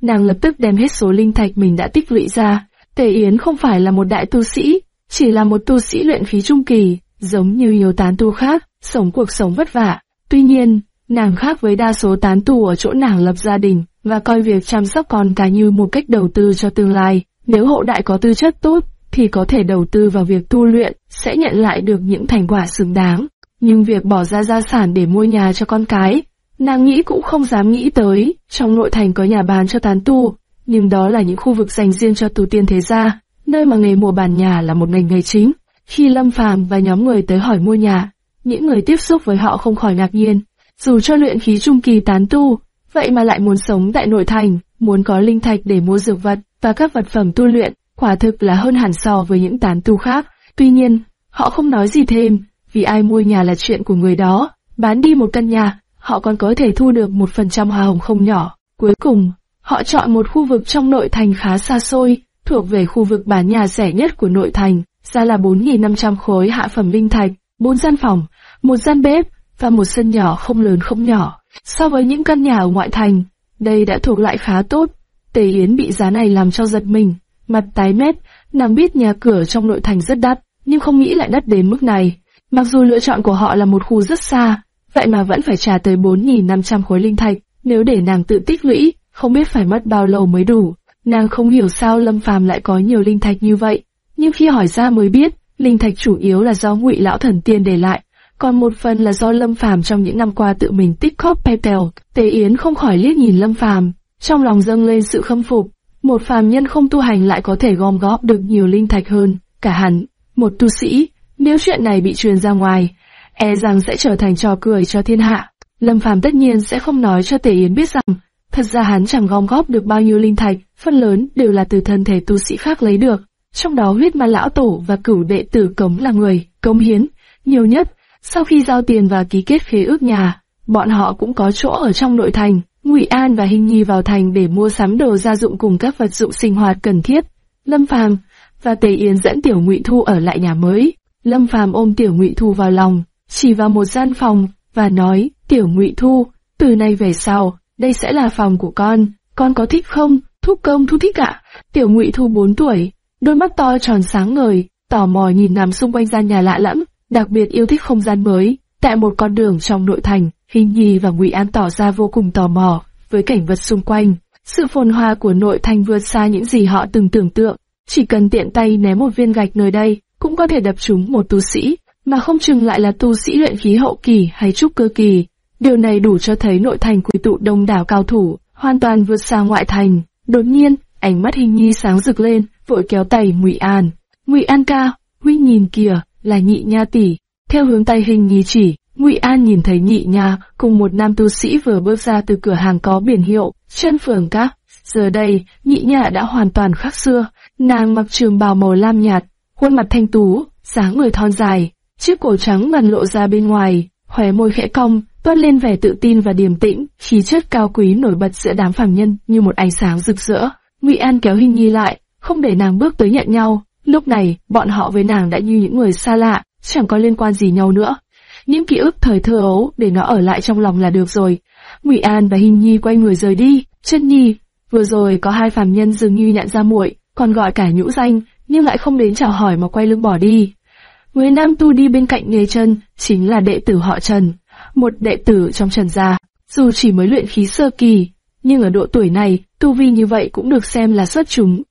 nàng lập tức đem hết số linh thạch mình đã tích lũy ra. Tề Yến không phải là một đại tu sĩ, chỉ là một tu sĩ luyện khí trung kỳ, giống như nhiều tán tu khác, sống cuộc sống vất vả. Tuy nhiên, nàng khác với đa số tán tu ở chỗ nàng lập gia đình, và coi việc chăm sóc con cái như một cách đầu tư cho tương lai. Nếu hậu đại có tư chất tốt, thì có thể đầu tư vào việc tu luyện, sẽ nhận lại được những thành quả xứng đáng. Nhưng việc bỏ ra gia sản để mua nhà cho con cái, nàng nghĩ cũng không dám nghĩ tới, trong nội thành có nhà bán cho tán tu, nhưng đó là những khu vực dành riêng cho tu tiên thế gia, nơi mà nghề mua bàn nhà là một ngành nghề chính. Khi Lâm Phàm và nhóm người tới hỏi mua nhà, những người tiếp xúc với họ không khỏi ngạc nhiên. Dù cho luyện khí trung kỳ tán tu, vậy mà lại muốn sống tại nội thành, muốn có linh thạch để mua dược vật và các vật phẩm tu luyện, quả thực là hơn hẳn so với những tán tu khác. Tuy nhiên, họ không nói gì thêm, vì ai mua nhà là chuyện của người đó. Bán đi một căn nhà, họ còn có thể thu được một phần trăm hoa hồng không nhỏ. Cuối cùng, họ chọn một khu vực trong nội thành khá xa xôi, thuộc về khu vực bán nhà rẻ nhất của nội thành, ra là 4.500 khối hạ phẩm linh thạch, bốn gian phòng, một gian bếp và một sân nhỏ không lớn không nhỏ. So với những căn nhà ở ngoại thành, đây đã thuộc lại khá tốt. Tề Yến bị giá này làm cho giật mình, mặt tái mét, nàng biết nhà cửa trong nội thành rất đắt, nhưng không nghĩ lại đắt đến mức này. Mặc dù lựa chọn của họ là một khu rất xa, vậy mà vẫn phải trả tới 4.500 khối linh thạch, nếu để nàng tự tích lũy, không biết phải mất bao lâu mới đủ. Nàng không hiểu sao Lâm Phàm lại có nhiều linh thạch như vậy, nhưng khi hỏi ra mới biết, linh thạch chủ yếu là do Ngụy lão thần tiên để lại, còn một phần là do Lâm Phàm trong những năm qua tự mình tích cóp Pepel. Tế Yến không khỏi liếc nhìn Lâm Phàm, trong lòng dâng lên sự khâm phục. Một phàm nhân không tu hành lại có thể gom góp được nhiều linh thạch hơn, cả hẳn. Một tu sĩ, nếu chuyện này bị truyền ra ngoài, e rằng sẽ trở thành trò cười cho thiên hạ. Lâm Phàm tất nhiên sẽ không nói cho Tề Yến biết rằng, thật ra hắn chẳng gom góp được bao nhiêu linh thạch, phần lớn đều là từ thân thể tu sĩ khác lấy được. Trong đó huyết ma lão tổ và cửu đệ tử cống là người, công hiến, nhiều nhất. Sau khi giao tiền và ký kết khế ước nhà, bọn họ cũng có chỗ ở trong nội thành. Ngụy An và Hình Nhi vào thành để mua sắm đồ gia dụng cùng các vật dụng sinh hoạt cần thiết. Lâm Phàm và Tề Yến dẫn Tiểu Ngụy Thu ở lại nhà mới. Lâm Phàm ôm Tiểu Ngụy Thu vào lòng, chỉ vào một gian phòng và nói: "Tiểu Ngụy Thu, từ nay về sau, đây sẽ là phòng của con, con có thích không?" Thúc công thu thích ạ. Tiểu Ngụy Thu 4 tuổi, đôi mắt to tròn sáng ngời, tò mò nhìn nằm xung quanh gian nhà lạ lẫm, đặc biệt yêu thích không gian mới. Tại một con đường trong nội thành, Hình Nhi và Ngụy An tỏ ra vô cùng tò mò với cảnh vật xung quanh. Sự phồn hoa của nội thành vượt xa những gì họ từng tưởng tượng. Chỉ cần tiện tay ném một viên gạch nơi đây, cũng có thể đập trúng một tu sĩ, mà không chừng lại là tu sĩ luyện khí hậu kỳ hay trúc cơ kỳ. Điều này đủ cho thấy nội thành quy tụ đông đảo cao thủ, hoàn toàn vượt xa ngoại thành. Đột nhiên, ánh mắt hình nhi sáng rực lên, vội kéo tay Ngụy An. Ngụy An ca, huy nhìn kìa, là nhị nha tỷ. Theo hướng tay hình nhi chỉ, Ngụy An nhìn thấy nhị nha cùng một nam tu sĩ vừa bước ra từ cửa hàng có biển hiệu chân phường các. Giờ đây, nhị nha đã hoàn toàn khác xưa. Nàng mặc trường bào màu lam nhạt, khuôn mặt thanh tú, dáng người thon dài, chiếc cổ trắng ngần lộ ra bên ngoài, khóe môi khẽ cong, toát lên vẻ tự tin và điềm tĩnh, khí chất cao quý nổi bật giữa đám phàm nhân như một ánh sáng rực rỡ. Ngụy An kéo Hình Nhi lại, không để nàng bước tới nhận nhau. Lúc này, bọn họ với nàng đã như những người xa lạ, chẳng có liên quan gì nhau nữa. Những ký ức thời thơ ấu để nó ở lại trong lòng là được rồi. Ngụy An và Hình Nhi quay người rời đi. Chân Nhi, vừa rồi có hai phàm nhân dường như nhận ra muội, còn gọi cả nhũ danh, nhưng lại không đến chào hỏi mà quay lưng bỏ đi. Người nam tu đi bên cạnh nghề chân chính là đệ tử họ Trần, một đệ tử trong Trần gia. Dù chỉ mới luyện khí sơ kỳ, nhưng ở độ tuổi này, tu vi như vậy cũng được xem là xuất chúng.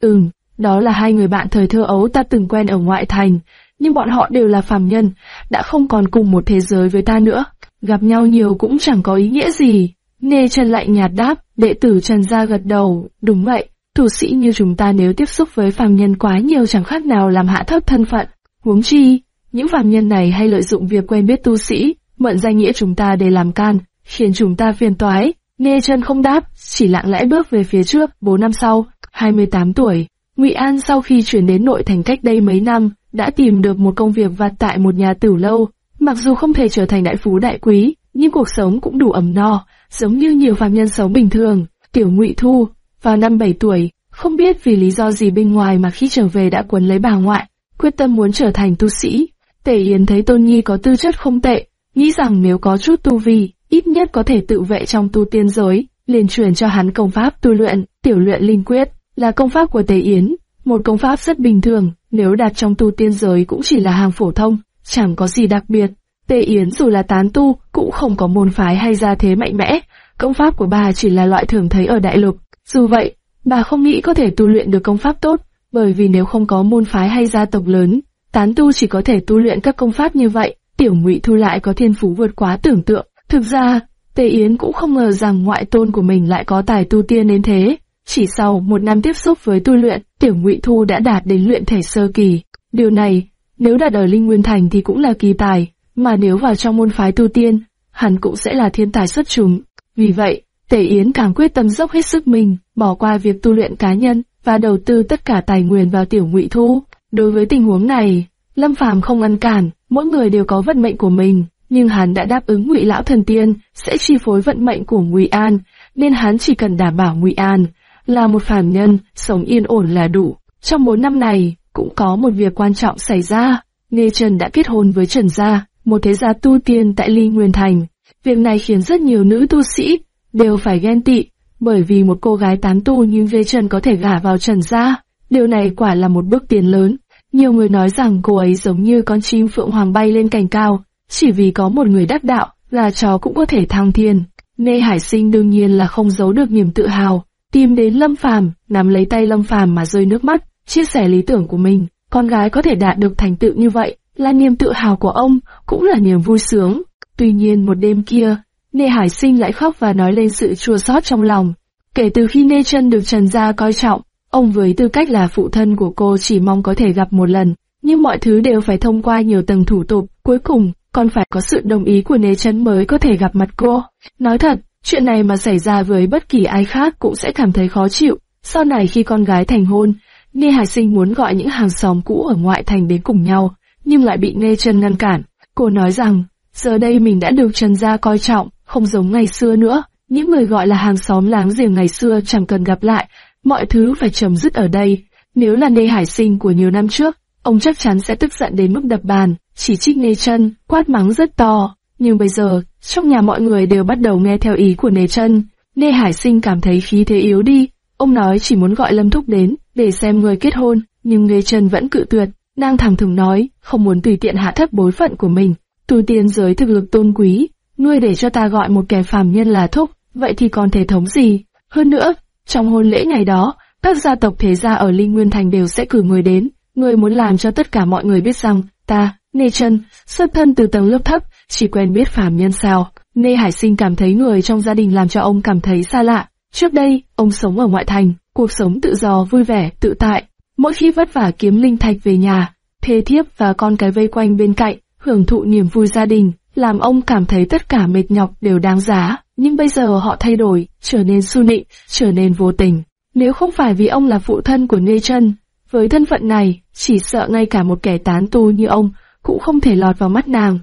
Ừm, đó là hai người bạn thời thơ ấu ta từng quen ở ngoại thành, nhưng bọn họ đều là phàm nhân, đã không còn cùng một thế giới với ta nữa. Gặp nhau nhiều cũng chẳng có ý nghĩa gì. Nê Trần lạnh nhạt đáp, đệ tử Trần gia gật đầu, đúng vậy, thủ sĩ như chúng ta nếu tiếp xúc với phàm nhân quá nhiều chẳng khác nào làm hạ thấp thân phận. Huống chi, những phạm nhân này hay lợi dụng việc quen biết tu sĩ, mượn danh nghĩa chúng ta để làm can, khiến chúng ta phiền toái. Nê chân không đáp, chỉ lặng lẽ bước về phía trước, 4 năm sau, 28 tuổi. Ngụy An sau khi chuyển đến nội thành cách đây mấy năm, đã tìm được một công việc vặt tại một nhà tử lâu. Mặc dù không thể trở thành đại phú đại quý, nhưng cuộc sống cũng đủ ấm no, giống như nhiều phạm nhân sống bình thường. Tiểu Ngụy Thu, vào năm 7 tuổi, không biết vì lý do gì bên ngoài mà khi trở về đã quấn lấy bà ngoại, quyết tâm muốn trở thành tu sĩ. Tề Yến thấy Tôn Nhi có tư chất không tệ, nghĩ rằng nếu có chút tu vi, ít nhất có thể tự vệ trong tu tiên giới, liền truyền cho hắn công pháp tu luyện, tiểu luyện linh quyết, là công pháp của Tề Yến, một công pháp rất bình thường, nếu đạt trong tu tiên giới cũng chỉ là hàng phổ thông, chẳng có gì đặc biệt. Tề Yến dù là tán tu, cũng không có môn phái hay gia thế mạnh mẽ, công pháp của bà chỉ là loại thường thấy ở đại lục. Dù vậy, bà không nghĩ có thể tu luyện được công pháp tốt, bởi vì nếu không có môn phái hay gia tộc lớn, tán tu chỉ có thể tu luyện các công pháp như vậy, tiểu ngụy thu lại có thiên phú vượt quá tưởng tượng. Thực ra, Tề Yến cũng không ngờ rằng ngoại tôn của mình lại có tài tu tiên đến thế. Chỉ sau một năm tiếp xúc với tu luyện, tiểu ngụy thu đã đạt đến luyện thể sơ kỳ. Điều này, nếu đạt ở Linh Nguyên Thành thì cũng là kỳ tài, mà nếu vào trong môn phái tu tiên, hắn cũng sẽ là thiên tài xuất chúng. Vì vậy, Tề Yến càng quyết tâm dốc hết sức mình, bỏ qua việc tu luyện cá nhân và đầu tư tất cả tài nguyên vào tiểu ngụy thu. Đối với tình huống này, Lâm Phàm không ngăn cản, mỗi người đều có vận mệnh của mình, nhưng hắn đã đáp ứng Ngụy lão thần tiên sẽ chi phối vận mệnh của Ngụy An, nên hắn chỉ cần đảm bảo Ngụy An là một phàm nhân, sống yên ổn là đủ. Trong bốn năm này, cũng có một việc quan trọng xảy ra, Nghê Trần đã kết hôn với Trần Gia, một thế gia tu tiên tại Ly Nguyên Thành. Việc này khiến rất nhiều nữ tu sĩ đều phải ghen tị, bởi vì một cô gái tán tu như Nghê Trần có thể gả vào Trần Gia. Điều này quả là một bước tiến lớn. Nhiều người nói rằng cô ấy giống như con chim phượng hoàng bay lên cành cao, chỉ vì có một người đắc đạo, là chó cũng có thể thăng thiên. Nê Hải Sinh đương nhiên là không giấu được niềm tự hào, tìm đến Lâm Phàm, nắm lấy tay Lâm Phàm mà rơi nước mắt, chia sẻ lý tưởng của mình. Con gái có thể đạt được thành tựu như vậy, là niềm tự hào của ông, cũng là niềm vui sướng. Tuy nhiên một đêm kia, Nê Hải Sinh lại khóc và nói lên sự chua xót trong lòng. Kể từ khi Nê Trân được Trần Gia coi trọng, ông với tư cách là phụ thân của cô chỉ mong có thể gặp một lần, nhưng mọi thứ đều phải thông qua nhiều tầng thủ tục, cuối cùng, còn phải có sự đồng ý của Nê Trân mới có thể gặp mặt cô. Nói thật, chuyện này mà xảy ra với bất kỳ ai khác cũng sẽ cảm thấy khó chịu. Sau này khi con gái thành hôn, Nê Hải Sinh muốn gọi những hàng xóm cũ ở ngoại thành đến cùng nhau, nhưng lại bị Nê Trân ngăn cản. Cô nói rằng, giờ đây mình đã được Trần gia coi trọng, không giống ngày xưa nữa. Những người gọi là hàng xóm láng giềng ngày xưa chẳng cần gặp lại, mọi thứ phải chấm dứt ở đây. Nếu là Nê Hải Sinh của nhiều năm trước, ông chắc chắn sẽ tức giận đến mức đập bàn, chỉ trích Nê chân, quát mắng rất to. Nhưng bây giờ, trong nhà mọi người đều bắt đầu nghe theo ý của Nê chân. Nê Hải Sinh cảm thấy khí thế yếu đi, ông nói chỉ muốn gọi Lâm Thúc đến, để xem người kết hôn, nhưng Nê chân vẫn cự tuyệt, đang thẳng thừng nói, không muốn tùy tiện hạ thấp bối phận của mình. Tu tiên giới thực lực tôn quý, ngươi để cho ta gọi một kẻ phàm nhân là thúc, vậy thì còn thể thống gì? Hơn nữa, trong hôn lễ ngày đó, các gia tộc thế gia ở Linh Nguyên Thành đều sẽ cử người đến, Ngươi muốn làm cho tất cả mọi người biết rằng, ta, Nê Trân, xuất thân từ tầng lớp thấp, chỉ quen biết phàm nhân sao. Nê Hải Sinh cảm thấy người trong gia đình làm cho ông cảm thấy xa lạ. Trước đây, ông sống ở ngoại thành, cuộc sống tự do vui vẻ, tự tại. Mỗi khi vất vả kiếm linh thạch về nhà, thê thiếp và con cái vây quanh bên cạnh, hưởng thụ niềm vui gia đình, làm ông cảm thấy tất cả mệt nhọc đều đáng giá. Nhưng bây giờ họ thay đổi, trở nên su nịnh, trở nên vô tình. Nếu không phải vì ông là phụ thân của Nê Trân, với thân phận này, chỉ sợ ngay cả một kẻ tán tu như ông cũng không thể lọt vào mắt nàng.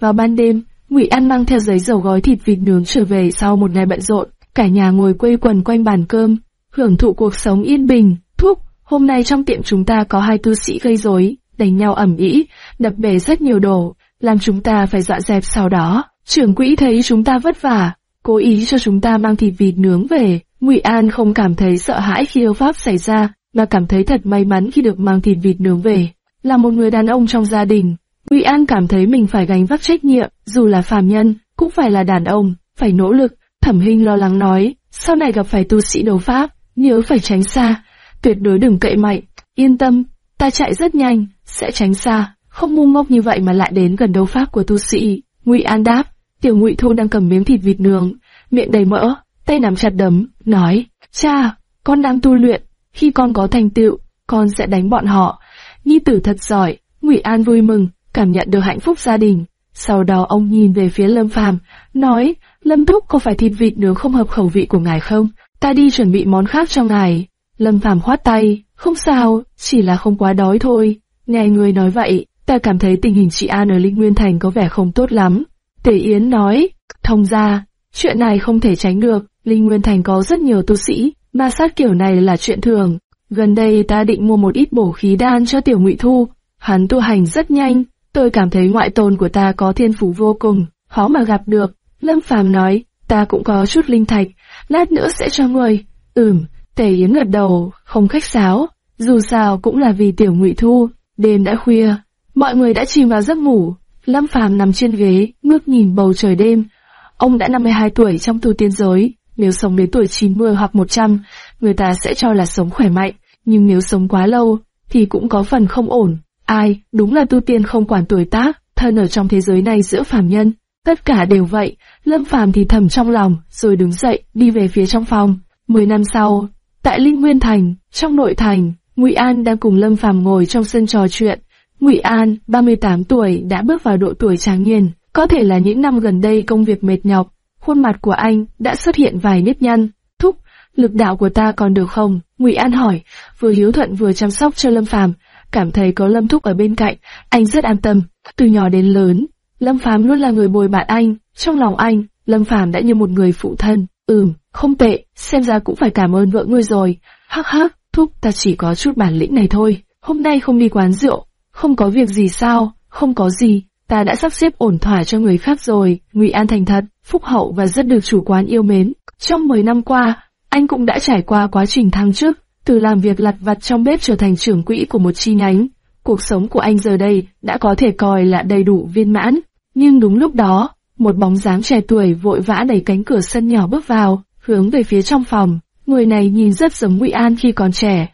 Vào ban đêm, Ngụy An mang theo giấy dầu gói thịt vịt nướng trở về sau một ngày bận rộn, cả nhà ngồi quây quần quanh bàn cơm, hưởng thụ cuộc sống yên bình. Thúc, hôm nay trong tiệm chúng ta có hai tu sĩ gây rối, đánh nhau ẩm ĩ, đập bể rất nhiều đồ, làm chúng ta phải dọn dẹp sau đó. Trưởng quỹ thấy chúng ta vất vả, cố ý cho chúng ta mang thịt vịt nướng về. Ngụy An không cảm thấy sợ hãi khi yêu pháp xảy ra, mà cảm thấy thật may mắn khi được mang thịt vịt nướng về. Là một người đàn ông trong gia đình, Ngụy An cảm thấy mình phải gánh vác trách nhiệm, dù là phàm nhân, cũng phải là đàn ông, phải nỗ lực. Thẩm Hinh lo lắng nói, sau này gặp phải tu sĩ đấu pháp, nhớ phải tránh xa, tuyệt đối đừng cậy mạnh. Yên tâm, ta chạy rất nhanh, sẽ tránh xa, không ngu ngốc như vậy mà lại đến gần đấu pháp của tu sĩ. Ngụy An đáp, Tiểu Ngụy Thu đang cầm miếng thịt vịt nướng, miệng đầy mỡ, tay nắm chặt đấm, nói, cha, con đang tu luyện, khi con có thành tựu, con sẽ đánh bọn họ. Nhi tử thật giỏi, Ngụy An vui mừng, cảm nhận được hạnh phúc gia đình. Sau đó ông nhìn về phía Lâm Phàm, nói, Lâm Thúc có phải thịt vịt nướng không hợp khẩu vị của ngài không? Ta đi chuẩn bị món khác cho ngài. Lâm Phàm khoát tay, không sao, chỉ là không quá đói thôi. Nghe người nói vậy, ta cảm thấy tình hình chị An ở Linh Nguyên Thành có vẻ không tốt lắm. Tề Yến nói, thông ra, chuyện này không thể tránh được, Linh Nguyên Thành có rất nhiều tu sĩ, ma sát kiểu này là chuyện thường. Gần đây ta định mua một ít bổ khí đan cho tiểu ngụy thu, hắn tu hành rất nhanh, tôi cảm thấy ngoại tôn của ta có thiên phú vô cùng, khó mà gặp được. Lâm Phàm nói, ta cũng có chút linh thạch, lát nữa sẽ cho người. Ừm, Tề Yến gật đầu, không khách sáo, dù sao cũng là vì tiểu ngụy thu, đêm đã khuya, mọi người đã chìm vào giấc ngủ, Lâm Phàm nằm trên ghế, ngước nhìn bầu trời đêm. Ông đã 52 tuổi trong tu tiên giới, nếu sống đến tuổi 90 hoặc 100, người ta sẽ cho là sống khỏe mạnh, nhưng nếu sống quá lâu, thì cũng có phần không ổn. Ai, đúng là tu tiên không quản tuổi tác, thân ở trong thế giới này giữa phàm nhân. Tất cả đều vậy, Lâm Phàm thì thầm trong lòng, rồi đứng dậy, đi về phía trong phòng. Mười năm sau, tại Linh Nguyên Thành, trong nội thành, Ngụy An đang cùng Lâm Phàm ngồi trong sân trò chuyện. Ngụy An, 38 tuổi, đã bước vào độ tuổi tráng niên, có thể là những năm gần đây công việc mệt nhọc, khuôn mặt của anh đã xuất hiện vài nếp nhăn. Thúc, lực đạo của ta còn được không? Ngụy An hỏi, vừa hiếu thuận vừa chăm sóc cho Lâm Phàm, cảm thấy có Lâm Thúc ở bên cạnh, anh rất an tâm. Từ nhỏ đến lớn, Lâm Phàm luôn là người bồi bạn anh, trong lòng anh, Lâm Phàm đã như một người phụ thân. Ừm, không tệ, xem ra cũng phải cảm ơn vợ ngươi rồi. Hắc hắc, Thúc ta chỉ có chút bản lĩnh này thôi, hôm nay không đi quán rượu, không có việc gì sao, không có gì, ta đã sắp xếp ổn thỏa cho người khác rồi, Ngụy An thành thật, phúc hậu và rất được chủ quán yêu mến. Trong 10 năm qua, anh cũng đã trải qua quá trình thăng chức, từ làm việc lặt vặt trong bếp trở thành trưởng quỹ của một chi nhánh. Cuộc sống của anh giờ đây đã có thể coi là đầy đủ viên mãn. Nhưng đúng lúc đó, một bóng dáng trẻ tuổi vội vã đẩy cánh cửa sân nhỏ bước vào, hướng về phía trong phòng. Người này nhìn rất giống Ngụy An khi còn trẻ,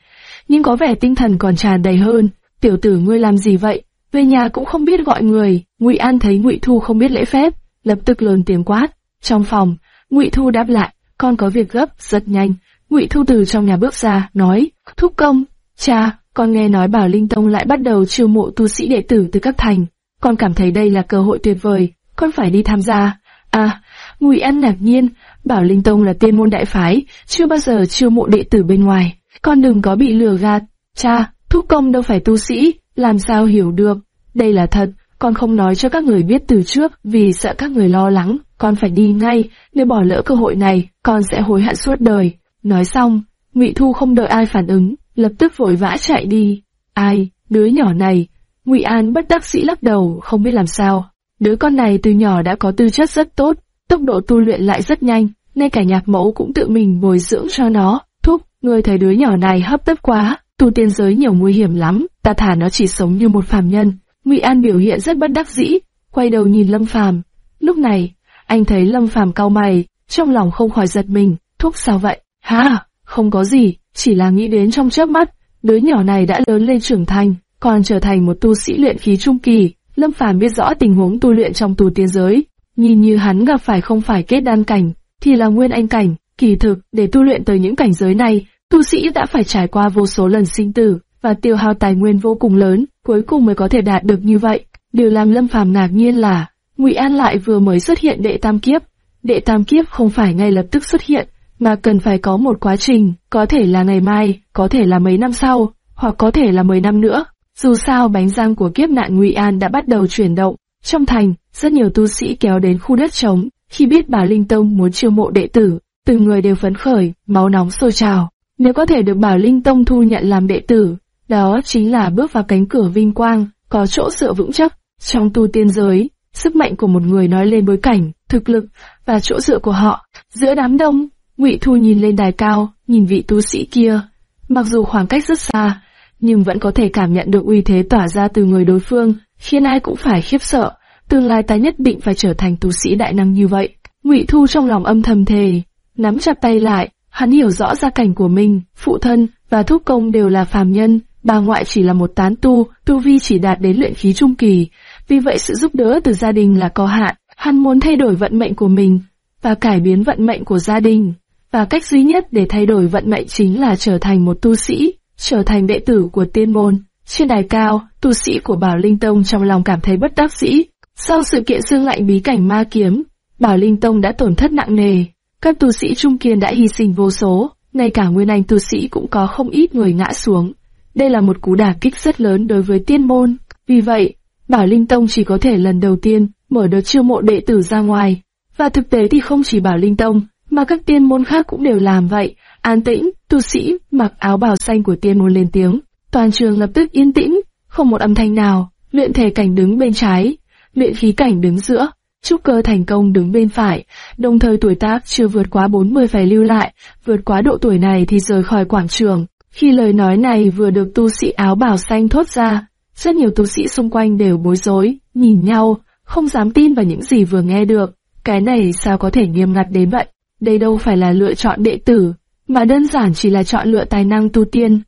nhưng có vẻ tinh thần còn tràn đầy hơn. Tiểu tử ngươi làm gì vậy? Về nhà cũng không biết gọi người. Ngụy An thấy Ngụy Thu không biết lễ phép, lập tức lớn tiếng quát. Trong phòng, Ngụy Thu đáp lại, con có việc gấp, rất nhanh. Ngụy Thu từ trong nhà bước ra, nói, thúc công, cha, con nghe nói Bảo Linh Tông lại bắt đầu chiêu mộ tu sĩ đệ tử từ các thành. Con cảm thấy đây là cơ hội tuyệt vời, con phải đi tham gia. À, Ngụy An ngạc nhiên, Bảo Linh Tông là tiên môn đại phái, chưa bao giờ chiêu mộ đệ tử bên ngoài. Con đừng có bị lừa gạt. Cha, thúc công đâu phải tu sĩ, làm sao hiểu được. Đây là thật, con không nói cho các người biết từ trước vì sợ các người lo lắng. Con phải đi ngay, nếu bỏ lỡ cơ hội này, con sẽ hối hận suốt đời. Nói xong, Ngụy Thu không đợi ai phản ứng, lập tức vội vã chạy đi. Ai, đứa nhỏ này? Ngụy An bất đắc sĩ lắc đầu, không biết làm sao. Đứa con này từ nhỏ đã có tư chất rất tốt, tốc độ tu luyện lại rất nhanh, nên cả nhạc mẫu cũng tự mình bồi dưỡng cho nó. Thúc, người thấy đứa nhỏ này hấp tấp quá, tu tiên giới nhiều nguy hiểm lắm, ta thả nó chỉ sống như một phàm nhân. Ngụy An biểu hiện rất bất đắc dĩ, quay đầu nhìn Lâm Phàm. Lúc này, anh thấy Lâm Phàm cau mày, trong lòng không khỏi giật mình, Thuốc sao vậy? Ha, không có gì, chỉ là nghĩ đến trong chớp mắt, đứa nhỏ này đã lớn lên trưởng thành, còn trở thành một tu sĩ luyện khí trung kỳ. Lâm Phàm biết rõ tình huống tu luyện trong tù tiên giới, nhìn như hắn gặp phải không phải kết đan cảnh, thì là nguyên anh cảnh. Kỳ thực, để tu luyện tới những cảnh giới này, tu sĩ đã phải trải qua vô số lần sinh tử và tiêu hao tài nguyên vô cùng lớn, cuối cùng mới có thể đạt được như vậy. Điều làm Lâm Phàm ngạc nhiên là, Ngụy An lại vừa mới xuất hiện đệ tam kiếp. Đệ tam kiếp không phải ngay lập tức xuất hiện, mà cần phải có một quá trình, có thể là ngày mai, có thể là mấy năm sau, hoặc có thể là 10 năm nữa. Dù sao bánh răng của kiếp nạn Ngụy An đã bắt đầu chuyển động. Trong thành, rất nhiều tu sĩ kéo đến khu đất trống, khi biết bà Linh Tông muốn chiêu mộ đệ tử, từng người đều phấn khởi, máu nóng sôi trào. Nếu có thể được Bảo Linh Tông thu nhận làm đệ tử, đó chính là bước vào cánh cửa vinh quang, có chỗ dựa vững chắc. Trong tu tiên giới, sức mạnh của một người nói lên bối cảnh, thực lực và chỗ dựa của họ. Giữa đám đông, Ngụy Thu nhìn lên đài cao, nhìn vị tu sĩ kia. Mặc dù khoảng cách rất xa, nhưng vẫn có thể cảm nhận được uy thế tỏa ra từ người đối phương, khiến ai cũng phải khiếp sợ. Tương lai ta nhất định phải trở thành tu sĩ đại năng như vậy. Ngụy Thu trong lòng âm thầm thề, nắm chặt tay lại, hắn hiểu rõ gia cảnh của mình, phụ thân và thúc công đều là phàm nhân, bà ngoại chỉ là một tán tu, tu vi chỉ đạt đến luyện khí trung kỳ. Vì vậy sự giúp đỡ từ gia đình là có hạn, hắn muốn thay đổi vận mệnh của mình và cải biến vận mệnh của gia đình. Và cách duy nhất để thay đổi vận mệnh chính là trở thành một tu sĩ, trở thành đệ tử của tiên môn. Trên đài cao, tu sĩ của Bảo Linh Tông trong lòng cảm thấy bất đắc dĩ. Sau sự kiện xương lạnh bí cảnh ma kiếm, Bảo Linh Tông đã tổn thất nặng nề. Các tu sĩ trung kiên đã hy sinh vô số, ngay cả nguyên anh tu sĩ cũng có không ít người ngã xuống. Đây là một cú đả kích rất lớn đối với tiên môn. Vì vậy, Bảo Linh Tông chỉ có thể lần đầu tiên mở đợt chiêu mộ đệ tử ra ngoài. Và thực tế thì không chỉ Bảo Linh Tông, mà các tiên môn khác cũng đều làm vậy. An tĩnh, tu sĩ mặc áo bào xanh của tiên môn lên tiếng. Toàn trường lập tức yên tĩnh, không một âm thanh nào. Luyện thể cảnh đứng bên trái, luyện khí cảnh đứng giữa. Trúc cơ thành công đứng bên phải, đồng thời tuổi tác chưa vượt quá 40 phải lưu lại, vượt quá độ tuổi này thì rời khỏi quảng trường. Khi lời nói này vừa được tu sĩ áo bào xanh thốt ra, rất nhiều tu sĩ xung quanh đều bối rối, nhìn nhau, không dám tin vào những gì vừa nghe được. Cái này sao có thể nghiêm ngặt đến vậy? Đây đâu phải là lựa chọn đệ tử, mà đơn giản chỉ là chọn lựa tài năng tu tiên,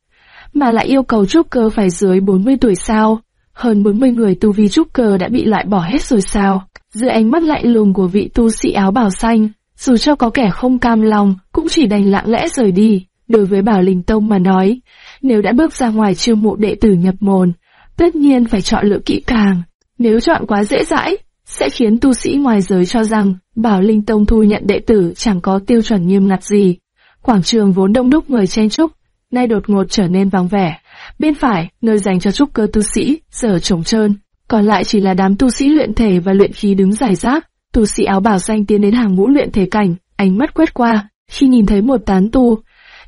mà lại yêu cầu trúc cơ phải dưới 40 tuổi sao? Hơn 40 người tu vi trúc cơ đã bị loại bỏ hết rồi sao? Dưới ánh mắt lạnh lùng của vị tu sĩ áo bào xanh, dù cho có kẻ không cam lòng, cũng chỉ đành lặng lẽ rời đi. Đối với Bảo Linh Tông mà nói, nếu đã bước ra ngoài chiêu mộ đệ tử nhập môn, tất nhiên phải chọn lựa kỹ càng. Nếu chọn quá dễ dãi, sẽ khiến tu sĩ ngoài giới cho rằng Bảo Linh Tông thu nhận đệ tử chẳng có tiêu chuẩn nghiêm ngặt gì. Quảng trường vốn đông đúc người chen trúc, nay đột ngột trở nên vắng vẻ. Bên phải, nơi dành cho trúc cơ tu sĩ, giờ trống trơn, còn lại chỉ là đám tu sĩ luyện thể và luyện khí đứng giải rác. Tu sĩ áo bào xanh tiến đến hàng ngũ luyện thể cảnh, ánh mắt quét qua, khi nhìn thấy một tán tu,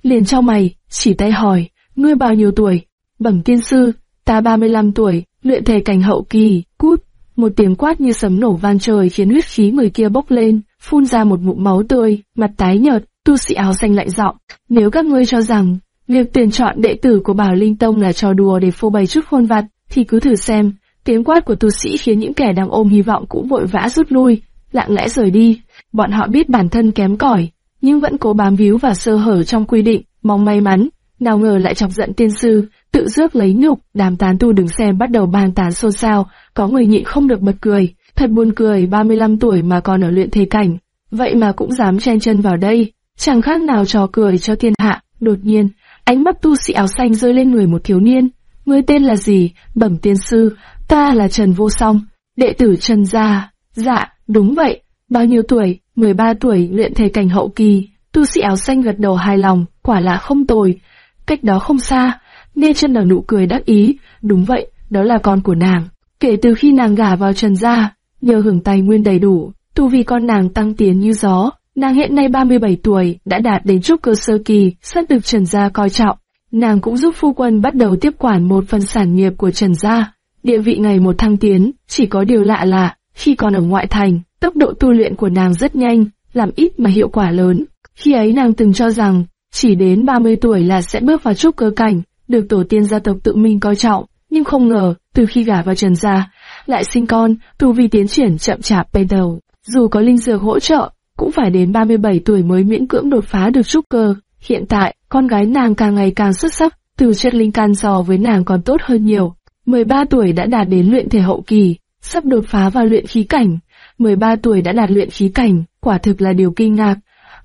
liền trao mày, chỉ tay hỏi, ngươi bao nhiêu tuổi? Bẩm tiên sư, ta 35 tuổi, luyện thể cảnh hậu kỳ, cút. Một tiếng quát như sấm nổ vang trời khiến huyết khí người kia bốc lên, phun ra một ngụm máu tươi, mặt tái nhợt, tu sĩ áo xanh lạnh giọng, nếu các ngươi cho rằng việc tuyển chọn đệ tử của Bảo Linh Tông là trò đùa để phô bày chút khôn vặt, thì cứ thử xem. Tiếng quát của tu sĩ khiến những kẻ đang ôm hy vọng cũng vội vã rút lui, lặng lẽ rời đi. Bọn họ biết bản thân kém cỏi, nhưng vẫn cố bám víu và sơ hở trong quy định, mong may mắn. Nào ngờ lại chọc giận tiên sư, tự rước lấy nhục, đàm tán tu đứng xem bắt đầu bàn tán xôn xao, có người nhịn không được bật cười, thật buồn cười 35 tuổi mà còn ở luyện thế cảnh, vậy mà cũng dám chen chân vào đây, chẳng khác nào trò cười cho thiên hạ, đột nhiên, ánh mắt tu sĩ áo xanh rơi lên người một thiếu niên, người tên là gì, bẩm tiên sư, ta là Trần Vô Song, đệ tử Trần Gia, dạ, đúng vậy, bao nhiêu tuổi, 13 tuổi luyện thể cảnh hậu kỳ, tu sĩ áo xanh gật đầu hài lòng, quả là không tồi, cách đó không xa, Nê chân nở nụ cười đắc ý, đúng vậy, đó là con của nàng. Kể từ khi nàng gả vào Trần gia, nhờ hưởng tài nguyên đầy đủ, tu vi con nàng tăng tiến như gió, nàng hiện nay 37 tuổi, đã đạt đến trúc cơ sơ kỳ, sắp được Trần gia coi trọng. Nàng cũng giúp phu quân bắt đầu tiếp quản một phần sản nghiệp của Trần gia. Địa vị ngày một thăng tiến, chỉ có điều lạ là, khi còn ở ngoại thành, tốc độ tu luyện của nàng rất nhanh, làm ít mà hiệu quả lớn. Khi ấy nàng từng cho rằng, chỉ đến 30 tuổi là sẽ bước vào trúc cơ cảnh, được tổ tiên gia tộc tự mình coi trọng, nhưng không ngờ, từ khi gả vào Trần gia, lại sinh con, tu vi tiến triển chậm chạp bên đầu. Dù có linh dược hỗ trợ, cũng phải đến 37 tuổi mới miễn cưỡng đột phá được trúc cơ. Hiện tại, con gái nàng càng ngày càng xuất sắc, từ chất linh can so với nàng còn tốt hơn nhiều. 13 tuổi đã đạt đến luyện thể hậu kỳ, sắp đột phá vào luyện khí cảnh. 13 tuổi đã đạt luyện khí cảnh, quả thực là điều kinh ngạc.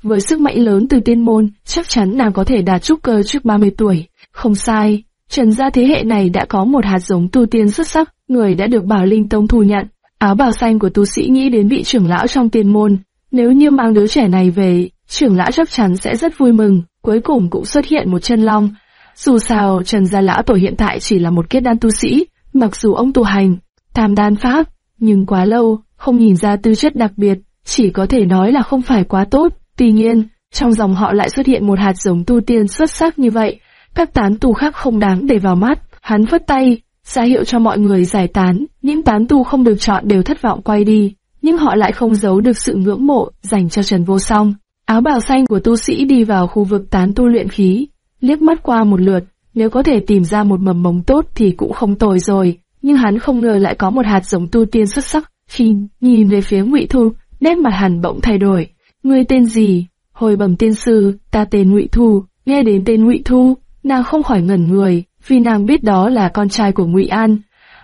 Với sức mạnh lớn từ tiên môn, chắc chắn nàng có thể đạt trúc cơ trước 30 tuổi. Không sai, Trần gia thế hệ này đã có một hạt giống tu tiên xuất sắc, người đã được Bảo Linh Tông thu nhận. Áo bào xanh của tu sĩ nghĩ đến vị trưởng lão trong tiên môn, nếu như mang đứa trẻ này về, trưởng lão chắc chắn sẽ rất vui mừng, cuối cùng cũng xuất hiện một chân long. Dù sao, Trần gia lão tổ hiện tại chỉ là một kết đan tu sĩ, mặc dù ông tu hành, tam đan pháp, nhưng quá lâu, không nhìn ra tư chất đặc biệt, chỉ có thể nói là không phải quá tốt. Tuy nhiên, trong dòng họ lại xuất hiện một hạt giống tu tiên xuất sắc như vậy, các tán tu khác không đáng để vào mắt, hắn phất tay, ra hiệu cho mọi người giải tán, những tán tu không được chọn đều thất vọng quay đi, nhưng họ lại không giấu được sự ngưỡng mộ dành cho Trần Vô Song. Áo bào xanh của tu sĩ đi vào khu vực tán tu luyện khí, liếc mắt qua một lượt, nếu có thể tìm ra một mầm mống tốt thì cũng không tồi rồi, nhưng hắn không ngờ lại có một hạt giống tu tiên xuất sắc. Khi nhìn về phía Ngụy Thu, nét mặt hắn bỗng thay đổi. Ngươi tên gì? Hồi bẩm tiên sư, ta tên Ngụy Thu. Nghe đến tên Ngụy Thu, nàng không khỏi ngẩn người, vì nàng biết đó là con trai của Ngụy An.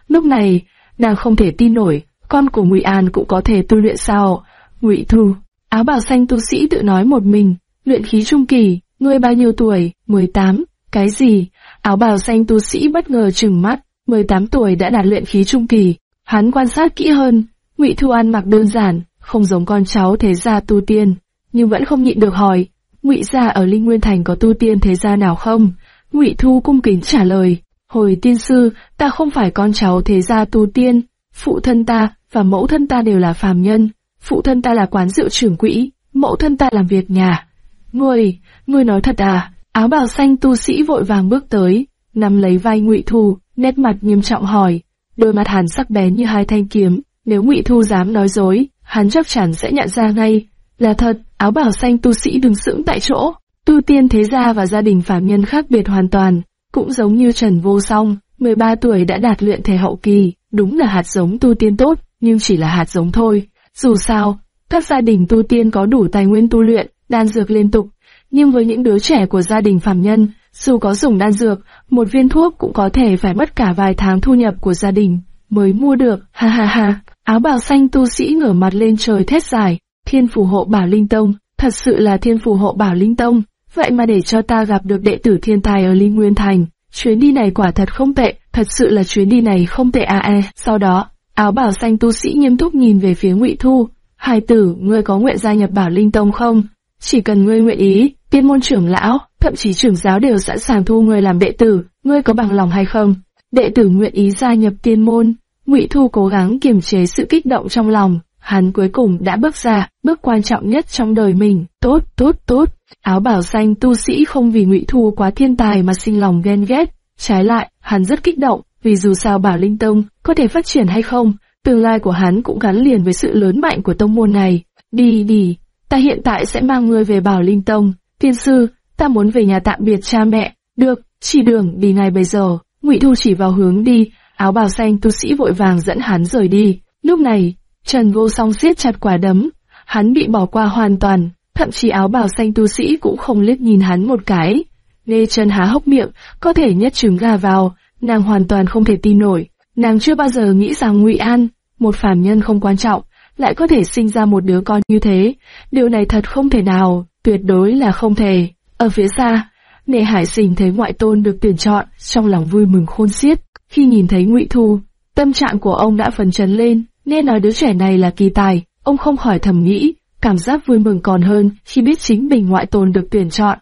Lúc này, nàng không thể tin nổi, con của Ngụy An cũng có thể tu luyện sao? Ngụy Thu, áo bào xanh tu sĩ tự nói một mình, luyện khí trung kỳ, ngươi bao nhiêu tuổi? 18. Cái gì? Áo bào xanh tu sĩ bất ngờ trừng mắt, 18 tuổi đã đạt luyện khí trung kỳ. Hắn quan sát kỹ hơn, Ngụy Thu An mặc đơn giản, không giống con cháu thế gia tu tiên, nhưng vẫn không nhịn được hỏi, Ngụy gia ở Linh Nguyên Thành có tu tiên thế gia nào không? Ngụy Thu cung kính trả lời, hồi tiên sư, ta không phải con cháu thế gia tu tiên, phụ thân ta và mẫu thân ta đều là phàm nhân, phụ thân ta là quán rượu trưởng quỹ, mẫu thân ta làm việc nhà. Ngươi, ngươi nói thật à? Áo bào xanh tu sĩ vội vàng bước tới, nắm lấy vai Ngụy Thu, nét mặt nghiêm trọng hỏi, đôi mặt hàn sắc bén như hai thanh kiếm, nếu Ngụy Thu dám nói dối, hắn chắc chắn sẽ nhận ra ngay. Là thật, áo bào xanh tu sĩ đứng sững tại chỗ. Tu tiên thế gia và gia đình phàm nhân khác biệt hoàn toàn, cũng giống như Trần Vô Song, 13 tuổi đã đạt luyện thể hậu kỳ, đúng là hạt giống tu tiên tốt, nhưng chỉ là hạt giống thôi. Dù sao, các gia đình tu tiên có đủ tài nguyên tu luyện, đan dược liên tục, nhưng với những đứa trẻ của gia đình phàm nhân, dù có dùng đan dược, một viên thuốc cũng có thể phải mất cả vài tháng thu nhập của gia đình mới mua được. Ha ha ha, áo bào xanh tu sĩ ngửa mặt lên trời thét dài, thiên phù hộ bảo linh tông, thật sự là thiên phù hộ bảo linh tông. Vậy mà để cho ta gặp được đệ tử thiên tài ở Linh Nguyên Thành, chuyến đi này quả thật không tệ, thật sự là chuyến đi này không tệ à e. Sau đó, áo bảo xanh tu sĩ nghiêm túc nhìn về phía Ngụy Thu, Hai tử, ngươi có nguyện gia nhập Bảo Linh Tông không? Chỉ cần ngươi nguyện ý, tiên môn trưởng lão, thậm chí trưởng giáo đều sẵn sàng thu ngươi làm đệ tử, ngươi có bằng lòng hay không? Đệ tử nguyện ý gia nhập tiên môn. Ngụy Thu cố gắng kiềm chế sự kích động trong lòng, hắn cuối cùng đã bước ra, bước quan trọng nhất trong đời mình. Tốt, tốt, tốt. Áo bảo xanh tu sĩ không vì Ngụy Thu quá thiên tài mà sinh lòng ghen ghét, trái lại, hắn rất kích động, vì dù sao Bảo Linh Tông có thể phát triển hay không, Tương lai của hắn cũng gắn liền với sự lớn mạnh của tông môn này. Đi đi, ta hiện tại sẽ mang ngươi về Bảo Linh Tông. Tiên sư, ta muốn về nhà tạm biệt cha mẹ. Được, chỉ đường đi ngay bây giờ. Ngụy Thu chỉ vào hướng đi, áo bào xanh tu sĩ vội vàng dẫn hắn rời đi. Lúc này, Trần Vô Song siết chặt quả đấm, hắn bị bỏ qua hoàn toàn, thậm chí áo bào xanh tu sĩ cũng không liếc nhìn hắn một cái. Lê Trần há hốc miệng, có thể nhất trứng gà vào, nàng hoàn toàn không thể tin nổi. Nàng chưa bao giờ nghĩ rằng Ngụy An, một phàm nhân không quan trọng, lại có thể sinh ra một đứa con như thế. Điều này thật không thể nào, tuyệt đối là không thể. Ở phía xa, Nệ Hải Sình thấy ngoại tôn được tuyển chọn, trong lòng vui mừng khôn xiết. Khi nhìn thấy Ngụy Thu, tâm trạng của ông đã phấn chấn lên, nên nói đứa trẻ này là kỳ tài, ông không khỏi thầm nghĩ, cảm giác vui mừng còn hơn khi biết chính mình ngoại tôn được tuyển chọn.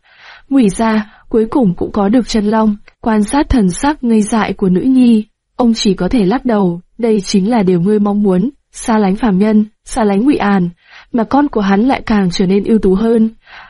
Ngụy ra, cuối cùng cũng có được chân long, quan sát thần sắc ngây dại của nữ nhi, Ông chỉ có thể lắc đầu, đây chính là điều ngươi mong muốn, xa lánh phàm nhân, xa lánh ngụy An, mà con của hắn lại càng trở nên ưu tú hơn.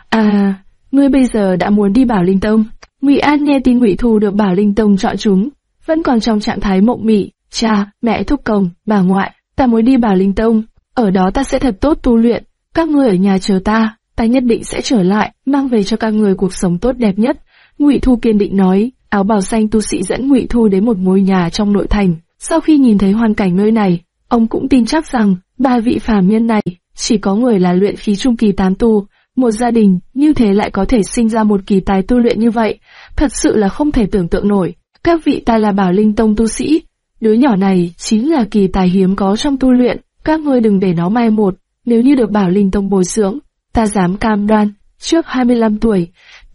À, ngươi bây giờ đã muốn đi Bảo Linh Tông. Ngụy An nghe tin Ngụy Thu được Bảo Linh Tông chọn chúng, vẫn còn trong trạng thái mộng mị. Cha, mẹ thúc công, bà ngoại, ta muốn đi Bảo Linh Tông, ở đó ta sẽ thật tốt tu luyện. Các ngươi ở nhà chờ ta, ta nhất định sẽ trở lại, mang về cho các người cuộc sống tốt đẹp nhất. Ngụy Thu kiên định nói. Áo bào xanh tu sĩ dẫn Ngụy Thu đến một ngôi nhà trong nội thành. Sau khi nhìn thấy hoàn cảnh nơi này, ông cũng tin chắc rằng ba vị phàm nhân này chỉ có người là luyện khí trung kỳ tám tu, một gia đình như thế lại có thể sinh ra một kỳ tài tu luyện như vậy, thật sự là không thể tưởng tượng nổi. Các vị ta là Bảo Linh Tông tu sĩ, đứa nhỏ này chính là kỳ tài hiếm có trong tu luyện, các ngươi đừng để nó mai một, nếu như được Bảo Linh Tông bồi dưỡng, ta dám cam đoan, trước 25 tuổi,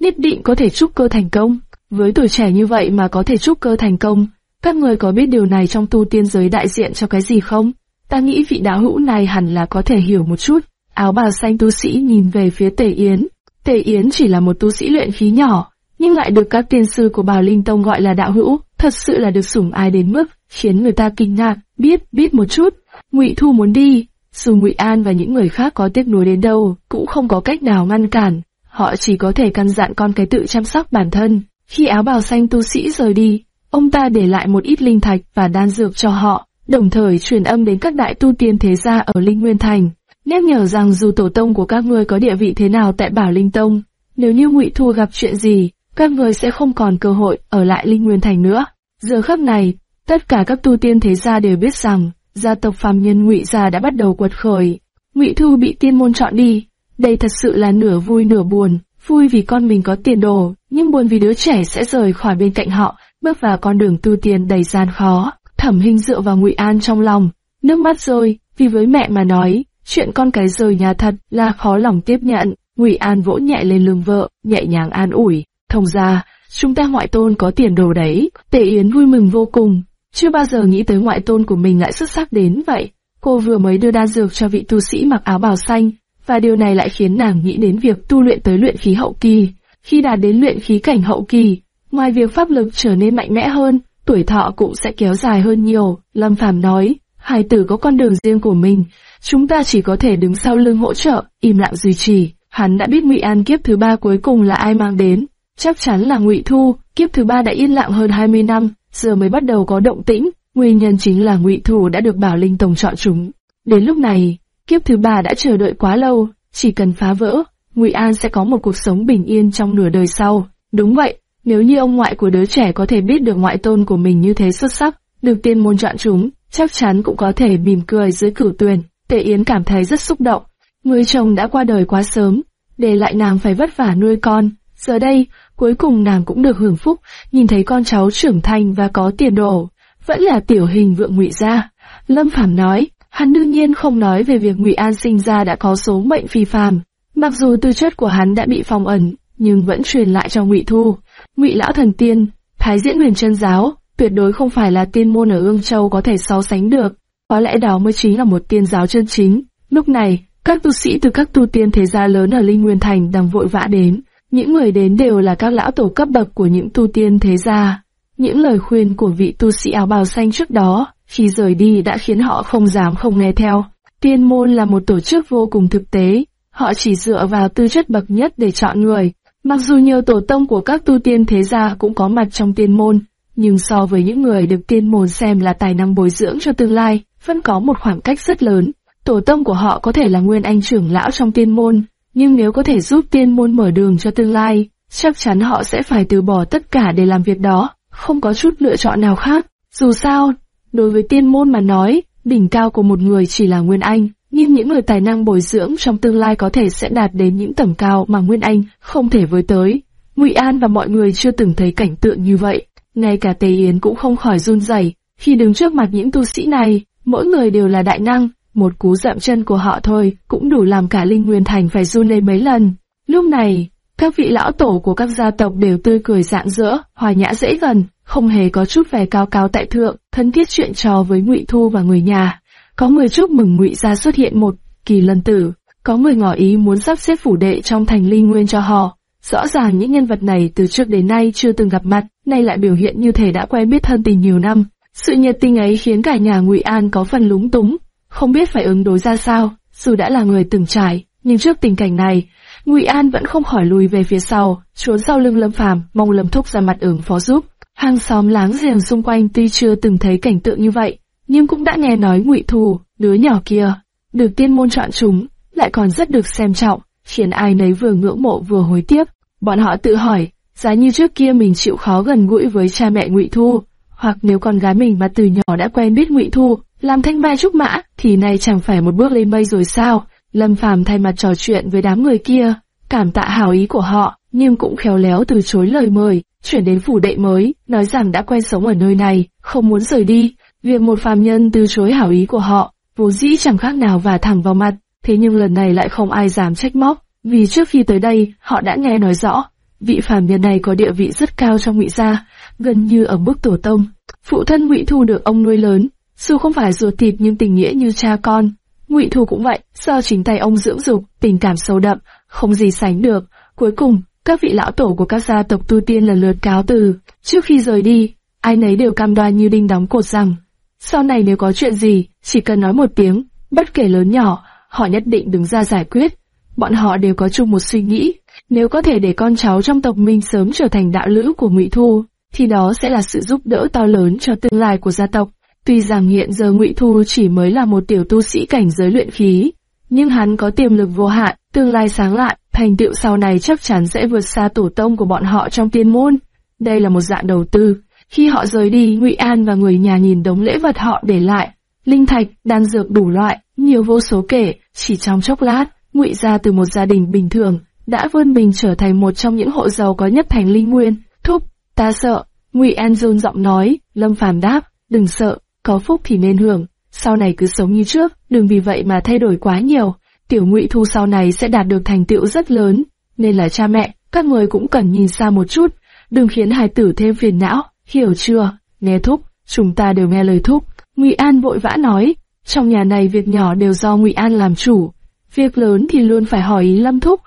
nhất định có thể trúc cơ thành công. Với tuổi trẻ như vậy mà có thể trúc cơ thành công, các người có biết điều này trong tu tiên giới đại diện cho cái gì không? Ta nghĩ vị đạo hữu này hẳn là có thể hiểu một chút. Áo bào xanh tu sĩ nhìn về phía Tề Yến. Tề Yến chỉ là một tu sĩ luyện khí nhỏ, nhưng lại được các tiên sư của Bảo Linh Tông gọi là đạo hữu, thật sự là được sủng ai đến mức khiến người ta kinh ngạc. Biết, biết một chút. Ngụy Thu muốn đi, dù Ngụy An và những người khác có tiếc nuối đến đâu, cũng không có cách nào ngăn cản. Họ chỉ có thể căn dặn con cái tự chăm sóc bản thân. Khi áo bào xanh tu sĩ rời đi, ông ta để lại một ít linh thạch và đan dược cho họ, đồng thời truyền âm đến các đại tu tiên thế gia ở Linh Nguyên Thành, nhắc nhở rằng dù tổ tông của các ngươi có địa vị thế nào tại Bảo Linh Tông, nếu như Ngụy Thu gặp chuyện gì, các ngươi sẽ không còn cơ hội ở lại Linh Nguyên Thành nữa. Giờ khắc này, tất cả các tu tiên thế gia đều biết rằng gia tộc phàm nhân Ngụy gia đã bắt đầu quật khởi. Ngụy Thu bị tiên môn chọn đi, đây thật sự là nửa vui nửa buồn vui vì con mình có tiền đồ, nhưng buồn vì đứa trẻ sẽ rời khỏi bên cạnh họ, bước vào con đường tu tiền đầy gian khó. Thẩm Hinh dựa vào Ngụy An trong lòng, nước mắt rơi, vì với mẹ mà nói, chuyện con cái rời nhà thật là khó lòng tiếp nhận. Ngụy An vỗ nhẹ lên lưng vợ, nhẹ nhàng an ủi, thông ra, chúng ta ngoại tôn có tiền đồ đấy. Tề Yến vui mừng vô cùng, chưa bao giờ nghĩ tới ngoại tôn của mình lại xuất sắc đến vậy. Cô vừa mới đưa đan dược cho vị tu sĩ mặc áo bào xanh, và điều này lại khiến nàng nghĩ đến việc tu luyện tới luyện khí hậu kỳ. Khi đạt đến luyện khí cảnh hậu kỳ, ngoài việc pháp lực trở nên mạnh mẽ hơn, tuổi thọ cũng sẽ kéo dài hơn nhiều, Lâm Phàm nói, hài tử có con đường riêng của mình, chúng ta chỉ có thể đứng sau lưng hỗ trợ, im lặng duy trì. Hắn đã biết Ngụy An kiếp thứ ba cuối cùng là ai mang đến, chắc chắn là Ngụy Thu, kiếp thứ ba đã yên lặng hơn 20 năm, giờ mới bắt đầu có động tĩnh, nguyên nhân chính là Ngụy Thu đã được Bảo Linh Tông chọn chúng. Đến lúc này, kiếp thứ ba đã chờ đợi quá lâu, chỉ cần phá vỡ, Ngụy An sẽ có một cuộc sống bình yên trong nửa đời sau. Đúng vậy, nếu như ông ngoại của đứa trẻ có thể biết được ngoại tôn của mình như thế xuất sắc, được tiên môn chọn chúng, chắc chắn cũng có thể mỉm cười dưới cửu tuyền. Tề Yến cảm thấy rất xúc động. Người chồng đã qua đời quá sớm, để lại nàng phải vất vả nuôi con. Giờ đây, cuối cùng nàng cũng được hưởng phúc, nhìn thấy con cháu trưởng thành và có tiền đồ. Vẫn là tiểu hình vượng ngụy gia. Lâm Phàm nói, hắn đương nhiên không nói về việc ngụy An sinh ra đã có số mệnh phi phàm. Mặc dù tư chất của hắn đã bị phong ẩn, nhưng vẫn truyền lại cho ngụy Thu. Ngụy lão thần tiên, thái diễn huyền chân giáo, tuyệt đối không phải là tiên môn ở Ương Châu có thể so sánh được. Có lẽ đó mới chính là một tiên giáo chân chính. Lúc này, các tu sĩ từ các tu tiên thế gia lớn ở Linh Nguyên Thành đang vội vã đến. Những người đến đều là các lão tổ cấp bậc của những tu tiên thế gia. Những lời khuyên của vị tu sĩ áo bào xanh trước đó, khi rời đi đã khiến họ không dám không nghe theo. Tiên môn là một tổ chức vô cùng thực tế, họ chỉ dựa vào tư chất bậc nhất để chọn người. Mặc dù nhiều tổ tông của các tu tiên thế gia cũng có mặt trong tiên môn, nhưng so với những người được tiên môn xem là tài năng bồi dưỡng cho tương lai, vẫn có một khoảng cách rất lớn. Tổ tông của họ có thể là nguyên anh trưởng lão trong tiên môn, nhưng nếu có thể giúp tiên môn mở đường cho tương lai, chắc chắn họ sẽ phải từ bỏ tất cả để làm việc đó, không có chút lựa chọn nào khác. Dù sao, đối với tiên môn mà nói, đỉnh cao của một người chỉ là nguyên anh, nhưng những người tài năng bồi dưỡng trong tương lai có thể sẽ đạt đến những tầm cao mà nguyên anh không thể với tới. Ngụy An và mọi người chưa từng thấy cảnh tượng như vậy, ngay cả Tề Yến cũng không khỏi run rẩy khi đứng trước mặt những tu sĩ này, mỗi người đều là đại năng, một cú dậm chân của họ thôi cũng đủ làm cả Linh Nguyên Thành phải run lên mấy lần. Lúc này, các vị lão tổ của các gia tộc đều tươi cười rạng rỡ, hòa nhã dễ gần, không hề có chút vẻ cao cao tại thượng, thân thiết chuyện trò với Ngụy Thu và người nhà. Có người chúc mừng Ngụy gia xuất hiện một kỳ lần tử, có người ngỏ ý muốn sắp xếp phủ đệ trong thành Linh Nguyên cho họ. Rõ ràng những nhân vật này từ trước đến nay chưa từng gặp mặt, nay lại biểu hiện như thể đã quen biết thân tình nhiều năm. Sự nhiệt tình ấy khiến cả nhà Ngụy An có phần lúng túng, không biết phải ứng đối ra sao, dù đã là người từng trải, nhưng trước tình cảnh này, Ngụy An vẫn không khỏi lùi về phía sau, trốn sau lưng Lâm Phàm, mong Lâm Thúc ra mặt ứng phó giúp. Hàng xóm láng giềng xung quanh tuy chưa từng thấy cảnh tượng như vậy, nhưng cũng đã nghe nói Ngụy Thù, đứa nhỏ kia, được tiên môn chọn chúng, lại còn rất được xem trọng, khiến ai nấy vừa ngưỡng mộ vừa hối tiếc. Bọn họ tự hỏi, giá như trước kia mình chịu khó gần gũi với cha mẹ Ngụy Thu, hoặc nếu con gái mình mà từ nhỏ đã quen biết Ngụy Thu, làm thanh mai trúc mã, thì nay chẳng phải một bước lên mây rồi sao? Lâm Phàm thay mặt trò chuyện với đám người kia, cảm tạ hảo ý của họ, nhưng cũng khéo léo từ chối lời mời, chuyển đến phủ đệ mới, nói rằng đã quen sống ở nơi này, không muốn rời đi. Việc một phàm nhân từ chối hảo ý của họ, vốn dĩ chẳng khác nào và thẳng vào mặt, thế nhưng lần này lại không ai dám trách móc, vì trước khi tới đây, họ đã nghe nói rõ, vị phàm nhân này có địa vị rất cao trong ngụy gia, gần như ở mức tổ tông. Phụ thân ngụy thu được ông nuôi lớn, dù không phải ruột thịt nhưng tình nghĩa như cha con. Ngụy Thu cũng vậy, do chính tay ông dưỡng dục, tình cảm sâu đậm, không gì sánh được. Cuối cùng, các vị lão tổ của các gia tộc tu tiên lần lượt cáo từ. Trước khi rời đi, ai nấy đều cam đoan như đinh đóng cột rằng, sau này nếu có chuyện gì, chỉ cần nói một tiếng, bất kể lớn nhỏ, họ nhất định đứng ra giải quyết. Bọn họ đều có chung một suy nghĩ, nếu có thể để con cháu trong tộc mình sớm trở thành đạo lữ của Ngụy Thu, thì đó sẽ là sự giúp đỡ to lớn cho tương lai của gia tộc. Tuy rằng hiện giờ Ngụy Thu chỉ mới là một tiểu tu sĩ cảnh giới luyện khí, nhưng hắn có tiềm lực vô hạn, tương lai sáng lạn, thành tựu sau này chắc chắn sẽ vượt xa tổ tông của bọn họ trong tiên môn. Đây là một dạng đầu tư. Khi họ rời đi, Ngụy An và người nhà nhìn đống lễ vật họ để lại, linh thạch, đan dược đủ loại, nhiều vô số kể, chỉ trong chốc lát, Ngụy gia từ một gia đình bình thường, đã vươn mình trở thành một trong những hộ giàu có nhất thành Linh Nguyên. Thúc, ta sợ. Ngụy An run giọng nói, Lâm Phàm đáp, đừng sợ, có phúc thì nên hưởng, sau này cứ sống như trước, đừng vì vậy mà thay đổi quá nhiều. Tiểu Ngụy Thu sau này sẽ đạt được thành tựu rất lớn, nên là cha mẹ, các người cũng cần nhìn xa một chút, đừng khiến hài tử thêm phiền não, hiểu chưa? Nghe thúc, chúng ta đều nghe lời thúc. Ngụy An vội vã nói, trong nhà này việc nhỏ đều do Ngụy An làm chủ, việc lớn thì luôn phải hỏi ý Lâm thúc.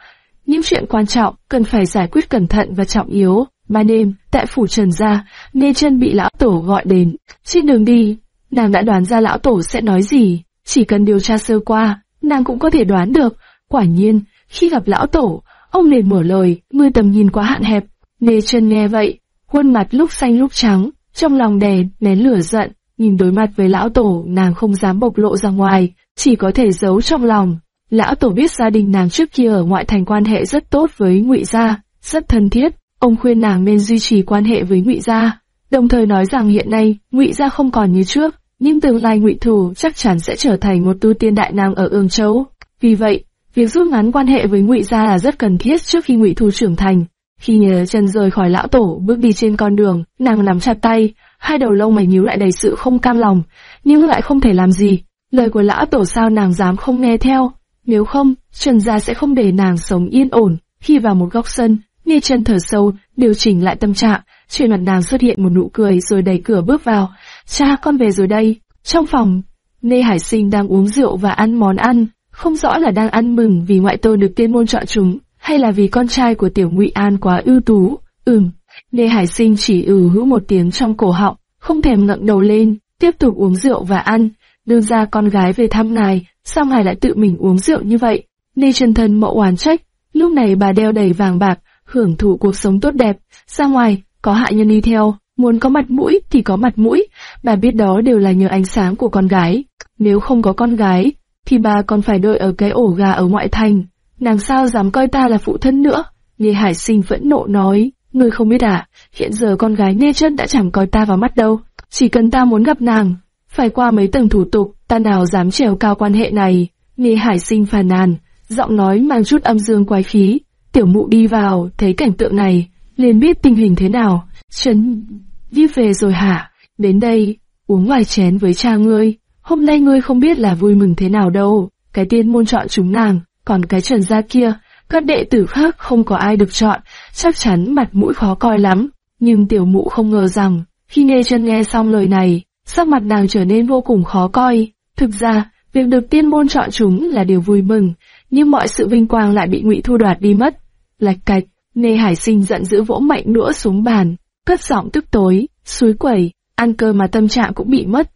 Những chuyện quan trọng cần phải giải quyết cẩn thận và trọng yếu. Ban đêm, tại phủ Trần gia, Nê chân bị lão tổ gọi đến. Trên đường đi, Nàng đã đoán ra lão tổ sẽ nói gì, chỉ cần điều tra sơ qua, nàng cũng có thể đoán được. Quả nhiên, khi gặp lão tổ, ông liền mở lời, mưa tầm nhìn quá hạn hẹp. Nê chân nghe vậy, khuôn mặt lúc xanh lúc trắng, trong lòng đè nén lửa giận, nhìn đối mặt với lão tổ nàng không dám bộc lộ ra ngoài, chỉ có thể giấu trong lòng. Lão tổ biết gia đình nàng trước kia ở ngoại thành quan hệ rất tốt với ngụy gia, rất thân thiết, ông khuyên nàng nên duy trì quan hệ với ngụy gia, đồng thời nói rằng hiện nay ngụy gia không còn như trước, nhưng tương lai ngụy thủ chắc chắn sẽ trở thành một tu tiên đại nam ở ương châu. Vì vậy, việc rút ngắn quan hệ với ngụy gia là rất cần thiết trước khi ngụy thủ trưởng thành. Khi nhờ chân rời khỏi lão tổ bước đi trên con đường, nàng nắm chặt tay, hai đầu lông mày nhíu lại đầy sự không cam lòng, nhưng lại không thể làm gì. Lời của lão tổ sao nàng dám không nghe theo, nếu không, Trần gia sẽ không để nàng sống yên ổn. Khi vào một góc sân, Nghe chân thở sâu, điều chỉnh lại tâm trạng, trên mặt nàng xuất hiện một nụ cười rồi đẩy cửa bước vào. Cha con về rồi đây. Trong phòng, Nê Hải Sinh đang uống rượu và ăn món ăn, không rõ là đang ăn mừng vì ngoại tôn được tiên môn chọn chúng, hay là vì con trai của tiểu ngụy An quá ưu tú. Ừm, Nê Hải Sinh chỉ ừ hữu một tiếng trong cổ họng, không thèm ngẩng đầu lên, tiếp tục uống rượu và ăn. Đưa ra con gái về thăm ngài, sao ngài lại tự mình uống rượu như vậy? Nê chân thân mậu oán trách, lúc này bà đeo đầy vàng bạc, hưởng thụ cuộc sống tốt đẹp, ra ngoài, có hạ nhân đi theo, muốn có mặt mũi thì có mặt mũi, bà biết đó đều là nhờ ánh sáng của con gái. Nếu không có con gái, thì bà còn phải đợi ở cái ổ gà ở ngoại thành. Nàng sao dám coi ta là phụ thân nữa? Nghe Hải Sinh vẫn nộ nói, ngươi không biết à, hiện giờ con gái Nghe chân đã chẳng coi ta vào mắt đâu, chỉ cần ta muốn gặp nàng, phải qua mấy tầng thủ tục, ta nào dám trèo cao quan hệ này. Nghe Hải Sinh phàn nàn, giọng nói mang chút âm dương quái khí, Tiểu mụ đi vào, thấy cảnh tượng này, liền biết tình hình thế nào. Trấn, đi về rồi hả? Đến đây, uống vài chén với cha ngươi. Hôm nay ngươi không biết là vui mừng thế nào đâu. Cái tiên môn chọn chúng nàng, còn cái trần gia kia, các đệ tử khác không có ai được chọn, chắc chắn mặt mũi khó coi lắm. Nhưng tiểu mụ không ngờ rằng, khi nghe chân nghe xong lời này, sắc mặt nàng trở nên vô cùng khó coi. Thực ra, việc được tiên môn chọn chúng là điều vui mừng, nhưng mọi sự vinh quang lại bị ngụy thu đoạt đi mất lạch cạch, Nê Hải Sinh giận dữ vỗ mạnh đũa xuống bàn, cất giọng tức tối, suối quẩy, ăn cơ mà tâm trạng cũng bị mất.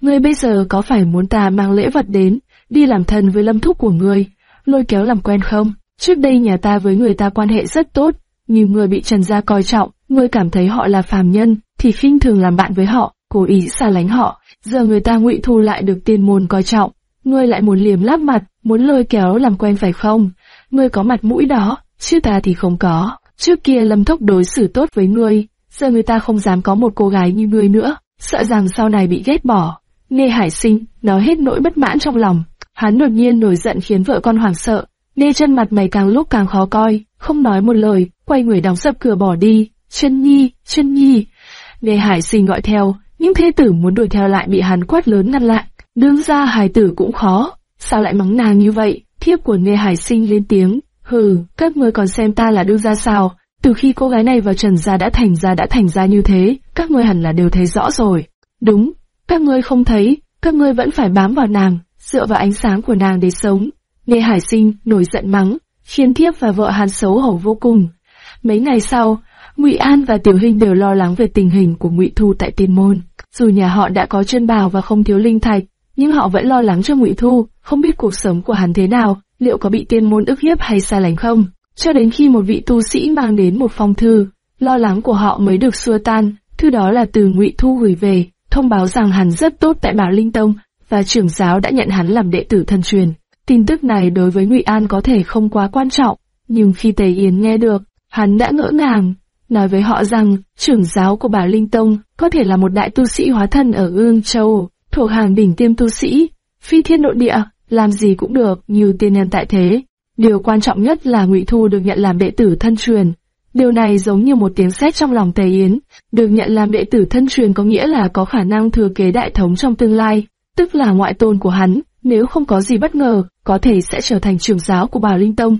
Ngươi bây giờ có phải muốn ta mang lễ vật đến, đi làm thân với lâm thúc của ngươi, lôi kéo làm quen không? Trước đây nhà ta với người ta quan hệ rất tốt, nhưng người bị Trần Gia coi trọng, ngươi cảm thấy họ là phàm nhân, thì khinh thường làm bạn với họ, cố ý xa lánh họ. Giờ người ta ngụy thu lại được tiên môn coi trọng, ngươi lại muốn liềm láp mặt, muốn lôi kéo làm quen phải không? Ngươi có mặt mũi đó, chứ ta thì không có. Trước kia Lâm Thúc đối xử tốt với ngươi, giờ người ta không dám có một cô gái như ngươi nữa, sợ rằng sau này bị ghét bỏ. nê Hải Sinh nói hết nỗi bất mãn trong lòng, hắn đột nhiên nổi giận khiến vợ con hoảng sợ. nê chân mặt mày càng lúc càng khó coi, không nói một lời, quay người đóng sập cửa bỏ đi. Chân Nhi, Chân Nhi. nê Hải Sinh gọi theo, những thế tử muốn đuổi theo lại bị hắn quát lớn ngăn lại. Đương ra Hải tử cũng khó, sao lại mắng nàng như vậy? Thiếp của nê Hải Sinh lên tiếng, Hừ, các ngươi còn xem ta là đương ra sao, từ khi cô gái này vào trần gia đã thành ra đã thành ra như thế, các ngươi hẳn là đều thấy rõ rồi. Đúng, các ngươi không thấy, các ngươi vẫn phải bám vào nàng, dựa vào ánh sáng của nàng để sống. Nghe Hải Sinh nổi giận mắng, khiến thiếp và vợ hàn xấu hổ vô cùng. Mấy ngày sau, Ngụy An và Tiểu Hình đều lo lắng về tình hình của Ngụy Thu tại Tiên Môn. Dù nhà họ đã có chân bào và không thiếu linh thạch, nhưng họ vẫn lo lắng cho Ngụy Thu, không biết cuộc sống của hắn thế nào liệu có bị tiên môn ức hiếp hay xa lánh không? Cho đến khi một vị tu sĩ mang đến một phong thư, lo lắng của họ mới được xua tan. Thư đó là từ Ngụy Thu gửi về, thông báo rằng hắn rất tốt tại Bảo Linh Tông và trưởng giáo đã nhận hắn làm đệ tử thân truyền. Tin tức này đối với Ngụy An có thể không quá quan trọng, nhưng khi Tề Yến nghe được, hắn đã ngỡ ngàng, nói với họ rằng trưởng giáo của Bảo Linh Tông có thể là một đại tu sĩ hóa thân ở Ương Châu, thuộc hàng đỉnh tiêm tu sĩ, phi thiên nội địa làm gì cũng được như tiên nhân tại thế. Điều quan trọng nhất là Ngụy Thu được nhận làm đệ tử thân truyền. Điều này giống như một tiếng sét trong lòng Tề Yến, được nhận làm đệ tử thân truyền có nghĩa là có khả năng thừa kế đại thống trong tương lai, tức là ngoại tôn của hắn, nếu không có gì bất ngờ, có thể sẽ trở thành trưởng giáo của Bảo Linh Tông.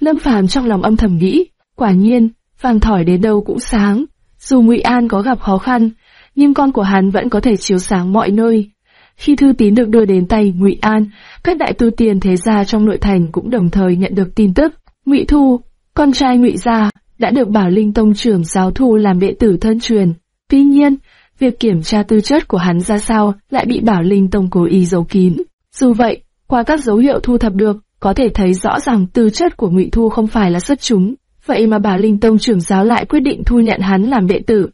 Lâm Phàm trong lòng âm thầm nghĩ, quả nhiên, vàng thỏi đến đâu cũng sáng, dù Ngụy An có gặp khó khăn, nhưng con của hắn vẫn có thể chiếu sáng mọi nơi. Khi thư tín được đưa đến tay Ngụy An, các đại tu tiền thế gia trong nội thành cũng đồng thời nhận được tin tức. Ngụy Thu, con trai Ngụy gia, đã được Bảo Linh Tông trưởng giáo thu làm đệ tử thân truyền. Tuy nhiên, việc kiểm tra tư chất của hắn ra sao lại bị Bảo Linh Tông cố ý giấu kín. Dù vậy, qua các dấu hiệu thu thập được, có thể thấy rõ ràng tư chất của Ngụy Thu không phải là xuất chúng. Vậy mà Bảo Linh Tông trưởng giáo lại quyết định thu nhận hắn làm đệ tử.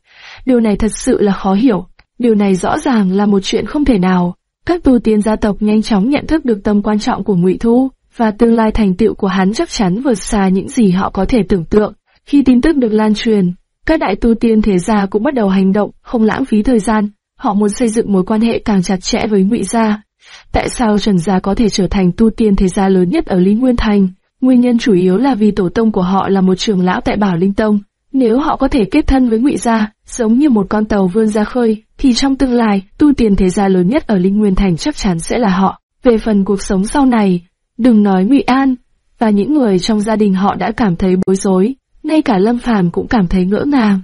Điều này thật sự là khó hiểu. Điều này rõ ràng là một chuyện không thể nào. Các tu tiên gia tộc nhanh chóng nhận thức được tầm quan trọng của Ngụy Thu, và tương lai thành tựu của hắn chắc chắn vượt xa những gì họ có thể tưởng tượng. Khi tin tức được lan truyền, các đại tu tiên thế gia cũng bắt đầu hành động, không lãng phí thời gian. Họ muốn xây dựng mối quan hệ càng chặt chẽ với Ngụy gia. Tại sao Trần gia có thể trở thành tu tiên thế gia lớn nhất ở Lý Nguyên Thành? Nguyên nhân chủ yếu là vì tổ tông của họ là một trưởng lão tại Bảo Linh Tông. Nếu họ có thể kết thân với Ngụy gia, giống như một con tàu vươn ra khơi, thì trong tương lai, tu tiên thế gia lớn nhất ở Linh Nguyên Thành chắc chắn sẽ là họ. Về phần cuộc sống sau này, đừng nói Ngụy An, và những người trong gia đình họ đã cảm thấy bối rối, ngay cả Lâm Phàm cũng cảm thấy ngỡ ngàng.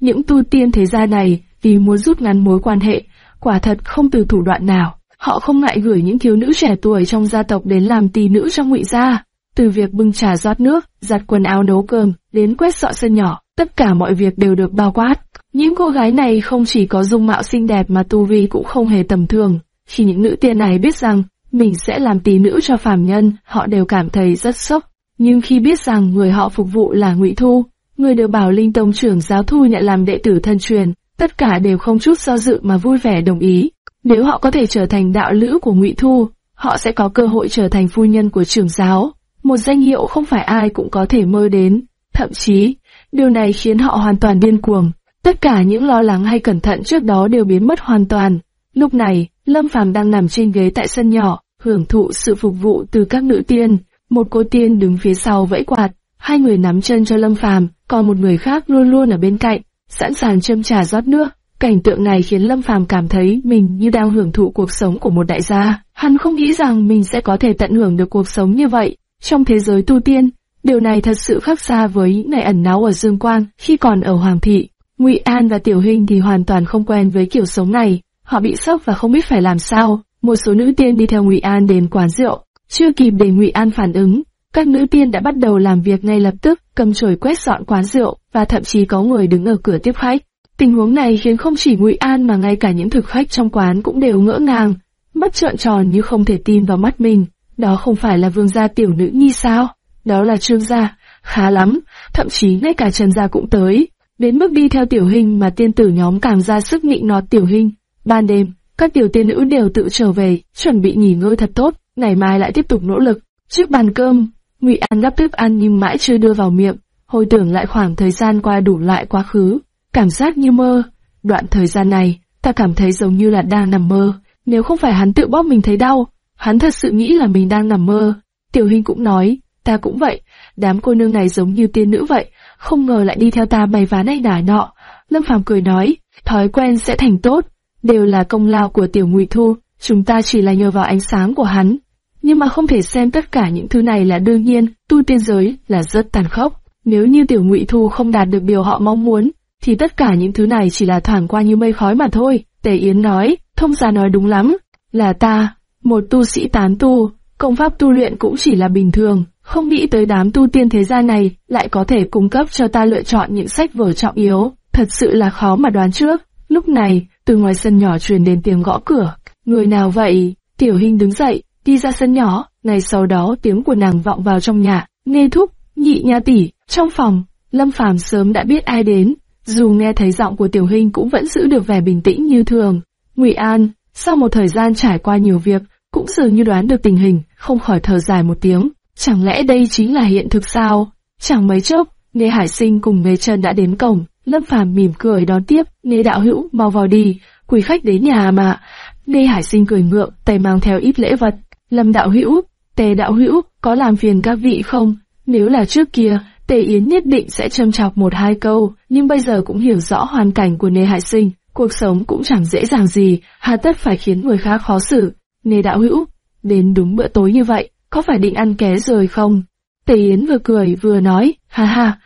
Những tu tiên thế gia này, vì muốn rút ngắn mối quan hệ, quả thật không từ thủ đoạn nào. Họ không ngại gửi những thiếu nữ trẻ tuổi trong gia tộc đến làm tỳ nữ trong ngụy gia. Từ việc bưng trà rót nước, giặt quần áo nấu cơm, đến quét dọn sân nhỏ, tất cả mọi việc đều được bao quát. Những cô gái này không chỉ có dung mạo xinh đẹp mà tu vi cũng không hề tầm thường. Khi những nữ tiên này biết rằng mình sẽ làm tỷ nữ cho phàm nhân, họ đều cảm thấy rất sốc. Nhưng khi biết rằng người họ phục vụ là Ngụy Thu, người được bảo Linh Tông trưởng giáo thu nhận làm đệ tử thân truyền, tất cả đều không chút do dự mà vui vẻ đồng ý. Nếu họ có thể trở thành đạo lữ của Ngụy Thu, họ sẽ có cơ hội trở thành phu nhân của trưởng giáo, một danh hiệu không phải ai cũng có thể mơ đến. Thậm chí, điều này khiến họ hoàn toàn điên cuồng. Tất cả những lo lắng hay cẩn thận trước đó đều biến mất hoàn toàn. Lúc này, Lâm Phàm đang nằm trên ghế tại sân nhỏ, hưởng thụ sự phục vụ từ các nữ tiên. Một cô tiên đứng phía sau vẫy quạt, hai người nắm chân cho Lâm Phàm, còn một người khác luôn luôn ở bên cạnh, sẵn sàng châm trà rót nước. Cảnh tượng này khiến Lâm Phàm cảm thấy mình như đang hưởng thụ cuộc sống của một đại gia. Hắn không nghĩ rằng mình sẽ có thể tận hưởng được cuộc sống như vậy. Trong thế giới tu tiên, điều này thật sự khác xa với những ngày ẩn náu ở Dương Quang khi còn ở Hoàng Thị. Ngụy An và Tiểu Hình thì hoàn toàn không quen với kiểu sống này. Họ bị sốc và không biết phải làm sao. Một số nữ tiên đi theo Ngụy An đến quán rượu, chưa kịp để Ngụy An phản ứng, các nữ tiên đã bắt đầu làm việc ngay lập tức, cầm chổi quét dọn quán rượu, và thậm chí có người đứng ở cửa tiếp khách. Tình huống này khiến không chỉ Ngụy An mà ngay cả những thực khách trong quán cũng đều ngỡ ngàng, mắt trợn tròn như không thể tin vào mắt mình. Đó không phải là vương gia tiểu nữ nhi sao? Đó là trương gia, khá lắm, thậm chí ngay cả trần gia cũng tới. Đến mức đi theo tiểu hình mà tiên tử nhóm càng ra sức nịnh nọt tiểu hình. Ban đêm, các tiểu tiên nữ đều tự trở về, chuẩn bị nghỉ ngơi thật tốt, ngày mai lại tiếp tục nỗ lực. Trước bàn cơm, Ngụy An gắp thức ăn nhưng mãi chưa đưa vào miệng, hồi tưởng lại khoảng thời gian qua đủ lại quá khứ, cảm giác như mơ. Đoạn thời gian này, ta cảm thấy giống như là đang nằm mơ. Nếu không phải hắn tự bóp mình thấy đau, hắn thật sự nghĩ là mình đang nằm mơ. Tiểu Hinh cũng nói, ta cũng vậy, đám cô nương này giống như tiên nữ vậy, không ngờ lại đi theo ta bày ván này nải nọ. Lâm Phàm cười nói, thói quen sẽ thành tốt, đều là công lao của tiểu ngụy thu, chúng ta chỉ là nhờ vào ánh sáng của hắn. Nhưng mà không thể xem tất cả những thứ này là đương nhiên, tu tiên giới là rất tàn khốc. Nếu như tiểu ngụy thu không đạt được điều họ mong muốn, thì tất cả những thứ này chỉ là thoảng qua như mây khói mà thôi. Tề Yến nói, thông gia nói đúng lắm, là ta, một tu sĩ tán tu, công pháp tu luyện cũng chỉ là bình thường, không nghĩ tới đám tu tiên thế gia này lại có thể cung cấp cho ta lựa chọn những sách vở trọng yếu, thật sự là khó mà đoán trước. Lúc này, từ ngoài sân nhỏ truyền đến tiếng gõ cửa. Người nào vậy? Tiểu Hinh đứng dậy, đi ra sân nhỏ, ngay sau đó tiếng của nàng vọng vào trong nhà. Nghe thúc, nhị nha tỷ, trong phòng, Lâm Phàm sớm đã biết ai đến, dù nghe thấy giọng của Tiểu Hinh cũng vẫn giữ được vẻ bình tĩnh như thường. Ngụy An, sau một thời gian trải qua nhiều việc, cũng dường như đoán được tình hình, không khỏi thở dài một tiếng. Chẳng lẽ đây chính là hiện thực sao? Chẳng mấy chốc, Nê Hải Sinh cùng Mê Trần đã đến cổng, Lâm Phàm mỉm cười đón tiếp, Nê đạo hữu, mau vào đi, quý khách đến nhà mà. Nê Hải Sinh cười ngượng, tay mang theo ít lễ vật. Lâm đạo hữu, Tề đạo hữu, có làm phiền các vị không? Nếu là trước kia, Tề Yến nhất định sẽ châm chọc một hai câu, nhưng bây giờ cũng hiểu rõ hoàn cảnh của Nê Hải Sinh, cuộc sống cũng chẳng dễ dàng gì, hà tất phải khiến người khác khó xử. Nê đạo hữu, đến đúng bữa tối như vậy, có phải định ăn ké rồi không? Tề Yến vừa cười vừa nói, ha ha,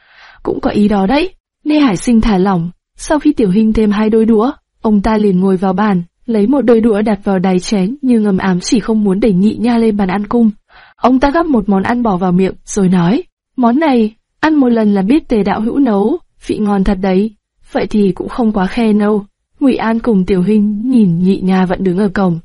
cũng có ý đó đấy. Nê Hải Sinh thả lỏng, sau khi tiểu hình thêm hai đôi đũa, ông ta liền ngồi vào bàn, lấy một đôi đũa đặt vào đáy chén như ngầm ám chỉ không muốn để nhị nha lên bàn ăn cung. Ông ta gắp một món ăn bỏ vào miệng, rồi nói, món này, ăn một lần là biết tề đạo hữu nấu, vị ngon thật đấy, vậy thì cũng không quá khe đâu. Ngụy An cùng Tiểu Hinh nhìn nhị nha vẫn đứng ở cổng,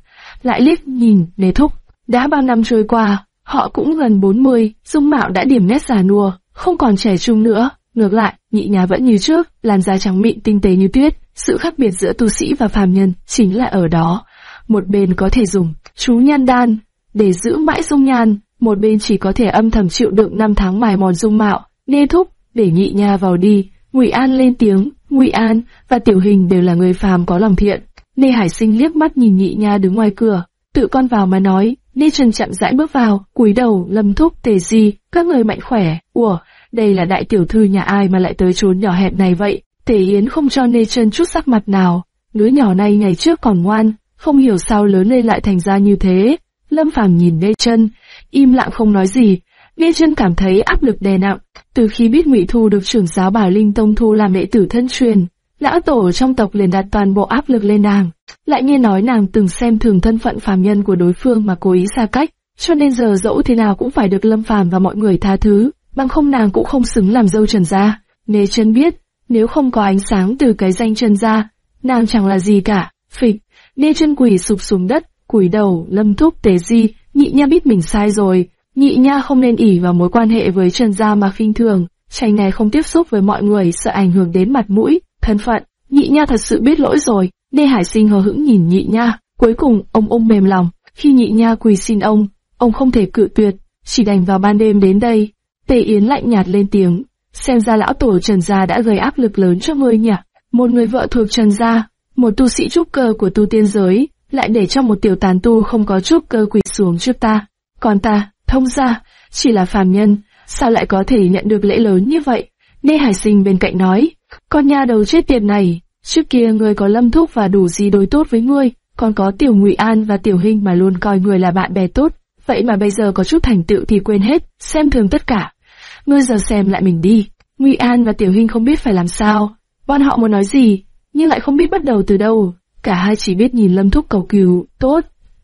lại liếc nhìn Nê Thúc. Đã bao năm trôi qua, họ cũng gần 40, dung mạo đã điểm nét già nua, không còn trẻ trung nữa. Ngược lại, nhị nhà vẫn như trước, làn da trắng mịn tinh tế như tuyết, sự khác biệt giữa tu sĩ và phàm nhân chính là ở đó. Một bên có thể dùng chú nhan đan để giữ mãi dung nhan, một bên chỉ có thể âm thầm chịu đựng năm tháng mài mòn dung mạo, nê thúc để nhị nhà vào đi. Ngụy An lên tiếng, Ngụy An và Tiểu Hình đều là người phàm có lòng thiện. Nê Hải Sinh liếc mắt nhìn nhị nha đứng ngoài cửa, tự con vào mà nói, Ni Trần chậm rãi bước vào, cúi đầu, lâm thúc, tề di, các người mạnh khỏe, ủa, đây là đại tiểu thư nhà ai mà lại tới chốn nhỏ hẹp này vậy? Tề Yến không cho Nê Trần chút sắc mặt nào, đứa nhỏ này ngày trước còn ngoan, không hiểu sao lớn lên lại thành ra như thế. Lâm Phàm nhìn Nê Trần, im lặng không nói gì. Nê Trần cảm thấy áp lực đè nặng, từ khi biết Ngụy Thu được trưởng giáo Bảo Linh Tông thu làm đệ tử thân truyền, lão tổ trong tộc liền đặt toàn bộ áp lực lên nàng. Lại nghe nói nàng từng xem thường thân phận phàm nhân của đối phương mà cố ý xa cách, cho nên giờ dẫu thế nào cũng phải được Lâm Phàm và mọi người tha thứ, bằng không nàng cũng không xứng làm dâu Trần gia. Nê chân biết, nếu không có ánh sáng từ cái danh Trần gia, nàng chẳng là gì cả. Phịch, Nê chân quỷ sụp xuống đất, quỳ đầu, lâm thúc tế di, nhị nha biết mình sai rồi, nhị nha không nên ỉ vào mối quan hệ với Trần gia mà khinh thường, tranh này không tiếp xúc với mọi người sợ ảnh hưởng đến mặt mũi, thân phận. Nhị nha thật sự biết lỗi rồi, Nê Hải Sinh hờ hững nhìn nhị nha, cuối cùng ông ôm mềm lòng, khi nhị nha quỳ xin ông, ông không thể cự tuyệt, chỉ đành vào ban đêm đến đây. Tề Yến lạnh nhạt lên tiếng, xem ra lão tổ Trần gia đã gây áp lực lớn cho ngươi nhỉ? Một người vợ thuộc Trần gia, một tu sĩ trúc cơ của tu tiên giới, lại để cho một tiểu tán tu không có trúc cơ quỳ xuống trước ta. Còn ta, thông gia, chỉ là phàm nhân, sao lại có thể nhận được lễ lớn như vậy? Nê Hải Sinh bên cạnh nói, con nha đầu chết tiệt này, trước kia ngươi có lâm thúc và đủ gì đối tốt với ngươi, còn có tiểu ngụy an và tiểu hình mà luôn coi người là bạn bè tốt, vậy mà bây giờ có chút thành tựu thì quên hết, xem thường tất cả. Ngươi giờ xem lại mình đi, ngụy an và tiểu hình không biết phải làm sao, bọn họ muốn nói gì, nhưng lại không biết bắt đầu từ đâu, cả hai chỉ biết nhìn lâm thúc cầu cứu, tốt.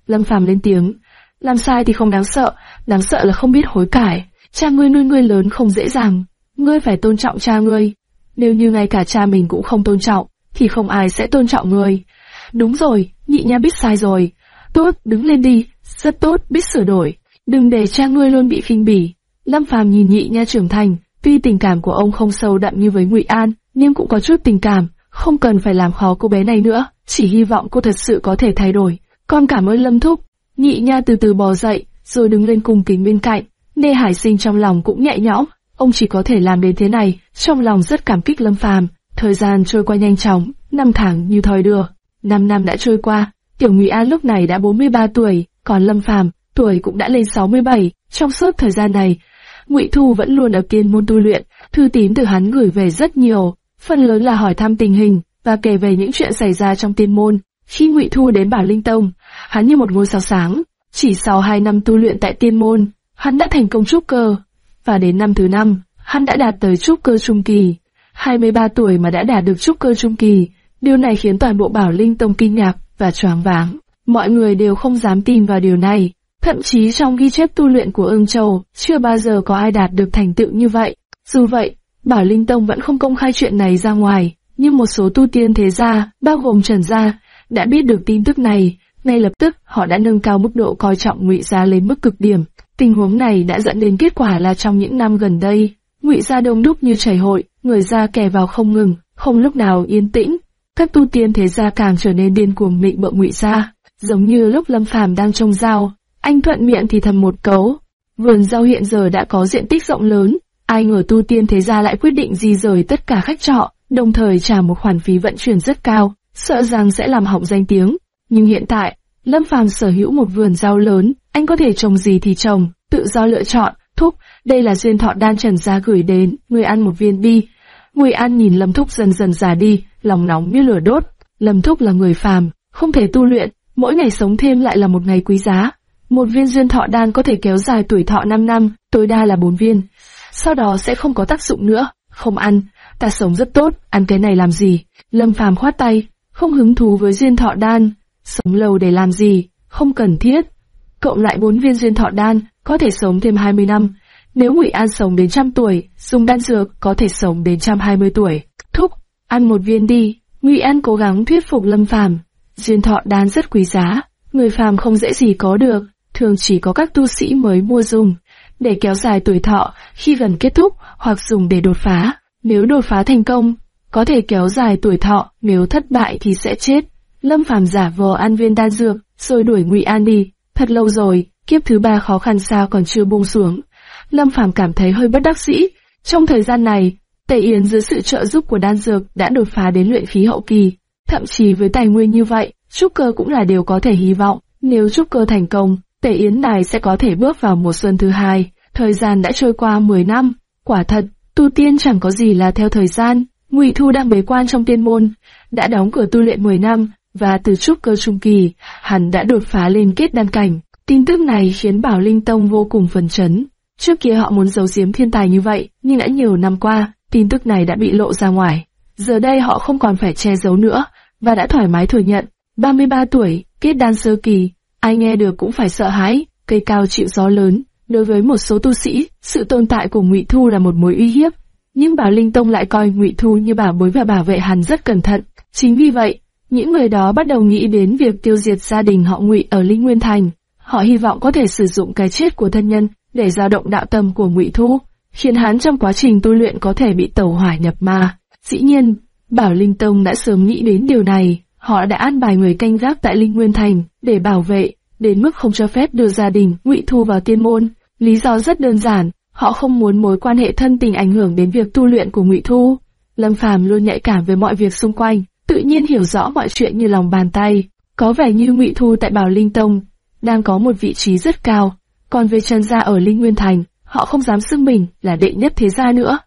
Lâm phàm lên tiếng, làm sai thì không đáng sợ, đáng sợ là không biết hối cải, cha ngươi nuôi ngươi lớn không dễ dàng, ngươi phải tôn trọng cha ngươi. Nếu như ngay cả cha mình cũng không tôn trọng, thì không ai sẽ tôn trọng người Đúng rồi, nhị nha biết sai rồi. Tốt, đứng lên đi, rất tốt, biết sửa đổi. Đừng để cha ngươi luôn bị khinh bỉ. Lâm Phàm nhìn nhị nha trưởng thành, tuy tình cảm của ông không sâu đậm như với Ngụy An, nhưng cũng có chút tình cảm, không cần phải làm khó cô bé này nữa, chỉ hy vọng cô thật sự có thể thay đổi. Con cảm ơn Lâm Thúc. Nhị nha từ từ bò dậy, rồi đứng lên cùng kính bên cạnh. Nê Hải Sinh trong lòng cũng nhẹ nhõm, ông chỉ có thể làm đến thế này, trong lòng rất cảm kích Lâm Phàm. Thời gian trôi qua nhanh chóng, năm tháng như thoi đưa. Năm năm đã trôi qua, Tiểu Ngụy An lúc này đã 43 tuổi, còn Lâm Phàm tuổi cũng đã lên 67. Trong suốt thời gian này, Ngụy Thu vẫn luôn ở kiên môn tu luyện, thư tín từ hắn gửi về rất nhiều, phần lớn là hỏi thăm tình hình và kể về những chuyện xảy ra trong tiên môn. Khi Ngụy Thu đến Bảo Linh Tông, hắn như một ngôi sao sáng. Chỉ sau hai năm tu luyện tại tiên môn, hắn đã thành công trúc cơ, và đến năm thứ năm, hắn đã đạt tới trúc cơ trung kỳ. 23 tuổi mà đã đạt được trúc cơ trung kỳ, điều này khiến toàn bộ Bảo Linh Tông kinh ngạc và choáng váng. Mọi người đều không dám tin vào điều này. Thậm chí trong ghi chép tu luyện của ương châu, chưa bao giờ có ai đạt được thành tựu như vậy. Dù vậy, Bảo Linh Tông vẫn không công khai chuyện này ra ngoài, nhưng một số tu tiên thế gia, bao gồm Trần Gia, đã biết được tin tức này. Ngay lập tức, họ đã nâng cao mức độ coi trọng ngụy gia lên mức cực điểm. Tình huống này đã dẫn đến kết quả là trong những năm gần đây, ngụy gia đông đúc như chảy hội, người gia kè vào không ngừng, không lúc nào yên tĩnh. Các tu tiên thế gia càng trở nên điên cuồng nịnh bợ ngụy gia, giống như lúc Lâm Phàm đang trông rau, anh thuận miệng thì thầm một cấu. Vườn rau hiện giờ đã có diện tích rộng lớn, ai ngờ tu tiên thế gia lại quyết định di rời tất cả khách trọ, đồng thời trả một khoản phí vận chuyển rất cao, sợ rằng sẽ làm hỏng danh tiếng. Nhưng hiện tại, Lâm Phàm sở hữu một vườn rau lớn, anh có thể trồng gì thì trồng, tự do lựa chọn. Thúc, đây là duyên thọ đan trần gia gửi đến, người ăn một viên đi. Ngụy An nhìn Lâm Thúc dần dần già đi, lòng nóng như lửa đốt. Lâm Thúc là người phàm, không thể tu luyện, mỗi ngày sống thêm lại là một ngày quý giá. Một viên duyên thọ đan có thể kéo dài tuổi thọ 5 năm, tối đa là 4 viên. Sau đó sẽ không có tác dụng nữa, không ăn, ta sống rất tốt, ăn cái này làm gì? Lâm Phàm khoát tay, không hứng thú với duyên thọ đan, sống lâu để làm gì, không cần thiết. Cộng lại bốn viên duyên thọ đan, có thể sống thêm 20 năm. Nếu Ngụy An sống đến trăm tuổi, dùng đan dược có thể sống đến trăm hai mươi tuổi. Thúc, ăn một viên đi. Ngụy An cố gắng thuyết phục Lâm Phàm. Duyên thọ đan rất quý giá, người phàm không dễ gì có được, thường chỉ có các tu sĩ mới mua dùng để kéo dài tuổi thọ khi gần kết thúc hoặc dùng để đột phá. Nếu đột phá thành công, có thể kéo dài tuổi thọ, nếu thất bại thì sẽ chết. Lâm Phàm giả vờ an viên đan dược, rồi đuổi Ngụy An đi. Thật lâu rồi, kiếp thứ ba khó khăn sao còn chưa buông xuống. Lâm Phàm cảm thấy hơi bất đắc dĩ. Trong thời gian này, Tề Yến dưới sự trợ giúp của đan dược đã đột phá đến luyện khí hậu kỳ. Thậm chí với tài nguyên như vậy, trúc cơ cũng là điều có thể hy vọng. Nếu trúc cơ thành công, Tề Yến này sẽ có thể bước vào mùa xuân thứ hai. Thời gian đã trôi qua 10 năm, quả thật, tu tiên chẳng có gì là theo thời gian. Ngụy Thu đang bế quan trong tiên môn, đã đóng cửa tu luyện 10 năm, và từ trúc cơ trung kỳ, hắn đã đột phá lên kết đan cảnh. Tin tức này khiến Bảo Linh Tông vô cùng phấn chấn. Trước kia họ muốn giấu giếm thiên tài như vậy, nhưng đã nhiều năm qua, tin tức này đã bị lộ ra ngoài. Giờ đây họ không còn phải che giấu nữa, và đã thoải mái thừa nhận. 33 tuổi, kết đan sơ kỳ, ai nghe được cũng phải sợ hãi, cây cao chịu gió lớn. Đối với một số tu sĩ, sự tồn tại của Ngụy Thu là một mối uy hiếp, nhưng Bảo Linh Tông lại coi Ngụy Thu như bảo bối và bảo vệ hắn rất cẩn thận. Chính vì vậy, những người đó bắt đầu nghĩ đến việc tiêu diệt gia đình họ Ngụy ở Linh Nguyên Thành. Họ hy vọng có thể sử dụng cái chết của thân nhân để dao động đạo tâm của Ngụy Thu, khiến hắn trong quá trình tu luyện có thể bị tẩu hỏa nhập ma. Dĩ nhiên, Bảo Linh Tông đã sớm nghĩ đến điều này, họ đã an bài người canh gác tại Linh Nguyên Thành để bảo vệ, đến mức không cho phép đưa gia đình Ngụy Thu vào tiên môn. Lý do rất đơn giản, họ không muốn mối quan hệ thân tình ảnh hưởng đến việc tu luyện của Ngụy Thu. Lâm Phàm luôn nhạy cảm với mọi việc xung quanh, tự nhiên hiểu rõ mọi chuyện như lòng bàn tay. Có vẻ như Ngụy Thu tại Bảo Linh Tông đang có một vị trí rất cao, còn về Trần gia ở Linh Nguyên Thành, họ không dám xưng mình là đệ nhất thế gia nữa,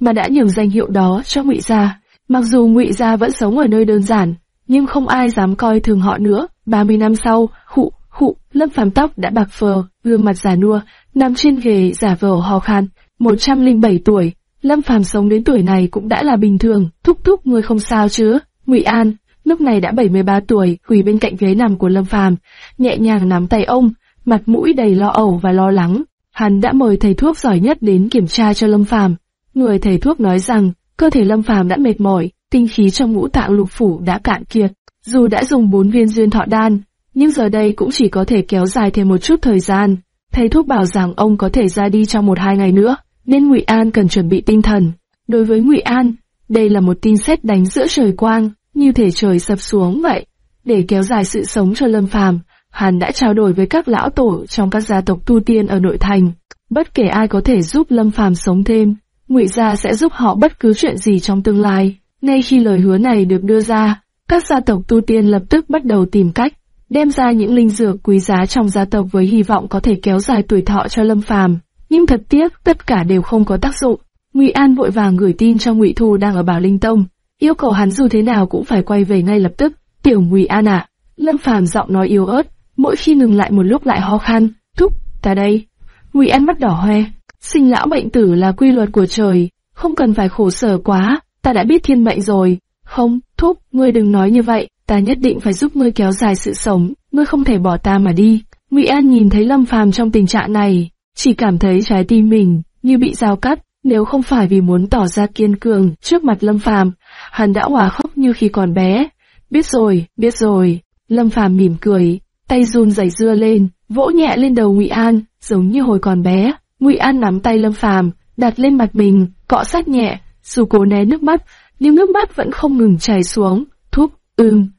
mà đã nhường danh hiệu đó cho Ngụy gia. Mặc dù Ngụy gia vẫn sống ở nơi đơn giản, nhưng không ai dám coi thường họ nữa. 30 năm sau, hụ, hụ, Lâm Phàm tóc đã bạc phờ, gương mặt già nua, nằm trên ghế giả vờ ho khan. 107 tuổi, Lâm Phàm sống đến tuổi này cũng đã là bình thường, thúc thúc người không sao chứ? Ngụy An, lúc này đã 73 tuổi, quỳ bên cạnh ghế nằm của Lâm Phàm, nhẹ nhàng nắm tay ông, mặt mũi đầy lo âu và lo lắng. Hắn đã mời thầy thuốc giỏi nhất đến kiểm tra cho Lâm Phàm. Người thầy thuốc nói rằng, cơ thể Lâm Phàm đã mệt mỏi, tinh khí trong ngũ tạng lục phủ đã cạn kiệt. Dù đã dùng bốn viên duyên thọ đan, nhưng giờ đây cũng chỉ có thể kéo dài thêm một chút thời gian. Thầy thuốc bảo rằng ông có thể ra đi trong một hai ngày nữa, nên Ngụy An cần chuẩn bị tinh thần. Đối với Ngụy An, đây là một tin sét đánh giữa trời quang, như thể trời sập xuống vậy. Để kéo dài sự sống cho Lâm Phàm, hắn đã trao đổi với các lão tổ trong các gia tộc tu tiên ở nội thành. Bất kể ai có thể giúp Lâm Phàm sống thêm, Ngụy gia sẽ giúp họ bất cứ chuyện gì trong tương lai. Ngay khi lời hứa này được đưa ra, các gia tộc tu tiên lập tức bắt đầu tìm cách đem ra những linh dược quý giá trong gia tộc với hy vọng có thể kéo dài tuổi thọ cho Lâm Phàm. Nhưng thật tiếc, tất cả đều không có tác dụng. Ngụy An vội vàng gửi tin cho Ngụy Thu đang ở Bảo Linh Tông, yêu cầu hắn dù thế nào cũng phải quay về ngay lập tức. Tiểu Ngụy An à, Lâm Phàm giọng nói yếu ớt, mỗi khi ngừng lại một lúc lại ho khan, thúc, ta đây. Ngụy An mắt đỏ hoe, sinh lão bệnh tử là quy luật của trời, không cần phải khổ sở quá, ta đã biết thiên mệnh rồi. Không, thúc, ngươi đừng nói như vậy, ta nhất định phải giúp ngươi kéo dài sự sống, ngươi không thể bỏ ta mà đi. Ngụy An nhìn thấy Lâm Phàm trong tình trạng này, chỉ cảm thấy trái tim mình như bị dao cắt, nếu không phải vì muốn tỏ ra kiên cường trước mặt Lâm Phàm, hắn đã hòa khóc như khi còn bé. Biết rồi, biết rồi. Lâm Phàm mỉm cười, tay run rẩy dưa lên, vỗ nhẹ lên đầu Ngụy An, giống như hồi còn bé. Ngụy An nắm tay Lâm Phàm, đặt lên mặt mình, cọ sát nhẹ, dù cố né nước mắt, nhưng nước mắt vẫn không ngừng chảy xuống. Thúc, ưm,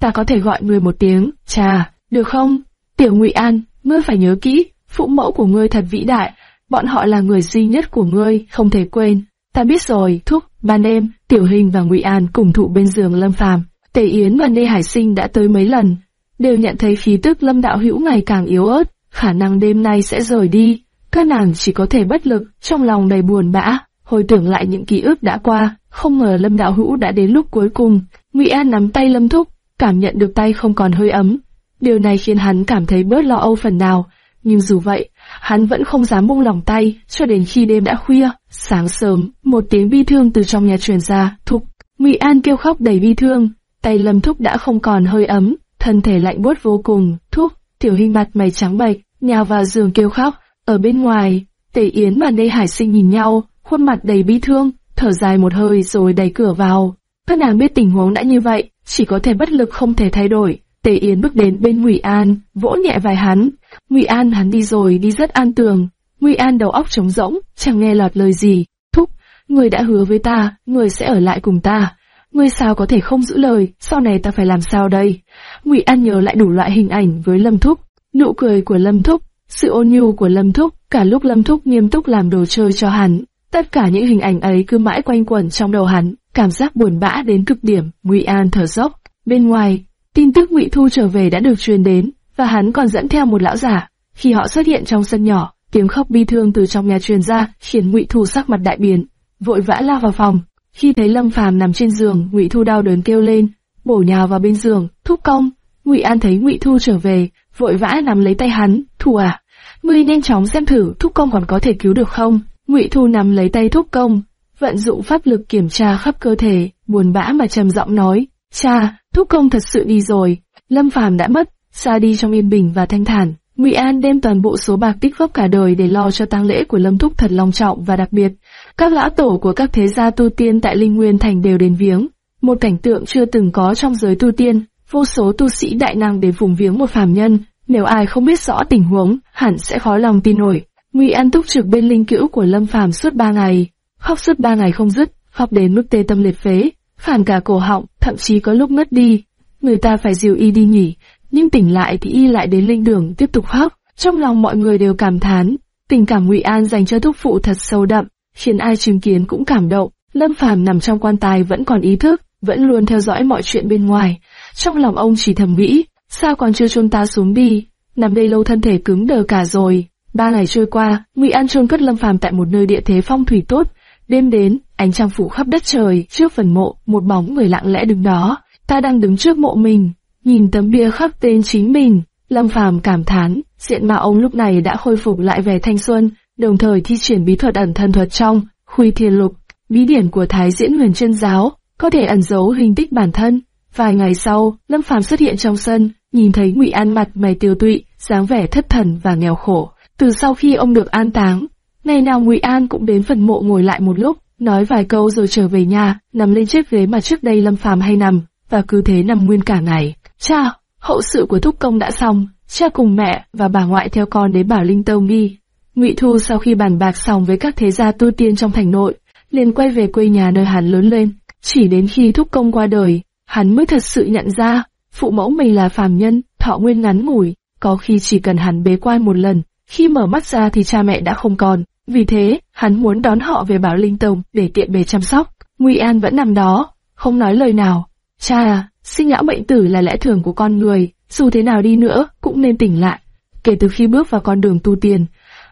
ta có thể gọi người một tiếng, cha, được không? Tiểu Ngụy An, ngươi phải nhớ kỹ, phụ mẫu của ngươi thật vĩ đại, bọn họ là người duy nhất của ngươi, không thể quên. Ta biết rồi, thúc, ban đêm, Tiểu Hình và Ngụy An cùng thụ bên giường Lâm Phàm. Tề Yến và Lê Hải Sinh đã tới mấy lần, đều nhận thấy khí tức Lâm Đạo Hữu ngày càng yếu ớt, khả năng đêm nay sẽ rời đi. Các nàng chỉ có thể bất lực, trong lòng đầy buồn bã, hồi tưởng lại những ký ức đã qua, không ngờ Lâm Đạo Hữu đã đến lúc cuối cùng. Ngụy An nắm tay Lâm Thúc, cảm nhận được tay không còn hơi ấm. Điều này khiến hắn cảm thấy bớt lo âu phần nào, nhưng dù vậy, hắn vẫn không dám buông lòng tay, cho đến khi đêm đã khuya. Sáng sớm, một tiếng bi thương từ trong nhà truyền ra, thúc. Ngụy An kêu khóc đầy bi thương, tay Lâm Thúc đã không còn hơi ấm, thân thể lạnh buốt vô cùng. Thúc, tiểu hình mặt mày trắng bệch, nhào vào giường kêu khóc. Ở bên ngoài, Tề Yến và Lê Hải Sinh nhìn nhau, khuôn mặt đầy bi thương, thở dài một hơi rồi đẩy cửa vào. Các nàng biết tình huống đã như vậy, chỉ có thể bất lực không thể thay đổi. Tề Yến bước đến bên Ngụy An, vỗ nhẹ vai hắn. Ngụy An hắn đi rồi, đi rất an tường. Ngụy An đầu óc trống rỗng, chẳng nghe lọt lời gì. Thúc, người đã hứa với ta, người sẽ ở lại cùng ta. Ngươi sao có thể không giữ lời, sau này ta phải làm sao đây? Ngụy An nhớ lại đủ loại hình ảnh với Lâm Thúc, nụ cười của Lâm Thúc, sự ôn nhu của Lâm Thúc, cả lúc Lâm Thúc nghiêm túc làm đồ chơi cho hắn. Tất cả những hình ảnh ấy cứ mãi quanh quẩn trong đầu hắn, cảm giác buồn bã đến cực điểm, Ngụy An thở dốc. Bên ngoài, tin tức Ngụy Thu trở về đã được truyền đến, và hắn còn dẫn theo một lão giả. Khi họ xuất hiện trong sân nhỏ, tiếng khóc bi thương từ trong nhà truyền ra, khiến Ngụy Thu sắc mặt đại biến, vội vã lao vào phòng. Khi thấy Lâm Phàm nằm trên giường, Ngụy Thu đau đớn kêu lên, bổ nhào vào bên giường, thúc công. Ngụy An thấy Ngụy Thu trở về, vội vã nắm lấy tay hắn, Thu à, ngươi nhanh chóng xem thử thúc công còn có thể cứu được không? Ngụy Thu nắm lấy tay thúc công, vận dụng pháp lực kiểm tra khắp cơ thể, buồn bã mà trầm giọng nói, cha, thúc công thật sự đi rồi, Lâm Phàm đã mất, xa đi trong yên bình và thanh thản. Ngụy An đem toàn bộ số bạc tích góp cả đời để lo cho tang lễ của Lâm Thúc thật long trọng và đặc biệt. Các lão tổ của các thế gia tu tiên tại Linh Nguyên Thành đều đến viếng, một cảnh tượng chưa từng có trong giới tu tiên, vô số tu sĩ đại năng đến vùng viếng một phàm nhân, nếu ai không biết rõ tình huống, hẳn sẽ khó lòng tin nổi. Ngụy An túc trực bên linh cữu của Lâm Phàm suốt ba ngày, khóc suốt ba ngày không dứt, khóc đến mức tê tâm liệt phế, phản cả cổ họng, thậm chí có lúc ngất đi. Người ta phải dìu y đi nghỉ, nhưng tỉnh lại thì y lại đến linh đường tiếp tục khóc. Trong lòng mọi người đều cảm thán, tình cảm Ngụy An dành cho thúc phụ thật sâu đậm, khiến ai chứng kiến cũng cảm động. Lâm Phàm nằm trong quan tài vẫn còn ý thức, vẫn luôn theo dõi mọi chuyện bên ngoài. Trong lòng ông chỉ thầm nghĩ, sao còn chưa chôn ta xuống đi, nằm đây lâu thân thể cứng đờ cả rồi. Ba ngày trôi qua, Ngụy An chôn cất Lâm Phàm tại một nơi địa thế phong thủy tốt. Đêm đến, ánh trăng phủ khắp đất trời, trước phần mộ, một bóng người lặng lẽ đứng đó. Ta đang đứng trước mộ mình, nhìn tấm bia khắc tên chính mình. Lâm Phàm cảm thán, diện mạo ông lúc này đã khôi phục lại vẻ thanh xuân, đồng thời thi triển bí thuật ẩn thân thuật trong Khuy Thiên Lục, bí điển của Thái Diễn Huyền Chân Giáo, có thể ẩn giấu hình tích bản thân. Vài ngày sau, Lâm Phàm xuất hiện trong sân, nhìn thấy Ngụy An mặt mày tiêu tụy, dáng vẻ thất thần và nghèo khổ. Từ sau khi ông được an táng, ngày nào Ngụy An cũng đến phần mộ ngồi lại một lúc, nói vài câu rồi trở về nhà, nằm lên chiếc ghế mà trước đây Lâm Phàm hay nằm, và cứ thế nằm nguyên cả ngày. Cha, hậu sự của thúc công đã xong, cha cùng mẹ và bà ngoại theo con đến Bảo Linh Tông đi. Ngụy Thu sau khi bàn bạc xong với các thế gia tu tiên trong thành nội, liền quay về quê nhà nơi hắn lớn lên. Chỉ đến khi thúc công qua đời, hắn mới thật sự nhận ra, phụ mẫu mình là phàm nhân, thọ nguyên ngắn ngủi, có khi chỉ cần hắn bế quan một lần, khi mở mắt ra thì cha mẹ đã không còn. Vì thế, hắn muốn đón họ về Bảo Linh Tông để tiện bề chăm sóc. Ngụy An vẫn nằm đó, không nói lời nào. Cha à, sinh lão bệnh tử là lẽ thường của con người, dù thế nào đi nữa cũng nên tỉnh lại. Kể từ khi bước vào con đường tu tiên,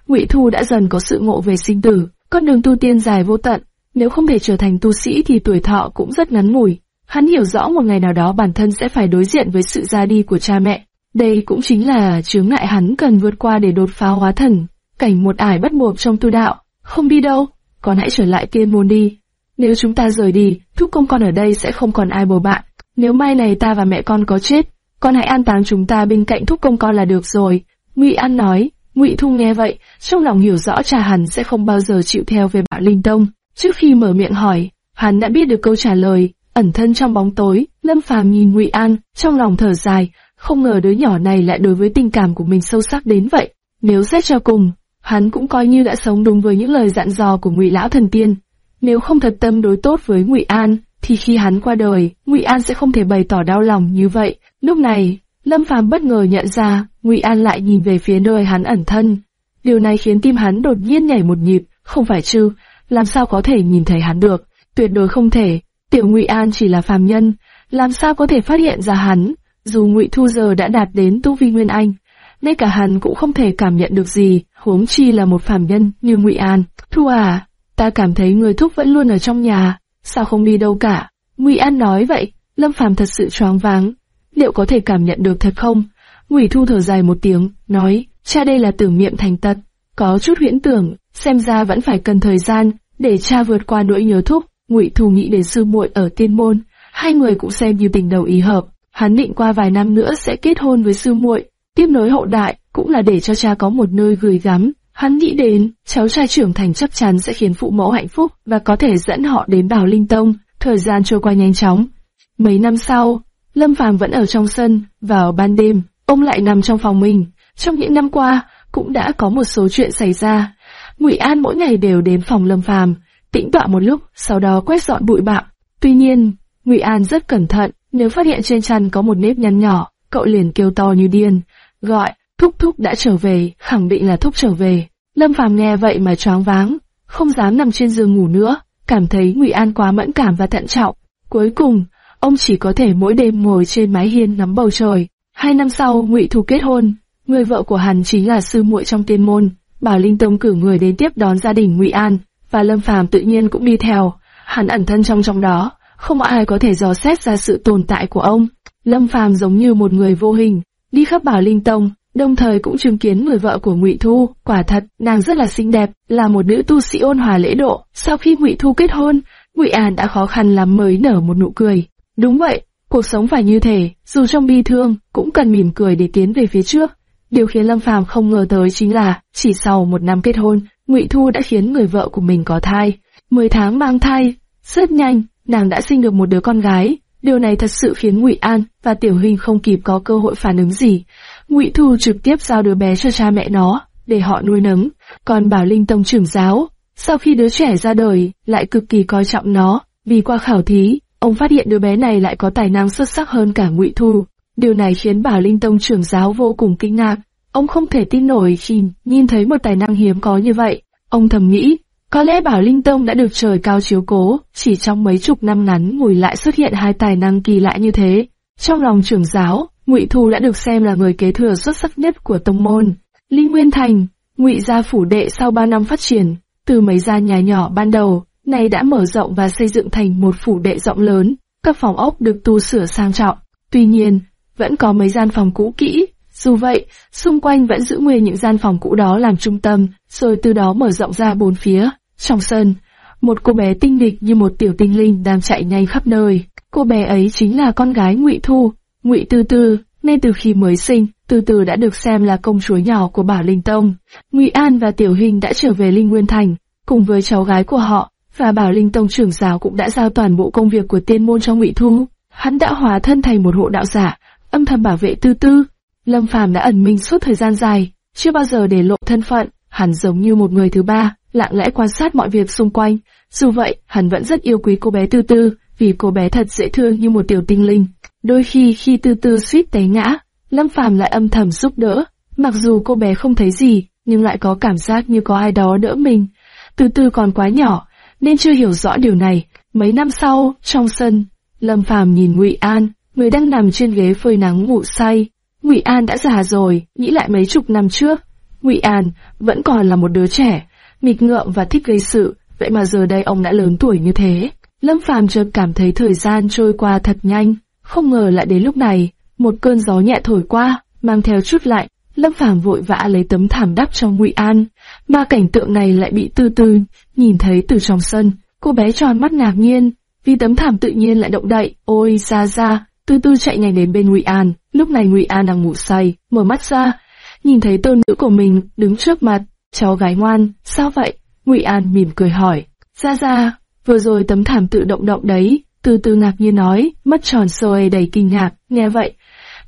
Ngụy Thu đã dần có sự ngộ về sinh tử. Con đường tu tiên dài vô tận, nếu không thể trở thành tu sĩ thì tuổi thọ cũng rất ngắn ngủi. Hắn hiểu rõ một ngày nào đó bản thân sẽ phải đối diện với sự ra đi của cha mẹ. Đây cũng chính là chướng ngại hắn cần vượt qua để đột phá hóa thần. Cảnh một ải bắt buộc trong tu đạo, không đi đâu, con hãy trở lại tiên môn đi. Nếu chúng ta rời đi, thúc công con ở đây sẽ không còn ai bầu bạn. Nếu mai này ta và mẹ con có chết, con hãy an táng chúng ta bên cạnh thúc công con là được rồi. Ngụy An nói, Ngụy Thu nghe vậy, trong lòng hiểu rõ trà hắn sẽ không bao giờ chịu theo về Bảo Linh Tông. Trước khi mở miệng hỏi, hắn đã biết được câu trả lời, ẩn thân trong bóng tối, Lâm Phàm nhìn Ngụy An, trong lòng thở dài, không ngờ đứa nhỏ này lại đối với tình cảm của mình sâu sắc đến vậy. Nếu xét cho cùng, hắn cũng coi như đã sống đúng với những lời dặn dò của Ngụy lão thần tiên. Nếu không thật tâm đối tốt với Ngụy An, thì khi hắn qua đời, Ngụy An sẽ không thể bày tỏ đau lòng như vậy. Lúc này, Lâm Phàm bất ngờ nhận ra, Ngụy An lại nhìn về phía nơi hắn ẩn thân. Điều này khiến tim hắn đột nhiên nhảy một nhịp, không phải chứ, làm sao có thể nhìn thấy hắn được, tuyệt đối không thể. Tiểu Ngụy An chỉ là phàm nhân, làm sao có thể phát hiện ra hắn, dù Ngụy Thu giờ đã đạt đến tu vi Nguyên Anh, ngay cả hắn cũng không thể cảm nhận được gì, huống chi là một phàm nhân như Ngụy An. Thu à, ta cảm thấy người thúc vẫn luôn ở trong nhà, sao không đi đâu cả? Ngụy An nói vậy, Lâm Phàm thật sự choáng váng, liệu có thể cảm nhận được thật không? Ngụy Thu thở dài một tiếng, nói, cha đây là tưởng miệng thành tật, có chút huyễn tưởng, xem ra vẫn phải cần thời gian để cha vượt qua nỗi nhớ thúc. Ngụy Thu nghĩ đến sư muội ở tiên môn, hai người cũng xem như tình đầu ý hợp. Hắn định qua vài năm nữa sẽ kết hôn với sư muội, tiếp nối hậu đại, cũng là để cho cha có một nơi gửi gắm. Hắn nghĩ đến, cháu trai trưởng thành chắc chắn sẽ khiến phụ mẫu hạnh phúc và có thể dẫn họ đến Bảo Linh Tông. Thời gian trôi qua nhanh chóng. Mấy năm sau, Lâm Phàm vẫn ở trong sân, vào ban đêm, ông lại nằm trong phòng mình. Trong những năm qua, cũng đã có một số chuyện xảy ra. Ngụy An mỗi ngày đều đến phòng Lâm Phàm, tĩnh tọa một lúc, sau đó quét dọn bụi bặm. Tuy nhiên, Ngụy An rất cẩn thận, nếu phát hiện trên chăn có một nếp nhăn nhỏ, cậu liền kêu to như điên, gọi, thúc thúc đã trở về, khẳng định là thúc trở về. Lâm Phàm nghe vậy mà choáng váng, không dám nằm trên giường ngủ nữa, cảm thấy Ngụy An quá mẫn cảm và thận trọng. Cuối cùng, ông chỉ có thể mỗi đêm ngồi trên mái hiên ngắm bầu trời. Hai năm sau, Ngụy Thu kết hôn, người vợ của hắn chính là sư muội trong tiên môn. Bảo Linh Tông cử người đến tiếp đón gia đình Ngụy An, và Lâm Phàm tự nhiên cũng đi theo. Hắn ẩn thân trong trong đó, không ai có thể dò xét ra sự tồn tại của ông. Lâm Phàm giống như một người vô hình, đi khắp Bảo Linh Tông, đồng thời cũng chứng kiến người vợ của Ngụy Thu, quả thật, nàng rất là xinh đẹp, là một nữ tu sĩ ôn hòa lễ độ. Sau khi Ngụy Thu kết hôn, Ngụy An đã khó khăn lắm mới nở một nụ cười. Đúng vậy, cuộc sống phải như thế, dù trong bi thương, cũng cần mỉm cười để tiến về phía trước. Điều khiến Lâm Phàm không ngờ tới chính là, chỉ sau một năm kết hôn, Ngụy Thu đã khiến người vợ của mình có thai. Mười tháng mang thai, rất nhanh, nàng đã sinh được một đứa con gái. Điều này thật sự khiến Ngụy An và Tiểu Hình không kịp có cơ hội phản ứng gì. Ngụy Thu trực tiếp giao đứa bé cho cha mẹ nó, để họ nuôi nấng. Còn Bảo Linh Tông trưởng giáo, sau khi đứa trẻ ra đời, lại cực kỳ coi trọng nó. Vì qua khảo thí, ông phát hiện đứa bé này lại có tài năng xuất sắc hơn cả Ngụy Thu. Điều này khiến Bảo Linh Tông trưởng giáo vô cùng kinh ngạc. Ông không thể tin nổi khi nhìn thấy một tài năng hiếm có như vậy. Ông thầm nghĩ, có lẽ Bảo Linh Tông đã được trời cao chiếu cố, chỉ trong mấy chục năm ngắn ngủi lại xuất hiện hai tài năng kỳ lạ như thế. Trong lòng trưởng giáo, Ngụy Thu đã được xem là người kế thừa xuất sắc nhất của tông môn. Linh Nguyên Thành, Ngụy gia phủ đệ sau ba năm phát triển, từ mấy gia nhà nhỏ ban đầu, nay đã mở rộng và xây dựng thành một phủ đệ rộng lớn, các phòng ốc được tu sửa sang trọng. Tuy nhiên, vẫn có mấy gian phòng cũ kỹ, dù vậy, xung quanh vẫn giữ nguyên những gian phòng cũ đó làm trung tâm, rồi từ đó mở rộng ra bốn phía. Trong sân, một cô bé tinh địch như một tiểu tinh linh đang chạy nhanh khắp nơi. Cô bé ấy chính là con gái Ngụy Thu, Ngụy Tư Tư, nên từ khi mới sinh, Tư Tư đã được xem là công chúa nhỏ của Bảo Linh Tông. Ngụy An và Tiểu Hình đã trở về Linh Nguyên Thành, cùng với cháu gái của họ, và Bảo Linh Tông trưởng giáo cũng đã giao toàn bộ công việc của tiên môn cho Ngụy Thu. Hắn đã hóa thân thành một hộ đạo giả, âm thầm bảo vệ Tư Tư. Lâm Phàm đã ẩn mình suốt thời gian dài, chưa bao giờ để lộ thân phận, hắn giống như một người thứ ba, lặng lẽ quan sát mọi việc xung quanh. Dù vậy, hắn vẫn rất yêu quý cô bé Tư Tư, vì cô bé thật dễ thương như một tiểu tinh linh. Đôi khi khi Tư Tư suýt té ngã, Lâm Phàm lại âm thầm giúp đỡ. Mặc dù cô bé không thấy gì, nhưng lại có cảm giác như có ai đó đỡ mình. Tư Tư còn quá nhỏ, nên chưa hiểu rõ điều này. Mấy năm sau, trong sân, Lâm Phàm nhìn Ngụy An, người đang nằm trên ghế phơi nắng ngủ say. Ngụy An đã già rồi, nghĩ lại mấy chục năm trước, Ngụy An vẫn còn là một đứa trẻ, nghịch ngợm và thích gây sự, vậy mà giờ đây ông đã lớn tuổi như thế. Lâm Phàm chợt cảm thấy thời gian trôi qua thật nhanh, không ngờ lại đến lúc này, một cơn gió nhẹ thổi qua, mang theo chút lạnh, Lâm Phàm vội vã lấy tấm thảm đắp cho Ngụy An, mà cảnh tượng này lại bị Tư Tư nhìn thấy từ trong sân, cô bé tròn mắt ngạc nhiên, vì tấm thảm tự nhiên lại động đậy, ôi ra ra, Tư Tư chạy nhanh đến bên Ngụy An, lúc này Ngụy An đang ngủ say, mở mắt ra, nhìn thấy tôn nữ của mình đứng trước mặt, cháu gái ngoan, sao vậy? Ngụy An mỉm cười hỏi, ra ra, vừa rồi tấm thảm tự động động đấy, từ từ ngạc nhiên nói, mắt tròn sôi đầy kinh ngạc, nghe vậy.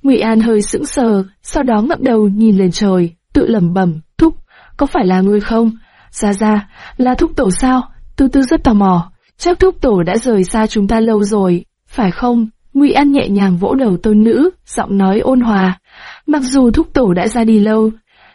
Ngụy An hơi sững sờ, sau đó ngậm đầu nhìn lên trời, tự lẩm bẩm, thúc, có phải là ngươi không? Ra ra, là thúc tổ sao? Tư tư rất tò mò, chắc thúc tổ đã rời xa chúng ta lâu rồi, phải không? Ngụy An nhẹ nhàng vỗ đầu tôn nữ, giọng nói ôn hòa. Mặc dù thúc tổ đã ra đi lâu,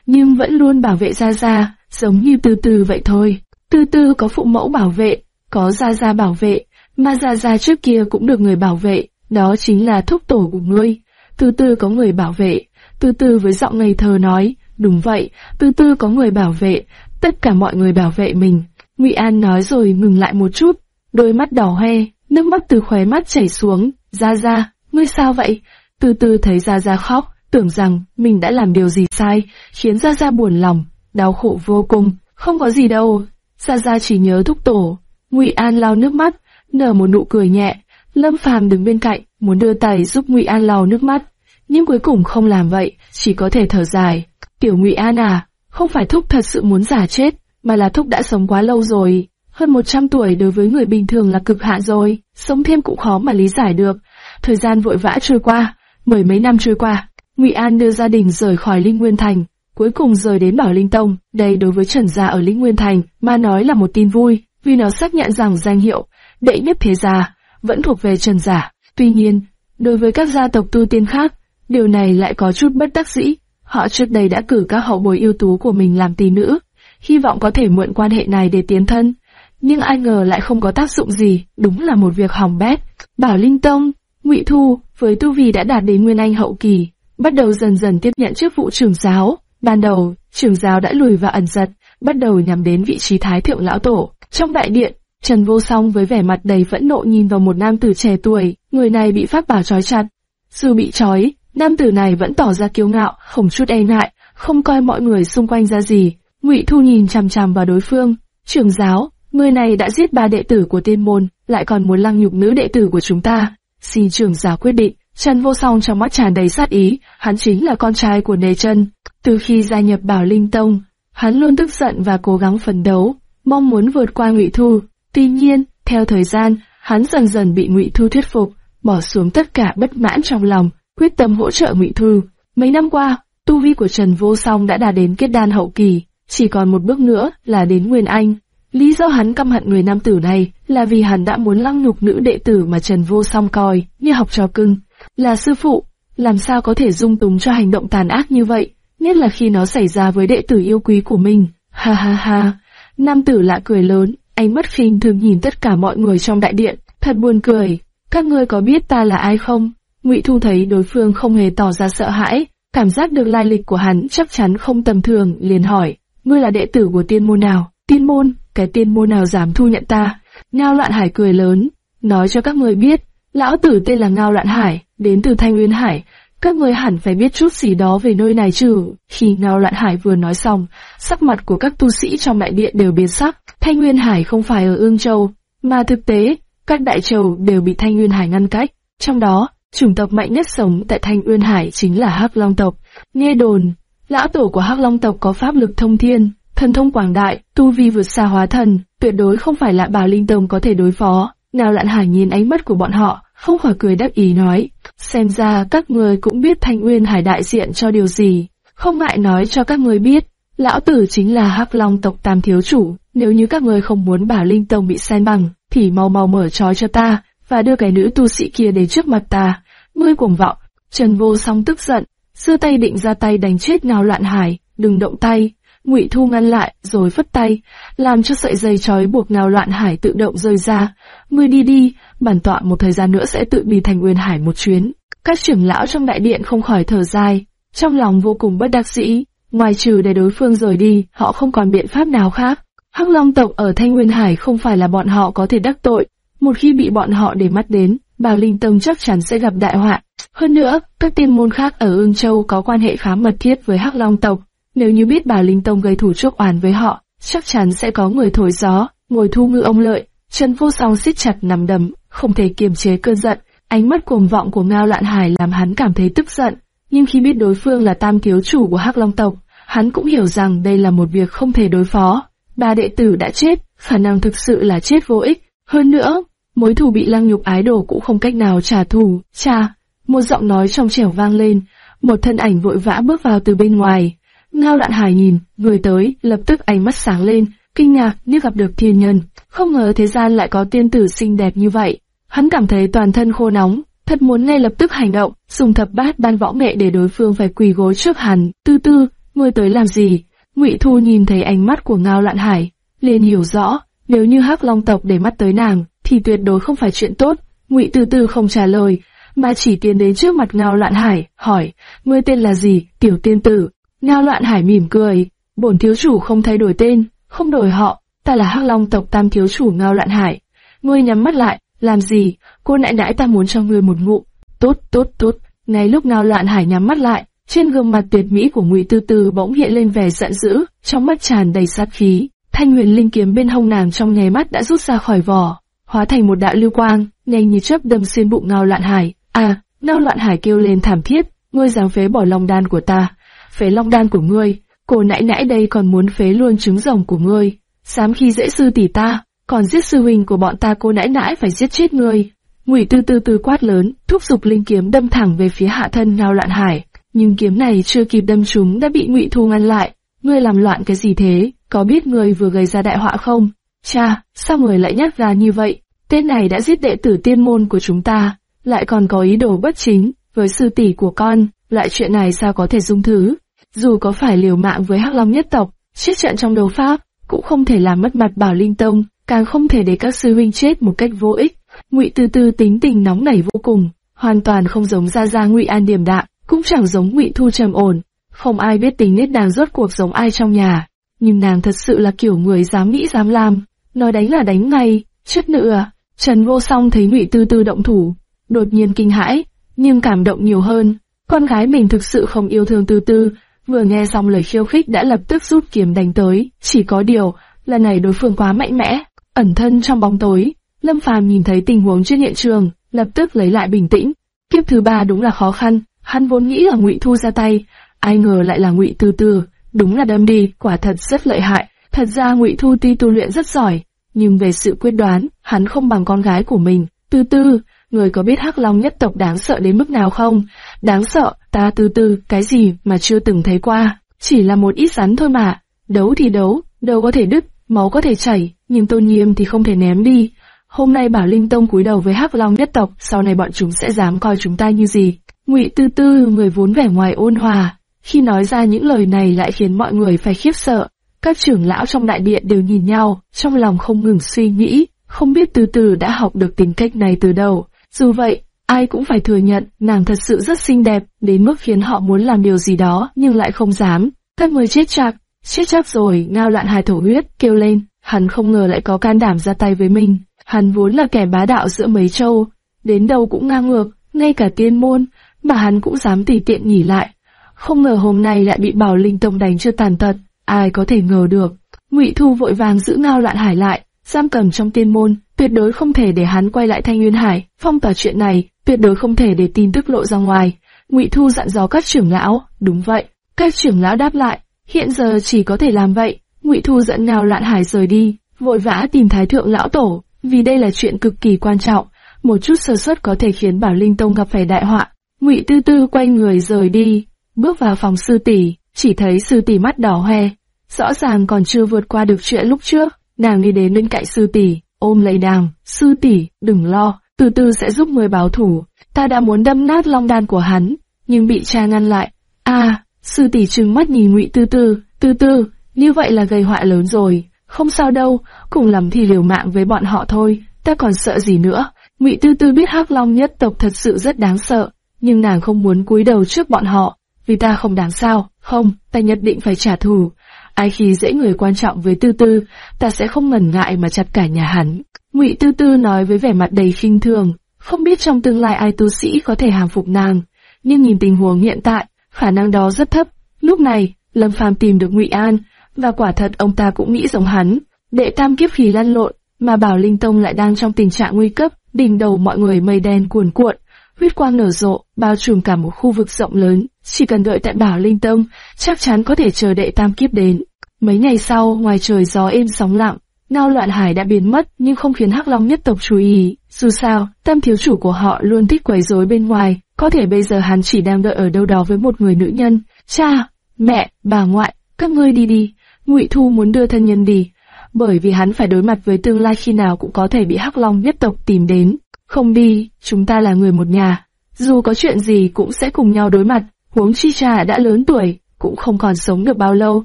nhưng vẫn luôn bảo vệ Gia Gia, giống như từ từ vậy thôi. Từ từ có phụ mẫu bảo vệ, có Gia Gia bảo vệ, mà Gia Gia trước kia cũng được người bảo vệ, đó chính là thúc tổ của ngươi. Từ từ có người bảo vệ, từ từ với giọng ngây thơ nói, đúng vậy, Từ từ có người bảo vệ, tất cả mọi người bảo vệ mình. Ngụy An nói rồi ngừng lại một chút, đôi mắt đỏ hoe, nước mắt từ khóe mắt chảy xuống, Gia Gia, ngươi sao vậy? Từ từ thấy Gia Gia khóc, tưởng rằng mình đã làm điều gì sai, khiến Gia Gia buồn lòng, đau khổ vô cùng, không có gì đâu. Gia Gia chỉ nhớ thúc tổ. Ngụy An lau nước mắt, nở một nụ cười nhẹ. Lâm Phàm đứng bên cạnh, muốn đưa tay giúp Ngụy An lau nước mắt, nhưng cuối cùng không làm vậy, chỉ có thể thở dài. Tiểu Ngụy An à, không phải thúc thật sự muốn giả chết, mà là thúc đã sống quá lâu rồi. Hơn 100 tuổi đối với người bình thường là cực hạn rồi, sống thêm cũng khó mà lý giải được. Thời gian vội vã trôi qua, mười mấy năm trôi qua, Ngụy An đưa gia đình rời khỏi Linh Nguyên Thành, cuối cùng rời đến Bảo Linh Tông. Đây đối với Trần gia ở Linh Nguyên Thành mà nói là một tin vui, vì nó xác nhận rằng danh hiệu đệ nhất thế gia vẫn thuộc về Trần Giả. Tuy nhiên, đối với các gia tộc tu tiên khác, điều này lại có chút bất đắc dĩ. Họ trước đây đã cử các hậu bối ưu tú của mình làm tỷ nữ, hy vọng có thể mượn quan hệ này để tiến thân. Nhưng ai ngờ lại không có tác dụng gì, đúng là một việc hỏng bét. Bảo Linh Tông, Ngụy Thu, với tu vi đã đạt đến Nguyên Anh hậu kỳ, bắt đầu dần dần tiếp nhận chức vụ trưởng giáo. Ban đầu, trưởng giáo đã lùi và ẩn giật, bắt đầu nhắm đến vị trí thái thượng lão tổ. Trong đại điện, Trần Vô Song với vẻ mặt đầy phẫn nộ nhìn vào một nam tử trẻ tuổi, người này bị pháp bảo trói chặt. Dù bị trói, nam tử này vẫn tỏ ra kiêu ngạo, không chút e ngại, không coi mọi người xung quanh ra gì. Ngụy Thu nhìn chằm chằm vào đối phương, trưởng giáo, người này đã giết ba đệ tử của tiên môn, lại còn muốn lăng nhục nữ đệ tử của chúng ta. Xin trưởng giáo quyết định. Trần Vô Song trong mắt tràn đầy sát ý, hắn chính là con trai của Nề Trân. Từ khi gia nhập Bảo Linh Tông, hắn luôn tức giận và cố gắng phấn đấu, mong muốn vượt qua Ngụy Thu. Tuy nhiên, theo thời gian, hắn dần dần bị Ngụy Thu thuyết phục, bỏ xuống tất cả bất mãn trong lòng, quyết tâm hỗ trợ Ngụy Thu. Mấy năm qua, tu vi của Trần Vô Song đã đạt đến kết đan hậu kỳ, chỉ còn một bước nữa là đến Nguyên Anh. Lý do hắn căm hận người nam tử này là vì hắn đã muốn lăng nhục nữ đệ tử mà Trần Vô Song coi như học trò cưng, là sư phụ, làm sao có thể dung túng cho hành động tàn ác như vậy, nhất là khi nó xảy ra với đệ tử yêu quý của mình. Ha ha ha, nam tử lạ cười lớn, ánh mắt khinh thường nhìn tất cả mọi người trong đại điện, thật buồn cười. Các ngươi có biết ta là ai không? Ngụy Thu thấy đối phương không hề tỏ ra sợ hãi, cảm giác được lai lịch của hắn chắc chắn không tầm thường, liền hỏi, ngươi là đệ tử của tiên môn nào? Tiên môn, cái tiên môn nào dám thu nhận ta? Ngao Loạn Hải cười lớn, nói cho các người biết, lão tử tên là Ngao Loạn Hải, đến từ Thanh Uyên Hải, các người hẳn phải biết chút gì đó về nơi này chứ. Khi Ngao Loạn Hải vừa nói xong, sắc mặt của các tu sĩ trong đại điện đều biến sắc. Thanh Nguyên Hải không phải ở Ương Châu, mà thực tế, các đại châu đều bị Thanh Nguyên Hải ngăn cách. Trong đó, chủng tộc mạnh nhất sống tại Thanh Nguyên Hải chính là Hắc Long tộc. Nghe đồn, lão tổ của Hắc Long tộc có pháp lực thông thiên, thần thông quảng đại, tu vi vượt xa hóa thần, tuyệt đối không phải là Bảo Linh Tông có thể đối phó. Nào Lạn Hải nhìn ánh mắt của bọn họ, không khỏi cười đáp ý nói, xem ra các người cũng biết Thanh Nguyên Hải đại diện cho điều gì, không ngại nói cho các người biết, lão tử chính là Hắc Long tộc Tam thiếu chủ, nếu như các người không muốn Bảo Linh Tông bị san bằng, thì mau mau mở trói cho ta và đưa cái nữ tu sĩ kia đến trước mặt ta. Ngươi cuồng vọng, Trần Vô Song tức giận, giơ tay định ra tay đánh chết Ngao Loạn Hải, đừng động tay. Ngụy Thu ngăn lại, rồi phất tay, làm cho sợi dây trói buộc Ngao Loạn Hải tự động rơi ra. Ngươi đi đi, bản tọa một thời gian nữa sẽ tự đi thành Nguyên Hải một chuyến. Các trưởng lão trong đại điện không khỏi thở dài, trong lòng vô cùng bất đắc dĩ. Ngoài trừ để đối phương rời đi, họ không còn biện pháp nào khác. Hắc Long tộc ở Thanh Nguyên Hải không phải là bọn họ có thể đắc tội. Một khi bị bọn họ để mắt đến, Bảo Linh Tông chắc chắn sẽ gặp đại họa. Hơn nữa, các tiên môn khác ở Ương Châu có quan hệ khá mật thiết với Hắc Long tộc. Nếu như biết bà Linh Tông gây thủ chuốc oán với họ, chắc chắn sẽ có người thổi gió, ngồi thu ngư ông lợi. Trần Vô Song siết chặt nằm đấm, không thể kiềm chế cơn giận. Ánh mắt cuồng vọng của Ngao Lạn Hải làm hắn cảm thấy tức giận. Nhưng khi biết đối phương là tam thiếu chủ của Hắc Long tộc, hắn cũng hiểu rằng đây là một việc không thể đối phó. Ba đệ tử đã chết, khả năng thực sự là chết vô ích. Hơn nữa, mối thù bị lăng nhục ái đồ cũng không cách nào trả thù. Cha, một giọng nói trong trẻo vang lên, một thân ảnh vội vã bước vào từ bên ngoài. Ngao Đạn Hải nhìn, người tới, lập tức ánh mắt sáng lên, kinh ngạc như gặp được thiên nhân. Không ngờ thế gian lại có tiên tử xinh đẹp như vậy. Hắn cảm thấy toàn thân khô nóng, thật muốn ngay lập tức hành động, dùng thập bát ban võ nghệ để đối phương phải quỳ gối trước hắn. Tư tư, ngươi tới làm gì? Ngụy Thu nhìn thấy ánh mắt của Ngao Lạn Hải, liền hiểu rõ, nếu như Hắc Long tộc để mắt tới nàng, thì tuyệt đối không phải chuyện tốt. Ngụy Từ Từ không trả lời, mà chỉ tiến đến trước mặt Ngao Lạn Hải, hỏi: "Ngươi tên là gì, tiểu tiên tử?" Ngao loạn Hải mỉm cười, "Bổn thiếu chủ không thay đổi tên, không đổi họ, ta là Hắc Long tộc Tam thiếu chủ Ngao loạn Hải." Ngươi nhắm mắt lại, làm gì? Cô nại nãi ta muốn cho ngươi một ngụm. Tốt, tốt, tốt. Ngay lúc Ngao loạn Hải nhắm mắt lại, trên gương mặt tuyệt mỹ của Ngụy Tư Tư bỗng hiện lên vẻ giận dữ, trong mắt tràn đầy sát khí. Thanh huyền linh kiếm bên hông nàng trong nháy mắt đã rút ra khỏi vỏ, hóa thành một đạo lưu quang, nhanh như chớp đâm xuyên bụng Ngao Loạn Hải. À, Ngao Loạn Hải kêu lên thảm thiết, ngươi dám phế bỏ lòng đan của ta, phế long đan của ngươi, cô nãy nãy đây còn muốn phế luôn trứng rồng của ngươi, dám khi dễ sư tỷ ta, còn giết sư huynh của bọn ta cô nãy nãy phải giết chết ngươi. Ngụy Tư Tư Tư quát lớn, thúc giục linh kiếm đâm thẳng về phía hạ thân Ngao Loạn Hải nhưng kiếm này chưa kịp đâm chúng đã bị Ngụy Thu ngăn lại. Ngươi làm loạn cái gì thế? Có biết ngươi vừa gây ra đại họa không? Cha, sao người lại nhát ra như vậy? Tên này đã giết đệ tử tiên môn của chúng ta, lại còn có ý đồ bất chính với sư tỷ của con, loại chuyện này sao có thể dung thứ? Dù có phải liều mạng với Hắc Long nhất tộc, chết trận trong đấu pháp, cũng không thể làm mất mặt Bảo Linh Tông, càng không thể để các sư huynh chết một cách vô ích. Ngụy Tư Tư tính tình nóng nảy vô cùng, hoàn toàn không giống Gia Gia Ngụy An điềm đạm, cũng chẳng giống Ngụy Thu trầm ổn. Không ai biết tính nết nàng rốt cuộc giống ai trong nhà, nhưng nàng thật sự là kiểu người dám nghĩ dám làm, nói đánh là đánh ngay, chất nữa. Trần Vô Song thấy Ngụy Tư Tư động thủ, đột nhiên kinh hãi, nhưng cảm động nhiều hơn. Con gái mình thực sự không yêu thương Tư Tư, vừa nghe xong lời khiêu khích đã lập tức rút kiếm đánh tới, chỉ có điều, lần này đối phương quá mạnh mẽ, ẩn thân trong bóng tối. Lâm Phàm nhìn thấy tình huống trên hiện trường, lập tức lấy lại bình tĩnh. Kiếp thứ ba đúng là khó khăn, hắn vốn nghĩ là Ngụy Thu ra tay, ai ngờ lại là Ngụy từ từ đúng là đâm đi, quả thật rất lợi hại. Thật ra Ngụy Thu tuy tu luyện rất giỏi, nhưng về sự quyết đoán, hắn không bằng con gái của mình. từ từ người có biết Hắc Long nhất tộc đáng sợ đến mức nào không? Đáng sợ, ta từ từ cái gì mà chưa từng thấy qua, chỉ là một ít rắn thôi mà. Đấu thì đấu, đâu có thể đứt, máu có thể chảy, nhưng tôn nghiêm thì không thể ném đi. Hôm nay Bảo Linh Tông cúi đầu với Hắc Long nhất tộc, sau này bọn chúng sẽ dám coi chúng ta như gì? Ngụy Tư Tư, người vốn vẻ ngoài ôn hòa, khi nói ra những lời này lại khiến mọi người phải khiếp sợ. Các trưởng lão trong đại điện đều nhìn nhau, trong lòng không ngừng suy nghĩ, không biết từ từ đã học được tính cách này từ đâu. Dù vậy, ai cũng phải thừa nhận nàng thật sự rất xinh đẹp, đến mức khiến họ muốn làm điều gì đó nhưng lại không dám. Thân người chết chắc, chết chắc rồi, ngao loạn hài thổ huyết, kêu lên, hắn không ngờ lại có can đảm ra tay với mình. Hắn vốn là kẻ bá đạo giữa mấy châu, đến đâu cũng ngang ngược, ngay cả tiên môn, mà hắn cũng dám tùy tiện nghỉ lại. Không ngờ hôm nay lại bị Bảo Linh Tông đánh chưa tàn tật, ai có thể ngờ được. Ngụy Thu vội vàng giữ ngao loạn hải lại, giam cầm trong tiên môn, tuyệt đối không thể để hắn quay lại Thanh Nguyên Hải, phong tỏa chuyện này, tuyệt đối không thể để tin tức lộ ra ngoài. Ngụy Thu dặn dò các trưởng lão, đúng vậy. Các trưởng lão đáp lại, hiện giờ chỉ có thể làm vậy. Ngụy Thu dẫn nào loạn hải rời đi, vội vã tìm Thái thượng lão tổ, vì đây là chuyện cực kỳ quan trọng, một chút sơ suất có thể khiến Bảo Linh Tông gặp phải đại họa. Ngụy Tư Tư quay người rời đi, bước vào phòng sư tỷ, chỉ thấy sư tỷ mắt đỏ hoe, rõ ràng còn chưa vượt qua được chuyện lúc trước. Nàng đi đến bên cạnh sư tỷ, ôm lấy nàng, sư tỷ, đừng lo, từ từ sẽ giúp người báo thủ. Ta đã muốn đâm nát long đan của hắn, nhưng bị cha ngăn lại. À, sư tỷ trừng mắt nhìn Ngụy Tư Tư, Tư Tư, như vậy là gây họa lớn rồi. Không sao đâu, cùng lắm thì liều mạng với bọn họ thôi, ta còn sợ gì nữa. Ngụy Tư Tư biết Hắc Long nhất tộc thật sự rất đáng sợ, nhưng nàng không muốn cúi đầu trước bọn họ, vì ta không đáng sao, không, ta nhất định phải trả thù. Ai khi dễ người quan trọng với Tư Tư, ta sẽ không ngần ngại mà chặt cả nhà hắn. Ngụy Tư Tư nói với vẻ mặt đầy khinh thường, không biết trong tương lai ai tu sĩ có thể hàng phục nàng, nhưng nhìn tình huống hiện tại, khả năng đó rất thấp. Lúc này, Lâm Phàm tìm được Ngụy An, và quả thật ông ta cũng nghĩ giống hắn. Đệ tam kiếp khí lăn lộn, mà Bảo Linh Tông lại đang trong tình trạng nguy cấp, đỉnh đầu mọi người mây đen cuồn cuộn, huyết quang nở rộ, bao trùm cả một khu vực rộng lớn. Chỉ cần đợi tại Bảo Linh Tông, chắc chắn có thể chờ đệ tam kiếp đến. Mấy ngày sau, ngoài trời gió êm sóng lặng, Ngao Loạn Hải đã biến mất nhưng không khiến Hắc Long nhất tộc chú ý. Dù sao, tâm thiếu chủ của họ luôn thích quấy rối bên ngoài, có thể bây giờ hắn chỉ đang đợi ở đâu đó với một người nữ nhân. Cha, mẹ, bà ngoại, các ngươi đi đi. Ngụy Thu muốn đưa thân nhân đi, bởi vì hắn phải đối mặt với tương lai khi nào cũng có thể bị Hắc Long nhất tộc tìm đến. Không đi, chúng ta là người một nhà, dù có chuyện gì cũng sẽ cùng nhau đối mặt. Huống chi cha đã lớn tuổi, cũng không còn sống được bao lâu,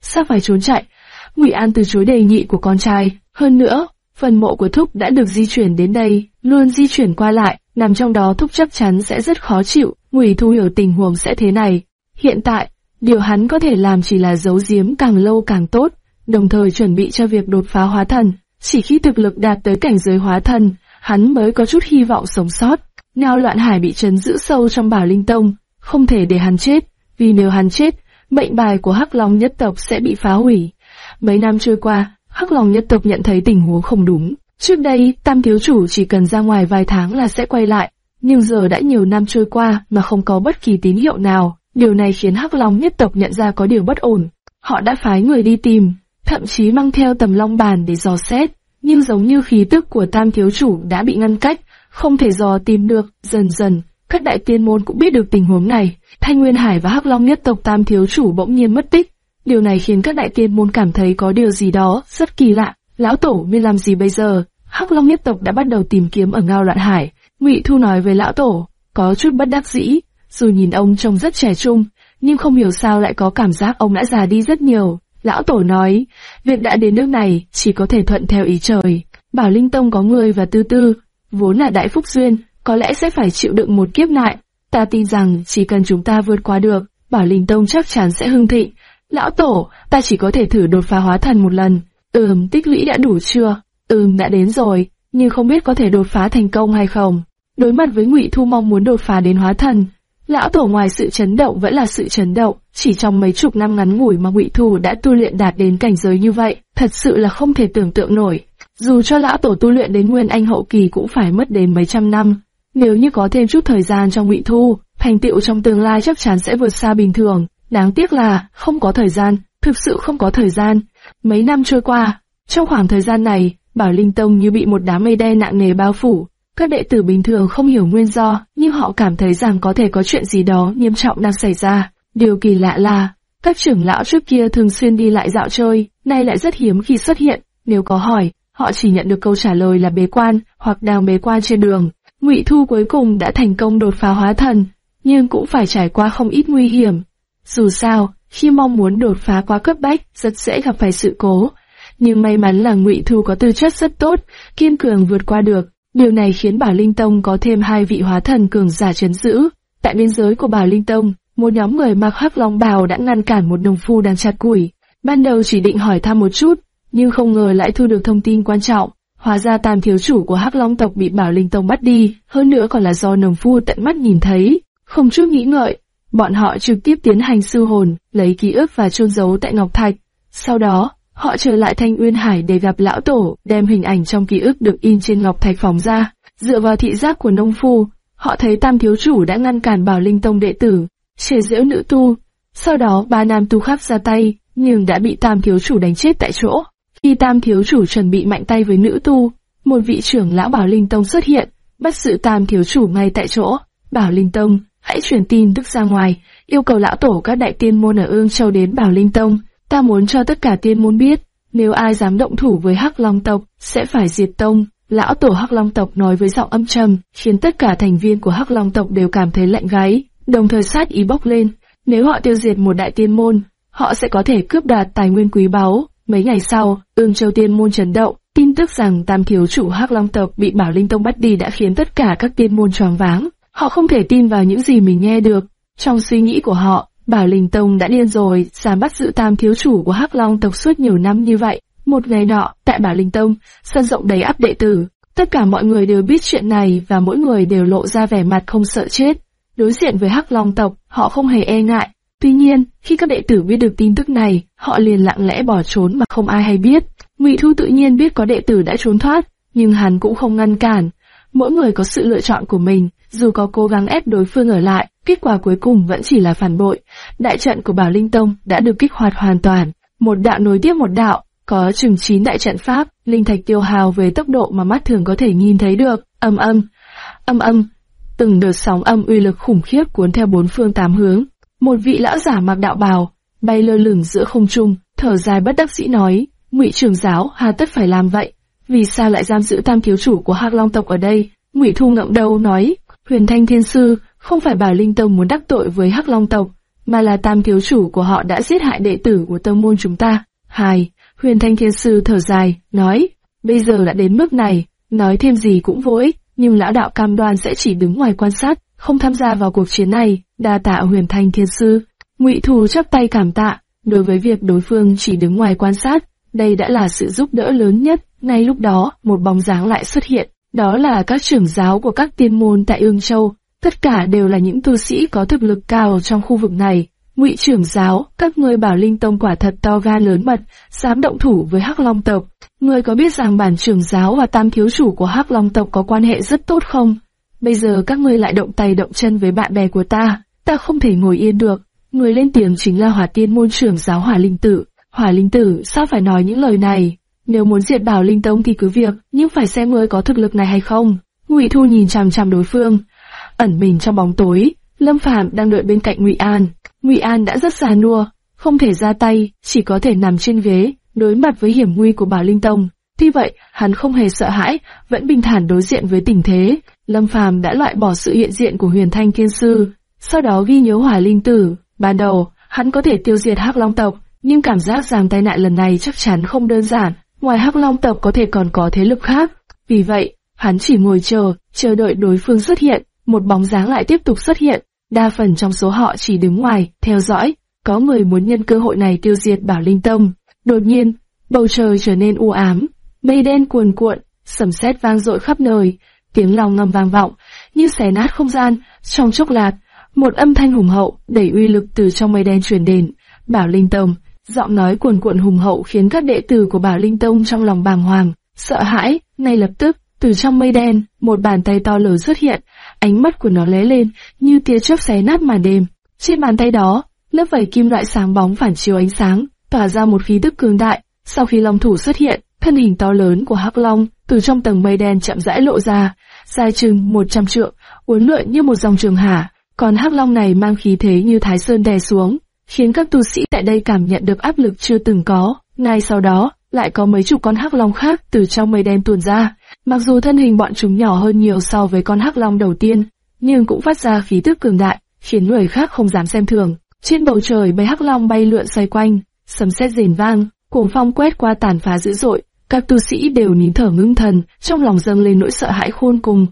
sao phải trốn chạy? Ngụy An từ chối đề nghị của con trai. Hơn nữa, phần mộ của Thúc đã được di chuyển đến đây, luôn di chuyển qua lại, nằm trong đó Thúc chắc chắn sẽ rất khó chịu. Ngụy Thu hiểu tình huống sẽ thế này. Hiện tại, điều hắn có thể làm chỉ là giấu giếm càng lâu càng tốt, đồng thời chuẩn bị cho việc đột phá hóa thần. Chỉ khi thực lực đạt tới cảnh giới hóa thần, hắn mới có chút hy vọng sống sót. Ngao Loạn Hải bị trấn giữ sâu trong Bảo Linh Tông, không thể để hắn chết, vì nếu hắn chết, mệnh bài của Hắc Long nhất tộc sẽ bị phá hủy. Mấy năm trôi qua, Hắc Long nhất tộc nhận thấy tình huống không đúng. Trước đây, Tam thiếu chủ chỉ cần ra ngoài vài tháng là sẽ quay lại, nhưng giờ đã nhiều năm trôi qua mà không có bất kỳ tín hiệu nào. Điều này khiến Hắc Long nhất tộc nhận ra có điều bất ổn. Họ đã phái người đi tìm, thậm chí mang theo tầm long bàn để dò xét, nhưng giống như khí tức của Tam thiếu chủ đã bị ngăn cách, không thể dò tìm được. Dần dần, các đại tiên môn cũng biết được tình huống này. Thanh Nguyên Hải và Hắc Long nhất tộc Tam thiếu chủ bỗng nhiên mất tích. Điều này khiến các đại tiên môn cảm thấy có điều gì đó rất kỳ lạ. lão tổ nên làm gì bây giờ? Hắc Long nhất tộc đã bắt đầu tìm kiếm ở ngao loạn hải. Ngụy Thu nói với lão tổ, có chút bất đắc dĩ, dù nhìn ông trông rất trẻ trung, nhưng không hiểu sao lại có cảm giác ông đã già đi rất nhiều. Lão tổ nói, việc đã đến nước này chỉ có thể thuận theo ý trời. Bảo Linh Tông có người và tư tư, vốn là đại phúc duyên, có lẽ sẽ phải chịu đựng một kiếp nạn. Ta tin rằng chỉ cần chúng ta vượt qua được, Bảo Linh Tông chắc chắn sẽ hưng thịnh. Lão tổ, ta chỉ có thể thử đột phá hóa thần một lần. Ừm, tích lũy đã đủ chưa? Ừm, đã đến rồi, nhưng không biết có thể đột phá thành công hay không. Đối mặt với Ngụy Thu mong muốn đột phá đến hóa thần, lão tổ ngoài sự chấn động vẫn là sự chấn động, chỉ trong mấy chục năm ngắn ngủi mà Ngụy Thu đã tu luyện đạt đến cảnh giới như vậy, thật sự là không thể tưởng tượng nổi. Dù cho lão tổ tu luyện đến nguyên anh hậu kỳ cũng phải mất đến mấy trăm năm, nếu như có thêm chút thời gian trong Ngụy Thu, thành tựu trong tương lai chắc chắn sẽ vượt xa bình thường. Đáng tiếc là không có thời gian, thực sự không có thời gian. Mấy năm trôi qua, trong khoảng thời gian này, Bảo Linh Tông như bị một đám mây đen nặng nề bao phủ. Các đệ tử bình thường không hiểu nguyên do, nhưng họ cảm thấy rằng có thể có chuyện gì đó nghiêm trọng đang xảy ra. Điều kỳ lạ là, các trưởng lão trước kia thường xuyên đi lại dạo chơi, nay lại rất hiếm khi xuất hiện. Nếu có hỏi, họ chỉ nhận được câu trả lời là bế quan hoặc đang bế quan trên đường. Ngụy Thu cuối cùng đã thành công đột phá hóa thần, nhưng cũng phải trải qua không ít nguy hiểm. Dù sao, khi mong muốn đột phá quá cấp bách, rất dễ gặp phải sự cố. Nhưng may mắn là Ngụy Thu có tư chất rất tốt, kiên cường vượt qua được. Điều này khiến Bảo Linh Tông có thêm hai vị hóa thần cường giả chấn giữ. Tại biên giới của Bảo Linh Tông, một nhóm người mặc hắc long bào đã ngăn cản một đồng phu đang chặt củi. Ban đầu chỉ định hỏi thăm một chút, nhưng không ngờ lại thu được thông tin quan trọng. Hóa ra tam thiếu chủ của hắc long tộc bị Bảo Linh Tông bắt đi, hơn nữa còn là do nồng phu tận mắt nhìn thấy. Không chút nghĩ ngợi, bọn họ trực tiếp tiến hành sư hồn, lấy ký ức và chôn giấu tại Ngọc Thạch. Sau đó, họ trở lại Thanh Uyên Hải để gặp lão tổ, đem hình ảnh trong ký ức được in trên Ngọc Thạch phóng ra. Dựa vào thị giác của nông phu, họ thấy tam thiếu chủ đã ngăn cản Bảo Linh Tông đệ tử, chế giễu nữ tu. Sau đó ba nam tu khác ra tay, nhưng đã bị tam thiếu chủ đánh chết tại chỗ. Khi tam thiếu chủ chuẩn bị mạnh tay với nữ tu, một vị trưởng lão Bảo Linh Tông xuất hiện, bắt sự tam thiếu chủ ngay tại chỗ. Bảo Linh Tông, hãy truyền tin tức ra ngoài, yêu cầu lão tổ các đại tiên môn ở Ương Châu đến Bảo Linh Tông. Ta muốn cho tất cả tiên môn biết, nếu ai dám động thủ với Hắc Long tộc, sẽ phải diệt tông. Lão tổ Hắc Long tộc nói với giọng âm trầm, khiến tất cả thành viên của Hắc Long tộc đều cảm thấy lạnh gáy, đồng thời sát ý bốc lên. Nếu họ tiêu diệt một đại tiên môn, họ sẽ có thể cướp đoạt tài nguyên quý báu. Mấy ngày sau, Ương Châu tiên môn chấn động, tin tức rằng Tam thiếu chủ Hắc Long tộc bị Bảo Linh tông bắt đi đã khiến tất cả các tiên môn choáng váng. Họ không thể tin vào những gì mình nghe được. Trong suy nghĩ của họ, Bảo Linh Tông đã điên rồi, dám bắt giữ tam thiếu chủ của Hắc Long tộc suốt nhiều năm như vậy. Một ngày nọ, tại Bảo Linh Tông, sân rộng đầy ắp đệ tử. Tất cả mọi người đều biết chuyện này và mỗi người đều lộ ra vẻ mặt không sợ chết. Đối diện với Hắc Long tộc, họ không hề e ngại. Tuy nhiên, khi các đệ tử biết được tin tức này, họ liền lặng lẽ bỏ trốn mà không ai hay biết. Ngụy Thu tự nhiên biết có đệ tử đã trốn thoát, nhưng hắn cũng không ngăn cản. Mỗi người có sự lựa chọn của mình, dù có cố gắng ép đối phương ở lại, kết quả cuối cùng vẫn chỉ là phản bội. Đại trận của Bảo Linh Tông đã được kích hoạt hoàn toàn, một đạo nối tiếp một đạo, có chừng 9 đại trận pháp, linh thạch tiêu hào về tốc độ mà mắt thường có thể nhìn thấy được, âm âm, âm âm, từng đợt sóng âm uy lực khủng khiếp cuốn theo bốn phương tám hướng. Một vị lão giả mặc đạo bào, bay lơ lửng giữa không trung, thở dài bất đắc dĩ nói, Ngụy trưởng giáo hà tất phải làm vậy? Vì sao lại giam giữ tam thiếu chủ của Hắc Long tộc ở đây? Ngụy Thu ngậm đầu nói, Huyền Thanh Thiên Sư, không phải Bảo Linh Tông muốn đắc tội với Hắc Long tộc, mà là tam thiếu chủ của họ đã giết hại đệ tử của tông môn chúng ta. Hai, Huyền Thanh Thiên Sư thở dài, nói, bây giờ đã đến mức này, nói thêm gì cũng vô ích, nhưng lão đạo cam đoan sẽ chỉ đứng ngoài quan sát, không tham gia vào cuộc chiến này, đa tạ Huyền Thanh Thiên Sư. Ngụy Thù chắp tay cảm tạ, đối với việc đối phương chỉ đứng ngoài quan sát, đây đã là sự giúp đỡ lớn nhất. Ngay lúc đó, một bóng dáng lại xuất hiện, đó là các trưởng giáo của các tiên môn tại Ương Châu, tất cả đều là những tu sĩ có thực lực cao trong khu vực này. Ngụy trưởng giáo, các ngươi bảo Linh Tông quả thật to gan lớn mật, dám động thủ với Hắc Long tộc. Ngươi có biết rằng bản trưởng giáo và tam thiếu chủ của Hắc Long tộc có quan hệ rất tốt không? Bây giờ các ngươi lại động tay động chân với bạn bè của ta, ta không thể ngồi yên được. Người lên tiếng chính là Hỏa Tiên môn trưởng giáo Hỏa Linh Tử. Hỏa Linh Tử, sao phải nói những lời này? Nếu muốn diệt Bảo Linh Tông thì cứ việc, nhưng phải xem ngươi có thực lực này hay không. Ngụy Thu nhìn chằm chằm đối phương, ẩn mình trong bóng tối. Lâm Phàm đang đợi bên cạnh Ngụy An. Ngụy An đã rất già nua, không thể ra tay, chỉ có thể nằm trên ghế, đối mặt với hiểm nguy của Bảo Linh Tông. Tuy vậy, hắn không hề sợ hãi, vẫn bình thản đối diện với tình thế. Lâm Phàm đã loại bỏ sự hiện diện của Huyền Thanh Kiên Sư, sau đó ghi nhớ hỏa linh tử. Ban đầu, hắn có thể tiêu diệt Hắc Long tộc, nhưng cảm giác rằng tai nạn lần này chắc chắn không đơn giản. Ngoài Hắc Long tộc có thể còn có thế lực khác. Vì vậy, hắn chỉ ngồi chờ, chờ đợi đối phương xuất hiện. Một bóng dáng lại tiếp tục xuất hiện. Đa phần trong số họ chỉ đứng ngoài, theo dõi. Có người muốn nhân cơ hội này tiêu diệt Bảo Linh Tông. Đột nhiên, bầu trời trở nên u ám, mây đen cuồn cuộn, sầm sét vang dội khắp nơi, tiếng lòng ngầm vang vọng, như xé nát không gian. Trong chốc lát, một âm thanh hùng hậu, đẩy uy lực từ trong mây đen truyền đến. Bảo Linh Tông, giọng nói cuồn cuộn hùng hậu khiến các đệ tử của Bảo Linh Tông trong lòng bàng hoàng, sợ hãi. Ngay lập tức, từ trong mây đen, một bàn tay to lớn xuất hiện, ánh mắt của nó lóe lên như tia chớp xé nát màn đêm. Trên bàn tay đó, lớp vảy kim loại sáng bóng phản chiếu ánh sáng, tỏa ra một khí tức cường đại. Sau khi long thủ xuất hiện, thân hình to lớn của hắc long từ trong tầng mây đen chậm rãi lộ ra, dài chừng một trăm trượng, uốn lượn như một dòng trường hà. Còn hắc long này mang khí thế như thái sơn đè xuống, khiến các tu sĩ tại đây cảm nhận được áp lực chưa từng có. Ngay sau đó, lại có mấy chục con hắc long khác từ trong mây đen tuôn ra. Mặc dù thân hình bọn chúng nhỏ hơn nhiều so với con hắc long đầu tiên, nhưng cũng phát ra khí tức cường đại, khiến người khác không dám xem thường. Trên bầu trời mấy hắc long bay lượn xoay quanh, sấm sét rền vang, cuồng phong quét qua tàn phá dữ dội, các tu sĩ đều nín thở ngưng thần, trong lòng dâng lên nỗi sợ hãi khôn cùng.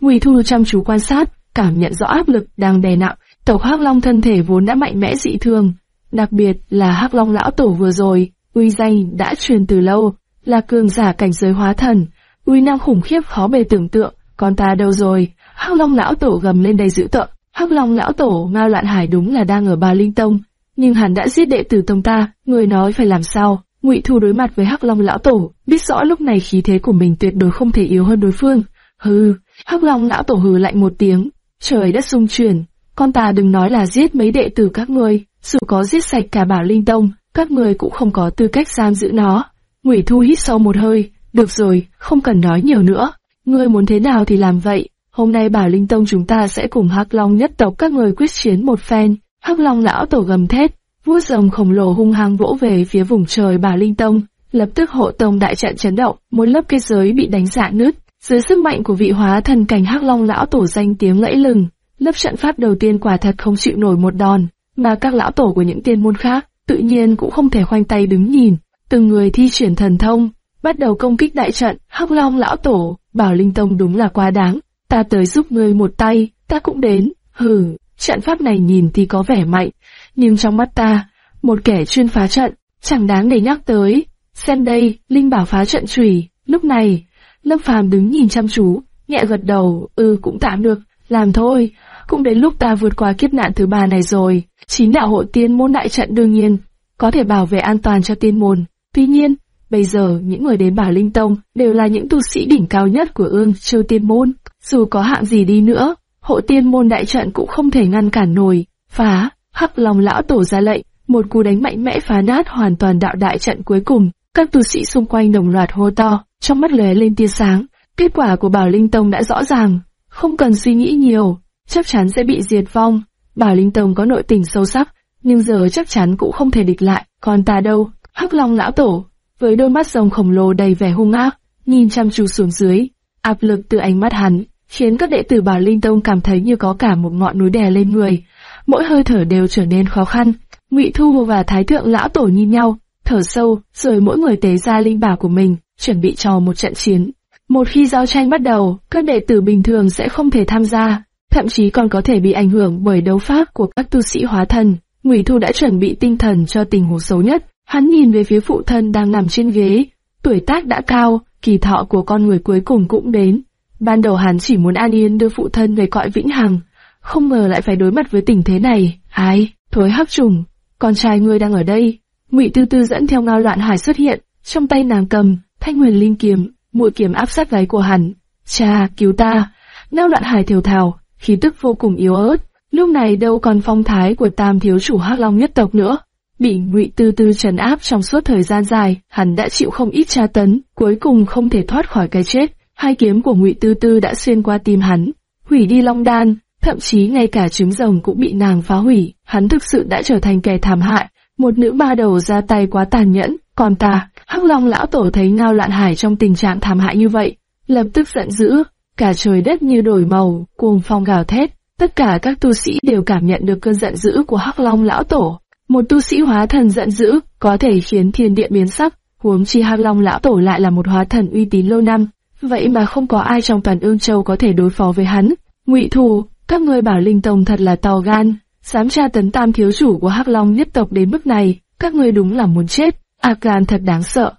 Ngụy Thu chăm chú quan sát, cảm nhận rõ áp lực đang đè nặng. Tộc Hắc Long thân thể vốn đã mạnh mẽ dị thường, đặc biệt là Hắc Long lão tổ vừa rồi, uy danh đã truyền từ lâu, là cường giả cảnh giới hóa thần, uy năng khủng khiếp khó bề tưởng tượng. Con ta đâu rồi? Hắc Long lão tổ gầm lên đầy dữ tợn. Hắc Long lão tổ Ngao Loạn Hải đúng là đang ở ba Linh Tông, nhưng hắn đã giết đệ tử tông ta, người nói phải làm sao? Ngụy Thu đối mặt với Hắc Long lão tổ, biết rõ lúc này khí thế của mình tuyệt đối không thể yếu hơn đối phương. Hừ, Hắc Long lão tổ hừ lạnh một tiếng, trời đất rung chuyển, con ta đừng nói là giết mấy đệ tử các ngươi, dù có giết sạch cả Bảo Linh Tông, các ngươi cũng không có tư cách giam giữ nó. Ngụy Thu hít sâu một hơi, được rồi, không cần nói nhiều nữa, ngươi muốn thế nào thì làm vậy. Hôm nay Bảo Linh Tông chúng ta sẽ cùng Hắc Long nhất tộc các người quyết chiến một phen. Hắc Long lão tổ gầm thét, vuốt rồng khổng lồ hung hăng vỗ về phía vùng trời Bảo Linh Tông, lập tức hộ tông đại trận chấn động, một lớp kết giới bị đánh rạn nứt. Dưới sức mạnh của vị hóa thần cảnh Hắc Long lão tổ danh tiếng lẫy lừng, lớp trận pháp đầu tiên quả thật không chịu nổi một đòn, mà các lão tổ của những tiên môn khác tự nhiên cũng không thể khoanh tay đứng nhìn, từng người thi triển thần thông, bắt đầu công kích đại trận. Hắc Long lão tổ, Bảo Linh Tông đúng là quá đáng, ta tới giúp ngươi một tay, ta cũng đến. Hừ, trận pháp này nhìn thì có vẻ mạnh, nhưng trong mắt ta, một kẻ chuyên phá trận, chẳng đáng để nhắc tới. Xem đây, Linh bảo phá trận trùy, Lúc này, Lâm Phàm đứng nhìn chăm chú, nhẹ gật đầu, ừ cũng tạm được, làm thôi. Cũng đến lúc ta vượt qua kiếp nạn thứ ba này rồi. Chín đạo hộ tiên môn đại trận đương nhiên, có thể bảo vệ an toàn cho tiên môn. Tuy nhiên, bây giờ những người đến Bảo Linh Tông đều là những tu sĩ đỉnh cao nhất của ương châu tiên môn. Dù có hạng gì đi nữa, hộ tiên môn đại trận cũng không thể ngăn cản nổi. Phá, hắc lòng lão tổ ra lệnh, một cú đánh mạnh mẽ phá nát hoàn toàn đạo đại trận cuối cùng. Các tu sĩ xung quanh đồng loạt hô to, trong mắt lóe lên tia sáng. Kết quả của Bảo Linh Tông đã rõ ràng, không cần suy nghĩ nhiều, chắc chắn sẽ bị diệt vong. Bảo Linh Tông có nội tình sâu sắc, nhưng giờ chắc chắn cũng không thể địch lại. Còn ta đâu? Hắc Long lão tổ, với đôi mắt rồng khổng lồ đầy vẻ hung ác, nhìn chăm chú xuống dưới, áp lực từ ánh mắt hắn khiến các đệ tử Bảo Linh Tông cảm thấy như có cả một ngọn núi đè lên người. Mỗi hơi thở đều trở nên khó khăn. Ngụy Thu và Thái thượng lão tổ nhìn nhau, thở sâu, rồi mỗi người tế ra linh bảo của mình, chuẩn bị cho một trận chiến. Một khi giao tranh bắt đầu, các đệ tử bình thường sẽ không thể tham gia, thậm chí còn có thể bị ảnh hưởng bởi đấu pháp của các tu sĩ hóa thần. Ngụy Thu đã chuẩn bị tinh thần cho tình huống xấu nhất. Hắn nhìn về phía phụ thân đang nằm trên ghế, tuổi tác đã cao, kỳ thọ của con người cuối cùng cũng đến. Ban đầu hắn chỉ muốn an yên đưa phụ thân về cõi vĩnh hằng, không ngờ lại phải đối mặt với tình thế này. Ai, thối hắc trùng, con trai ngươi đang ở đây. Ngụy Tư Tư dẫn theo ngao loạn hải xuất hiện, trong tay nàng cầm thanh huyền linh kiếm, mũi kiếm áp sát váy của hắn. Cha, cứu ta! Ngao loạn hải thiểu thào, khí tức vô cùng yếu ớt. Lúc này đâu còn phong thái của tam thiếu chủ hắc long nhất tộc nữa. Bị ngụy tư tư trấn áp trong suốt thời gian dài, hắn đã chịu không ít tra tấn, cuối cùng không thể thoát khỏi cái chết. Hai kiếm của ngụy tư tư đã xuyên qua tim hắn, hủy đi long đan, thậm chí ngay cả trứng rồng cũng bị nàng phá hủy. Hắn thực sự đã trở thành kẻ thảm hại, một nữ ba đầu ra tay quá tàn nhẫn, còn ta, Hắc Long lão tổ thấy Ngao Loạn Hải trong tình trạng thảm hại như vậy, lập tức giận dữ, cả trời đất như đổi màu, cuồng phong gào thét, tất cả các tu sĩ đều cảm nhận được cơn giận dữ của Hắc Long lão tổ. Một tu sĩ hóa thần giận dữ có thể khiến thiên địa biến sắc, huống chi Hắc Long lão tổ lại là một hóa thần uy tín lâu năm, vậy mà không có ai trong toàn ương châu có thể đối phó với hắn. Ngụy Thù, các ngươi bảo Linh Tông thật là to gan, dám tra tấn tam thiếu chủ của Hắc Long nhất tộc đến mức này, các ngươi đúng là muốn chết. Akan thật đáng sợ.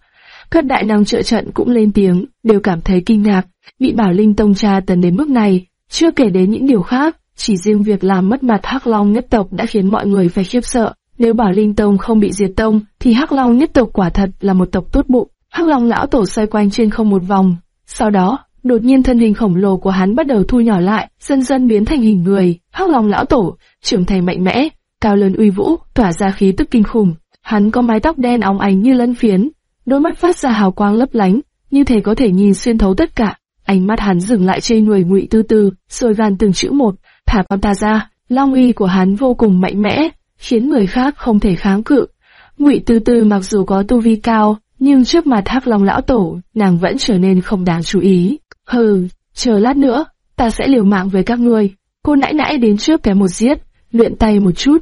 Các đại năng trợ trận cũng lên tiếng, đều cảm thấy kinh ngạc, bị bảo Linh Tông tra tấn đến mức này, chưa kể đến những điều khác, chỉ riêng việc làm mất mặt Hắc Long nhất tộc đã khiến mọi người phải khiếp sợ. Nếu bảo Linh Tông không bị diệt tông, thì Hắc Long nhất tộc quả thật là một tộc tốt bụng. Hắc Long lão tổ xoay quanh trên không một vòng, sau đó, đột nhiên thân hình khổng lồ của hắn bắt đầu thu nhỏ lại, dần dần biến thành hình người. Hắc Long lão tổ, trưởng thành mạnh mẽ, cao lớn uy vũ, tỏa ra khí tức kinh khủng. Hắn có mái tóc đen óng ánh như lân phiến, đôi mắt phát ra hào quang lấp lánh, như thể có thể nhìn xuyên thấu tất cả. Ánh mắt hắn dừng lại trên người Ngụy Tư Tư, rồi van từng chữ một, thả con ta ra. Long uy của hắn vô cùng mạnh mẽ, khiến người khác không thể kháng cự. Ngụy Tư Tư mặc dù có tu vi cao, nhưng trước mặt Hắc Long lão tổ, nàng vẫn trở nên không đáng chú ý. Hừ, chờ lát nữa, ta sẽ liều mạng với các ngươi. Cô nãy nãy đến trước cái một giết, luyện tay một chút.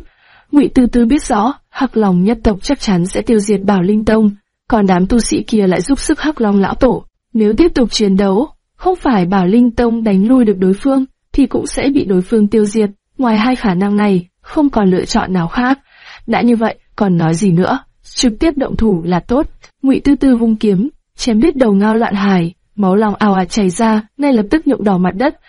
Ngụy Tư Tư biết rõ, Hắc Long nhất tộc chắc chắn sẽ tiêu diệt Bảo Linh Tông, còn đám tu sĩ kia lại giúp sức Hắc Long lão tổ. Nếu tiếp tục chiến đấu, không phải Bảo Linh Tông đánh lui được đối phương, thì cũng sẽ bị đối phương tiêu diệt. Ngoài hai khả năng này, không còn lựa chọn nào khác. Đã như vậy, còn nói gì nữa? Trực tiếp động thủ là tốt. Ngụy Tư Tư vung kiếm, chém đứt đầu ngao loạn hải, máu lòng ào ạt chảy ra, ngay lập tức nhuộm đỏ mặt đất.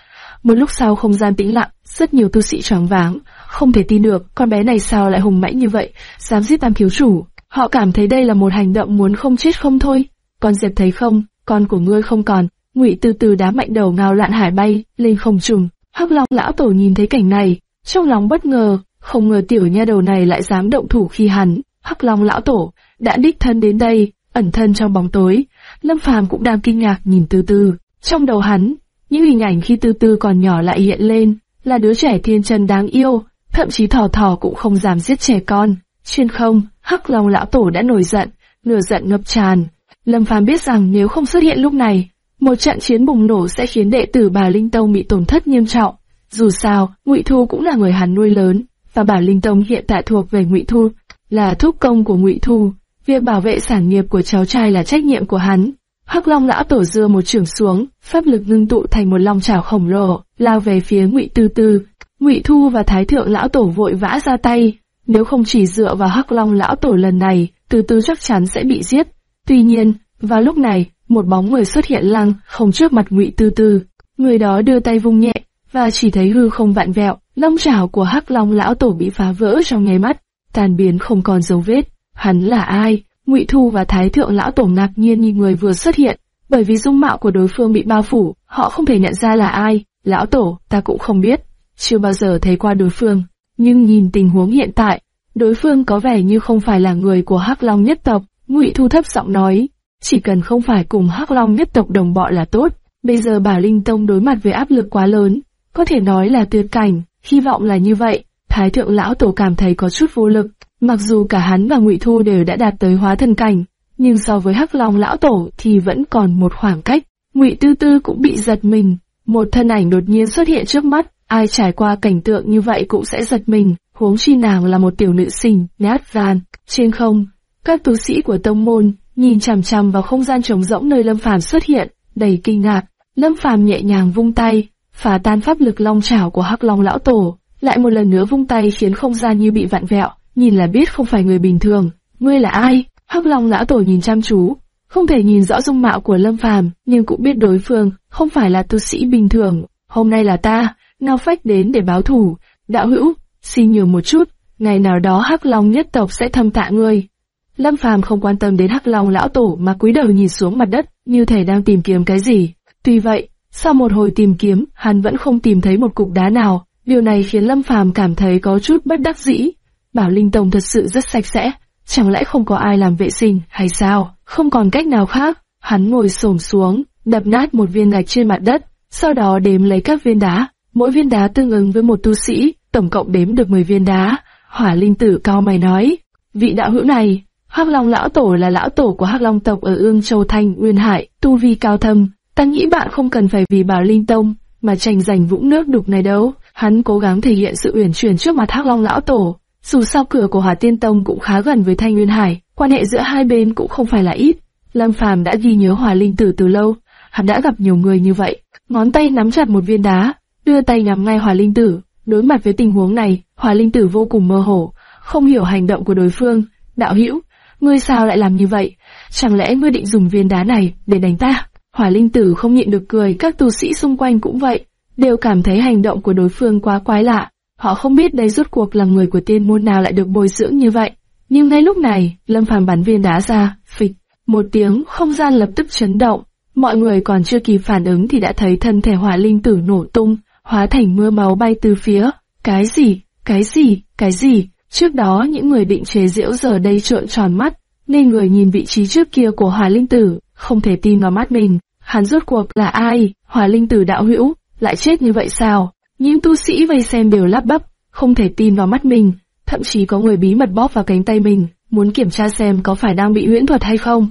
Một lúc sau không gian tĩnh lặng, rất nhiều tu sĩ choáng váng, không thể tin được, con bé này sao lại hùng mãnh như vậy, dám giết tam thiếu chủ. Họ cảm thấy đây là một hành động muốn không chết không thôi. Con Diệp thấy không, con của ngươi không còn. Ngụy từ từ đá mạnh đầu ngao loạn hải bay lên không trùng. Hắc Long lão tổ nhìn thấy cảnh này, trong lòng bất ngờ, không ngờ tiểu nha đầu này lại dám động thủ khi hắn, Hắc Long lão tổ, đã đích thân đến đây, ẩn thân trong bóng tối. Lâm Phàm cũng đang kinh ngạc nhìn từ từ, trong đầu hắn, những hình ảnh khi từ từ còn nhỏ lại hiện lên, là đứa trẻ thiên chân đáng yêu, thậm chí thỏ thỏ cũng không dám giết trẻ con. Trên không, Hắc Long lão tổ đã nổi giận, nửa giận ngập tràn. Lâm Phàm biết rằng nếu không xuất hiện lúc này, một trận chiến bùng nổ sẽ khiến đệ tử bà Linh Tông bị tổn thất nghiêm trọng. Dù sao, Ngụy Thu cũng là người hắn nuôi lớn, và bà Linh Tông hiện tại thuộc về Ngụy Thu, là thúc công của Ngụy Thu. Việc bảo vệ sản nghiệp của cháu trai là trách nhiệm của hắn. Hắc Long lão tổ dưa một trường xuống, pháp lực ngưng tụ thành một long chảo khổng lồ, lao về phía Ngụy Tư Tư. Ngụy Thu và Thái thượng lão tổ vội vã ra tay, nếu không chỉ dựa vào Hắc Long lão tổ lần này, từ Tư chắc chắn sẽ bị giết. Tuy nhiên, vào lúc này, một bóng người xuất hiện lăng không trước mặt Ngụy Tư Tư. Người đó đưa tay vung nhẹ, và chỉ thấy hư không vạn vẹo, lông chảo của Hắc Long lão tổ bị phá vỡ trong nháy mắt, tan biến không còn dấu vết. Hắn là ai? Ngụy Thu và Thái thượng lão tổ ngạc nhiên nhìn người vừa xuất hiện, bởi vì dung mạo của đối phương bị bao phủ, họ không thể nhận ra là ai. Lão tổ, ta cũng không biết, chưa bao giờ thấy qua đối phương. Nhưng nhìn tình huống hiện tại, đối phương có vẻ như không phải là người của Hắc Long nhất tộc. Ngụy Thu thấp giọng nói, chỉ cần không phải cùng Hắc Long nhất tộc đồng bọn là tốt. Bây giờ Bảo Linh Tông đối mặt với áp lực quá lớn, có thể nói là tuyệt cảnh, hy vọng là như vậy. Thái thượng lão tổ cảm thấy có chút vô lực, mặc dù cả hắn và Ngụy Thu đều đã đạt tới hóa thân cảnh, nhưng so với Hắc Long lão tổ thì vẫn còn một khoảng cách. Ngụy Tư Tư cũng bị giật mình, một thân ảnh đột nhiên xuất hiện trước mắt, ai trải qua cảnh tượng như vậy cũng sẽ giật mình, huống chi nàng là một tiểu nữ sinh, nát gan. Trên không, các tu sĩ của tông môn nhìn chằm chằm vào không gian trống rỗng nơi Lâm Phàm xuất hiện, đầy kinh ngạc. Lâm Phàm nhẹ nhàng vung tay, phá tan pháp lực long chảo của Hắc Long lão tổ, lại một lần nữa vung tay khiến không gian như bị vặn vẹo, nhìn là biết không phải người bình thường. Ngươi là ai? Hắc Long lão tổ nhìn chăm chú, không thể nhìn rõ dung mạo của Lâm Phàm, nhưng cũng biết đối phương không phải là tu sĩ bình thường. Hôm nay là ta, Ngao Phách đến để báo thù. Đạo hữu, xin nhường một chút, ngày nào đó Hắc Long nhất tộc sẽ thâm tạ ngươi. Lâm Phàm không quan tâm đến Hắc Long lão tổ mà cúi đầu nhìn xuống mặt đất, như thể đang tìm kiếm cái gì. Tuy vậy, sau một hồi tìm kiếm, hắn vẫn không tìm thấy một cục đá nào. Điều này khiến Lâm Phàm cảm thấy có chút bất đắc dĩ. Bảo Linh Tông thật sự rất sạch sẽ, chẳng lẽ không có ai làm vệ sinh hay sao? Không còn cách nào khác, hắn ngồi xổm xuống, đập nát một viên gạch trên mặt đất, sau đó đếm lấy các viên đá, mỗi viên đá tương ứng với một tu sĩ, tổng cộng đếm được 10 viên đá. Hỏa Linh Tử cao mày nói, vị đạo hữu này, Hắc Long lão tổ là lão tổ của Hắc Long tộc ở Ương Châu Thanh Nguyên Hải, tu vi cao thâm. Ta nghĩ bạn không cần phải vì Bảo Linh Tông mà tranh giành vũng nước đục này đâu. Hắn cố gắng thể hiện sự uyển chuyển trước mặt Hắc Long lão tổ. Dù sao cửa của Hỏa Tiên Tông cũng khá gần với Thanh Nguyên Hải, quan hệ giữa hai bên cũng không phải là ít. Lâm Phàm đã ghi nhớ Hỏa Linh Tử từ lâu, hắn đã gặp nhiều người như vậy. Ngón tay nắm chặt một viên đá, đưa tay nhắm ngay Hòa Linh Tử. Đối mặt với tình huống này, Hòa Linh Tử vô cùng mơ hồ, không hiểu hành động của đối phương. Đạo hữu, ngươi sao lại làm như vậy? Chẳng lẽ ngươi định dùng viên đá này để đánh ta? Hỏa Linh Tử không nhịn được cười, các tu sĩ xung quanh cũng vậy, đều cảm thấy hành động của đối phương quá quái lạ. Họ không biết đây rốt cuộc là người của tiên môn nào lại được bồi dưỡng như vậy. Nhưng ngay lúc này, Lâm Phàm bắn viên đá ra, phịch, một tiếng, không gian lập tức chấn động. Mọi người còn chưa kịp phản ứng thì đã thấy thân thể hỏa linh tử nổ tung, hóa thành mưa máu bay từ phía. Cái gì? Cái gì? Cái gì? Trước đó những người định chế diễu giờ đây trợn tròn mắt, nên người nhìn vị trí trước kia của Hòa linh tử, không thể tin vào mắt mình. Hắn rốt cuộc là ai? Hòa linh tử đạo hữu, lại chết như vậy sao? Những tu sĩ vây xem đều lắp bắp, không thể tin vào mắt mình, thậm chí có người bí mật bóp vào cánh tay mình, muốn kiểm tra xem có phải đang bị huyễn thuật hay không.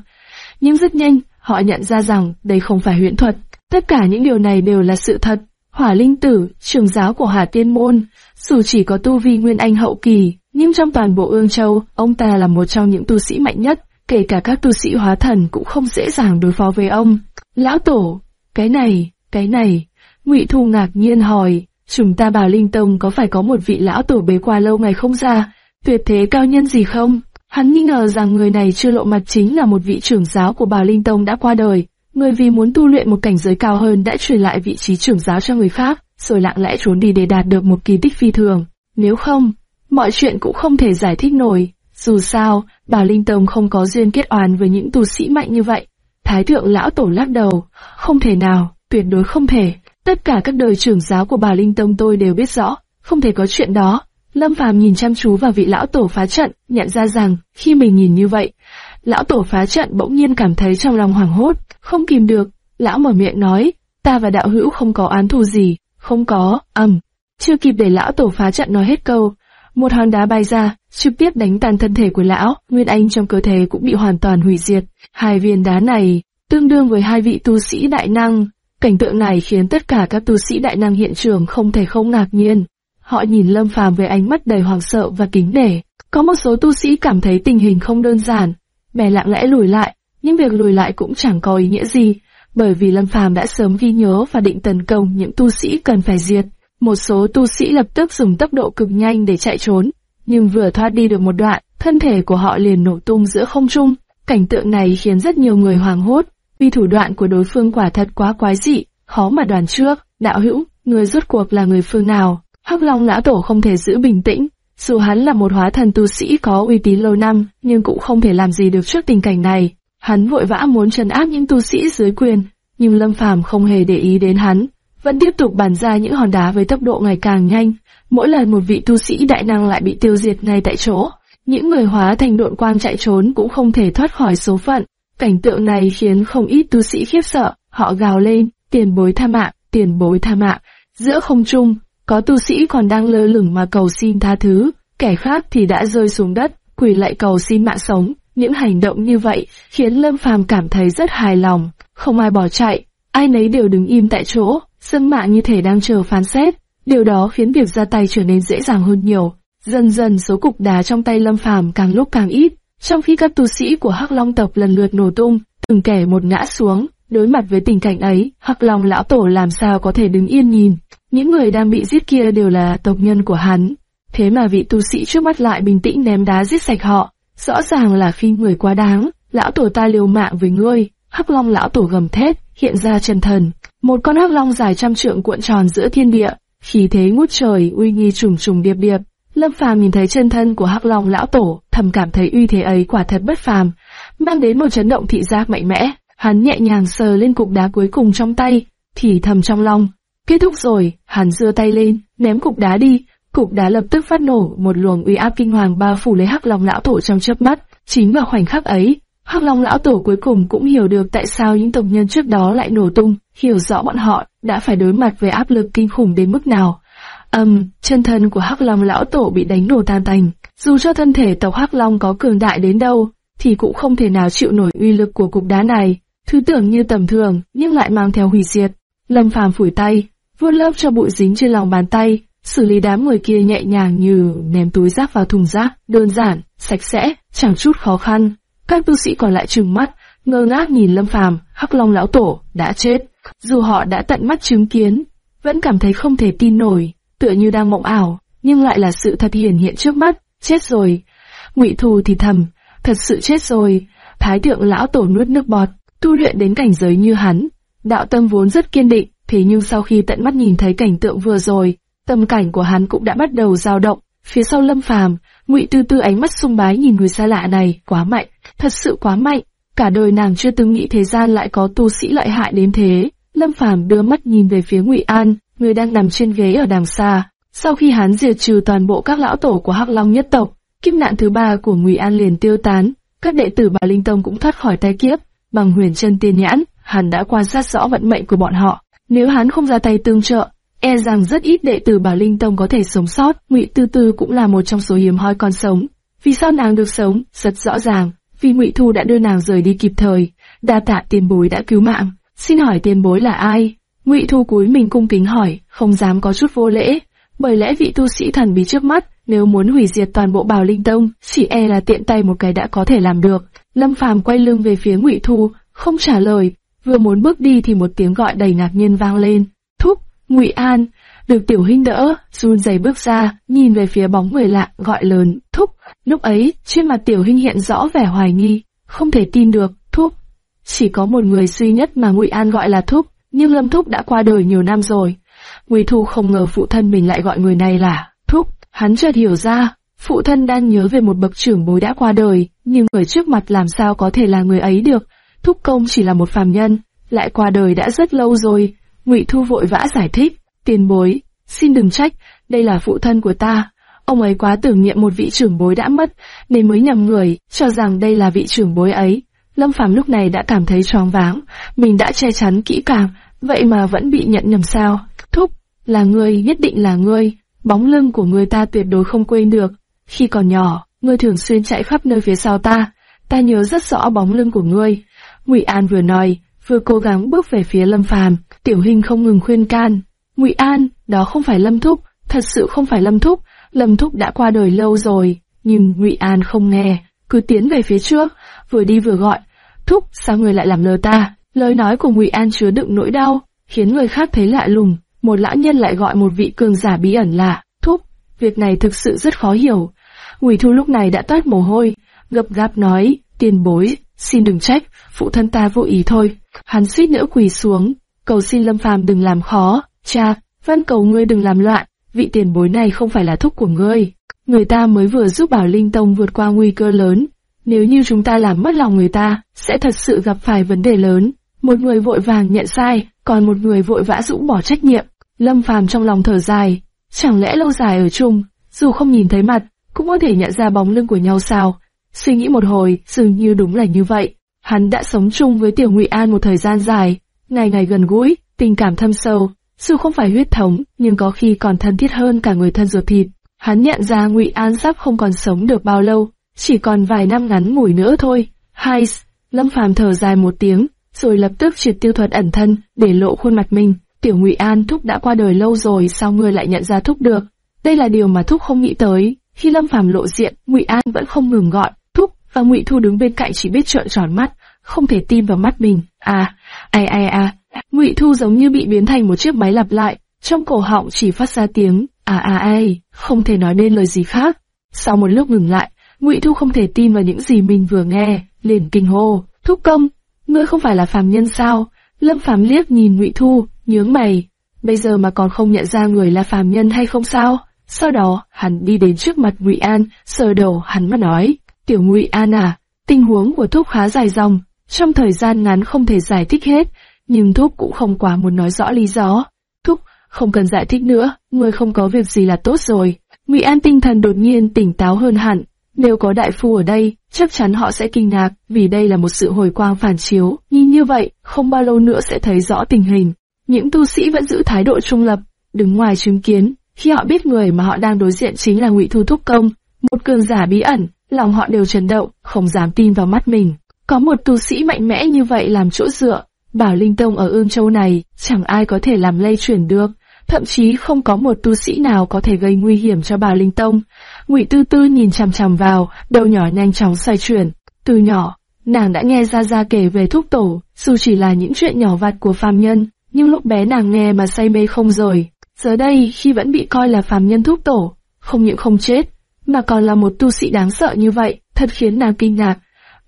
Nhưng rất nhanh, họ nhận ra rằng đây không phải huyễn thuật, tất cả những điều này đều là sự thật. Hỏa Linh Tử, trường giáo của Hà Tiên Môn, dù chỉ có tu vi Nguyên Anh hậu kỳ, nhưng trong toàn bộ Ương Châu, ông ta là một trong những tu sĩ mạnh nhất, kể cả các tu sĩ hóa thần cũng không dễ dàng đối phó với ông. Lão Tổ, cái này, cái này, Ngụy Thu ngạc nhiên hỏi, chúng ta bảo Linh Tông có phải có một vị lão tổ bế qua lâu ngày không ra, tuyệt thế cao nhân gì không? Hắn nghi ngờ rằng người này chưa lộ mặt chính là một vị trưởng giáo của Bảo Linh Tông đã qua đời, người vì muốn tu luyện một cảnh giới cao hơn đã truyền lại vị trí trưởng giáo cho người khác, rồi lặng lẽ trốn đi để đạt được một kỳ tích phi thường. Nếu không, mọi chuyện cũng không thể giải thích nổi. Dù sao, Bảo Linh Tông không có duyên kết oán với những tu sĩ mạnh như vậy. Thái thượng lão tổ lắc đầu, không thể nào, tuyệt đối không thể. Tất cả các đời trưởng giáo của Bảo Linh Tông tôi đều biết rõ, không thể có chuyện đó. Lâm Phàm nhìn chăm chú vào vị lão tổ phá trận, nhận ra rằng, khi mình nhìn như vậy, lão tổ phá trận bỗng nhiên cảm thấy trong lòng hoảng hốt, không kìm được, lão mở miệng nói, ta và đạo hữu không có án thù gì, không có, ầm. Chưa kịp để lão tổ phá trận nói hết câu, một hòn đá bay ra, trực tiếp đánh tàn thân thể của lão, nguyên anh trong cơ thể cũng bị hoàn toàn hủy diệt. Hai viên đá này, tương đương với hai vị tu sĩ đại năng. Cảnh tượng này khiến tất cả các tu sĩ đại năng hiện trường không thể không ngạc nhiên. Họ nhìn Lâm Phàm với ánh mắt đầy hoảng sợ và kính nể. Có một số tu sĩ cảm thấy tình hình không đơn giản, mẹ lặng lẽ lùi lại, nhưng việc lùi lại cũng chẳng có ý nghĩa gì, bởi vì Lâm Phàm đã sớm ghi nhớ và định tấn công những tu sĩ cần phải diệt. Một số tu sĩ lập tức dùng tốc độ cực nhanh để chạy trốn, nhưng vừa thoát đi được một đoạn, thân thể của họ liền nổ tung giữa không trung. Cảnh tượng này khiến rất nhiều người hoảng hốt, vì thủ đoạn của đối phương quả thật quá quái dị, khó mà đoán trước. Đạo hữu, người rốt cuộc là người phương nào? Hắc Long lão tổ không thể giữ bình tĩnh, dù hắn là một hóa thần tu sĩ có uy tín lâu năm, nhưng cũng không thể làm gì được trước tình cảnh này. Hắn vội vã muốn trấn áp những tu sĩ dưới quyền, nhưng Lâm Phàm không hề để ý đến hắn, vẫn tiếp tục bàn ra những hòn đá với tốc độ ngày càng nhanh. Mỗi lần một vị tu sĩ đại năng lại bị tiêu diệt ngay tại chỗ, những người hóa thành độn quang chạy trốn cũng không thể thoát khỏi số phận. Cảnh tượng này khiến không ít tu sĩ khiếp sợ, họ gào lên, tiền bối tha mạng, tiền bối tha mạng. Giữa không trung, có tu sĩ còn đang lơ lửng mà cầu xin tha thứ, kẻ khác thì đã rơi xuống đất, quỳ lại cầu xin mạng sống. Những hành động như vậy khiến Lâm Phàm cảm thấy rất hài lòng, không ai bỏ chạy, ai nấy đều đứng im tại chỗ, dân mạng như thể đang chờ phán xét. Điều đó khiến việc ra tay trở nên dễ dàng hơn nhiều. Dần dần số cục đá trong tay Lâm Phàm càng lúc càng ít, trong khi các tu sĩ của Hắc Long tộc lần lượt nổ tung, từng kẻ một ngã xuống. Đối mặt với tình cảnh ấy, Hắc Long lão tổ làm sao có thể đứng yên nhìn? Những người đang bị giết kia đều là tộc nhân của hắn. Thế mà vị tu sĩ trước mắt lại bình tĩnh ném đá giết sạch họ. Rõ ràng là khi người quá đáng, lão tổ ta liều mạng với ngươi. Hắc Long lão tổ gầm thét, hiện ra chân thần. Một con hắc long dài trăm trượng cuộn tròn giữa thiên địa, khí thế ngút trời, uy nghi trùng trùng điệp điệp. Lâm Phàm nhìn thấy chân thân của hắc long lão tổ, thầm cảm thấy uy thế ấy quả thật bất phàm, mang đến một chấn động thị giác mạnh mẽ. Hắn nhẹ nhàng sờ lên cục đá cuối cùng trong tay, thì thầm trong lòng. Kết thúc rồi, hắn giơ tay lên, ném cục đá đi, cục đá lập tức phát nổ, một luồng uy áp kinh hoàng bao phủ lấy hắc long lão tổ trong chớp mắt. Chính vào khoảnh khắc ấy, hắc long lão tổ cuối cùng cũng hiểu được tại sao những tộc nhân trước đó lại nổ tung, hiểu rõ bọn họ đã phải đối mặt với áp lực kinh khủng đến mức nào. ầm, um, chân thân của hắc long lão tổ bị đánh nổ tan tành. Dù cho thân thể tộc hắc long có cường đại đến đâu, thì cũng không thể nào chịu nổi uy lực của cục đá này. Thứ tưởng như tầm thường, nhưng lại mang theo hủy diệt. Lâm Phàm phủi tay, vuốt lớp cho bụi dính trên lòng bàn tay, xử lý đám người kia nhẹ nhàng như ném túi rác vào thùng rác, đơn giản, sạch sẽ, chẳng chút khó khăn. Các tu sĩ còn lại trừng mắt, ngơ ngác nhìn Lâm Phàm, Hắc Long lão tổ đã chết. Dù họ đã tận mắt chứng kiến, vẫn cảm thấy không thể tin nổi, tựa như đang mộng ảo, nhưng lại là sự thật hiển hiện trước mắt. Chết rồi. Ngụy Thù thì thầm, thật sự chết rồi. Thái thượng lão tổ nuốt nước bọt, tu luyện đến cảnh giới như hắn. Đạo tâm vốn rất kiên định, thế nhưng sau khi tận mắt nhìn thấy cảnh tượng vừa rồi, tâm cảnh của hắn cũng đã bắt đầu dao động. Phía sau Lâm Phàm, Ngụy Tư Tư ánh mắt sung bái nhìn người xa lạ này, quá mạnh, thật sự quá mạnh. Cả đời nàng chưa từng nghĩ thế gian lại có tu sĩ lợi hại đến thế. Lâm Phàm đưa mắt nhìn về phía Ngụy An, người đang nằm trên ghế ở đằng xa. Sau khi hắn diệt trừ toàn bộ các lão tổ của Hắc Long nhất tộc, kiếp nạn thứ ba của Ngụy An liền tiêu tán, các đệ tử bà Linh Tông cũng thoát khỏi tai kiếp. Bằng huyền chân tiên nhãn, hắn đã quan sát rõ vận mệnh của bọn họ. Nếu hắn không ra tay tương trợ, e rằng rất ít đệ tử Bảo Linh Tông có thể sống sót. Ngụy Tư Tư cũng là một trong số hiếm hoi còn sống. Vì sao nàng được sống? Rất rõ ràng, vì Ngụy Thu đã đưa nàng rời đi kịp thời. Đa tạ tiền bối đã cứu mạng. Xin hỏi tiền bối là ai? Ngụy Thu cúi mình cung kính hỏi, không dám có chút vô lễ, bởi lẽ vị tu sĩ thần bí trước mắt, nếu muốn hủy diệt toàn bộ Bảo Linh Tông, chỉ e là tiện tay một cái đã có thể làm được. Lâm Phàm quay lưng về phía Ngụy Thu, không trả lời, vừa muốn bước đi thì một tiếng gọi đầy ngạc nhiên vang lên. Thúc, Ngụy An, được tiểu huynh đỡ, run rẩy bước ra, nhìn về phía bóng người lạ, gọi lớn, thúc. Lúc ấy, trên mặt tiểu huynh hiện rõ vẻ hoài nghi, không thể tin được, thúc. Chỉ có một người duy nhất mà Ngụy An gọi là thúc, nhưng Lâm Thúc đã qua đời nhiều năm rồi. Ngụy Thu không ngờ phụ thân mình lại gọi người này là Thúc. Hắn chợt hiểu ra, phụ thân đang nhớ về một bậc trưởng bối đã qua đời, nhưng người trước mặt làm sao có thể là người ấy được. Thúc công chỉ là một phàm nhân, lại qua đời đã rất lâu rồi. Ngụy Thu vội vã giải thích, tiền bối, xin đừng trách, đây là phụ thân của ta. Ông ấy quá tưởng niệm một vị trưởng bối đã mất, nên mới nhầm người, cho rằng đây là vị trưởng bối ấy. Lâm Phàm lúc này đã cảm thấy choáng váng, mình đã che chắn kỹ càng, vậy mà vẫn bị nhận nhầm sao. Thúc, là ngươi, nhất định là ngươi, bóng lưng của người ta tuyệt đối không quên được. Khi còn nhỏ, ngươi thường xuyên chạy khắp nơi phía sau ta, ta nhớ rất rõ bóng lưng của ngươi. Ngụy An vừa nói, vừa cố gắng bước về phía Lâm Phàm, Tiểu Hình không ngừng khuyên can. Ngụy An, đó không phải Lâm Thúc, thật sự không phải Lâm Thúc, Lâm Thúc đã qua đời lâu rồi. Nhưng Ngụy An không nghe, cứ tiến về phía trước, vừa đi vừa gọi, Thúc, sao người lại làm lơ ta? Lời nói của Ngụy An chứa đựng nỗi đau, khiến người khác thấy lạ lùng. Một lão nhân lại gọi một vị cường giả bí ẩn là Thúc. Việc này thực sự rất khó hiểu. Ngụy Thu lúc này đã toát mồ hôi, gập gáp nói, tiền bối, xin đừng trách, phụ thân ta vô ý thôi. Hắn suýt nữa quỳ xuống, cầu xin Lâm Phàm đừng làm khó, cha, văn cầu ngươi đừng làm loạn, vị tiền bối này không phải là thúc của ngươi. Người ta mới vừa giúp Bảo Linh Tông vượt qua nguy cơ lớn, nếu như chúng ta làm mất lòng người ta, sẽ thật sự gặp phải vấn đề lớn. Một người vội vàng nhận sai, còn một người vội vã dũng bỏ trách nhiệm. Lâm Phàm trong lòng thở dài, chẳng lẽ lâu dài ở chung, dù không nhìn thấy mặt, cũng có thể nhận ra bóng lưng của nhau sao? Suy nghĩ một hồi, dường như đúng là như vậy. Hắn đã sống chung với Tiểu Ngụy An một thời gian dài, ngày ngày gần gũi, tình cảm thâm sâu. Dù không phải huyết thống, nhưng có khi còn thân thiết hơn cả người thân ruột thịt. Hắn nhận ra Ngụy An sắp không còn sống được bao lâu, chỉ còn vài năm ngắn ngủi nữa thôi. Hai, Lâm Phàm thở dài một tiếng, rồi lập tức triệt tiêu thuật ẩn thân, để lộ khuôn mặt mình. Tiểu Ngụy An Thúc đã qua đời lâu rồi, sao ngươi lại nhận ra Thúc được? Đây là điều mà Thúc không nghĩ tới. Khi Lâm Phàm lộ diện, Ngụy An vẫn không ngừng gọi và Ngụy Thu đứng bên cạnh chỉ biết trợn tròn mắt, không thể tin vào mắt mình. À, ai ai à, Ngụy Thu giống như bị biến thành một chiếc máy lặp lại, trong cổ họng chỉ phát ra tiếng à à ai, không thể nói nên lời gì khác. Sau một lúc ngừng lại, Ngụy Thu không thể tin vào những gì mình vừa nghe, liền kinh hô, "Thúc công, ngươi không phải là phàm nhân sao?" Lâm Phàm liếc nhìn Ngụy Thu, nhướng mày, bây giờ mà còn không nhận ra người là phàm nhân hay không sao? Sau đó, hắn đi đến trước mặt Ngụy An, sờ đầu hắn mà nói, "Tiểu Ngụy An à, tình huống của Thúc khá dài dòng, trong thời gian ngắn không thể giải thích hết, nhưng Thúc cũng không quá muốn nói rõ lý do. Thúc, không cần giải thích nữa, ngươi không có việc gì là tốt rồi." Ngụy An tinh thần đột nhiên tỉnh táo hơn hẳn, nếu có đại phu ở đây, chắc chắn họ sẽ kinh ngạc, vì đây là một sự hồi quang phản chiếu. Nhìn như vậy, không bao lâu nữa sẽ thấy rõ tình hình. Những tu sĩ vẫn giữ thái độ trung lập, đứng ngoài chứng kiến. Khi họ biết người mà họ đang đối diện chính là Ngụy Thu Thúc Công, một cường giả bí ẩn, lòng họ đều chấn động, không dám tin vào mắt mình. Có một tu sĩ mạnh mẽ như vậy làm chỗ dựa, bảo Linh Tông ở Ương Châu này, chẳng ai có thể làm lây chuyển được, thậm chí không có một tu sĩ nào có thể gây nguy hiểm cho bảo Linh Tông. Ngụy Tư Tư nhìn chằm chằm vào, đầu nhỏ nhanh chóng xoay chuyển. Từ nhỏ, nàng đã nghe Gia Gia kể về thúc tổ, dù chỉ là những chuyện nhỏ vặt của phàm nhân, nhưng lúc bé nàng nghe mà say mê không rồi. Giờ đây, khi vẫn bị coi là phàm nhân thúc tổ, không những không chết, mà còn là một tu sĩ đáng sợ như vậy, thật khiến nàng kinh ngạc.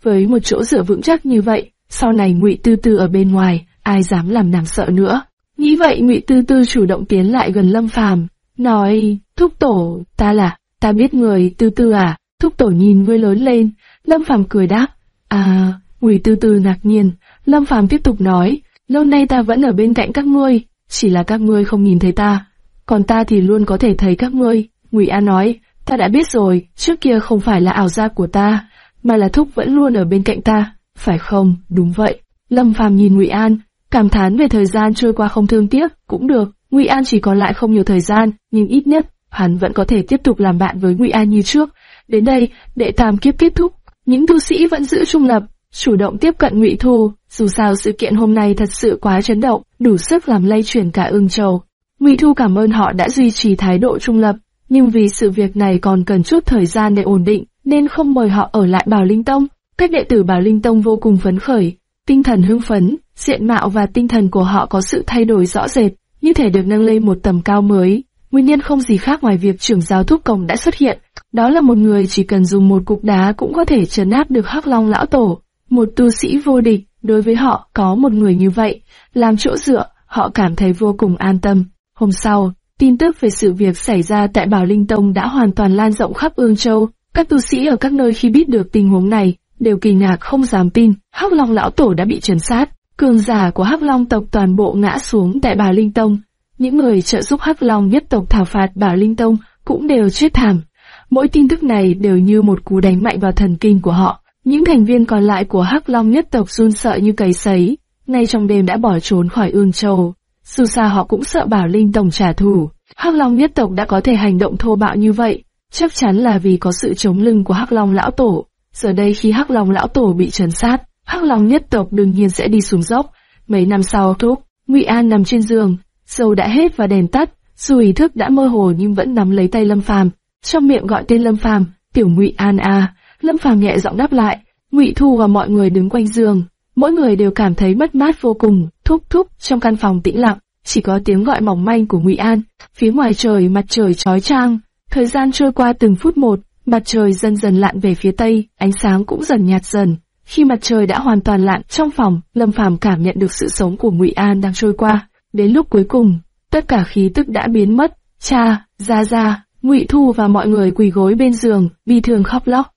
Với một chỗ dựa vững chắc như vậy, sau này Ngụy Tư Tư ở bên ngoài, ai dám làm nàng sợ nữa. Nghĩ vậy Ngụy Tư Tư chủ động tiến lại gần Lâm Phàm, nói: "Thúc tổ, ta là, ta biết người Tư Tư à?" Thúc tổ nhìn ngươi lớn lên, Lâm Phàm cười đáp: "À." Ngụy Tư Tư ngạc nhiên, Lâm Phàm tiếp tục nói: "Lâu nay ta vẫn ở bên cạnh các ngươi, chỉ là các ngươi không nhìn thấy ta, còn ta thì luôn có thể thấy các ngươi." Ngụy An nói: "Ta đã biết rồi, trước kia không phải là ảo giác của ta, mà là Thúc vẫn luôn ở bên cạnh ta." Phải không, đúng vậy. Lâm Phàm nhìn Ngụy An, cảm thán về thời gian trôi qua không thương tiếc, cũng được. Ngụy An chỉ còn lại không nhiều thời gian, nhưng ít nhất hắn vẫn có thể tiếp tục làm bạn với Ngụy An như trước. Đến đây, đệ tam kiếp kết thúc, những tu sĩ vẫn giữ trung lập, chủ động tiếp cận Ngụy Thu. Dù sao sự kiện hôm nay thật sự quá chấn động, đủ sức làm lay chuyển cả ương châu. Ngụy Thu cảm ơn họ đã duy trì thái độ trung lập, nhưng vì sự việc này còn cần chút thời gian để ổn định, nên không mời họ ở lại Bảo Linh Tông. Các đệ tử Bảo Linh Tông vô cùng phấn khởi, tinh thần hưng phấn, diện mạo và tinh thần của họ có sự thay đổi rõ rệt, như thể được nâng lên một tầm cao mới. Nguyên nhân không gì khác ngoài việc trưởng giáo thúc cổng đã xuất hiện, đó là một người chỉ cần dùng một cục đá cũng có thể trấn áp được Hắc Long lão tổ, một tu sĩ vô địch. Đối với họ, có một người như vậy, làm chỗ dựa, họ cảm thấy vô cùng an tâm. Hôm sau, tin tức về sự việc xảy ra tại Bảo Linh Tông đã hoàn toàn lan rộng khắp Ương Châu. Các tu sĩ ở các nơi khi biết được tình huống này, đều kinh ngạc không dám tin, Hắc Long lão tổ đã bị trấn sát, cường giả của Hắc Long tộc toàn bộ ngã xuống tại bảo Linh Tông. Những người trợ giúp Hắc Long nhất tộc thảo phạt bảo Linh Tông cũng đều chết thảm. Mỗi tin tức này đều như một cú đánh mạnh vào thần kinh của họ. Những thành viên còn lại của Hắc Long nhất tộc run sợ như cầy sấy, ngay trong đêm đã bỏ trốn khỏi Ương Châu. Dù sao họ cũng sợ Bảo Linh Tông trả thù. Hắc Long nhất tộc đã có thể hành động thô bạo như vậy, chắc chắn là vì có sự chống lưng của Hắc Long lão tổ. Giờ đây khi Hắc Long lão tổ bị trấn sát, Hắc Long nhất tộc đương nhiên sẽ đi xuống dốc. Mấy năm sau thúc, Ngụy An nằm trên giường, dầu đã hết và đèn tắt, dù ý thức đã mơ hồ nhưng vẫn nắm lấy tay Lâm Phàm, trong miệng gọi tên Lâm Phàm, "Tiểu Ngụy An à." Lâm Phàm nhẹ giọng đáp lại. Ngụy Thu và mọi người đứng quanh giường, mỗi người đều cảm thấy mất mát vô cùng. Thúc thúc trong căn phòng tĩnh lặng, chỉ có tiếng gọi mỏng manh của Ngụy An. Phía ngoài trời mặt trời chói chang, thời gian trôi qua từng phút một, Mặt trời dần dần lặn về phía tây, ánh sáng cũng dần nhạt dần. Khi mặt trời đã hoàn toàn lặn trong phòng, Lâm Phàm cảm nhận được sự sống của Ngụy An đang trôi qua. Đến lúc cuối cùng, tất cả khí tức đã biến mất. Cha, Gia Gia, Ngụy Thu và mọi người quỳ gối bên giường, bi thường khóc lóc.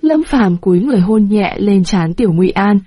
Lâm Phàm cúi người hôn nhẹ lên trán Tiểu Ngụy An,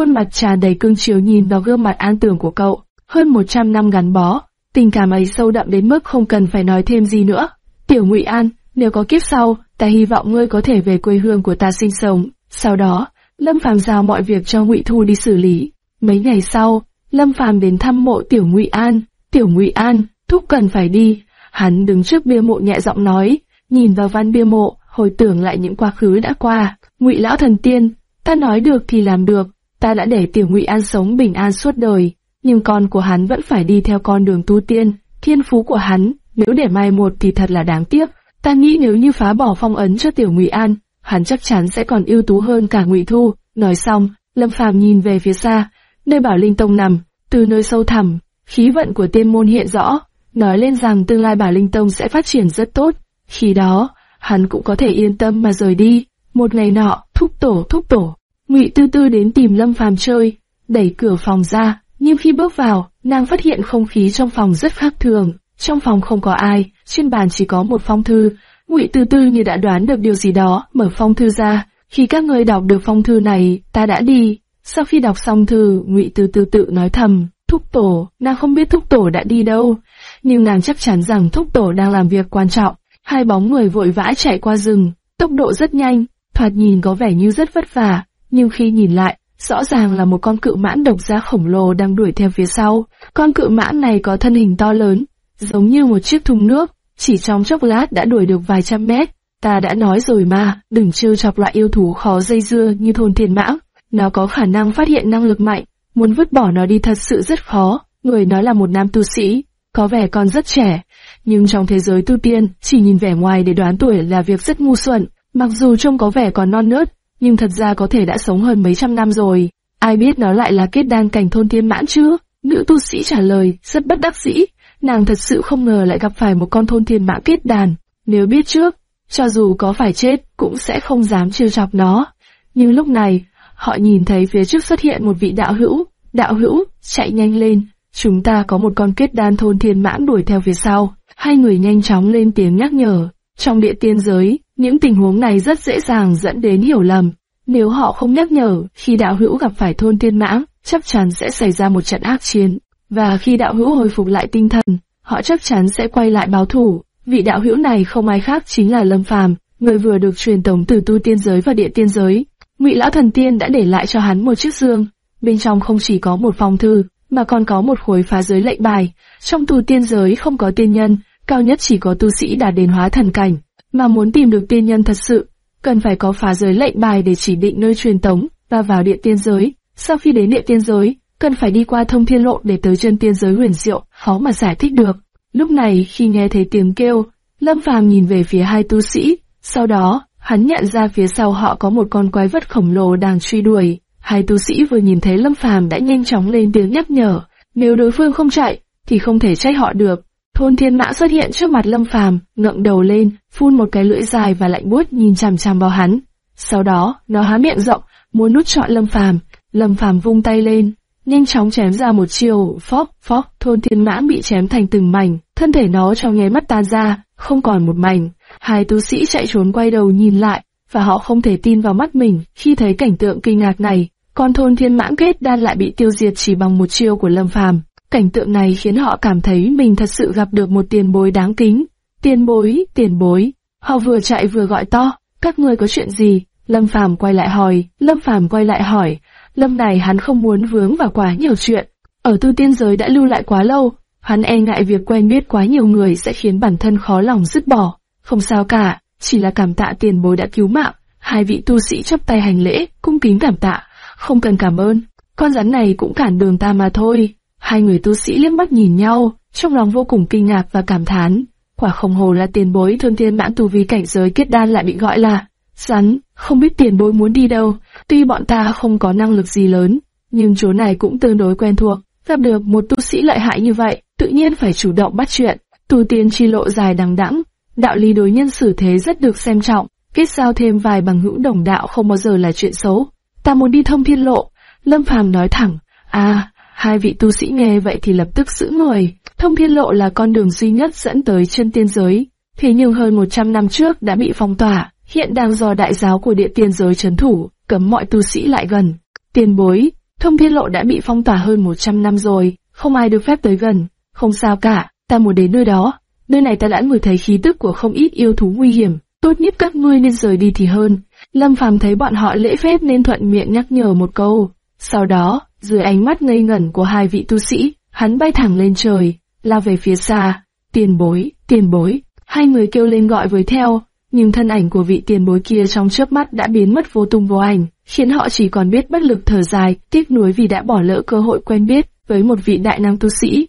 khuôn mặt tràn đầy cương chiều nhìn vào gương mặt an tường của cậu. Hơn 100 năm gắn bó, tình cảm ấy sâu đậm đến mức không cần phải nói thêm gì nữa. Tiểu Ngụy An, nếu có kiếp sau, ta hy vọng ngươi có thể về quê hương của ta sinh sống. Sau đó, Lâm Phàm giao mọi việc cho Ngụy Thu đi xử lý. Mấy ngày sau, Lâm Phàm đến thăm mộ Tiểu Ngụy An. Tiểu Ngụy An, thúc cần phải đi. Hắn đứng trước bia mộ nhẹ giọng nói, nhìn vào văn bia mộ, hồi tưởng lại những quá khứ đã qua. Ngụy lão thần tiên, ta nói được thì làm được. Ta đã để Tiểu Ngụy An sống bình an suốt đời, nhưng con của hắn vẫn phải đi theo con đường tu tiên. Thiên phú của hắn, nếu để mai một thì thật là đáng tiếc. Ta nghĩ nếu như phá bỏ phong ấn cho tiểu Ngụy An, hắn chắc chắn sẽ còn ưu tú hơn cả Ngụy Thu. Nói xong, Lâm Phàm nhìn về phía xa, nơi Bảo Linh Tông nằm, từ nơi sâu thẳm, khí vận của tiên môn hiện rõ, nói lên rằng tương lai Bảo Linh Tông sẽ phát triển rất tốt. Khi đó, hắn cũng có thể yên tâm mà rời đi. Một ngày nọ, thúc tổ thúc tổ, Ngụy Tư Tư đến tìm Lâm Phàm chơi, đẩy cửa phòng ra, nhưng khi bước vào, nàng phát hiện không khí trong phòng rất khác thường. Trong phòng không có ai, trên bàn chỉ có một phong thư. Ngụy Tư Tư như đã đoán được điều gì đó, mở phong thư ra. Khi các người đọc được phong thư này, ta đã đi. Sau khi đọc xong thư, Ngụy Tư Tư tự nói thầm, Thúc Tổ, nàng không biết Thúc Tổ đã đi đâu, nhưng nàng chắc chắn rằng Thúc Tổ đang làm việc quan trọng. Hai bóng người vội vã chạy qua rừng, tốc độ rất nhanh, thoạt nhìn có vẻ như rất vất vả, nhưng khi nhìn lại, rõ ràng là một con cự mãn độc giác khổng lồ đang đuổi theo phía sau. Con cự mãn này có thân hình to lớn, giống như một chiếc thùng nước, chỉ trong chốc lát đã đuổi được vài trăm mét. Ta đã nói rồi mà, đừng trêu chọc loại yêu thú khó dây dưa như thôn thiên mãng. Nó có khả năng phát hiện năng lực mạnh, muốn vứt bỏ nó đi thật sự rất khó. Người nói là một nam tu sĩ, có vẻ còn rất trẻ, nhưng trong thế giới tu tiên, chỉ nhìn vẻ ngoài để đoán tuổi là việc rất ngu xuẩn. Mặc dù trông có vẻ còn non nớt, nhưng thật ra có thể đã sống hơn mấy trăm năm rồi. Ai biết nó lại là kết đan cảnh thôn thiên mãn chứ? Nữ tu sĩ trả lời, rất bất đắc dĩ. Nàng thật sự không ngờ lại gặp phải một con thôn thiên mãn kết đàn. Nếu biết trước, cho dù có phải chết, cũng sẽ không dám trêu chọc nó. Nhưng lúc này, họ nhìn thấy phía trước xuất hiện một vị đạo hữu. Đạo hữu, chạy nhanh lên, chúng ta có một con kết đan thôn thiên mãn đuổi theo phía sau. Hai người nhanh chóng lên tiếng nhắc nhở. Trong địa tiên giới, những tình huống này rất dễ dàng dẫn đến hiểu lầm. Nếu họ không nhắc nhở, khi đạo hữu gặp phải thôn tiên mãng, chắc chắn sẽ xảy ra một trận ác chiến. Và khi đạo hữu hồi phục lại tinh thần, họ chắc chắn sẽ quay lại báo thủ. Vị đạo hữu này không ai khác chính là Lâm Phàm, người vừa được truyền tống từ tu tiên giới và địa tiên giới. Ngụy lão thần tiên đã để lại cho hắn một chiếc dương, bên trong không chỉ có một phong thư, mà còn có một khối phá giới lệnh bài. Trong tu tiên giới không có tiên nhân, cao nhất chỉ có tu sĩ đạt đến hóa thần cảnh, mà muốn tìm được tiên nhân thật sự, cần phải có phá giới lệnh bài để chỉ định nơi truyền tống và vào địa tiên giới. Sau khi đến địa tiên giới, cần phải đi qua thông thiên lộ để tới chân tiên giới huyền diệu, khó mà giải thích được. Lúc này khi nghe thấy tiếng kêu, Lâm Phàm nhìn về phía hai tu sĩ, sau đó, hắn nhận ra phía sau họ có một con quái vật khổng lồ đang truy đuổi. Hai tu sĩ vừa nhìn thấy Lâm Phàm đã nhanh chóng lên tiếng nhắc nhở, nếu đối phương không chạy, thì không thể trách họ được. Thôn thiên mã xuất hiện trước mặt Lâm Phàm, ngẩng đầu lên, phun một cái lưỡi dài và lạnh buốt nhìn chằm chằm vào hắn. Sau đó, nó há miệng rộng, muốn nút trọn Lâm Phàm. Lâm Phàm vung tay lên, nhanh chóng chém ra một chiều, phóc, phóc, thôn thiên mã bị chém thành từng mảnh, thân thể nó trong nháy mắt tan ra, không còn một mảnh. Hai tu sĩ chạy trốn quay đầu nhìn lại, và họ không thể tin vào mắt mình khi thấy cảnh tượng kinh ngạc này. Con thôn thiên mãng kết đan lại bị tiêu diệt chỉ bằng một chiêu của Lâm Phàm. Cảnh tượng này khiến họ cảm thấy mình thật sự gặp được một tiền bối đáng kính. Tiền bối, tiền bối. Họ vừa chạy vừa gọi to, các ngươi có chuyện gì? Lâm Phàm quay lại hỏi, Lâm Phàm quay lại hỏi. Lâm này hắn không muốn vướng vào quá nhiều chuyện. Ở tu tiên giới đã lưu lại quá lâu, hắn e ngại việc quen biết quá nhiều người sẽ khiến bản thân khó lòng dứt bỏ. Không sao cả, chỉ là cảm tạ tiền bối đã cứu mạng. Hai vị tu sĩ chấp tay hành lễ, cung kính cảm tạ, không cần cảm ơn. Con rắn này cũng cản đường ta mà thôi. Hai người tu sĩ liếc mắt nhìn nhau, trong lòng vô cùng kinh ngạc và cảm thán. Quả không hồ là tiền bối thương thiên mãn tu vì cảnh giới kết đan lại bị gọi là rắn, không biết tiền bối muốn đi đâu. Tuy bọn ta không có năng lực gì lớn, nhưng chỗ này cũng tương đối quen thuộc. Gặp được một tu sĩ lợi hại như vậy, tự nhiên phải chủ động bắt chuyện. Tu tiên chi lộ dài đằng đẵng, đạo lý đối nhân xử thế rất được xem trọng. Kết giao thêm vài bằng hữu đồng đạo không bao giờ là chuyện xấu. Ta muốn đi thông thiên lộ. Lâm Phàm nói thẳng, à, Hai vị tu sĩ nghe vậy thì lập tức giữ người. Thông thiên lộ là con đường duy nhất dẫn tới chân tiên giới. Thế nhưng hơn 100 năm trước đã bị phong tỏa, hiện đang do đại giáo của địa tiên giới trấn thủ, cấm mọi tu sĩ lại gần. Tiền bối, thông thiên lộ đã bị phong tỏa hơn 100 năm rồi, không ai được phép tới gần. Không sao cả, ta muốn đến nơi đó. Nơi này ta đã ngửi thấy khí tức của không ít yêu thú nguy hiểm, tốt nhất các ngươi nên rời đi thì hơn. Lâm Phàm thấy bọn họ lễ phép nên thuận miệng nhắc nhở một câu. Sau đó, dưới ánh mắt ngây ngẩn của hai vị tu sĩ, hắn bay thẳng lên trời, lao về phía xa. Tiền bối, tiền bối, hai người kêu lên gọi với theo, nhưng thân ảnh của vị tiền bối kia trong chớp mắt đã biến mất vô tung vô ảnh, khiến họ chỉ còn biết bất lực thở dài, tiếc nuối vì đã bỏ lỡ cơ hội quen biết với một vị đại nam tu sĩ.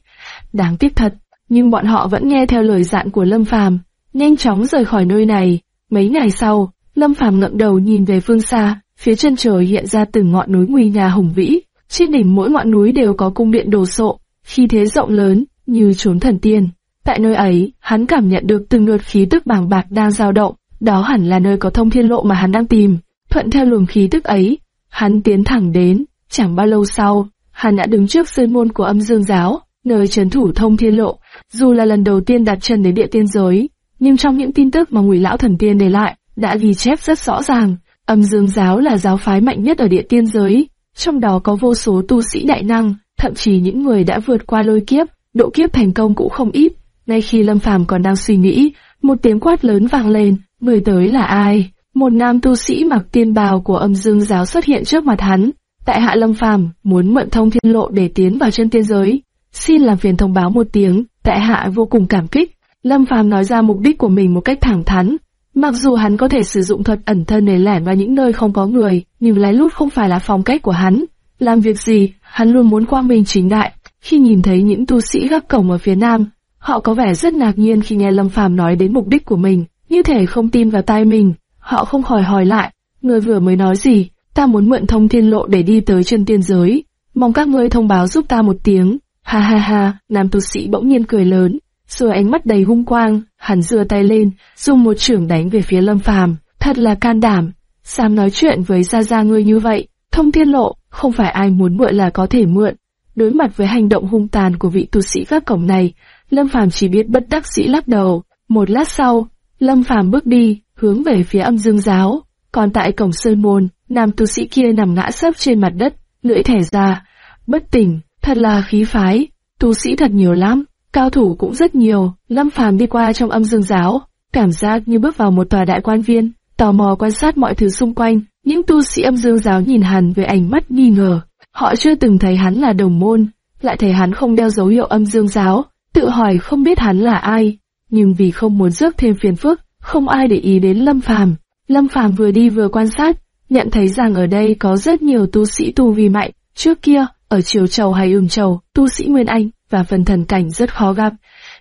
Đáng tiếc thật, nhưng bọn họ vẫn nghe theo lời dặn của Lâm Phàm, nhanh chóng rời khỏi nơi này. Mấy ngày sau, Lâm Phàm ngẩng đầu nhìn về phương xa, phía chân trời hiện ra từng ngọn núi nguy nga hùng vĩ, trên đỉnh mỗi ngọn núi đều có cung điện đồ sộ, khi thế rộng lớn, như chốn thần tiên. Tại nơi ấy, hắn cảm nhận được từng đợt khí tức bàng bạc đang dao động, đó hẳn là nơi có thông thiên lộ mà hắn đang tìm. Thuận theo luồng khí tức ấy, hắn tiến thẳng đến, chẳng bao lâu sau, hắn đã đứng trước sơn môn của âm dương giáo, nơi trấn thủ thông thiên lộ. Dù là lần đầu tiên đặt chân đến địa tiên giới, nhưng trong những tin tức mà ngụy lão thần tiên để lại, đã ghi chép rất rõ ràng, âm dương giáo là giáo phái mạnh nhất ở địa tiên giới, trong đó có vô số tu sĩ đại năng, thậm chí những người đã vượt qua lôi kiếp, độ kiếp thành công cũng không ít. Ngay khi Lâm Phàm còn đang suy nghĩ, một tiếng quát lớn vang lên, người tới là ai? Một nam tu sĩ mặc tiên bào của âm dương giáo xuất hiện trước mặt hắn. Tại hạ Lâm Phàm muốn mượn thông thiên lộ để tiến vào chân tiên giới. Xin làm phiền thông báo một tiếng, tại hạ vô cùng cảm kích. Lâm Phàm nói ra mục đích của mình một cách thẳng thắn. Mặc dù hắn có thể sử dụng thuật ẩn thân để lẻn vào những nơi không có người, nhưng lén lút không phải là phong cách của hắn. Làm việc gì, hắn luôn muốn quang minh chính đại. Khi nhìn thấy những tu sĩ gác cổng ở phía nam, họ có vẻ rất ngạc nhiên khi nghe Lâm Phàm nói đến mục đích của mình, như thể không tin vào tai mình. Họ không khỏi hỏi lại, người vừa mới nói gì, ta muốn mượn thông thiên lộ để đi tới chân tiên giới, mong các ngươi thông báo giúp ta một tiếng. Ha ha ha, nam tu sĩ bỗng nhiên cười lớn, rồi ánh mắt đầy hung quang, hắn giơ tay lên, dùng một trưởng đánh về phía Lâm Phàm. Thật là can đảm, dám nói chuyện với Gia Gia ngươi như vậy, thông thiên lộ, không phải ai muốn mượn là có thể mượn. Đối mặt với hành động hung tàn của vị tu sĩ gác cổng này, Lâm Phàm chỉ biết bất đắc dĩ lắc đầu. Một lát sau, Lâm Phàm bước đi, hướng về phía âm dương giáo. Còn tại cổng sơn môn, nam tu sĩ kia nằm ngã sấp trên mặt đất, lưỡi thẻ ra, bất tỉnh, thật là khí phái, tu sĩ thật nhiều lắm, cao thủ cũng rất nhiều. Lâm Phàm đi qua trong âm dương giáo, cảm giác như bước vào một tòa đại quan viên, tò mò quan sát mọi thứ xung quanh. Những tu sĩ âm dương giáo nhìn hắn với ánh mắt nghi ngờ, họ chưa từng thấy hắn là đồng môn, lại thấy hắn không đeo dấu hiệu âm dương giáo, tự hỏi không biết hắn là ai, nhưng vì không muốn rước thêm phiền phức, không ai để ý đến Lâm Phàm. Lâm Phàm vừa đi vừa quan sát, nhận thấy rằng ở đây có rất nhiều tu sĩ tu vi mạnh. Trước kia, ở Triều Châu hay Ưng Châu, tu sĩ Nguyên Anh và phần thần cảnh rất khó gặp.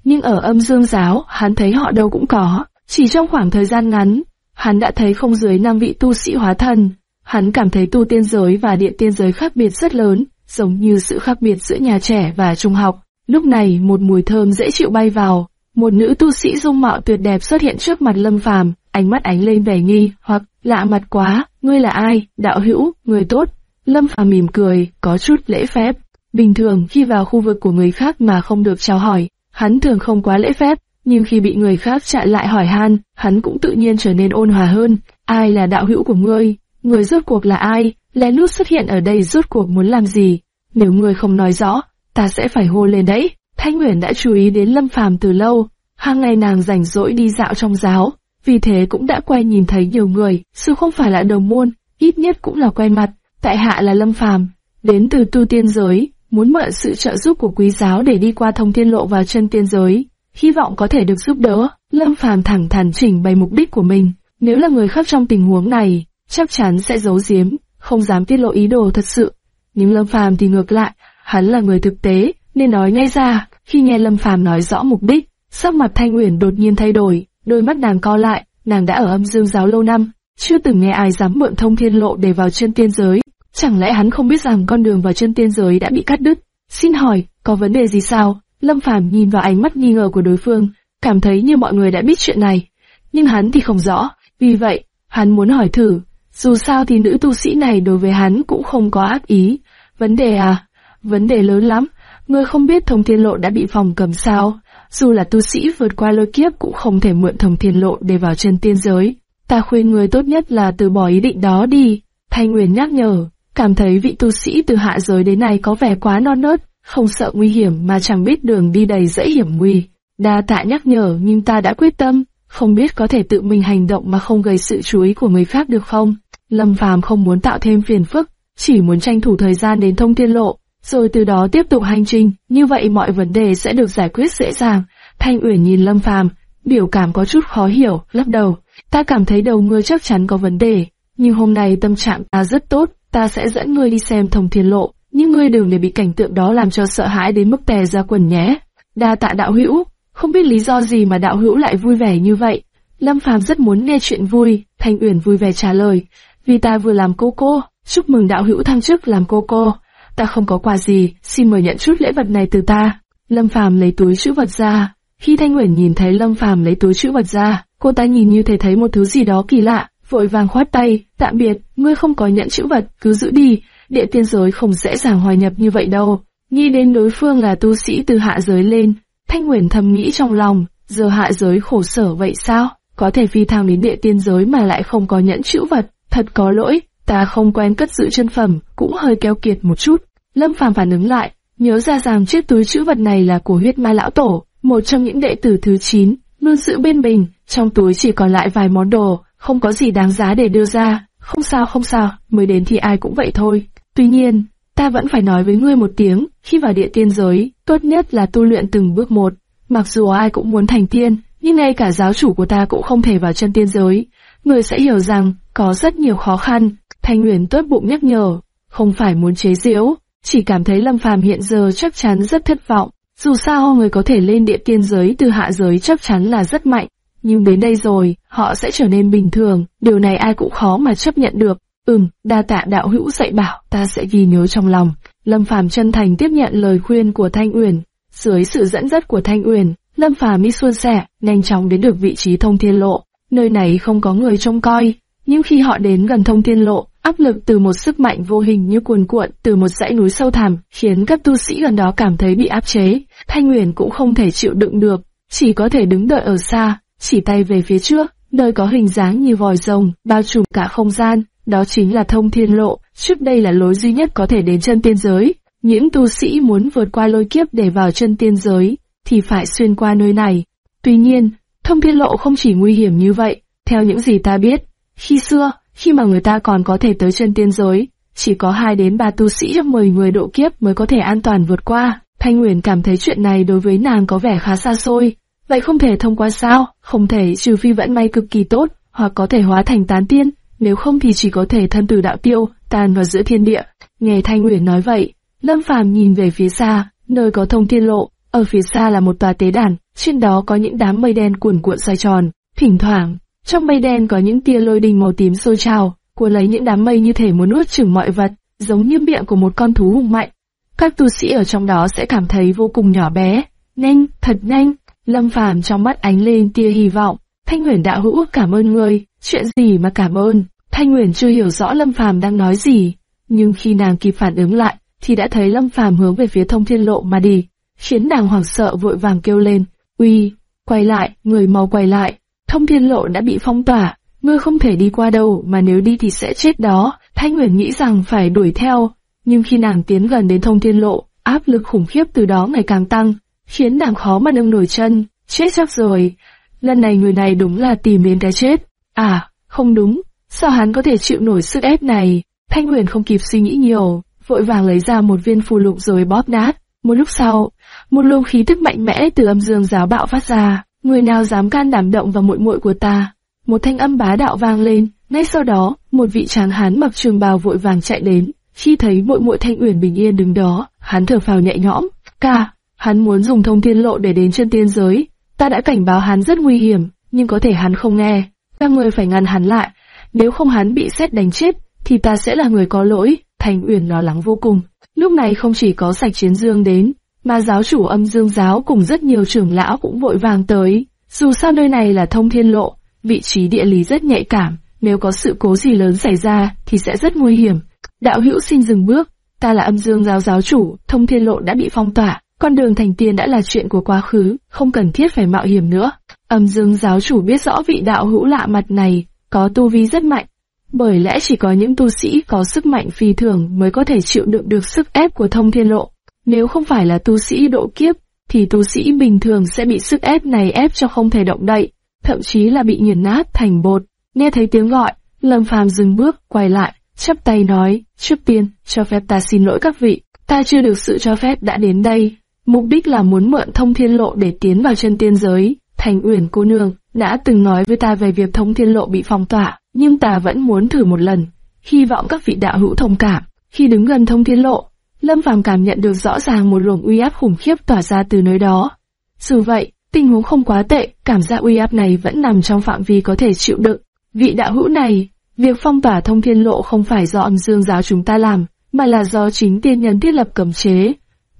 Nhưng ở âm dương giáo, hắn thấy họ đâu cũng có. Chỉ trong khoảng thời gian ngắn, hắn đã thấy không dưới năm vị tu sĩ hóa thần. Hắn cảm thấy tu tiên giới và địa tiên giới khác biệt rất lớn, giống như sự khác biệt giữa nhà trẻ và trung học. Lúc này một mùi thơm dễ chịu bay vào, một nữ tu sĩ dung mạo tuyệt đẹp xuất hiện trước mặt Lâm Phàm, ánh mắt ánh lên vẻ nghi, hoặc lạ mặt quá, ngươi là ai, đạo hữu, người tốt. Lâm Phàm mỉm cười, có chút lễ phép. Bình thường khi vào khu vực của người khác mà không được chào hỏi, hắn thường không quá lễ phép, nhưng khi bị người khác chặn lại hỏi han, hắn cũng tự nhiên trở nên ôn hòa hơn. Ai là đạo hữu của ngươi? Người rốt cuộc là ai? Lén lút xuất hiện ở đây rốt cuộc muốn làm gì? Nếu ngươi không nói rõ, ta sẽ phải hô lên đấy. Thanh Nguyễn đã chú ý đến Lâm Phàm từ lâu, hàng ngày nàng rảnh rỗi đi dạo trong giáo, vì thế cũng đã quen nhìn thấy nhiều người, dù không phải là đồng môn, ít nhất cũng là quen mặt. Tại hạ là Lâm Phàm, đến từ tu tiên giới, muốn mượn sự trợ giúp của quý giáo để đi qua thông thiên lộ vào chân tiên giới, hy vọng có thể được giúp đỡ. Lâm Phàm thẳng thắn trình bày mục đích của mình, nếu là người khác trong tình huống này, chắc chắn sẽ giấu giếm, không dám tiết lộ ý đồ thật sự. Nhưng Lâm Phàm thì ngược lại, hắn là người thực tế, nên nói ngay ra. Khi nghe Lâm Phàm nói rõ mục đích, sắc mặt Thanh Uyển đột nhiên thay đổi, đôi mắt nàng co lại, nàng đã ở âm dương giáo lâu năm, chưa từng nghe ai dám mượn thông thiên lộ để vào chân tiên giới. Chẳng lẽ hắn không biết rằng con đường vào chân tiên giới đã bị cắt đứt? Xin hỏi, có vấn đề gì sao? Lâm Phàm nhìn vào ánh mắt nghi ngờ của đối phương, cảm thấy như mọi người đã biết chuyện này. Nhưng hắn thì không rõ, vì vậy, hắn muốn hỏi thử. Dù sao thì nữ tu sĩ này đối với hắn cũng không có ác ý. Vấn đề à? Vấn đề lớn lắm. Ngươi không biết thông thiên lộ đã bị phòng cầm sao? Dù là tu sĩ vượt qua lôi kiếp cũng không thể mượn thông thiên lộ để vào chân tiên giới. Ta khuyên người tốt nhất là từ bỏ ý định đó đi. Thanh Nguyên nhắc nhở, cảm thấy vị tu sĩ từ hạ giới đến này có vẻ quá non nớt, không sợ nguy hiểm mà chẳng biết đường đi đầy dễ hiểm nguy. Đa tạ nhắc nhở nhưng ta đã quyết tâm, không biết có thể tự mình hành động mà không gây sự chú ý của người khác được không? Lâm Phàm không muốn tạo thêm phiền phức, chỉ muốn tranh thủ thời gian đến thông thiên lộ, rồi từ đó tiếp tục hành trình, như vậy mọi vấn đề sẽ được giải quyết dễ dàng. Thanh Uyển nhìn Lâm Phàm, biểu cảm có chút khó hiểu, lắc đầu. Ta cảm thấy đầu mưa chắc chắn có vấn đề, nhưng hôm nay tâm trạng ta rất tốt, ta sẽ dẫn ngươi đi xem thông thiên lộ, nhưng ngươi đừng để bị cảnh tượng đó làm cho sợ hãi đến mức tè ra quần nhé. Đa tạ đạo hữu, không biết lý do gì mà đạo hữu lại vui vẻ như vậy. Lâm Phàm rất muốn nghe chuyện vui, Thanh Uyển vui vẻ trả lời, vì ta vừa làm cô cô, chúc mừng đạo hữu thăng chức làm cô cô ta không có quà gì, xin mời nhận chút lễ vật này từ ta. Lâm Phàm lấy túi chữ vật ra. Khi Thanh uyển nhìn thấy Lâm Phàm lấy túi chữ vật ra, cô ta nhìn như thể thấy một thứ gì đó kỳ lạ, vội vàng khoát tay, tạm biệt, ngươi không có nhận chữ vật, cứ giữ đi, địa tiên giới không dễ dàng hòa nhập như vậy đâu. Nghĩ đến đối phương là tu sĩ từ hạ giới lên, Thanh Nguyễn thầm nghĩ trong lòng, giờ hạ giới khổ sở vậy sao? Có thể phi thăng đến địa tiên giới mà lại không có nhẫn chữ vật, thật có lỗi, ta không quen cất giữ chân phẩm, cũng hơi keo kiệt một chút. Lâm Phàm phản ứng lại, nhớ ra rằng chiếc túi chữ vật này là của huyết ma lão tổ, một trong những đệ tử thứ 9, luôn giữ bên mình, trong túi chỉ còn lại vài món đồ, không có gì đáng giá để đưa ra. Không sao không sao, mới đến thì ai cũng vậy thôi. Tuy nhiên, ta vẫn phải nói với ngươi một tiếng, khi vào địa tiên giới, tốt nhất là tu luyện từng bước một. Mặc dù ai cũng muốn thành tiên, nhưng ngay cả giáo chủ của ta cũng không thể vào chân tiên giới. Người sẽ hiểu rằng, có rất nhiều khó khăn. Thanh Nguyễn tốt bụng nhắc nhở, không phải muốn chế giễu, chỉ cảm thấy Lâm Phàm hiện giờ chắc chắn rất thất vọng. Dù sao người có thể lên địa tiên giới từ hạ giới chắc chắn là rất mạnh, nhưng đến đây rồi, họ sẽ trở nên bình thường, điều này ai cũng khó mà chấp nhận được. Ừm, đa tạ đạo hữu dạy bảo, ta sẽ ghi nhớ trong lòng. Lâm Phàm chân thành tiếp nhận lời khuyên của Thanh Uyển. Dưới sự dẫn dắt của Thanh Uyển, Lâm Phàm mi xuân sẻ, nhanh chóng đến được vị trí thông thiên lộ. Nơi này không có người trông coi, nhưng khi họ đến gần thông thiên lộ, áp lực từ một sức mạnh vô hình như cuồn cuộn từ một dãy núi sâu thẳm, khiến các tu sĩ gần đó cảm thấy bị áp chế. Thanh Uyển cũng không thể chịu đựng được, chỉ có thể đứng đợi ở xa, chỉ tay về phía trước, nơi có hình dáng như vòi rồng, bao trùm cả không gian, đó chính là thông thiên lộ, trước đây là lối duy nhất có thể đến chân tiên giới. Những tu sĩ muốn vượt qua lôi kiếp để vào chân tiên giới, thì phải xuyên qua nơi này. Tuy nhiên, thông thiên lộ không chỉ nguy hiểm như vậy, theo những gì ta biết, khi xưa, khi mà người ta còn có thể tới chân tiên giới, chỉ có 2 đến 3 tu sĩ trong 10 người độ kiếp mới có thể an toàn vượt qua. Thanh Nguyễn cảm thấy chuyện này đối với nàng có vẻ khá xa xôi, Vậy không thể thông qua sao? Không thể trừ phi vẫn may cực kỳ tốt, hoặc có thể hóa thành tán tiên, nếu không thì chỉ có thể thân tử đạo tiêu, tàn vào giữa thiên địa. Nghe Thanh Uyển nói vậy, Lâm Phàm nhìn về phía xa, nơi có thông thiên lộ, ở phía xa là một tòa tế đàn, trên đó có những đám mây đen cuồn cuộn xoay tròn, thỉnh thoảng, trong mây đen có những tia lôi đình màu tím sôi trào, cuốn lấy những đám mây như thể muốn nuốt chửng mọi vật, giống như miệng của một con thú hùng mạnh. Các tu sĩ ở trong đó sẽ cảm thấy vô cùng nhỏ bé, nhanh, thật nhanh, Lâm Phàm trong mắt ánh lên tia hy vọng. Thanh Huyền đạo hữu cảm ơn ngươi, chuyện gì mà cảm ơn? Thanh Huyền chưa hiểu rõ Lâm Phàm đang nói gì, nhưng khi nàng kịp phản ứng lại, thì đã thấy Lâm Phàm hướng về phía thông thiên lộ mà đi, khiến nàng hoảng sợ vội vàng kêu lên, uy, quay lại, người mau quay lại, thông thiên lộ đã bị phong tỏa, ngươi không thể đi qua đâu mà nếu đi thì sẽ chết đó. Thanh Huyền nghĩ rằng phải đuổi theo, nhưng khi nàng tiến gần đến thông thiên lộ, áp lực khủng khiếp từ đó ngày càng tăng, khiến nàng khó mà nâng nổi chân, chết chắc rồi. Lần này người này đúng là tìm đến cái chết. À, không đúng, sao hắn có thể chịu nổi sức ép này? Thanh Huyền không kịp suy nghĩ nhiều, vội vàng lấy ra một viên phù lục rồi bóp nát. Một lúc sau, một luồng khí tức mạnh mẽ từ âm dương giáo bạo phát ra. Người nào dám can đảm động vào muội muội của ta? Một thanh âm bá đạo vang lên. Ngay sau đó, một vị tráng hán mặc trường bào vội vàng chạy đến. Khi thấy muội muội Thanh Uyển bình yên đứng đó, hắn thở phào nhẹ nhõm. Ca, Hắn muốn dùng thông thiên lộ để đến chân tiên giới. Ta đã cảnh báo hắn rất nguy hiểm, nhưng có thể hắn không nghe. Các người phải ngăn hắn lại. Nếu không hắn bị xét đánh chết, thì ta sẽ là người có lỗi. Thành Uyển lo lắng vô cùng. Lúc này không chỉ có sạch chiến dương đến, mà giáo chủ âm dương giáo cùng rất nhiều trưởng lão cũng vội vàng tới. Dù sao nơi này là thông thiên lộ, vị trí địa lý rất nhạy cảm, nếu có sự cố gì lớn xảy ra thì sẽ rất nguy hiểm. Đạo hữu xin dừng bước, ta là âm dương giáo giáo chủ, thông thiên lộ đã bị phong tỏa, con đường thành tiên đã là chuyện của quá khứ, không cần thiết phải mạo hiểm nữa. Âm dương giáo chủ biết rõ vị đạo hữu lạ mặt này, có tu vi rất mạnh. Bởi lẽ chỉ có những tu sĩ có sức mạnh phi thường mới có thể chịu đựng được sức ép của thông thiên lộ. Nếu không phải là tu sĩ độ kiếp, thì tu sĩ bình thường sẽ bị sức ép này ép cho không thể động đậy, thậm chí là bị nghiền nát thành bột. Nghe thấy tiếng gọi, Lâm Phàm dừng bước, quay lại, chắp tay nói, trước tiên, cho phép ta xin lỗi các vị, ta chưa được sự cho phép đã đến đây, Mục đích là muốn mượn thông thiên lộ để tiến vào chân tiên giới. Thành Uyển cô nương đã từng nói với ta về việc thông thiên lộ bị phong tỏa, nhưng ta vẫn muốn thử một lần. Hy vọng các vị đạo hữu thông cảm. Khi đứng gần thông thiên lộ, Lâm Phàm cảm nhận được rõ ràng một luồng uy áp khủng khiếp tỏa ra từ nơi đó. Dù vậy, tình huống không quá tệ, cảm giác uy áp này vẫn nằm trong phạm vi có thể chịu đựng. Vị đạo hữu này, việc phong tỏa thông thiên lộ không phải do âm dương giáo chúng ta làm, mà là do chính tiên nhân thiết lập cấm chế.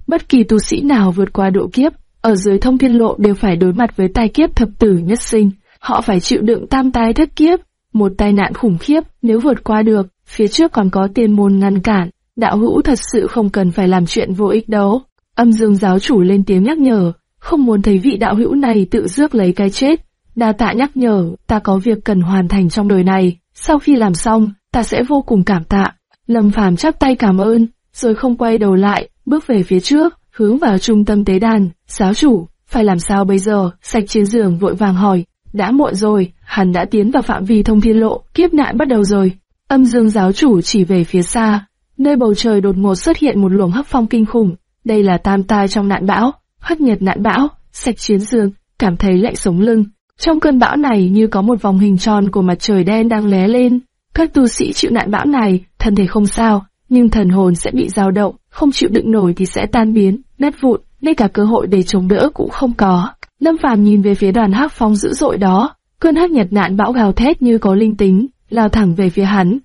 Bất kỳ tu sĩ nào vượt qua độ kiếp, ở dưới thông thiên lộ đều phải đối mặt với tai kiếp thập tử nhất sinh. Họ phải chịu đựng tam tai thất kiếp, một tai nạn khủng khiếp nếu vượt qua được, phía trước còn có tiên môn ngăn cản. Đạo hữu thật sự không cần phải làm chuyện vô ích đâu. Âm dương giáo chủ lên tiếng nhắc nhở, không muốn thấy vị đạo hữu này tự rước lấy cái chết. Đa tạ nhắc nhở, ta có việc cần hoàn thành trong đời này, sau khi làm xong, ta sẽ vô cùng cảm tạ. Lâm Phàm chắp tay cảm ơn, rồi không quay đầu lại, bước về phía trước, hướng vào trung tâm tế đàn, giáo chủ, phải làm sao bây giờ, sạch trên giường vội vàng hỏi, đã muộn rồi, hắn đã tiến vào phạm vi thông thiên lộ, kiếp nạn bắt đầu rồi. Âm dương giáo chủ chỉ về phía xa, nơi bầu trời đột ngột xuất hiện một luồng hấp phong kinh khủng, đây là tam tai trong nạn bão, hắc nhiệt nạn bão, sạch chiến dương, cảm thấy lạnh sống lưng. Trong cơn bão này như có một vòng hình tròn của mặt trời đen đang lé lên. Các tu sĩ chịu nạn bão này, thân thể không sao, nhưng thần hồn sẽ bị dao động, không chịu đựng nổi thì sẽ tan biến, nát vụn, ngay cả cơ hội để chống đỡ cũng không có. Lâm Phàm nhìn về phía đoàn hắc phong dữ dội đó, cơn hắc nhật nạn bão gào thét như có linh tính, lao thẳng về phía hắn.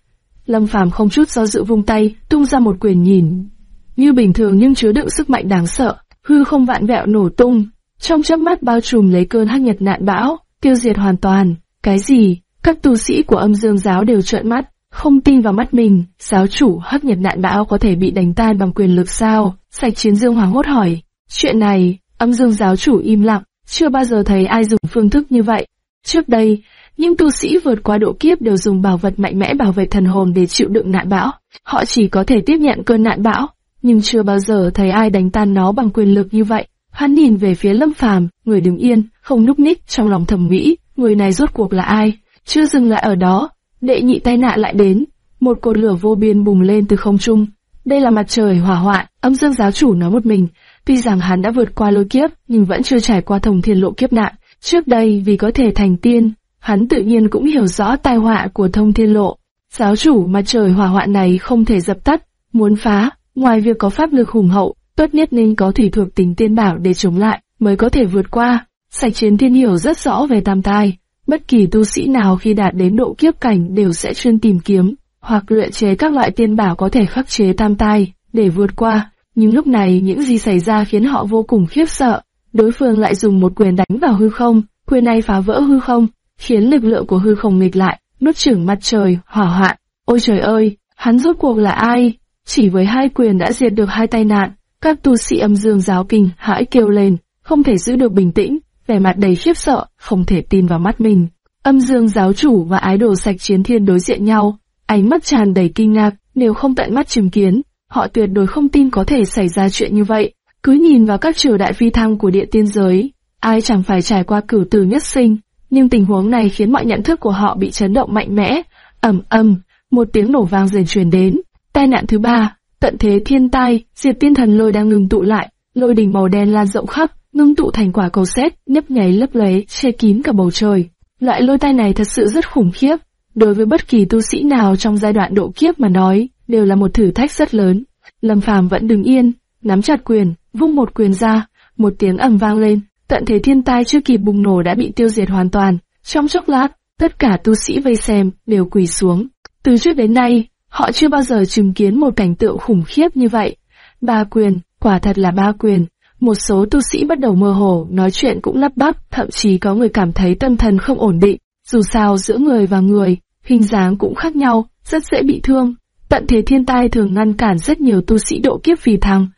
Lâm Phàm không chút do dự vung tay, tung ra một quyền nhìn. Như bình thường nhưng chứa đựng sức mạnh đáng sợ, hư không vạn vẹo nổ tung, trong chớp mắt bao trùm lấy cơn hắc nhật nạn bão, tiêu diệt hoàn toàn. Cái gì? Các tu sĩ của âm dương giáo đều trợn mắt, không tin vào mắt mình, giáo chủ hắc nhật nạn bão có thể bị đánh tan bằng quyền lực sao? Sạch chiến dương hoàng hốt hỏi. Chuyện này, âm dương giáo chủ im lặng, chưa bao giờ thấy ai dùng phương thức như vậy. Trước đây, những tu sĩ vượt qua độ kiếp đều dùng bảo vật mạnh mẽ bảo vệ thần hồn để chịu đựng nạn bão. Họ chỉ có thể tiếp nhận cơn nạn bão, nhưng chưa bao giờ thấy ai đánh tan nó bằng quyền lực như vậy. Hắn nhìn về phía Lâm Phàm, người đứng yên, không núp ních trong lòng thầm nghĩ, người này rốt cuộc là ai? Chưa dừng lại ở đó, đệ nhị tai nạn lại đến, một cột lửa vô biên bùng lên từ không trung. Đây là mặt trời hỏa hoạn, âm dương giáo chủ nói một mình, tuy rằng hắn đã vượt qua lôi kiếp, nhưng vẫn chưa trải qua thông thiên lộ kiếp nạn. Trước đây vì có thể thành tiên, hắn tự nhiên cũng hiểu rõ tai họa của thông thiên lộ. Giáo chủ mặt trời hỏa hoạn này không thể dập tắt, muốn phá, ngoài việc có pháp lực hùng hậu, tốt nhất nên có thủy thuộc tính tiên bảo để chống lại, mới có thể vượt qua. Sạch chiến thiên hiểu rất rõ về tam tai, bất kỳ tu sĩ nào khi đạt đến độ kiếp cảnh đều sẽ chuyên tìm kiếm, hoặc luyện chế các loại tiên bảo có thể khắc chế tam tai, để vượt qua. Nhưng lúc này những gì xảy ra khiến họ vô cùng khiếp sợ, đối phương lại dùng một quyền đánh vào hư không, quyền này phá vỡ hư không, khiến lực lượng của hư không nghịch lại, nuốt chửng mặt trời, hỏa hoạn. Ôi trời ơi, hắn rốt cuộc là ai? Chỉ với hai quyền đã diệt được hai tai nạn, các tu sĩ âm dương giáo kinh hãi kêu lên, không thể giữ được bình tĩnh, vẻ mặt đầy khiếp sợ, không thể tin vào mắt mình. Âm dương giáo chủ và ái đồ sạch chiến thiên đối diện nhau, ánh mắt tràn đầy kinh ngạc, nếu không tận mắt chứng kiến, họ tuyệt đối không tin có thể xảy ra chuyện như vậy. Cứ nhìn vào các triều đại phi thăng của địa tiên giới, ai chẳng phải trải qua cửu tử nhất sinh, nhưng tình huống này khiến mọi nhận thức của họ bị chấn động mạnh mẽ. ầm ầm, một tiếng nổ vang rền truyền đến. Tai nạn thứ ba, tận thế thiên tai, diệt tiên thần lôi đang ngừng tụ lại, lôi đỉnh màu đen lan rộng khắp, ngưng tụ thành quả cầu xét, nhấp nháy lấp lấy, che kín cả bầu trời. Loại lôi tai này thật sự rất khủng khiếp, đối với bất kỳ tu sĩ nào trong giai đoạn độ kiếp mà nói, đều là một thử thách rất lớn. Lâm Phàm vẫn đứng yên, nắm chặt quyền, vung một quyền ra, một tiếng ầm vang lên, tận thế thiên tai chưa kịp bùng nổ đã bị tiêu diệt hoàn toàn. Trong chốc lát, tất cả tu sĩ vây xem đều quỳ xuống. Từ trước đến nay, họ chưa bao giờ chứng kiến một cảnh tượng khủng khiếp như vậy. Ba quyền, quả thật là ba quyền. Một số tu sĩ bắt đầu mơ hồ, nói chuyện cũng lắp bắp, thậm chí có người cảm thấy tâm thần không ổn định. Dù sao giữa người và người, hình dáng cũng khác nhau, rất dễ bị thương. Tận thế thiên tai thường ngăn cản rất nhiều tu sĩ độ kiếp vì thăng.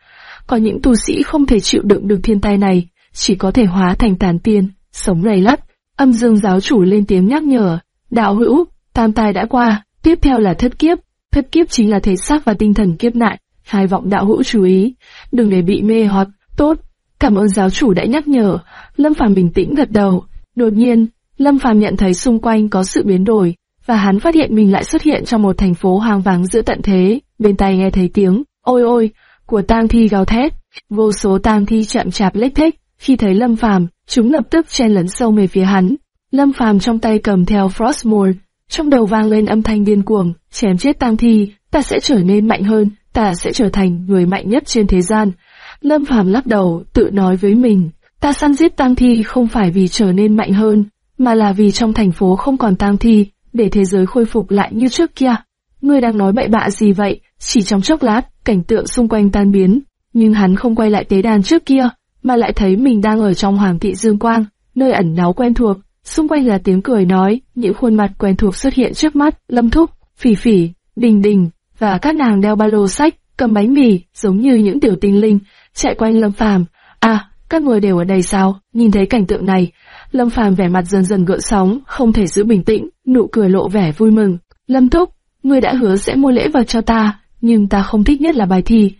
Có những tu sĩ không thể chịu đựng được thiên tai này, chỉ có thể hóa thành tàn tiên, sống lầy lắt. Âm dương giáo chủ lên tiếng nhắc nhở, đạo hữu, tam tai đã qua, tiếp theo là thất kiếp. Thất kiếp chính là thể xác và tinh thần kiếp nạn, hai vọng đạo hữu chú ý, đừng để bị mê hoặc, tốt. Cảm ơn giáo chủ đã nhắc nhở, Lâm Phàm bình tĩnh gật đầu. Đột nhiên, Lâm Phàm nhận thấy xung quanh có sự biến đổi, và hắn phát hiện mình lại xuất hiện trong một thành phố hoang vắng giữa tận thế, bên tai nghe thấy tiếng, ôi ôi, của tang thi gào thét, vô số tang thi chậm chạp lếch thích. khi thấy Lâm Phàm, chúng lập tức chen lấn sâu về phía hắn. Lâm Phàm trong tay cầm theo Frostmourne, trong đầu vang lên âm thanh điên cuồng, chém chết tang thi, ta sẽ trở nên mạnh hơn, ta sẽ trở thành người mạnh nhất trên thế gian. Lâm Phàm lắc đầu, tự nói với mình, ta săn giết tang thi không phải vì trở nên mạnh hơn, mà là vì trong thành phố không còn tang thi, để thế giới khôi phục lại như trước kia. Ngươi đang nói bậy bạ gì vậy? Chỉ trong chốc lát, cảnh tượng xung quanh tan biến, nhưng hắn không quay lại tế đàn trước kia, mà lại thấy mình đang ở trong hoàng thị dương quang, nơi ẩn náu quen thuộc. Xung quanh là tiếng cười nói, những khuôn mặt quen thuộc xuất hiện trước mắt, lâm thúc, phỉ phỉ, đình đình, và các nàng đeo ba lô sách, cầm bánh mì, giống như những tiểu tinh linh, chạy quanh lâm phàm. À, các người đều ở đây sao? Nhìn thấy cảnh tượng này, Lâm Phàm vẻ mặt dần dần gợn sóng, không thể giữ bình tĩnh, nụ cười lộ vẻ vui mừng. Lâm Thúc, ngươi đã hứa sẽ mua lễ vật cho ta, nhưng ta không thích nhất là bài thi.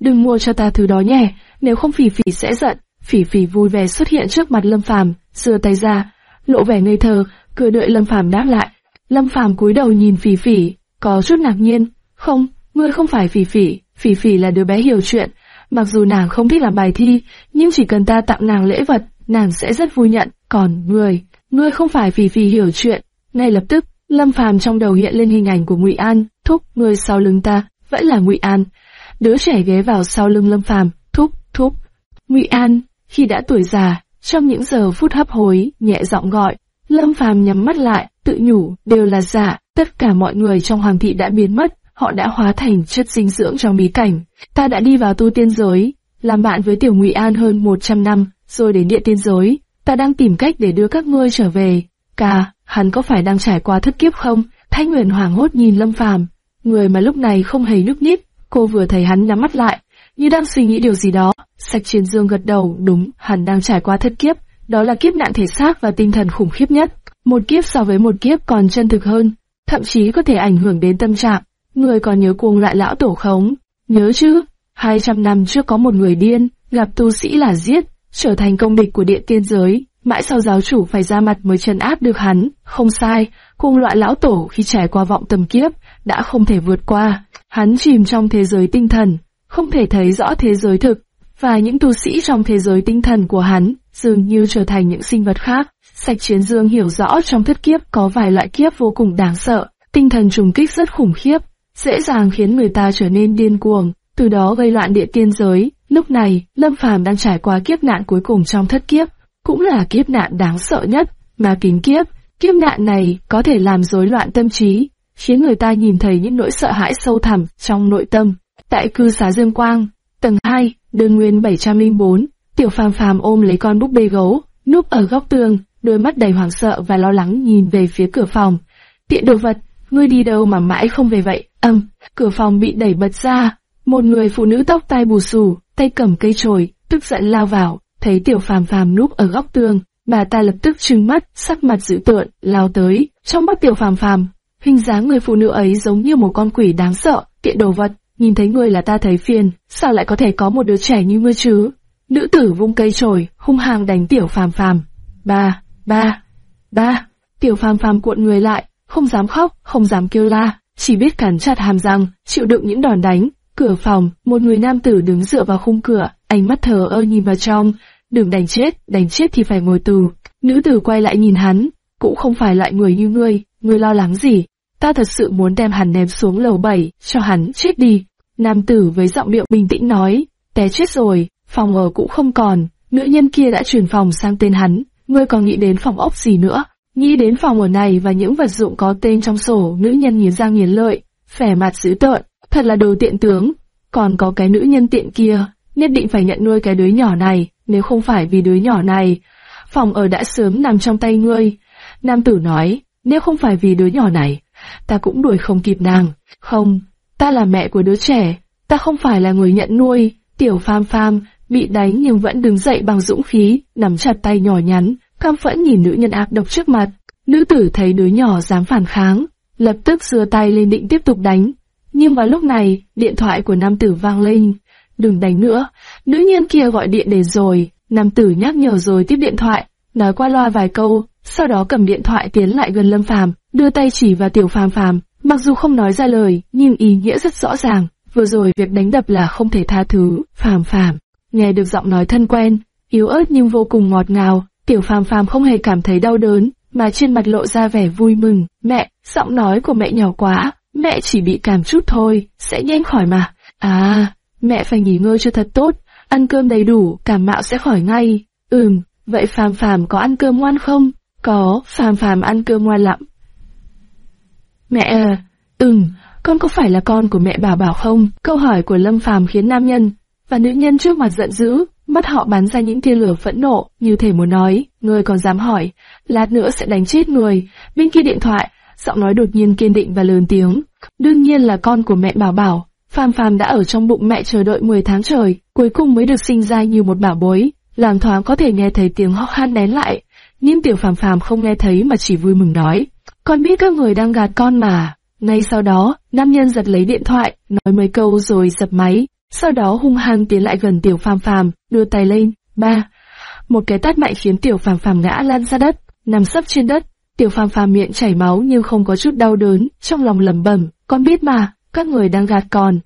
Đừng mua cho ta thứ đó nhé, nếu không Phỉ Phỉ sẽ giận. Phỉ Phỉ vui vẻ xuất hiện trước mặt Lâm Phàm, giơ tay ra, lộ vẻ ngây thơ, cười đợi Lâm Phàm đáp lại. Lâm Phàm cúi đầu nhìn Phỉ Phỉ, có chút ngạc nhiên. Không, ngươi không phải Phỉ Phỉ, Phỉ Phỉ là đứa bé hiểu chuyện. Mặc dù nàng không thích làm bài thi, nhưng chỉ cần ta tặng nàng lễ vật, nàng sẽ rất vui nhận, còn ngươi, ngươi không phải vì vì hiểu chuyện. Ngay lập tức, Lâm Phàm trong đầu hiện lên hình ảnh của Ngụy An, thúc, ngươi sau lưng ta, vẫn là Ngụy An. Đứa trẻ ghé vào sau lưng Lâm Phàm, thúc, thúc. Ngụy An, khi đã tuổi già, trong những giờ phút hấp hối, nhẹ giọng gọi, Lâm Phàm nhắm mắt lại, tự nhủ, đều là giả, tất cả mọi người trong hoàng thị đã biến mất, họ đã hóa thành chất dinh dưỡng trong bí cảnh. Ta đã đi vào tu tiên giới, làm bạn với Tiểu Ngụy An hơn 100 năm, rồi đến địa tiên giới, ta đang tìm cách để đưa các ngươi trở về. Cả, hắn có phải đang trải qua thất kiếp không? Thanh Nguyên hoảng hốt nhìn Lâm Phàm, người mà lúc này không hề nhúc nhích, cô vừa thấy hắn nhắm mắt lại, như đang suy nghĩ điều gì đó. Sạch Chiến Dương gật đầu, đúng, hắn đang trải qua thất kiếp, đó là kiếp nạn thể xác và tinh thần khủng khiếp nhất. Một kiếp so với một kiếp còn chân thực hơn, thậm chí có thể ảnh hưởng đến tâm trạng. Người còn nhớ cuồng lại lão tổ khống, nhớ chứ? 200 năm trước có một người điên, gặp tu sĩ là giết, trở thành công địch của địa tiên giới, mãi sau giáo chủ phải ra mặt mới trấn áp được hắn, không sai, cuồng loại lão tổ khi trải qua vọng tầm kiếp, đã không thể vượt qua, hắn chìm trong thế giới tinh thần, không thể thấy rõ thế giới thực, và những tu sĩ trong thế giới tinh thần của hắn dường như trở thành những sinh vật khác. Sạch Chiến Dương hiểu rõ trong thất kiếp có vài loại kiếp vô cùng đáng sợ, tinh thần trùng kích rất khủng khiếp, dễ dàng khiến người ta trở nên điên cuồng, từ đó gây loạn địa tiên giới. Lúc này, Lâm Phàm đang trải qua kiếp nạn cuối cùng trong thất kiếp, cũng là kiếp nạn đáng sợ nhất, mà kính kiếp, kiếp nạn này có thể làm rối loạn tâm trí, khiến người ta nhìn thấy những nỗi sợ hãi sâu thẳm trong nội tâm. Tại cư xá Dương Quang, tầng 2, đơn nguyên 704, tiểu phàm phàm ôm lấy con búp bê gấu, núp ở góc tường, đôi mắt đầy hoảng sợ và lo lắng nhìn về phía cửa phòng. Tiện đồ vật, ngươi đi đâu mà mãi không về vậy? Âm, cửa phòng bị đẩy bật ra, một người phụ nữ tóc tai bù xù, tay cầm cây chổi, tức giận lao vào, thấy tiểu phàm phàm núp ở góc tường, bà ta lập tức trừng mắt, sắc mặt dữ tợn, lao tới, trong mắt tiểu phàm phàm, hình dáng người phụ nữ ấy giống như một con quỷ đáng sợ, tiện đồ vật, nhìn thấy ngươi là ta thấy phiền, sao lại có thể có một đứa trẻ như ngươi chứ? Nữ tử vung cây chổi, hung hăng đánh tiểu phàm phàm. Ba, ba, ba, tiểu phàm phàm cuộn người lại, không dám khóc, không dám kêu la, chỉ biết cắn chặt hàm răng, chịu đựng những đòn đánh. Cửa phòng, một người nam tử đứng dựa vào khung cửa, ánh mắt thờ ơ nhìn vào trong, đừng đánh chết, đánh chết thì phải ngồi tù. Nữ tử quay lại nhìn hắn, cũng không phải loại người như ngươi, ngươi lo lắng gì, ta thật sự muốn đem hắn ném xuống lầu bảy, cho hắn chết đi. Nam tử với giọng điệu bình tĩnh nói, té chết rồi, phòng ở cũng không còn, nữ nhân kia đã chuyển phòng sang tên hắn, ngươi còn nghĩ đến phòng ốc gì nữa, nghĩ đến phòng ở này và những vật dụng có tên trong sổ, nữ nhân nghiến răng nghiến lợi, vẻ mặt dữ tợn, thật là đồ tiện tướng, còn có cái nữ nhân tiện kia, nhất định phải nhận nuôi cái đứa nhỏ này, nếu không phải vì đứa nhỏ này, phòng ở đã sớm nằm trong tay ngươi. Nam tử nói, nếu không phải vì đứa nhỏ này, ta cũng đuổi không kịp nàng. Không, ta là mẹ của đứa trẻ, ta không phải là người nhận nuôi. Tiểu pham pham, bị đánh nhưng vẫn đứng dậy bằng dũng khí, nắm chặt tay nhỏ nhắn, căm phẫn nhìn nữ nhân ác độc trước mặt. Nữ tử thấy đứa nhỏ dám phản kháng, lập tức xưa tay lên định tiếp tục đánh. Nhưng vào lúc này, điện thoại của nam tử vang lên. Đừng đánh nữa, nữ nhân kia gọi điện để rồi, nam tử nhắc nhở rồi tiếp điện thoại, nói qua loa vài câu, sau đó cầm điện thoại tiến lại gần Lâm Phàm, đưa tay chỉ vào Tiểu Phàm Phàm, mặc dù không nói ra lời, nhưng ý nghĩa rất rõ ràng. Vừa rồi việc đánh đập là không thể tha thứ, Phàm Phàm. Nghe được giọng nói thân quen, yếu ớt nhưng vô cùng ngọt ngào, Tiểu Phàm Phàm không hề cảm thấy đau đớn, mà trên mặt lộ ra vẻ vui mừng. Mẹ, giọng nói của mẹ nhỏ quá, mẹ chỉ bị cảm chút thôi, sẽ nhanh khỏi mà. À, mẹ phải nghỉ ngơi cho thật tốt, ăn cơm đầy đủ, cảm mạo sẽ khỏi ngay. Ừm, vậy Phàm Phàm có ăn cơm ngoan không? Có, Phàm Phàm ăn cơm ngoan lắm. Mẹ à, ừm, con có phải là con của mẹ bảo bảo không? Câu hỏi của Lâm Phàm khiến nam nhân và nữ nhân trước mặt giận dữ, mắt họ bắn ra những tia lửa phẫn nộ, như thể muốn nói, người còn dám hỏi, lát nữa sẽ đánh chết người. Bên kia điện thoại, giọng nói đột nhiên kiên định và lớn tiếng. Đương nhiên là con của mẹ bảo bảo. Phàm Phàm đã ở trong bụng mẹ chờ đợi 10 tháng trời, cuối cùng mới được sinh ra như một bảo bối. Làng thoáng có thể nghe thấy tiếng ho khan nén lại, nhưng tiểu Phàm Phàm không nghe thấy mà chỉ vui mừng nói. Con biết các người đang gạt con mà. Ngay sau đó, nam nhân giật lấy điện thoại, nói mấy câu rồi dập máy. Sau đó hung hăng tiến lại gần tiểu Phàm Phàm, đưa tay lên. Ba. Một cái tát mạnh khiến tiểu Phàm Phàm ngã lăn ra đất, nằm sấp trên đất. Tiểu Phàm Phàm miệng chảy máu nhưng không có chút đau đớn, trong lòng lẩm bẩm, con biết mà, các người đang gạt con.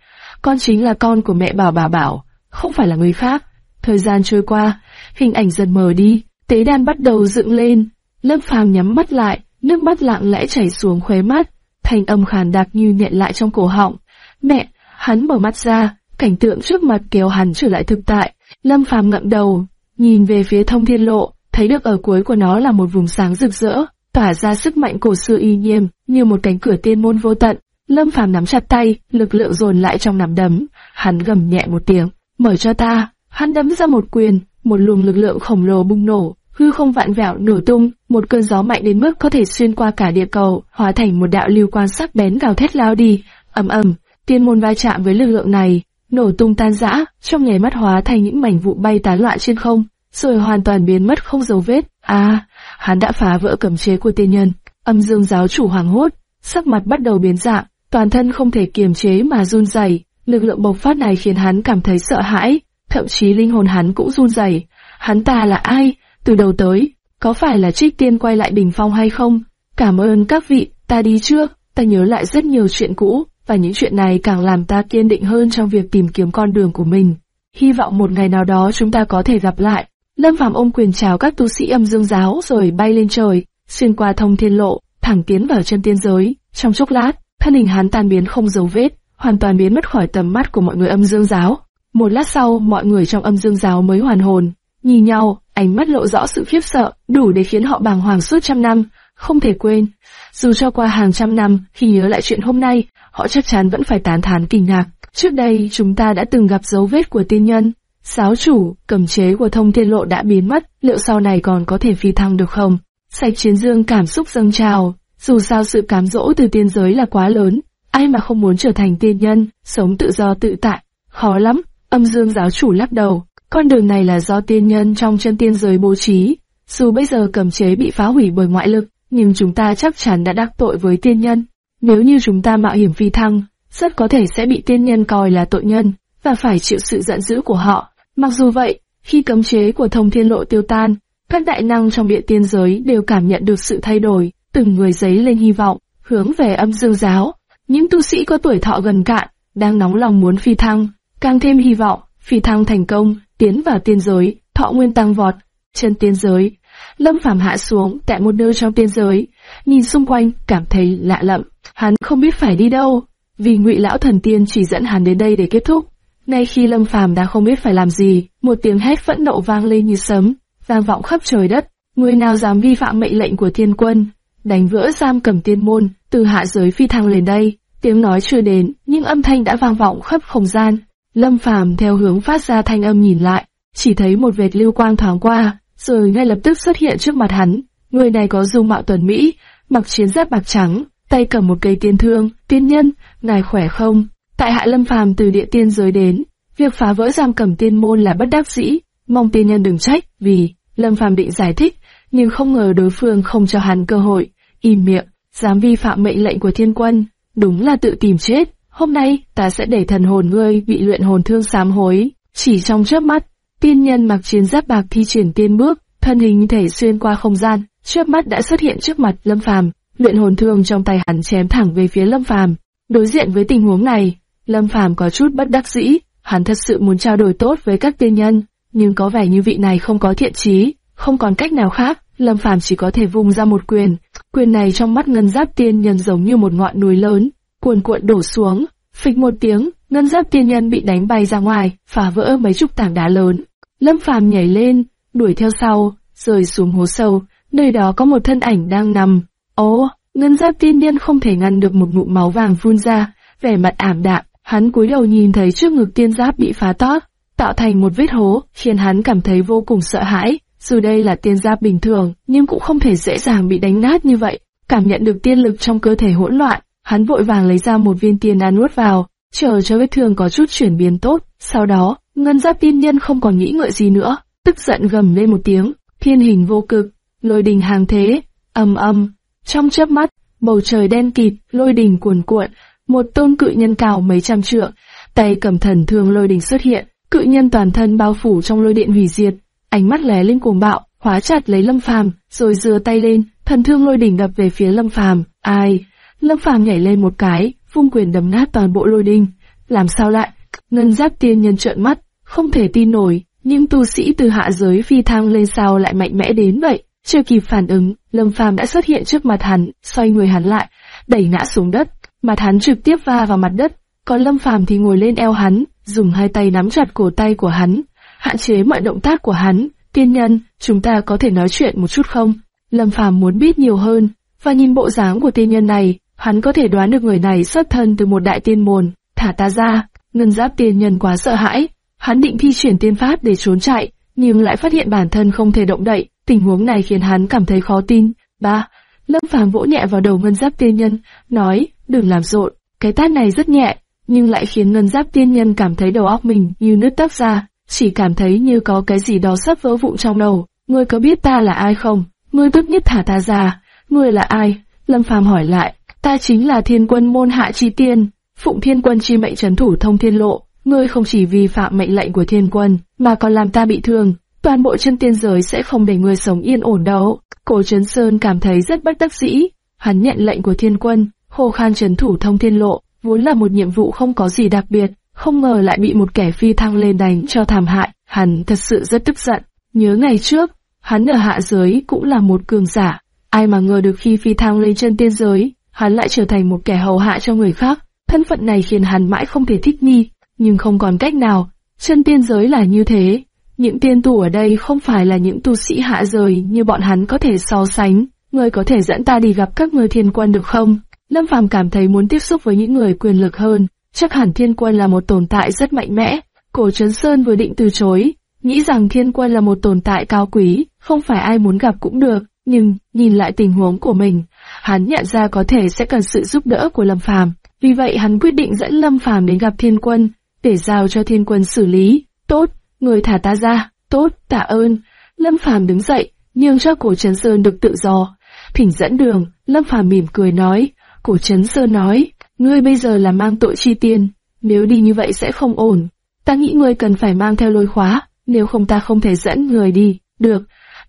Con chính là con của mẹ bảo bà bảo, không phải là người khác. Thời gian trôi qua, hình ảnh dần mờ đi, tế đàn bắt đầu dựng lên. Lâm Phàm nhắm mắt lại, nước mắt lặng lẽ chảy xuống khóe mắt, thành âm khàn đặc như nghẹn lại trong cổ họng. Mẹ, hắn mở mắt ra, cảnh tượng trước mặt kéo hắn trở lại thực tại. Lâm Phàm ngậm đầu, nhìn về phía thông thiên lộ, thấy được ở cuối của nó là một vùng sáng rực rỡ, tỏa ra sức mạnh cổ xưa y nghiêm, như một cánh cửa tiên môn vô tận. Lâm Phàm nắm chặt tay, lực lượng dồn lại trong nắm đấm, hắn gầm nhẹ một tiếng, mở cho ta, hắn đấm ra một quyền, một luồng lực lượng khổng lồ bùng nổ, hư không vạn vẹo nổ tung, một cơn gió mạnh đến mức có thể xuyên qua cả địa cầu, hóa thành một đạo lưu quan sắc bén gào thét lao đi, ầm ầm, tiên môn va chạm với lực lượng này, nổ tung tan rã, trong nháy mắt hóa thành những mảnh vụ bay tán loạn trên không, rồi hoàn toàn biến mất không dấu vết. À, hắn đã phá vỡ cấm chế của tiên nhân. Âm Dương giáo chủ hoàng hốt, sắc mặt bắt đầu biến dạng, toàn thân không thể kiềm chế mà run rẩy. Lực lượng bộc phát này khiến hắn cảm thấy sợ hãi, thậm chí linh hồn hắn cũng run rẩy. Hắn ta là ai? Từ đầu tới, có phải là trích tiên quay lại bình phong hay không? Cảm ơn các vị, ta đi trước, ta nhớ lại rất nhiều chuyện cũ, và những chuyện này càng làm ta kiên định hơn trong việc tìm kiếm con đường của mình. Hy vọng một ngày nào đó chúng ta có thể gặp lại. Lâm Phàm ôm quyền chào các tu sĩ âm dương giáo rồi bay lên trời, xuyên qua thông thiên lộ, thẳng tiến vào chân tiên giới. Trong chốc lát, thân hình hắn tan biến không dấu vết, hoàn toàn biến mất khỏi tầm mắt của mọi người âm dương giáo. Một lát sau, mọi người trong âm dương giáo mới hoàn hồn, nhìn nhau, ánh mắt lộ rõ sự khiếp sợ, đủ để khiến họ bàng hoàng suốt trăm năm, không thể quên. Dù cho qua hàng trăm năm, khi nhớ lại chuyện hôm nay, họ chắc chắn vẫn phải tán thán kinh ngạc. Trước đây, chúng ta đã từng gặp dấu vết của tiên nhân. Giáo chủ, cầm chế của thông thiên lộ đã biến mất, liệu sau này còn có thể phi thăng được không? Sạch chiến dương cảm xúc dâng trào, dù sao sự cám dỗ từ tiên giới là quá lớn, ai mà không muốn trở thành tiên nhân, sống tự do tự tại, khó lắm, âm dương giáo chủ lắc đầu, con đường này là do tiên nhân trong chân tiên giới bố trí, dù bây giờ cầm chế bị phá hủy bởi ngoại lực, nhưng chúng ta chắc chắn đã đắc tội với tiên nhân. Nếu như chúng ta mạo hiểm phi thăng, rất có thể sẽ bị tiên nhân coi là tội nhân, và phải chịu sự giận dữ của họ. Mặc dù vậy, khi cấm chế của thông thiên lộ tiêu tan, các đại năng trong địa tiên giới đều cảm nhận được sự thay đổi, từng người giấy lên hy vọng, hướng về âm dương giáo. Những tu sĩ có tuổi thọ gần cạn, đang nóng lòng muốn phi thăng, càng thêm hy vọng, phi thăng thành công, tiến vào tiên giới, thọ nguyên tăng vọt, chân tiên giới. Lâm Phàm hạ xuống tại một nơi trong tiên giới, nhìn xung quanh cảm thấy lạ lẫm, hắn không biết phải đi đâu, vì Ngụy lão thần tiên chỉ dẫn hắn đến đây để kết thúc. nay khi Lâm Phàm đã không biết phải làm gì, một tiếng hét phẫn nộ vang lên như sấm, vang vọng khắp trời đất. Người nào dám vi phạm mệnh lệnh của thiên quân, đánh vỡ giam cầm tiên môn, từ hạ giới phi thăng lên đây. Tiếng nói chưa đến, nhưng âm thanh đã vang vọng khắp không gian. Lâm Phàm theo hướng phát ra thanh âm nhìn lại, chỉ thấy một vệt lưu quang thoáng qua, rồi ngay lập tức xuất hiện trước mặt hắn. Người này có dung mạo tuần mỹ, mặc chiến giáp bạc trắng, tay cầm một cây tiên thương, tiên nhân, ngài khỏe không? Tại hạ Lâm Phàm từ địa tiên giới đến, việc phá vỡ giam cầm tiên môn là bất đắc dĩ, mong tiên nhân đừng trách, vì Lâm Phàm định giải thích, nhưng không ngờ đối phương không cho hắn cơ hội, im miệng, dám vi phạm mệnh lệnh của thiên quân, đúng là tự tìm chết. Hôm nay, ta sẽ để thần hồn ngươi bị luyện hồn thương sám hối. Chỉ trong chớp mắt, tiên nhân mặc chiến giáp bạc thi triển tiên bước, thân hình thể xuyên qua không gian, chớp mắt đã xuất hiện trước mặt Lâm Phàm. Luyện hồn thương trong tay hắn chém thẳng về phía Lâm Phàm. Đối diện với tình huống này, Lâm Phàm có chút bất đắc dĩ, hắn thật sự muốn trao đổi tốt với các tiên nhân, nhưng có vẻ như vị này không có thiện chí, không còn cách nào khác, Lâm Phàm chỉ có thể vung ra một quyền. Quyền này trong mắt ngân giáp tiên nhân giống như một ngọn núi lớn, cuồn cuộn đổ xuống, phịch một tiếng, ngân giáp tiên nhân bị đánh bay ra ngoài, phá vỡ mấy chục tảng đá lớn. Lâm Phàm nhảy lên, đuổi theo sau, rời xuống hố sâu, nơi đó có một thân ảnh đang nằm. Ồ, ngân giáp tiên điên không thể ngăn được một ngụm máu vàng phun ra, vẻ mặt ảm đạm, hắn cúi đầu nhìn thấy trước ngực tiên giáp bị phá tót, tạo thành một vết hố, khiến hắn cảm thấy vô cùng sợ hãi. Dù đây là tiên giáp bình thường, nhưng cũng không thể dễ dàng bị đánh nát như vậy. Cảm nhận được tiên lực trong cơ thể hỗn loạn, hắn vội vàng lấy ra một viên tiên đan nuốt vào, chờ cho vết thương có chút chuyển biến tốt. Sau đó, ngân giáp tiên nhân không còn nghĩ ngợi gì nữa, tức giận gầm lên một tiếng, thiên hình vô cực, lôi đình hàng thế, âm âm. Trong chớp mắt, bầu trời đen kịt, lôi đình cuồn cuộn, một tôn cự nhân cao mấy trăm trượng, tay cầm thần thương lôi đình xuất hiện, cự nhân toàn thân bao phủ trong lôi điện hủy diệt, ánh mắt lóe lên cuồng bạo, hóa chặt lấy Lâm Phàm, rồi giơ tay lên, thần thương lôi đỉnh đập về phía Lâm Phàm. Ai? Lâm Phàm nhảy lên một cái, vung quyền đấm nát toàn bộ lôi đình Làm sao lại? Ngân Giáp Tiên nhân trợn mắt, không thể tin nổi, những tu sĩ từ hạ giới phi thăng lên sao lại mạnh mẽ đến vậy? Chưa kịp phản ứng, Lâm Phàm đã xuất hiện trước mặt hắn, xoay người hắn lại, đẩy ngã xuống đất, mặt hắn trực tiếp va vào mặt đất, còn Lâm Phàm thì ngồi lên eo hắn, dùng hai tay nắm chặt cổ tay của hắn, hạn chế mọi động tác của hắn. Tiên nhân, chúng ta có thể nói chuyện một chút không? Lâm Phàm muốn biết nhiều hơn, và nhìn bộ dáng của tiên nhân này, hắn có thể đoán được người này xuất thân từ một đại tiên môn. Thả ta ra, ngân giáp tiên nhân quá sợ hãi, hắn định thi chuyển tiên pháp để trốn chạy, nhưng lại phát hiện bản thân không thể động đậy. Tình huống này khiến hắn cảm thấy khó tin. Ba, Lâm Phàm vỗ nhẹ vào đầu ngân giáp tiên nhân, nói, đừng làm rộn. Cái tát này rất nhẹ, nhưng lại khiến ngân giáp tiên nhân cảm thấy đầu óc mình như nứt tóc ra, chỉ cảm thấy như có cái gì đó sắp vỡ vụn trong đầu. Ngươi có biết ta là ai không? Ngươi tốt nhất thả ta ra. Ngươi là ai? Lâm Phàm hỏi lại. Ta chính là thiên quân môn hạ chi tiên, phụng thiên quân chi mệnh trấn thủ thông thiên lộ. Ngươi không chỉ vi phạm mệnh lệnh của thiên quân, mà còn làm ta bị thương. Toàn bộ chân tiên giới sẽ không để ngươi sống yên ổn đâu. Cổ Trấn Sơn cảm thấy rất bất đắc dĩ. Hắn nhận lệnh của thiên quân, hồ khan trấn thủ thông thiên lộ, vốn là một nhiệm vụ không có gì đặc biệt, không ngờ lại bị một kẻ phi thăng lên đánh cho thảm hại, hắn thật sự rất tức giận. Nhớ ngày trước, hắn ở hạ giới cũng là một cường giả, ai mà ngờ được khi phi thăng lên chân tiên giới, hắn lại trở thành một kẻ hầu hạ cho người khác, thân phận này khiến hắn mãi không thể thích nghi, nhưng không còn cách nào, chân tiên giới là như thế. Những tiên tu ở đây không phải là những tu sĩ hạ giới như bọn hắn có thể so sánh, Ngươi có thể dẫn ta đi gặp các người thiên quân được không? Lâm Phàm cảm thấy muốn tiếp xúc với những người quyền lực hơn, chắc hẳn thiên quân là một tồn tại rất mạnh mẽ. Cổ Trấn Sơn vừa định từ chối, nghĩ rằng thiên quân là một tồn tại cao quý, không phải ai muốn gặp cũng được, nhưng nhìn lại tình huống của mình, hắn nhận ra có thể sẽ cần sự giúp đỡ của Lâm Phàm. Vì vậy hắn quyết định dẫn Lâm Phàm đến gặp thiên quân, để giao cho thiên quân xử lý. Tốt, người thả ta ra, tốt, tạ ơn. Lâm Phàm đứng dậy, nhường cho cổ Trấn Sơn được tự do. Thỉnh dẫn đường, Lâm Phàm mỉm cười nói, Cổ Trấn Sơn nói, ngươi bây giờ là mang tội chi tiên, nếu đi như vậy sẽ không ổn. Ta nghĩ ngươi cần phải mang theo lôi khóa, nếu không ta không thể dẫn người đi. Được.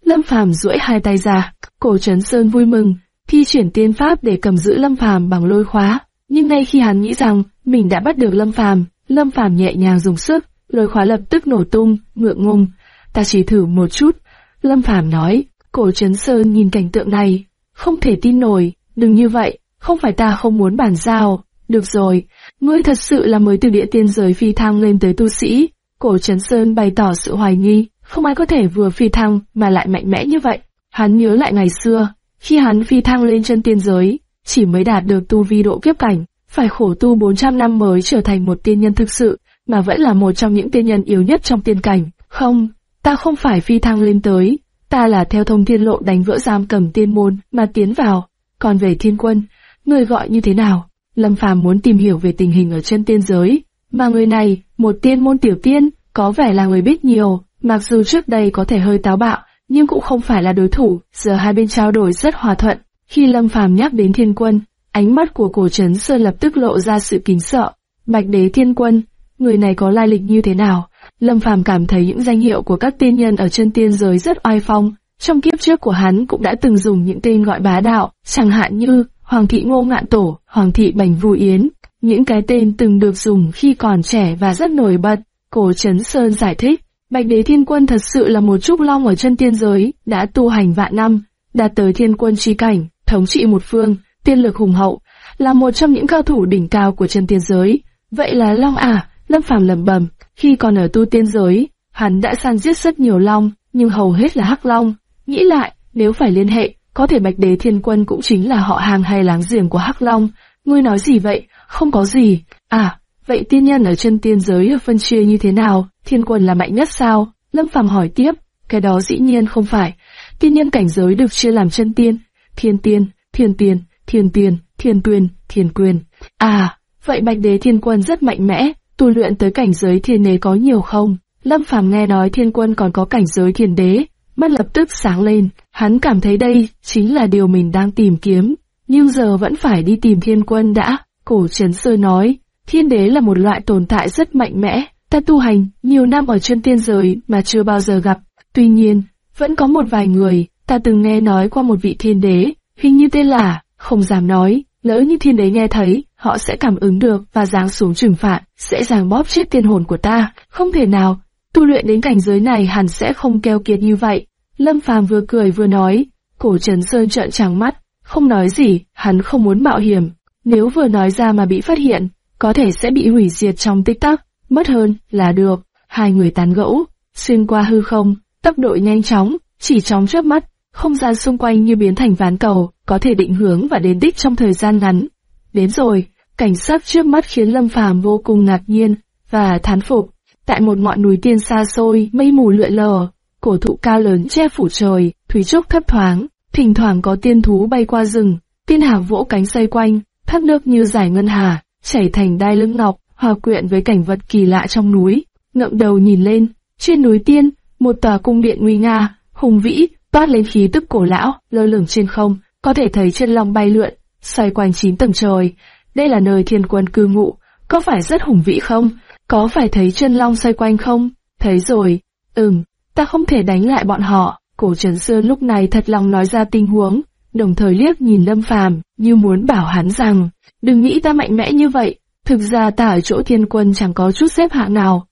Lâm Phàm duỗi hai tay ra, Cổ Trấn Sơn vui mừng, thi chuyển tiên pháp để cầm giữ Lâm Phàm bằng lôi khóa. Nhưng ngay khi hắn nghĩ rằng mình đã bắt được Lâm Phàm, Lâm Phàm nhẹ nhàng dùng sức, lôi khóa lập tức nổ tung, ngượng ngùng. Ta chỉ thử một chút. Lâm Phàm nói, Cổ Trấn Sơn nhìn cảnh tượng này, không thể tin nổi, đừng như vậy, không phải ta không muốn bản giao. Được rồi, ngươi thật sự là mới từ địa tiên giới phi thăng lên tới tu sĩ. Cổ Trấn Sơn bày tỏ sự hoài nghi, không ai có thể vừa phi thăng mà lại mạnh mẽ như vậy. Hắn nhớ lại ngày xưa, khi hắn phi thăng lên chân tiên giới, chỉ mới đạt được tu vi độ kiếp cảnh, phải khổ tu 400 năm mới trở thành một tiên nhân thực sự, mà vẫn là một trong những tiên nhân yếu nhất trong tiên cảnh. Không, ta không phải phi thăng lên tới, ta là theo thông thiên lộ đánh vỡ giam cầm tiên môn mà tiến vào. Còn về thiên quân, người gọi như thế nào? Lâm Phàm muốn tìm hiểu về tình hình ở chân tiên giới, mà người này, một tiên môn tiểu tiên, có vẻ là người biết nhiều, mặc dù trước đây có thể hơi táo bạo, nhưng cũng không phải là đối thủ, giờ hai bên trao đổi rất hòa thuận. Khi Lâm Phàm nhắc đến thiên quân, ánh mắt của cổ trấn sơn lập tức lộ ra sự kính sợ. Bạch đế thiên quân, người này có lai lịch như thế nào? Lâm Phàm cảm thấy những danh hiệu của các tiên nhân ở chân tiên giới rất oai phong, trong kiếp trước của hắn cũng đã từng dùng những tên gọi bá đạo, chẳng hạn như Hoàng thị Ngô Ngạn Tổ, Hoàng thị Bành Vũ Yến, những cái tên từng được dùng khi còn trẻ và rất nổi bật. Cổ Trấn Sơn giải thích, Bạch Đế Thiên Quân thật sự là một trúc long ở chân tiên giới, đã tu hành vạn năm, đạt tới thiên quân chi cảnh, thống trị một phương, tiên lực hùng hậu, là một trong những cao thủ đỉnh cao của chân tiên giới. Vậy là long à, Lâm Phàm lẩm bẩm, khi còn ở tu tiên giới, hắn đã săn giết rất nhiều long, nhưng hầu hết là hắc long. Nghĩ lại, nếu phải liên hệ, có thể Bạch Đế Thiên Quân cũng chính là họ hàng hay láng giềng của Hắc Long. Ngươi nói gì vậy? Không có gì. À, vậy tiên nhân ở chân tiên giới phân chia như thế nào? Thiên Quân là mạnh nhất sao? Lâm Phàm hỏi tiếp. Cái đó dĩ nhiên không phải. Tiên nhân cảnh giới được chia làm chân tiên, thiên tiên, thiên tiên, thiên tiên, thiên quyền, thiên quyền. À, vậy Bạch Đế Thiên Quân rất mạnh mẽ, tu luyện tới cảnh giới thiên đế có nhiều không? Lâm Phàm nghe nói Thiên Quân còn có cảnh giới thiên đế, mắt lập tức sáng lên, hắn cảm thấy đây chính là điều mình đang tìm kiếm, nhưng giờ vẫn phải đi tìm thiên quân đã. Cổ Trấn Sơ nói, thiên đế là một loại tồn tại rất mạnh mẽ, ta tu hành nhiều năm ở chân tiên giới mà chưa bao giờ gặp. Tuy nhiên, vẫn có một vài người, ta từng nghe nói qua một vị thiên đế, hình như tên là, không dám nói, lỡ như thiên đế nghe thấy, họ sẽ cảm ứng được và giáng xuống trừng phạt, sẽ giáng bóp chết tiên hồn của ta, không thể nào. tu luyện đến cảnh giới này hẳn sẽ không keo kiệt như vậy. Lâm Phàm vừa cười vừa nói, cổ Trấn Sơn trợn trắng mắt, không nói gì, hắn không muốn mạo hiểm. Nếu vừa nói ra mà bị phát hiện, có thể sẽ bị hủy diệt trong tích tắc, mất hơn là được. Hai người tán gẫu, xuyên qua hư không, tốc độ nhanh chóng, chỉ trong chớp mắt, không gian xung quanh như biến thành ván cầu, có thể định hướng và đến đích trong thời gian ngắn. Đến rồi, cảnh sắc trước mắt khiến Lâm Phàm vô cùng ngạc nhiên và thán phục. Tại một ngọn núi tiên xa xôi, mây mù lượn lờ, cổ thụ cao lớn che phủ trời, thủy trúc thấp thoáng, thỉnh thoảng có tiên thú bay qua rừng, tiên hạc vỗ cánh xoay quanh, thác nước như giải ngân hà, chảy thành đai lưng ngọc, hòa quyện với cảnh vật kỳ lạ trong núi. Ngậm đầu nhìn lên, trên núi tiên, một tòa cung điện nguy nga, hùng vĩ, toát lên khí tức cổ lão, lơ lửng trên không, có thể thấy chân long bay lượn, xoay quanh chín tầng trời. Đây là nơi thiên quân cư ngụ, có phải rất hùng vĩ không? Có phải thấy chân long xoay quanh không? Thấy rồi. Ừm, ta không thể đánh lại bọn họ. Cổ Trần Sơn lúc này thật lòng nói ra tình huống, đồng thời liếc nhìn Lâm Phàm như muốn bảo hắn rằng, đừng nghĩ ta mạnh mẽ như vậy, thực ra ta ở chỗ thiên quân chẳng có chút xếp hạng nào.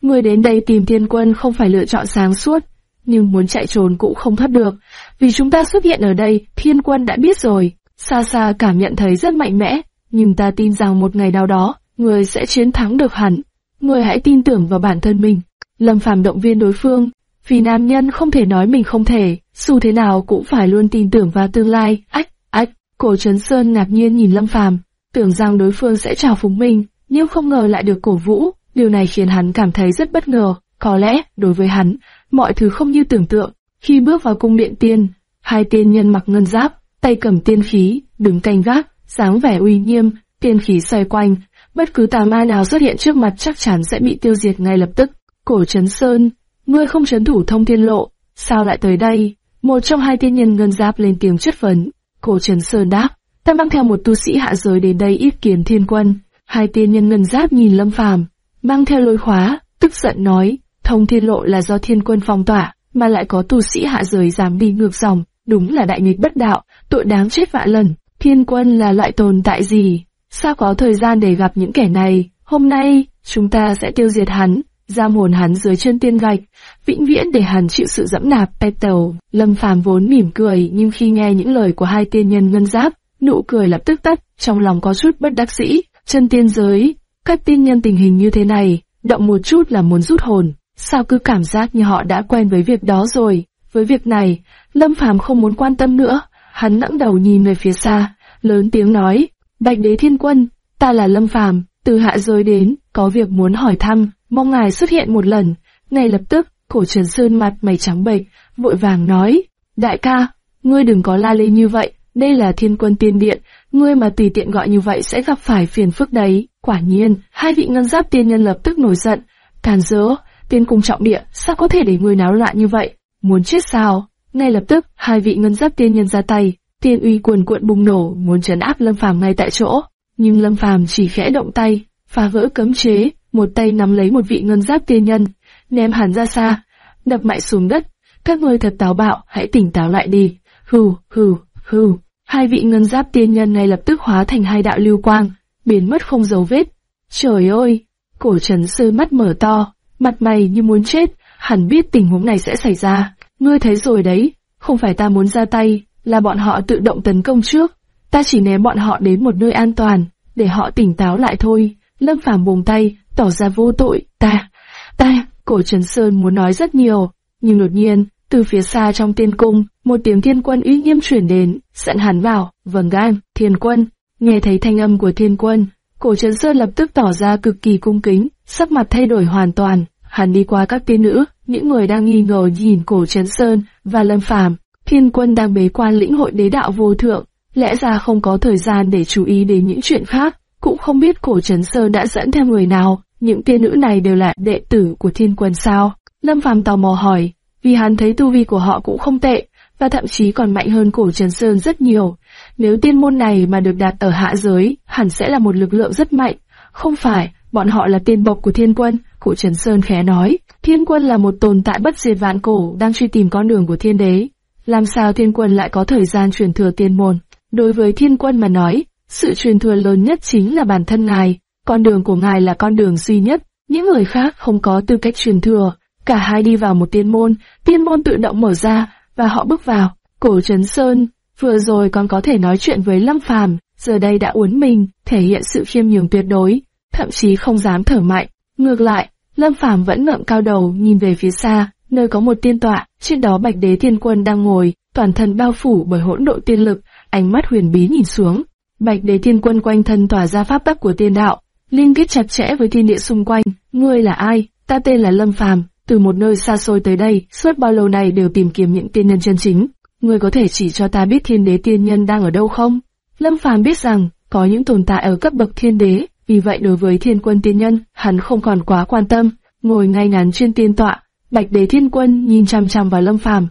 Người đến đây tìm thiên quân không phải lựa chọn sáng suốt, nhưng muốn chạy trốn cũng không thoát được, vì chúng ta xuất hiện ở đây, thiên quân đã biết rồi. Xa xa cảm nhận thấy rất mạnh mẽ, nhưng ta tin rằng một ngày nào đó, người sẽ chiến thắng được hẳn. Người hãy tin tưởng vào bản thân mình. Lâm Phàm động viên đối phương, vì nam nhân không thể nói mình không thể, dù thế nào cũng phải luôn tin tưởng vào tương lai. Ách, ách, cổ trấn sơn ngạc nhiên nhìn Lâm Phàm, tưởng rằng đối phương sẽ chào phúng mình, nhưng không ngờ lại được cổ vũ. Điều này khiến hắn cảm thấy rất bất ngờ. Có lẽ, đối với hắn, mọi thứ không như tưởng tượng. Khi bước vào cung điện tiên, hai tiên nhân mặc ngân giáp, tay cầm tiên khí, đứng canh gác, dáng vẻ uy nghiêm, tiên khí xoay quanh, bất cứ tà ma nào xuất hiện trước mặt chắc chắn sẽ bị tiêu diệt ngay lập tức. Cổ Trấn Sơn, ngươi không trấn thủ thông thiên lộ, sao lại tới đây? Một trong hai tiên nhân ngân giáp lên tiếng chất vấn. Cổ Trấn Sơn đáp, ta mang theo một tu sĩ hạ giới đến đây ít kiến thiên quân. Hai tiên nhân ngân giáp nhìn Lâm Phàm, mang theo lối khóa, tức giận nói, thông thiên lộ là do thiên quân phong tỏa, mà lại có tu sĩ hạ giới dám đi ngược dòng, đúng là đại nghịch bất đạo, tội đáng chết vạn lần. Thiên quân là loại tồn tại gì? Sao có thời gian để gặp những kẻ này? Hôm nay, chúng ta sẽ tiêu diệt hắn, giam hồn hắn dưới chân tiên gạch, vĩnh viễn để hắn chịu sự dẫm nạp tay tàu. Lâm Phàm vốn mỉm cười nhưng khi nghe những lời của hai tiên nhân ngân giáp, nụ cười lập tức tắt, trong lòng có chút bất đắc dĩ. Chân tiên giới, các tiên nhân tình hình như thế này, động một chút là muốn rút hồn, sao cứ cảm giác như họ đã quen với việc đó rồi. Với việc này, Lâm Phàm không muốn quan tâm nữa, hắn ngẩng đầu nhìn về phía xa, lớn tiếng nói, Bạch Đế Thiên Quân, ta là Lâm Phàm, từ hạ giới đến, có việc muốn hỏi thăm, mong ngài xuất hiện một lần. Ngay lập tức, cổ trần sơn mặt mày trắng bệch, vội vàng nói, đại ca, ngươi đừng có la lên như vậy, đây là thiên quân tiên điện, ngươi mà tùy tiện gọi như vậy sẽ gặp phải phiền phức đấy. Quả nhiên, hai vị ngân giáp tiên nhân lập tức nổi giận, càn rỡ tiên cung trọng địa, sao có thể để ngươi náo loạn như vậy, muốn chết sao? Ngay lập tức, hai vị ngân giáp tiên nhân ra tay, tiên uy cuồn cuộn bùng nổ, muốn trấn áp Lâm Phàm ngay tại chỗ. Nhưng Lâm Phàm chỉ khẽ động tay, phá vỡ cấm chế, một tay nắm lấy một vị ngân giáp tiên nhân, ném hắn ra xa, đập mạnh xuống đất. Các ngươi thật táo bạo, hãy tỉnh táo lại đi. Hừ, hừ, hừ. Hai vị ngân giáp tiên nhân ngay lập tức hóa thành hai đạo lưu quang, biến mất không dấu vết. Trời ơi! Cổ trần sư mắt mở to, mặt mày như muốn chết, hẳn biết tình huống này sẽ xảy ra. Ngươi thấy rồi đấy, không phải ta muốn ra tay, là bọn họ tự động tấn công trước. Ta chỉ ném bọn họ đến một nơi an toàn, để họ tỉnh táo lại thôi. Lâm Phàm buông tay, tỏ ra vô tội. Ta, ta, cổ Trần Sơn muốn nói rất nhiều, nhưng đột nhiên, từ phía xa trong tiên cung, một tiếng thiên quân uy nghiêm chuyển đến, sẵn hắn vào. Vâng gan, thiên quân. Nghe thấy thanh âm của thiên quân, cổ Trần Sơn lập tức tỏ ra cực kỳ cung kính, sắc mặt thay đổi hoàn toàn. Hắn đi qua các tiên nữ, những người đang nghi ngờ nhìn cổ Trấn Sơn và Lâm Phàm. Thiên quân đang bế quan lĩnh hội đế đạo vô thượng, lẽ ra không có thời gian để chú ý đến những chuyện khác, cũng không biết cổ Trấn Sơn đã dẫn theo người nào, những tiên nữ này đều là đệ tử của thiên quân sao. Lâm Phàm tò mò hỏi, vì hắn thấy tu vi của họ cũng không tệ, và thậm chí còn mạnh hơn cổ Trấn Sơn rất nhiều. Nếu tiên môn này mà được đặt ở hạ giới, hẳn sẽ là một lực lượng rất mạnh. Không phải, bọn họ là tiên bộc của thiên quân, Cụ Trần Sơn khẽ nói, thiên quân là một tồn tại bất diệt vạn cổ đang truy tìm con đường của thiên đế. Làm sao thiên quân lại có thời gian truyền thừa tiên môn? Đối với thiên quân mà nói, sự truyền thừa lớn nhất chính là bản thân ngài, con đường của ngài là con đường duy nhất, những người khác không có tư cách truyền thừa. Cả hai đi vào một tiên môn, tiên môn tự động mở ra, và họ bước vào. Cổ Trấn Sơn, vừa rồi còn có thể nói chuyện với Lâm Phàm, giờ đây đã uốn mình, thể hiện sự khiêm nhường tuyệt đối, thậm chí không dám thở mạnh. Ngược lại, Lâm Phàm vẫn ngậm cao đầu nhìn về phía xa, nơi có một tiên tọa, trên đó Bạch Đế Thiên Quân đang ngồi, toàn thân bao phủ bởi hỗn độ tiên lực, ánh mắt huyền bí nhìn xuống. Bạch Đế Thiên Quân quanh thân tỏa ra pháp tắc của tiên đạo, liên kết chặt chẽ với thiên địa xung quanh. Ngươi là ai? Ta tên là Lâm Phàm, từ một nơi xa xôi tới đây, suốt bao lâu này đều tìm kiếm những tiên nhân chân chính. Ngươi có thể chỉ cho ta biết thiên đế tiên nhân đang ở đâu không? Lâm Phàm biết rằng, có những tồn tại ở cấp bậc thiên đế, vì vậy đối với thiên quân tiên nhân, hắn không còn quá quan tâm, ngồi ngay ngắn trên tiên tọa, bạch đế thiên quân nhìn chăm chăm vào Lâm Phàm,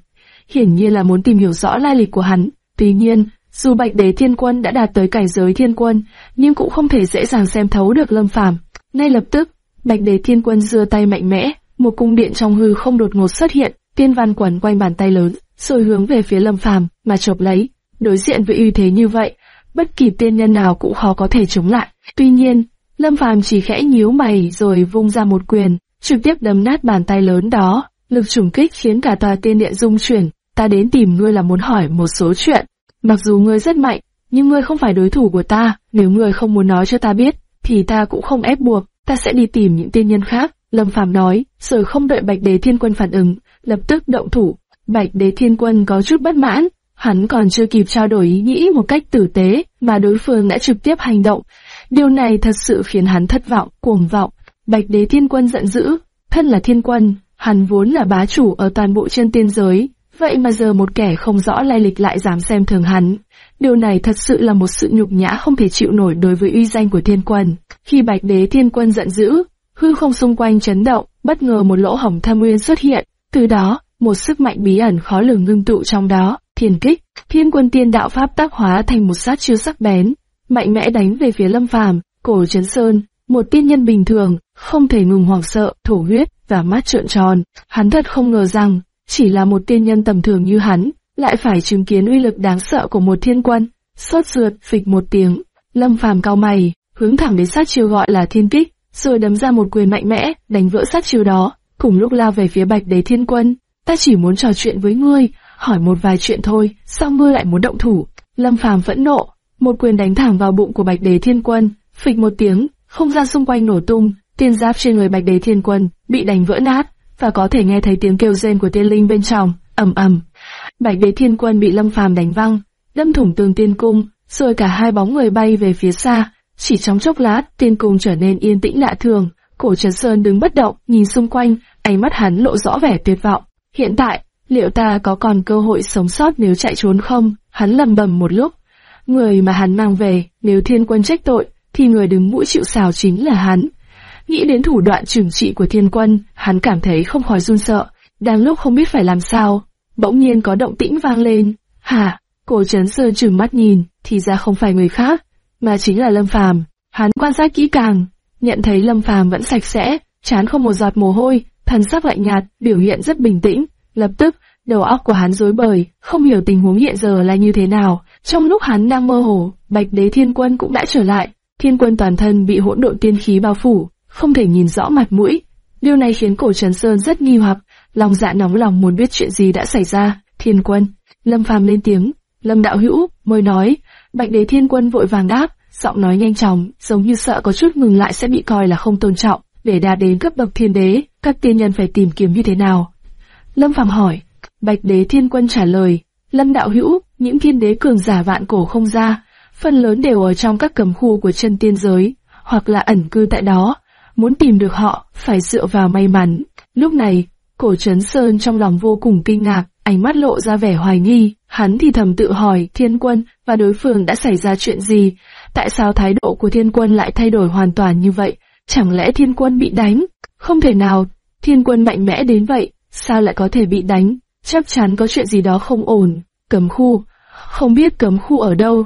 hiển nhiên là muốn tìm hiểu rõ lai lịch của hắn. Tuy nhiên, dù bạch đế thiên quân đã đạt tới cảnh giới thiên quân, nhưng cũng không thể dễ dàng xem thấu được Lâm Phàm. Ngay lập tức, bạch đế thiên quân giơ tay mạnh mẽ, một cung điện trong hư không đột ngột xuất hiện, tiên văn quẩn quanh bàn tay lớn, rồi hướng về phía Lâm Phàm mà chộp lấy. Đối diện với uy thế như vậy, bất kỳ tiên nhân nào cũng khó có thể chống lại. Tuy nhiên, Lâm Phàm chỉ khẽ nhíu mày rồi vung ra một quyền, trực tiếp đấm nát bàn tay lớn đó. Lực trùng kích khiến cả tòa tiên điện rung chuyển. Ta đến tìm ngươi là muốn hỏi một số chuyện. Mặc dù ngươi rất mạnh, nhưng ngươi không phải đối thủ của ta. Nếu ngươi không muốn nói cho ta biết, thì ta cũng không ép buộc. Ta sẽ đi tìm những tiên nhân khác. Lâm Phàm nói, rồi không đợi Bạch Đế Thiên Quân phản ứng, lập tức động thủ. Bạch Đế Thiên Quân có chút bất mãn, hắn còn chưa kịp trao đổi ý nghĩ một cách tử tế, mà đối phương đã trực tiếp hành động. Điều này thật sự khiến hắn thất vọng, cuồng vọng. Bạch Đế Thiên Quân giận dữ, thân là thiên quân, hắn vốn là bá chủ ở toàn bộ chân tiên giới, vậy mà giờ một kẻ không rõ lai lịch lại dám xem thường hắn. Điều này thật sự là một sự nhục nhã không thể chịu nổi đối với uy danh của thiên quân. Khi Bạch Đế Thiên Quân giận dữ, hư không xung quanh chấn động, bất ngờ một lỗ hổng thâm nguyên xuất hiện, từ đó, một sức mạnh bí ẩn khó lường ngưng tụ trong đó, thiên kích, thiên quân tiên đạo pháp tác hóa thành một sát chiêu sắc bén, mạnh mẽ đánh về phía lâm phàm, cổ chấn sơn, một tiên nhân bình thường, không thể ngừng hoảng sợ, thổ huyết, và mắt trợn tròn, hắn thật không ngờ rằng, chỉ là một tiên nhân tầm thường như hắn, lại phải chứng kiến uy lực đáng sợ của một thiên quân, sốt ruột, phịch một tiếng, lâm phàm cao mày, hướng thẳng đến sát chiêu gọi là thiên kích, rồi đấm ra một quyền mạnh mẽ, đánh vỡ sát chiêu đó, cùng lúc lao về phía bạch đế thiên quân. Ta chỉ muốn trò chuyện với ngươi, hỏi một vài chuyện thôi, sao ngươi lại muốn động thủ? Lâm Phàm phẫn nộ, một quyền đánh thẳng vào bụng của bạch đế thiên quân, phịch một tiếng, không gian xung quanh nổ tung, tiên giáp trên người bạch đế thiên quân bị đánh vỡ nát, và có thể nghe thấy tiếng kêu rên của tiên linh bên trong, ầm ầm. Bạch đế thiên quân bị Lâm Phàm đánh văng, đâm thủng tường tiên cung, rồi cả hai bóng người bay về phía xa, chỉ trong chốc lát, tiên cung trở nên yên tĩnh lạ thường. Cổ Trần Sơn đứng bất động, nhìn xung quanh, ánh mắt hắn lộ rõ vẻ tuyệt vọng. Hiện tại, liệu ta có còn cơ hội sống sót nếu chạy trốn không? Hắn lầm bầm một lúc. Người mà hắn mang về, nếu thiên quân trách tội, thì người đứng mũi chịu sào chính là hắn. Nghĩ đến thủ đoạn trừng trị của thiên quân, hắn cảm thấy không khỏi run sợ. Đang lúc không biết phải làm sao, bỗng nhiên có động tĩnh vang lên. Hả? Cổ Trấn Sơn trừng mắt nhìn, thì ra không phải người khác, mà chính là Lâm Phàm. Hắn quan sát kỹ càng, nhận thấy Lâm Phàm vẫn sạch sẽ, chán không một giọt mồ hôi, thần sắc lạnh nhạt, biểu hiện rất bình tĩnh. Lập tức, đầu óc của hắn rối bời, không hiểu tình huống hiện giờ là như thế nào. Trong lúc hắn đang mơ hồ, Bạch Đế Thiên Quân cũng đã trở lại. Thiên Quân toàn thân bị hỗn độn tiên khí bao phủ, không thể nhìn rõ mặt mũi. Điều này khiến Cổ Trần Sơn rất nghi hoặc, lòng dạ nóng lòng muốn biết chuyện gì đã xảy ra. Thiên Quân, Lâm Phàm lên tiếng, Lâm Đạo Hữu, mới nói, Bạch Đế Thiên Quân vội vàng đáp, giọng nói nhanh chóng, giống như sợ có chút ngừng lại sẽ bị coi là không tôn trọng. Để đạt đến cấp bậc thiên đế, các tiên nhân phải tìm kiếm như thế nào? Lâm Phàm hỏi. Bạch Đế Thiên Quân trả lời, Lâm Đạo Hữu, những thiên đế cường giả vạn cổ không ra, phần lớn đều ở trong các cấm khu của chân tiên giới, hoặc là ẩn cư tại đó. Muốn tìm được họ, phải dựa vào may mắn. Lúc này, cổ trấn Sơn trong lòng vô cùng kinh ngạc, ánh mắt lộ ra vẻ hoài nghi. Hắn thì thầm tự hỏi thiên quân và đối phương đã xảy ra chuyện gì, tại sao thái độ của thiên quân lại thay đổi hoàn toàn như vậy, chẳng lẽ thiên quân bị đánh? Không thể nào, thiên quân mạnh mẽ đến vậy, sao lại có thể bị đánh? Chắc chắn có chuyện gì đó không ổn. Cấm khu, không biết cấm khu ở đâu.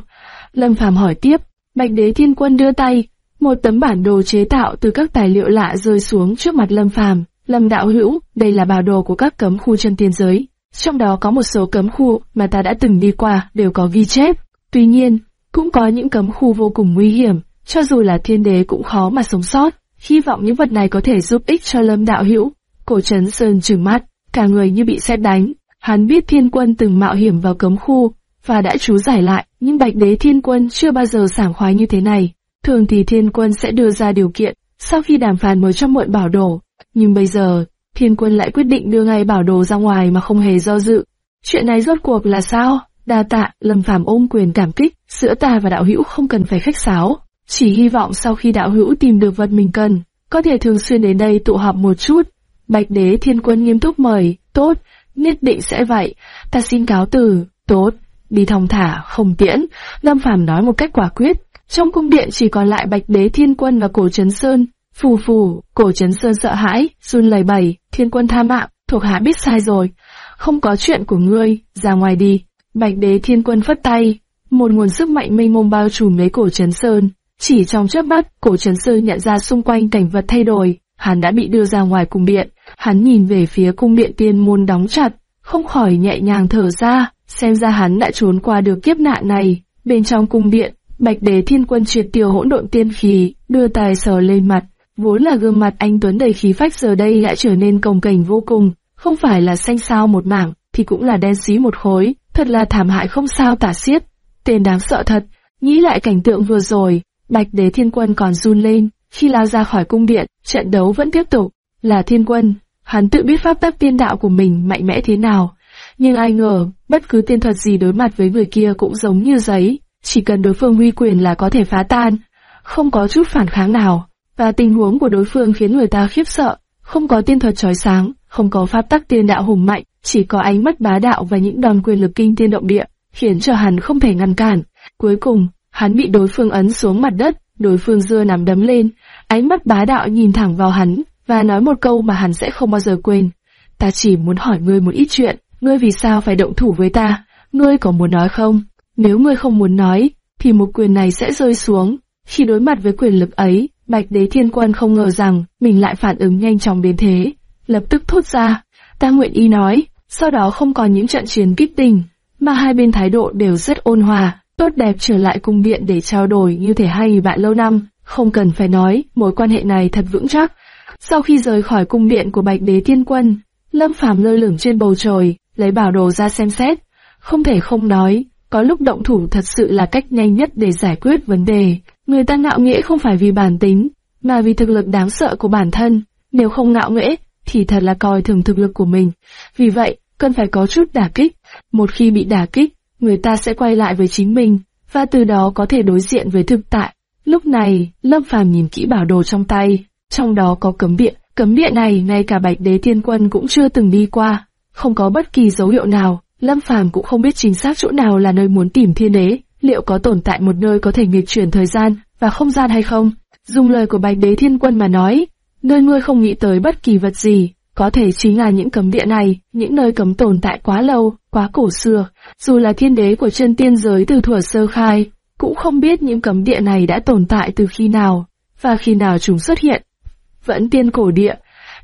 Lâm Phàm hỏi tiếp, Bạch Đế Thiên Quân đưa tay, một tấm bản đồ chế tạo từ các tài liệu lạ rơi xuống trước mặt Lâm Phàm. Lâm Đạo Hữu, đây là bản đồ của các cấm khu chân tiên giới. Trong đó có một số cấm khu mà ta đã từng đi qua đều có ghi chép. Tuy nhiên, cũng có những cấm khu vô cùng nguy hiểm, cho dù là thiên đế cũng khó mà sống sót. hy vọng những vật này có thể giúp ích cho Lâm đạo hữu. Cổ Trấn Sơn trừng mắt, cả người như bị xét đánh. Hắn biết thiên quân từng mạo hiểm vào cấm khu, và đã chú giải lại, nhưng bạch đế thiên quân chưa bao giờ sảng khoái như thế này. Thường thì thiên quân sẽ đưa ra điều kiện, sau khi đàm phán mới cho mượn bảo đồ. Nhưng bây giờ, thiên quân lại quyết định đưa ngay bảo đồ ra ngoài mà không hề do dự. Chuyện này rốt cuộc là sao? Đa tạ, Lâm Phàm ôm quyền cảm kích, giữa ta và đạo hữu không cần phải khách sáo. Chỉ hy vọng sau khi đạo hữu tìm được vật mình cần, có thể thường xuyên đến đây tụ họp một chút. Bạch đế thiên quân nghiêm túc mời, tốt, nhất định sẽ vậy, ta xin cáo từ, tốt, đi thong thả, không tiễn, Lâm Phàm nói một cách quả quyết. Trong cung điện chỉ còn lại Bạch Đế Thiên Quân và Cổ Trấn Sơn. Phù phù, Cổ Trấn Sơn sợ hãi, run lẩy bẩy, Thiên Quân tha mạng, thuộc hạ biết sai rồi. Không có chuyện của ngươi, ra ngoài đi. Bạch Đế Thiên Quân phất tay, một nguồn sức mạnh mênh mông bao trùm lấy Cổ Trấn Sơn. Chỉ trong chớp mắt, Cổ Trấn sư nhận ra xung quanh cảnh vật thay đổi, hắn đã bị đưa ra ngoài cung điện. Hắn nhìn về phía cung điện tiên môn đóng chặt, không khỏi nhẹ nhàng thở ra, xem ra hắn đã trốn qua được kiếp nạn này. Bên trong cung điện, Bạch Đế Thiên Quân triệt tiêu hỗn độn tiên khí, đưa tài sờ lên mặt, vốn là gương mặt anh tuấn đầy khí phách giờ đây đã trở nên cồng kềnh vô cùng, không phải là xanh sao một mảng, thì cũng là đen xí một khối, thật là thảm hại không sao tả xiết. Tên đáng sợ thật, nghĩ lại cảnh tượng vừa rồi, Bạch Đế Thiên Quân còn run lên, khi lao ra khỏi cung điện, trận đấu vẫn tiếp tục, là Thiên Quân, hắn tự biết pháp tắc tiên đạo của mình mạnh mẽ thế nào, nhưng ai ngờ, bất cứ tiên thuật gì đối mặt với người kia cũng giống như giấy, chỉ cần đối phương huy quyền là có thể phá tan, không có chút phản kháng nào. Và tình huống của đối phương khiến người ta khiếp sợ, không có tiên thuật chói sáng, không có pháp tắc tiên đạo hùng mạnh, chỉ có ánh mắt bá đạo và những đòn quyền lực kinh thiên động địa, khiến cho hắn không thể ngăn cản. Cuối cùng, hắn bị đối phương ấn xuống mặt đất, đối phương dưa nằm đấm lên, ánh mắt bá đạo nhìn thẳng vào hắn, và nói một câu mà hắn sẽ không bao giờ quên. Ta chỉ muốn hỏi ngươi một ít chuyện, ngươi vì sao phải động thủ với ta, ngươi có muốn nói không? Nếu ngươi không muốn nói, thì một quyền này sẽ rơi xuống. Khi đối mặt với quyền lực ấy, Bạch Đế Thiên Quân không ngờ rằng mình lại phản ứng nhanh chóng đến thế. Lập tức thốt ra, ta nguyện ý nói, sau đó không còn những trận chiến kích tình, mà hai bên thái độ đều rất ôn hòa, tốt đẹp trở lại cung điện để trao đổi như thể hai bạn lâu năm, không cần phải nói, mối quan hệ này thật vững chắc. Sau khi rời khỏi cung điện của Bạch Đế Thiên Quân, Lâm Phàm lơ lửng trên bầu trời, lấy bảo đồ ra xem xét. Không thể không nói, có lúc động thủ thật sự là cách nhanh nhất để giải quyết vấn đề. Người ta ngạo nghễ không phải vì bản tính, mà vì thực lực đáng sợ của bản thân. Nếu không ngạo nghễ, thì thật là coi thường thực lực của mình. Vì vậy, cần phải có chút đả kích. Một khi bị đả kích, người ta sẽ quay lại với chính mình, và từ đó có thể đối diện với thực tại. Lúc này, Lâm Phàm nhìn kỹ bảo đồ trong tay, trong đó có cấm địa, Cấm địa này ngay cả Bạch Đế Thiên Quân cũng chưa từng đi qua, không có bất kỳ dấu hiệu nào. Lâm Phàm cũng không biết chính xác chỗ nào là nơi muốn tìm thiên đế, liệu có tồn tại một nơi có thể nghịch chuyển thời gian và không gian hay không? Dùng lời của Bạch Đế Thiên Quân mà nói, nơi ngươi không nghĩ tới bất kỳ vật gì, có thể chính là những cấm địa này, những nơi cấm tồn tại quá lâu, quá cổ xưa, dù là thiên đế của chân tiên giới từ thuở sơ khai, cũng không biết những cấm địa này đã tồn tại từ khi nào, và khi nào chúng xuất hiện. Vẫn tiên cổ địa,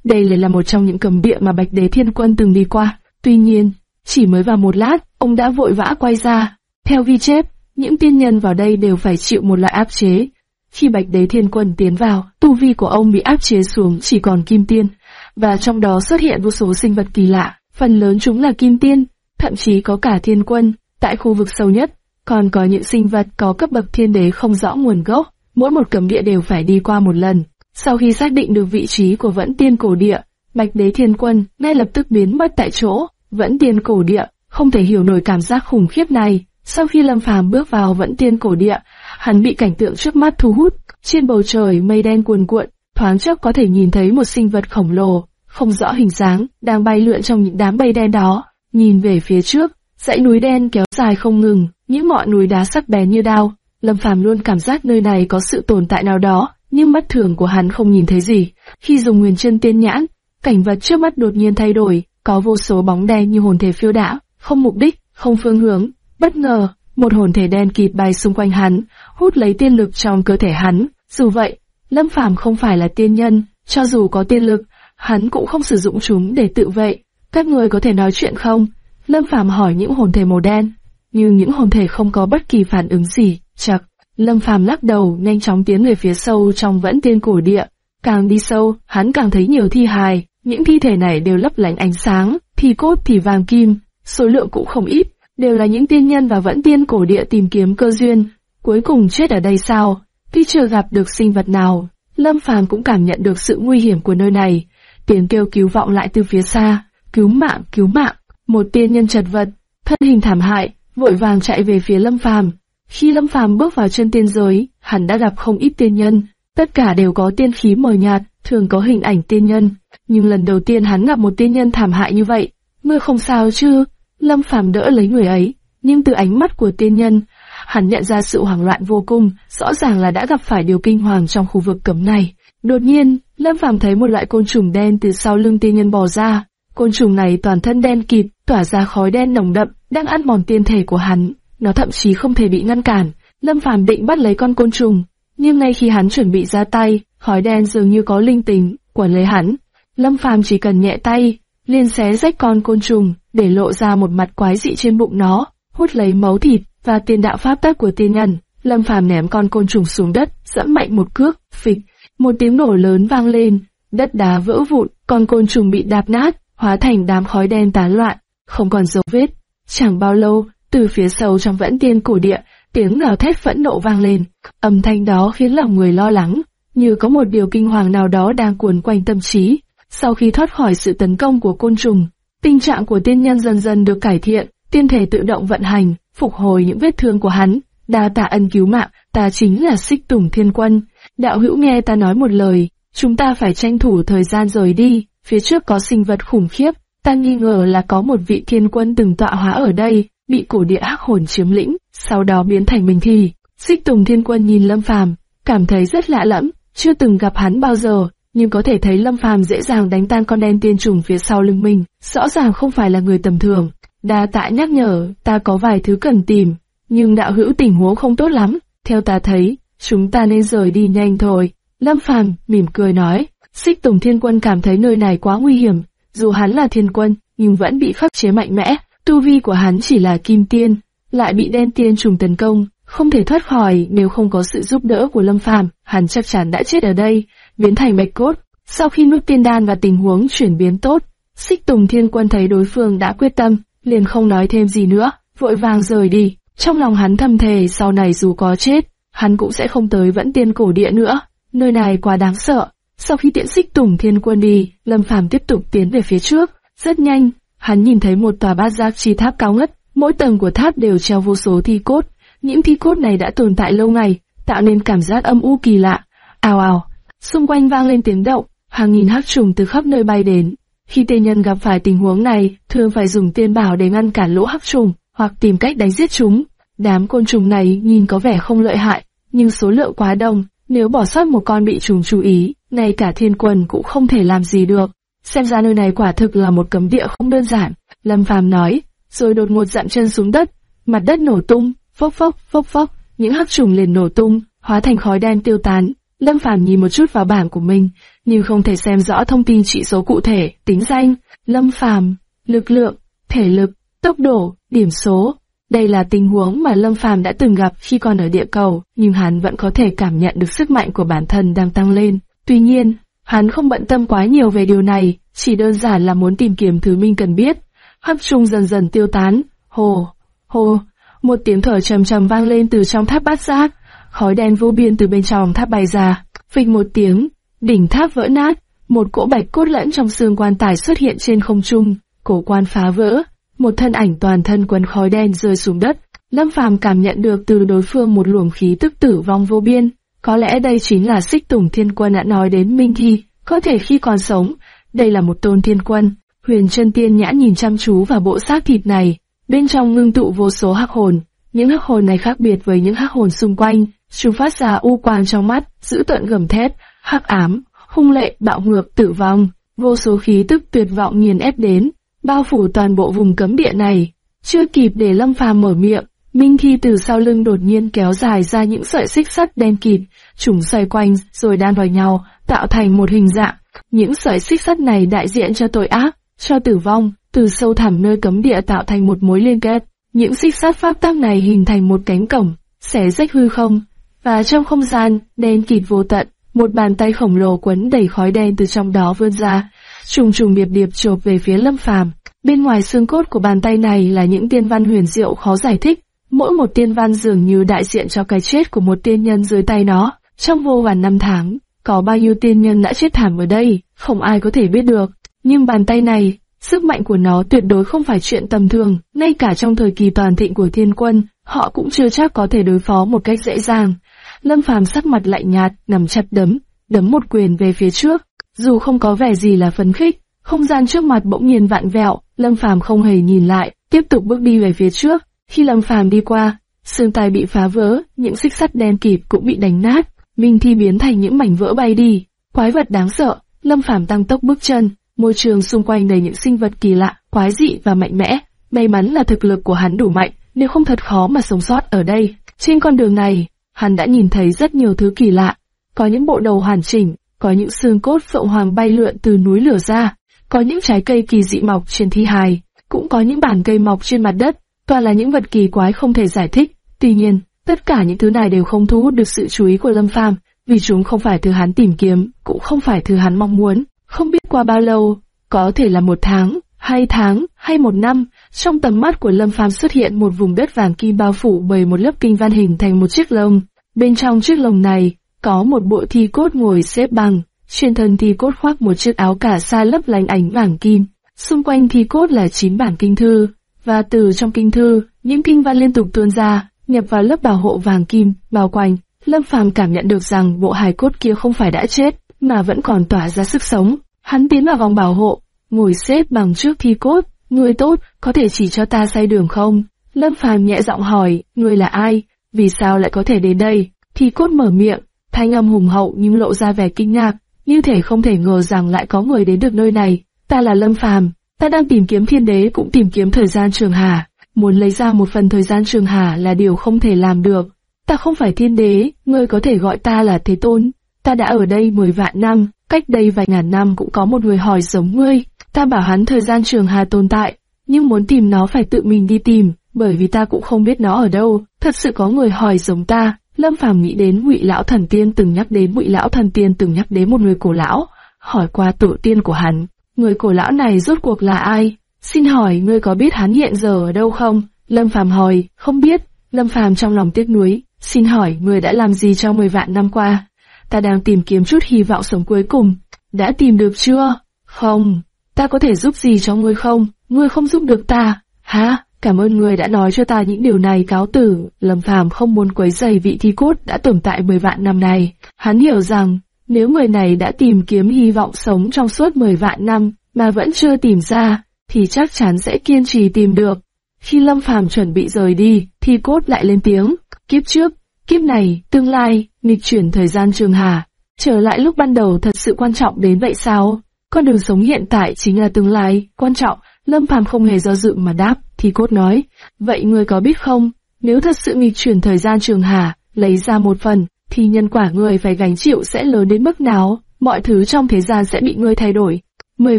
đây lại là một trong những cấm địa mà Bạch Đế Thiên Quân từng đi qua. Tuy nhiên, chỉ mới vào một lát, ông đã vội vã quay ra. Theo ghi chép, những tiên nhân vào đây đều phải chịu một loại áp chế. Khi Bạch Đế Thiên Quân tiến vào, tu vi của ông bị áp chế xuống chỉ còn kim tiên, và trong đó xuất hiện vô số sinh vật kỳ lạ, phần lớn chúng là kim tiên, thậm chí có cả thiên quân, tại khu vực sâu nhất, còn có những sinh vật có cấp bậc thiên đế không rõ nguồn gốc, mỗi một cấm địa đều phải đi qua một lần. Sau khi xác định được vị trí của vẫn tiên cổ địa, Bạch Đế Thiên Quân ngay lập tức biến mất tại chỗ, vẫn tiên cổ địa, không thể hiểu nổi cảm giác khủng khiếp này. Sau khi Lâm Phàm bước vào vẫn tiên cổ địa, hắn bị cảnh tượng trước mắt thu hút, trên bầu trời mây đen cuồn cuộn, thoáng chốc có thể nhìn thấy một sinh vật khổng lồ, không rõ hình dáng, đang bay lượn trong những đám mây đen đó. Nhìn về phía trước, dãy núi đen kéo dài không ngừng, những ngọn núi đá sắc bén như đao. Lâm Phàm luôn cảm giác nơi này có sự tồn tại nào đó, nhưng mắt thường của hắn không nhìn thấy gì. Khi dùng nguyên chân tiên nhãn, cảnh vật trước mắt đột nhiên thay đổi, có vô số bóng đen như hồn thể phiêu đã, không mục đích, không phương hướng. Bất ngờ, một hồn thể đen kịt bay xung quanh hắn, hút lấy tiên lực trong cơ thể hắn. Dù vậy, Lâm Phàm không phải là tiên nhân, cho dù có tiên lực, hắn cũng không sử dụng chúng để tự vệ. Các người có thể nói chuyện không? Lâm Phàm hỏi những hồn thể màu đen, nhưng những hồn thể không có bất kỳ phản ứng gì. Chật, Lâm Phàm lắc đầu, nhanh chóng tiến về phía sâu trong vẫn tiên cổ địa. càng đi sâu, hắn càng thấy nhiều thi hài, những thi thể này đều lấp lánh ánh sáng, thì cốt thì vàng kim, số lượng cũng không ít, đều là những tiên nhân và vẫn tiên cổ địa tìm kiếm cơ duyên, cuối cùng chết ở đây sao? khi chưa gặp được sinh vật nào, Lâm Phàm cũng cảm nhận được sự nguy hiểm của nơi này. Tiếng kêu cứu vọng lại từ phía xa, cứu mạng, cứu mạng. Một tiên nhân chật vật, thân hình thảm hại, vội vàng chạy về phía Lâm Phàm. Khi Lâm Phàm bước vào chân tiên giới, hắn đã gặp không ít tiên nhân, tất cả đều có tiên khí mờ nhạt, thường có hình ảnh tiên nhân. Nhưng lần đầu tiên hắn gặp một tiên nhân thảm hại như vậy, mưa không sao chứ? Lâm Phàm đỡ lấy người ấy, nhưng từ ánh mắt của tiên nhân, hắn nhận ra sự hoảng loạn vô cùng, rõ ràng là đã gặp phải điều kinh hoàng trong khu vực cấm này. Đột nhiên, Lâm Phàm thấy một loại côn trùng đen từ sau lưng tiên nhân bò ra. Côn trùng này toàn thân đen kịt, tỏa ra khói đen nồng đậm, đang ăn mòn tiên thể của hắn. Nó thậm chí không thể bị ngăn cản. Lâm Phàm định bắt lấy con côn trùng, nhưng ngay khi hắn chuẩn bị ra tay, khói đen dường như có linh tính, quẩn lấy hắn. Lâm Phàm chỉ cần nhẹ tay, liền xé rách con côn trùng, để lộ ra một mặt quái dị trên bụng nó, hút lấy máu thịt và tiền đạo pháp tắc của tiên nhân. Lâm Phàm ném con côn trùng xuống đất, dẫm mạnh một cước, phịch, một tiếng nổ lớn vang lên, đất đá vỡ vụn, con côn trùng bị đạp nát, hóa thành đám khói đen tán loạn, không còn dấu vết. Chẳng bao lâu, từ phía sâu trong vẫn tiên cổ địa, tiếng gào thét phẫn nộ vang lên, âm thanh đó khiến lòng người lo lắng, như có một điều kinh hoàng nào đó đang cuốn quanh tâm trí. Sau khi thoát khỏi sự tấn công của côn trùng, tình trạng của tiên nhân dần dần được cải thiện, tiên thể tự động vận hành, phục hồi những vết thương của hắn. Đa tạ ân cứu mạng, ta chính là xích tùng thiên quân. Đạo hữu nghe ta nói một lời, chúng ta phải tranh thủ thời gian rời đi, phía trước có sinh vật khủng khiếp, ta nghi ngờ là có một vị thiên quân từng tọa hóa ở đây, bị cổ địa hắc hồn chiếm lĩnh, sau đó biến thành mình thì. Xích tùng thiên quân nhìn lâm phàm, cảm thấy rất lạ lẫm, chưa từng gặp hắn bao giờ, nhưng có thể thấy lâm phàm dễ dàng đánh tan con đen tiên trùng phía sau lưng mình, rõ ràng không phải là người tầm thường. Đa tạ nhắc nhở, ta có vài thứ cần tìm, nhưng đạo hữu tình huống không tốt lắm, theo ta thấy, chúng ta nên rời đi nhanh thôi. Lâm Phàm mỉm cười nói, Xích Tùng Thiên Quân cảm thấy nơi này quá nguy hiểm, dù hắn là thiên quân, nhưng vẫn bị khắc chế mạnh mẽ, tu vi của hắn chỉ là kim tiên, lại bị đen tiên trùng tấn công, không thể thoát khỏi nếu không có sự giúp đỡ của Lâm Phàm, hắn chắc chắn đã chết ở đây, biến thành bạch cốt. Sau khi nuốt tiên đan và tình huống chuyển biến tốt, Xích Tùng Thiên Quân thấy đối phương đã quyết tâm, liền không nói thêm gì nữa, vội vàng rời đi. Trong lòng hắn thầm thề sau này dù có chết, hắn cũng sẽ không tới vẫn tiên cổ địa nữa. Nơi này quá đáng sợ. Sau khi tiễn xích tùng thiên quân đi, Lâm Phàm tiếp tục tiến về phía trước. Rất nhanh, hắn nhìn thấy một tòa bát giác chi tháp cao ngất, mỗi tầng của tháp đều treo vô số thi cốt. Những thi cốt này đã tồn tại lâu ngày, tạo nên cảm giác âm u kỳ lạ. Ào ào, xung quanh vang lên tiếng động, hàng nghìn hắc trùng từ khắp nơi bay đến, khi tê nhân gặp phải tình huống này, thường phải dùng tiên bảo để ngăn cản lỗ hắc trùng, hoặc tìm cách đánh giết chúng. Đám côn trùng này nhìn có vẻ không lợi hại, nhưng số lượng quá đông, nếu bỏ sót một con bị trùng chú ý, ngay cả thiên quân cũng không thể làm gì được. Xem ra nơi này quả thực là một cấm địa không đơn giản, Lâm Phàm nói, rồi đột ngột dặn chân xuống đất, mặt đất nổ tung, phốc phốc, phốc phốc, những hắc trùng liền nổ tung, hóa thành khói đen tiêu tán. Lâm Phàm nhìn một chút vào bảng của mình, nhưng không thể xem rõ thông tin chỉ số cụ thể, tính danh, Lâm Phàm, lực lượng, thể lực, tốc độ, điểm số. Đây là tình huống mà Lâm Phàm đã từng gặp khi còn ở địa cầu, nhưng hắn vẫn có thể cảm nhận được sức mạnh của bản thân đang tăng lên. Tuy nhiên, hắn không bận tâm quá nhiều về điều này, chỉ đơn giản là muốn tìm kiếm thứ mình cần biết. Hấp trung dần dần tiêu tán, hồ, hồ, một tiếng thở trầm trầm vang lên từ trong tháp bát giác, khói đen vô biên từ bên trong tháp bay ra, phịch một tiếng, đỉnh tháp vỡ nát, một cỗ bạch cốt lẫn trong xương quan tài xuất hiện trên không trung, cổ quan phá vỡ, một thân ảnh toàn thân quấn khói đen rơi xuống đất. Lâm Phàm cảm nhận được từ đối phương một luồng khí tức tử vong vô biên, có lẽ đây chính là Xích Tùng Thiên Quân đã nói đến Minh Thi, có thể khi còn sống, đây là một tôn thiên quân. Huyền chân tiên nhã nhìn chăm chú vào bộ xác thịt này, bên trong ngưng tụ vô số hắc hồn, những hắc hồn này khác biệt với những hắc hồn xung quanh, chúng phát ra u quang trong mắt, giữ tận gầm thét, hắc ám, hung lệ, bạo ngược, tử vong, vô số khí tức tuyệt vọng nghiền ép đến, bao phủ toàn bộ vùng cấm địa này. Chưa kịp để Lâm Phàm mở miệng, Minh Thi từ sau lưng đột nhiên kéo dài ra những sợi xích sắt đen kịt, chúng xoay quanh rồi đan vào nhau, tạo thành một hình dạng. Những sợi xích sắt này đại diện cho tội ác, cho tử vong, từ sâu thẳm nơi cấm địa tạo thành một mối liên kết. Những xích sắt pháp tắc này hình thành một cánh cổng, xẻ rách hư không, và trong không gian, đen kịt vô tận, một bàn tay khổng lồ quấn đầy khói đen từ trong đó vươn ra, trùng trùng điệp điệp chộp về phía Lâm Phàm. Bên ngoài xương cốt của bàn tay này là những tiên văn huyền diệu khó giải thích, mỗi một tiên văn dường như đại diện cho cái chết của một tiên nhân dưới tay nó. Trong vô vàn năm tháng, có bao nhiêu tiên nhân đã chết thảm ở đây, không ai có thể biết được. Nhưng bàn tay này, sức mạnh của nó tuyệt đối không phải chuyện tầm thường, ngay cả trong thời kỳ toàn thịnh của thiên quân, họ cũng chưa chắc có thể đối phó một cách dễ dàng. Lâm Phàm sắc mặt lạnh nhạt, nằm chặt đấm, đấm một quyền về phía trước. Dù không có vẻ gì là phấn khích, không gian trước mặt bỗng nhiên vạn vẹo, Lâm Phàm không hề nhìn lại, tiếp tục bước đi về phía trước. Khi Lâm Phàm đi qua, xương tai bị phá vỡ, những xích sắt đen kịt cũng bị đánh nát, minh thi biến thành những mảnh vỡ bay đi. Quái vật đáng sợ, Lâm Phàm tăng tốc bước chân, môi trường xung quanh đầy những sinh vật kỳ lạ, quái dị và mạnh mẽ. May mắn là thực lực của hắn đủ mạnh, nếu không thật khó mà sống sót ở đây. Trên con đường này, hắn đã nhìn thấy rất nhiều thứ kỳ lạ. Có những bộ đầu hoàn chỉnh, có những xương cốt phượng hoàng bay lượn từ núi lửa ra, có những trái cây kỳ dị mọc trên thi hài, cũng có những bản cây mọc trên mặt đất, toàn là những vật kỳ quái không thể giải thích. Tuy nhiên, tất cả những thứ này đều không thu hút được sự chú ý của Lâm Phàm, vì chúng không phải thứ hắn tìm kiếm, cũng không phải thứ hắn mong muốn. Không biết qua bao lâu, có thể là một tháng, hai tháng, hay một năm, trong tầm mắt của Lâm Phàm xuất hiện một vùng đất vàng kim bao phủ bởi một lớp kinh văn hình thành một chiếc lồng. Bên trong chiếc lồng này, có một bộ thi cốt ngồi xếp bằng, trên thân thi cốt khoác một chiếc áo cả sa lấp lánh ánh vàng kim. Xung quanh thi cốt là chín bản kinh thư, và từ trong kinh thư, những kinh văn liên tục tuôn ra, nhập vào lớp bảo hộ vàng kim, bao quanh. Lâm Phàm cảm nhận được rằng bộ hài cốt kia không phải đã chết, mà vẫn còn tỏa ra sức sống. Hắn tiến vào vòng bảo hộ, ngồi xếp bằng trước thi cốt. Người tốt, có thể chỉ cho ta say đường không? Lâm Phàm nhẹ giọng hỏi, người là ai? Vì sao lại có thể đến đây? Thi cốt mở miệng, thanh âm hùng hậu nhưng lộ ra vẻ kinh ngạc, như thể không thể ngờ rằng lại có người đến được nơi này. Ta là Lâm Phàm, ta đang tìm kiếm thiên đế cũng tìm kiếm thời gian trường hà. Muốn lấy ra một phần thời gian trường hà là điều không thể làm được. Ta không phải thiên đế, ngươi có thể gọi ta là Thế Tôn. Ta đã ở đây 10 vạn năm, cách đây vài ngàn năm cũng có một người hỏi giống ngươi. Ta bảo hắn thời gian trường hà tồn tại, nhưng muốn tìm nó phải tự mình đi tìm, bởi vì ta cũng không biết nó ở đâu. Thật sự có người hỏi giống ta, Lâm Phàm nghĩ đến Ngụy lão thần tiên từng nhắc đến Ngụy lão thần tiên từng nhắc đến một người cổ lão, hỏi qua tổ tiên của hắn, người cổ lão này rốt cuộc là ai? Xin hỏi ngươi có biết hắn hiện giờ ở đâu không? Lâm Phàm hỏi, không biết. Lâm Phàm trong lòng tiếc nuối, xin hỏi ngươi đã làm gì trong 10 vạn năm qua? Ta đang tìm kiếm chút hy vọng sống cuối cùng. Đã tìm được chưa? Không. Ta có thể giúp gì cho ngươi không? Ngươi không giúp được ta. Hả? Cảm ơn người đã nói cho ta những điều này cáo tử. Lâm Phàm không muốn quấy rầy vị thi cốt đã tồn tại 10 vạn năm này. Hắn hiểu rằng, nếu người này đã tìm kiếm hy vọng sống trong suốt 10 vạn năm mà vẫn chưa tìm ra, thì chắc chắn sẽ kiên trì tìm được. Khi Lâm Phàm chuẩn bị rời đi, thì cốt lại lên tiếng, kiếp trước, kiếp này, tương lai, nghịch chuyển thời gian trường hà. Trở lại lúc ban đầu thật sự quan trọng đến vậy sao? Con đường sống hiện tại chính là tương lai, quan trọng, Lâm Phàm không hề do dự mà đáp, thì cốt nói, vậy ngươi có biết không, nếu thật sự nghịch chuyển thời gian trường hà, lấy ra một phần, thì nhân quả ngươi phải gánh chịu sẽ lớn đến mức nào, mọi thứ trong thế gian sẽ bị ngươi thay đổi. Mười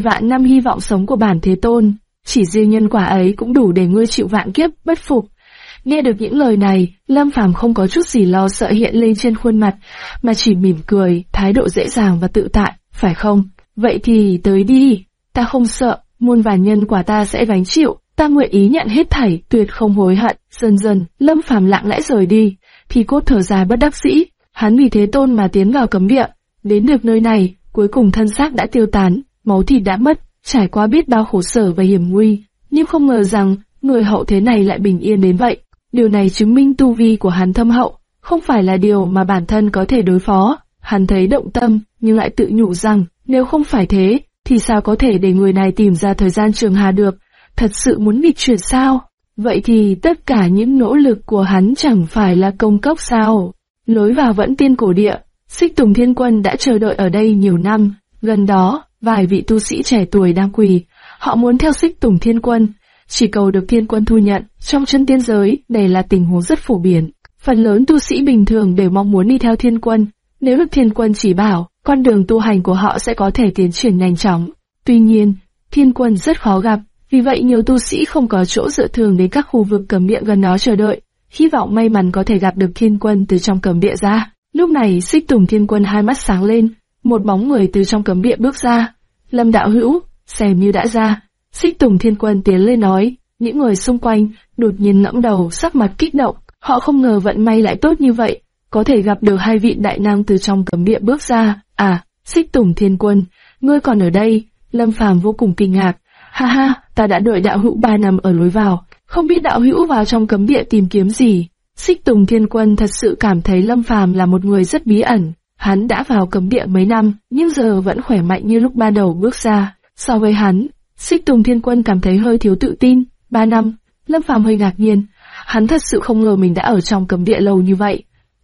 vạn năm hy vọng sống của bản Thế Tôn, chỉ riêng nhân quả ấy cũng đủ để ngươi chịu vạn kiếp, bất phục. Nghe được những lời này, Lâm Phàm không có chút gì lo sợ hiện lên trên khuôn mặt, mà chỉ mỉm cười, thái độ dễ dàng và tự tại, phải không? Vậy thì tới đi, ta không sợ, muôn vàn nhân quả ta sẽ gánh chịu, ta nguyện ý nhận hết thảy, tuyệt không hối hận. Dần dần, Lâm Phàm lặng lẽ rời đi, thì cốt thở dài bất đắc dĩ, hắn vì thế tôn mà tiến vào cấm địa, đến được nơi này, cuối cùng thân xác đã tiêu tán, máu thịt đã mất, trải qua biết bao khổ sở và hiểm nguy, nhưng không ngờ rằng người hậu thế này lại bình yên đến vậy. Điều này chứng minh tu vi của hắn thâm hậu, không phải là điều mà bản thân có thể đối phó. Hắn thấy động tâm, nhưng lại tự nhủ rằng, nếu không phải thế, thì sao có thể để người này tìm ra thời gian trường hà được, thật sự muốn nghịch chuyển sao? Vậy thì tất cả những nỗ lực của hắn chẳng phải là công cốc sao? Lối vào vẫn tiên cổ địa, xích tùng thiên quân đã chờ đợi ở đây nhiều năm, gần đó, vài vị tu sĩ trẻ tuổi đang quỳ, họ muốn theo xích tùng thiên quân, chỉ cầu được thiên quân thu nhận, trong chân tiên giới, đây là tình huống rất phổ biến. Phần lớn tu sĩ bình thường đều mong muốn đi theo thiên quân, nếu được thiên quân chỉ bảo, con đường tu hành của họ sẽ có thể tiến triển nhanh chóng. Tuy nhiên, thiên quân rất khó gặp, vì vậy nhiều tu sĩ không có chỗ dựa thường đến các khu vực cấm địa gần đó chờ đợi, hy vọng may mắn có thể gặp được thiên quân từ trong cấm địa ra. Lúc này xích tùng thiên quân hai mắt sáng lên, một bóng người từ trong cấm địa bước ra. Lâm đạo hữu, xem như đã ra. Xích tùng thiên quân tiến lên nói, những người xung quanh đột nhiên ngẫm đầu sắc mặt kích động, họ không ngờ vận may lại tốt như vậy, có thể gặp được hai vị đại năng từ trong cấm địa bước ra. À, xích tùng thiên quân, ngươi còn ở đây, Lâm Phàm vô cùng kinh ngạc. Ha ha, ta đã đợi đạo hữu ba năm ở lối vào, không biết đạo hữu vào trong cấm địa tìm kiếm gì. Xích Tùng Thiên Quân thật sự cảm thấy Lâm Phàm là một người rất bí ẩn. Hắn đã vào cấm địa mấy năm, nhưng giờ vẫn khỏe mạnh như lúc ban đầu bước ra. So với hắn, Xích Tùng Thiên Quân cảm thấy hơi thiếu tự tin. Ba năm, Lâm Phàm hơi ngạc nhiên. Hắn thật sự không ngờ mình đã ở trong cấm địa lâu như vậy.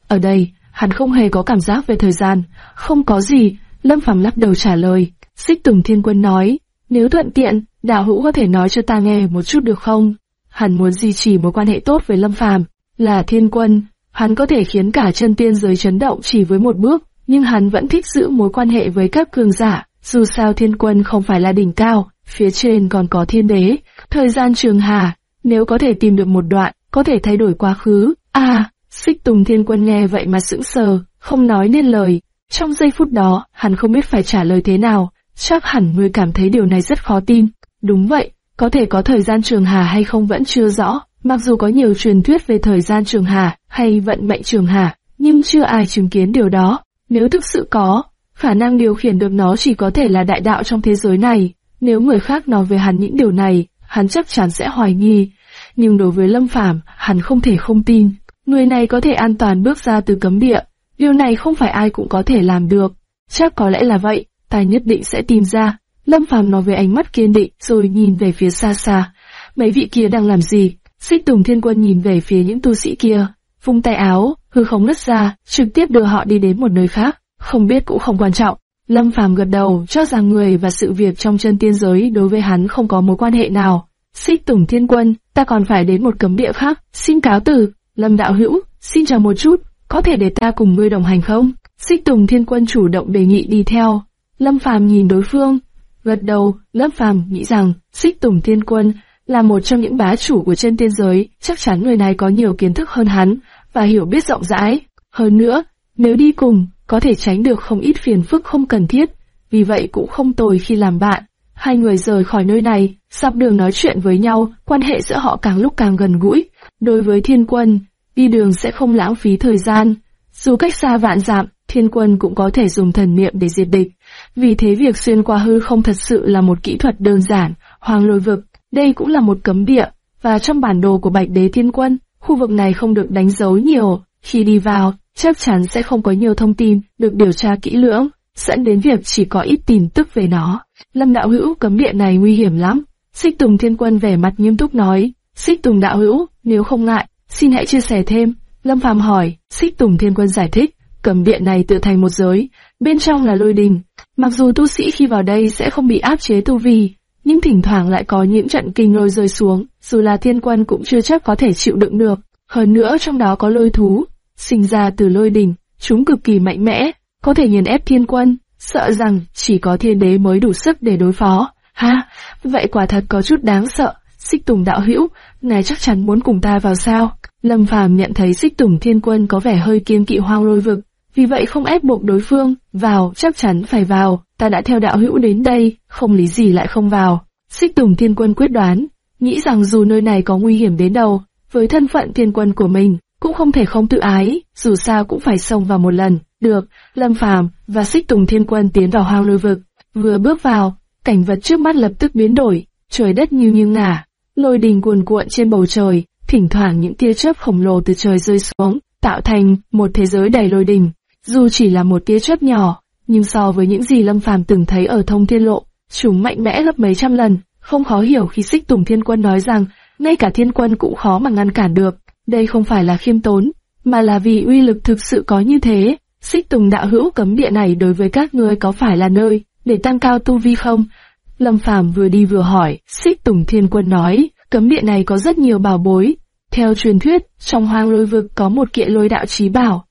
Ở đây, hắn không hề có cảm giác về thời gian. Không có gì, Lâm Phàm lắc đầu trả lời. Xích Tùng Thiên Quân nói, nếu thuận tiện, đạo hữu có thể nói cho ta nghe một chút được không? Hắn muốn duy trì mối quan hệ tốt với Lâm Phàm, là thiên quân, hắn có thể khiến cả chân tiên giới chấn động chỉ với một bước, nhưng hắn vẫn thích giữ mối quan hệ với các cường giả, dù sao thiên quân không phải là đỉnh cao, phía trên còn có thiên đế, thời gian trường hà, nếu có thể tìm được một đoạn, có thể thay đổi quá khứ. À, xích tùng thiên quân nghe vậy mà sững sờ, không nói nên lời. Trong giây phút đó, hắn không biết phải trả lời thế nào, chắc hẳn người cảm thấy điều này rất khó tin. Đúng vậy, có thể có thời gian trường hà hay không vẫn chưa rõ, mặc dù có nhiều truyền thuyết về thời gian trường hà hay vận mệnh trường hà, nhưng chưa ai chứng kiến điều đó. Nếu thực sự có, khả năng điều khiển được nó chỉ có thể là đại đạo trong thế giới này. Nếu người khác nói về hắn những điều này, hắn chắc chắn sẽ hoài nghi. Nhưng đối với Lâm Phàm, hắn không thể không tin. Người này có thể an toàn bước ra từ cấm địa. Điều này không phải ai cũng có thể làm được. Chắc có lẽ là vậy, ta nhất định sẽ tìm ra. Lâm Phàm nói với ánh mắt kiên định rồi nhìn về phía xa xa. Mấy vị kia đang làm gì? Xích Tùng Thiên Quân nhìn về phía những tu sĩ kia, vung tay áo, hư không nứt ra, trực tiếp đưa họ đi đến một nơi khác. Không biết cũng không quan trọng. Lâm Phàm gật đầu, cho rằng người và sự việc trong chân tiên giới đối với hắn không có mối quan hệ nào. Xích Tùng Thiên Quân, ta còn phải đến một cấm địa khác, xin cáo từ. Lâm Đạo Hữu, xin chào một chút, có thể để ta cùng ngươi đồng hành không? Xích Tùng Thiên Quân chủ động đề nghị đi theo. Lâm Phàm nhìn đối phương, gật đầu, lớp Phàm nghĩ rằng Xích Tùng Thiên Quân là một trong những bá chủ của trên tiên giới, chắc chắn người này có nhiều kiến thức hơn hắn và hiểu biết rộng rãi. Hơn nữa, nếu đi cùng, có thể tránh được không ít phiền phức không cần thiết, vì vậy cũng không tồi khi làm bạn. Hai người rời khỏi nơi này, dọc đường nói chuyện với nhau, quan hệ giữa họ càng lúc càng gần gũi. Đối với thiên quân, đi đường sẽ không lãng phí thời gian. Dù cách xa vạn dặm, thiên quân cũng có thể dùng thần niệm để diệt địch. Vì thế việc xuyên qua hư không thật sự là một kỹ thuật đơn giản, hoàng lôi vực. Đây cũng là một cấm địa, và trong bản đồ của Bạch Đế Thiên Quân, khu vực này không được đánh dấu nhiều. Khi đi vào, chắc chắn sẽ không có nhiều thông tin được điều tra kỹ lưỡng, dẫn đến việc chỉ có ít tin tức về nó. Lâm đạo hữu cấm địa này nguy hiểm lắm. Xích Tùng Thiên Quân vẻ mặt nghiêm túc nói, Xích Tùng đạo hữu, nếu không ngại, xin hãy chia sẻ thêm. Lâm Phàm hỏi, Xích Tùng Thiên Quân giải thích, cầm điện này tự thành một giới, bên trong là lôi đình. Mặc dù tu sĩ khi vào đây sẽ không bị áp chế tu vi, nhưng thỉnh thoảng lại có những trận kinh lôi rơi xuống, dù là thiên quân cũng chưa chắc có thể chịu đựng được. Hơn nữa trong đó có lôi thú, sinh ra từ lôi đình, chúng cực kỳ mạnh mẽ, có thể nghiền ép thiên quân, sợ rằng chỉ có thiên đế mới đủ sức để đối phó. Ha, vậy quả thật có chút đáng sợ. Xích Tùng đạo hữu, ngài chắc chắn muốn cùng ta vào sao? Lâm Phàm nhận thấy Xích Tùng Thiên Quân có vẻ hơi kiên kỵ hoang lôi vực, vì vậy không ép buộc đối phương, vào, chắc chắn phải vào, ta đã theo đạo hữu đến đây, không lý gì lại không vào. Xích Tùng Thiên Quân quyết đoán, nghĩ rằng dù nơi này có nguy hiểm đến đâu, với thân phận thiên quân của mình, cũng không thể không tự ái, dù sao cũng phải xông vào một lần. Được, Lâm Phàm và Xích Tùng Thiên Quân tiến vào hoang lôi vực, vừa bước vào, cảnh vật trước mắt lập tức biến đổi, trời đất như như ngả, lôi đình cuồn cuộn trên bầu trời, thỉnh thoảng những tia chớp khổng lồ từ trời rơi xuống, tạo thành một thế giới đầy lôi đình. Dù chỉ là một tia chớp nhỏ, nhưng so với những gì Lâm Phàm từng thấy ở thông thiên lộ, chúng mạnh mẽ gấp mấy trăm lần, không khó hiểu khi xích tùng thiên quân nói rằng, ngay cả thiên quân cũng khó mà ngăn cản được. Đây không phải là khiêm tốn, mà là vì uy lực thực sự có như thế. Xích tùng đạo hữu cấm địa này đối với các ngươi có phải là nơi để tăng cao tu vi không? Lâm Phàm vừa đi vừa hỏi, xích tùng thiên quân nói, cấm địa này có rất nhiều bảo bối. Theo truyền thuyết, trong hoang lôi vực có một kiện lôi đạo trí bảo,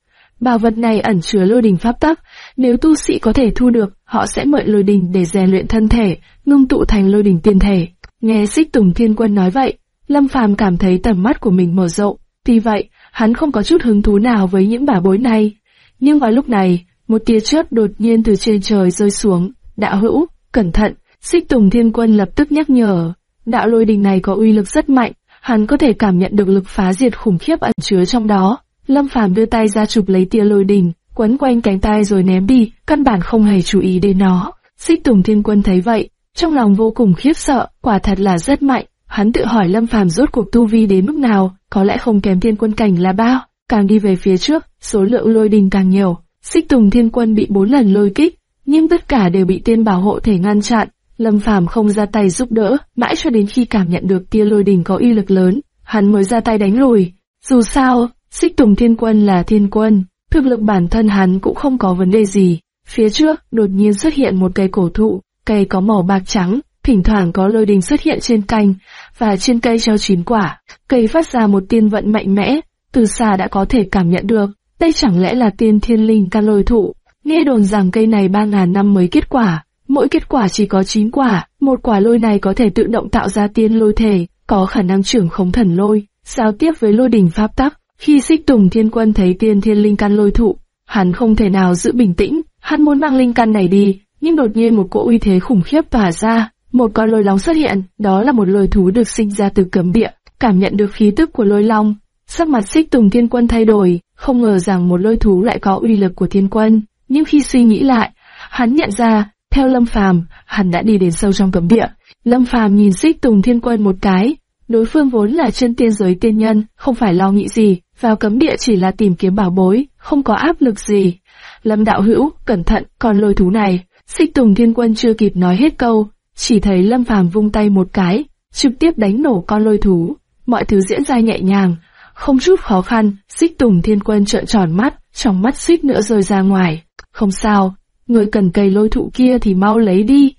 Bảo vật này ẩn chứa lôi đình pháp tắc, nếu tu sĩ có thể thu được, họ sẽ mượn lôi đình để rèn luyện thân thể, ngưng tụ thành lôi đình tiên thể. Nghe Xích Tùng Thiên Quân nói vậy, Lâm Phàm cảm thấy tầm mắt của mình mở rộng, Vì vậy, hắn không có chút hứng thú nào với những bà bối này. Nhưng vào lúc này, một tia chớp đột nhiên từ trên trời rơi xuống. Đạo hữu, cẩn thận, xích tùng thiên quân lập tức nhắc nhở. Đạo lôi đình này có uy lực rất mạnh, hắn có thể cảm nhận được lực phá diệt khủng khiếp ẩn chứa trong đó. Lâm Phàm đưa tay ra chụp lấy tia lôi đình, quấn quanh cánh tay rồi ném đi, căn bản không hề chú ý đến nó. Xích Tùng Thiên Quân thấy vậy, trong lòng vô cùng khiếp sợ, quả thật là rất mạnh. Hắn tự hỏi Lâm Phàm rốt cuộc tu vi đến mức nào, có lẽ không kém Thiên Quân cảnh là bao. Càng đi về phía trước, số lượng lôi đình càng nhiều. Xích Tùng Thiên Quân bị bốn lần lôi kích, nhưng tất cả đều bị tiên bảo hộ thể ngăn chặn. Lâm Phàm không ra tay giúp đỡ, mãi cho đến khi cảm nhận được tia lôi đình có uy lực lớn, hắn mới ra tay đánh lùi. Dù sao, Xích Tùng Thiên Quân là thiên quân, thực lực bản thân hắn cũng không có vấn đề gì. Phía trước, đột nhiên xuất hiện một cây cổ thụ, cây có màu bạc trắng, thỉnh thoảng có lôi đình xuất hiện trên cành, và trên cây treo chín quả. Cây phát ra một tiên vận mạnh mẽ, từ xa đã có thể cảm nhận được, đây chẳng lẽ là tiên thiên linh can lôi thụ. Nghe đồn rằng cây này ba ngàn năm mới kết quả, mỗi kết quả chỉ có 9 quả, một quả lôi này có thể tự động tạo ra tiên lôi thể, có khả năng trưởng khống thần lôi, giao tiếp với lôi đỉnh pháp tắc. Khi xích tùng thiên quân thấy tiên thiên linh căn lôi thụ, hắn không thể nào giữ bình tĩnh, hắn muốn mang linh căn này đi, nhưng đột nhiên một cỗ uy thế khủng khiếp tỏa ra, một con lôi long xuất hiện, đó là một lôi thú được sinh ra từ cấm địa, cảm nhận được khí tức của lôi long, sắc mặt xích tùng thiên quân thay đổi, không ngờ rằng một lôi thú lại có uy lực của thiên quân, nhưng khi suy nghĩ lại, hắn nhận ra, theo Lâm Phàm, hắn đã đi đến sâu trong cấm địa. Lâm Phàm nhìn xích tùng thiên quân một cái, đối phương vốn là chân tiên giới tiên nhân, không phải lo nghĩ gì, vào cấm địa chỉ là tìm kiếm bảo bối, không có áp lực gì. Lâm đạo hữu, cẩn thận, còn lôi thú này. Xích Tùng Thiên Quân chưa kịp nói hết câu, chỉ thấy Lâm Phàm vung tay một cái, trực tiếp đánh nổ con lôi thú. Mọi thứ diễn ra nhẹ nhàng, không chút khó khăn, Xích Tùng Thiên Quân trợn tròn mắt, trong mắt suýt nữa rơi ra ngoài. Không sao, người cần cây lôi thụ kia thì mau lấy đi.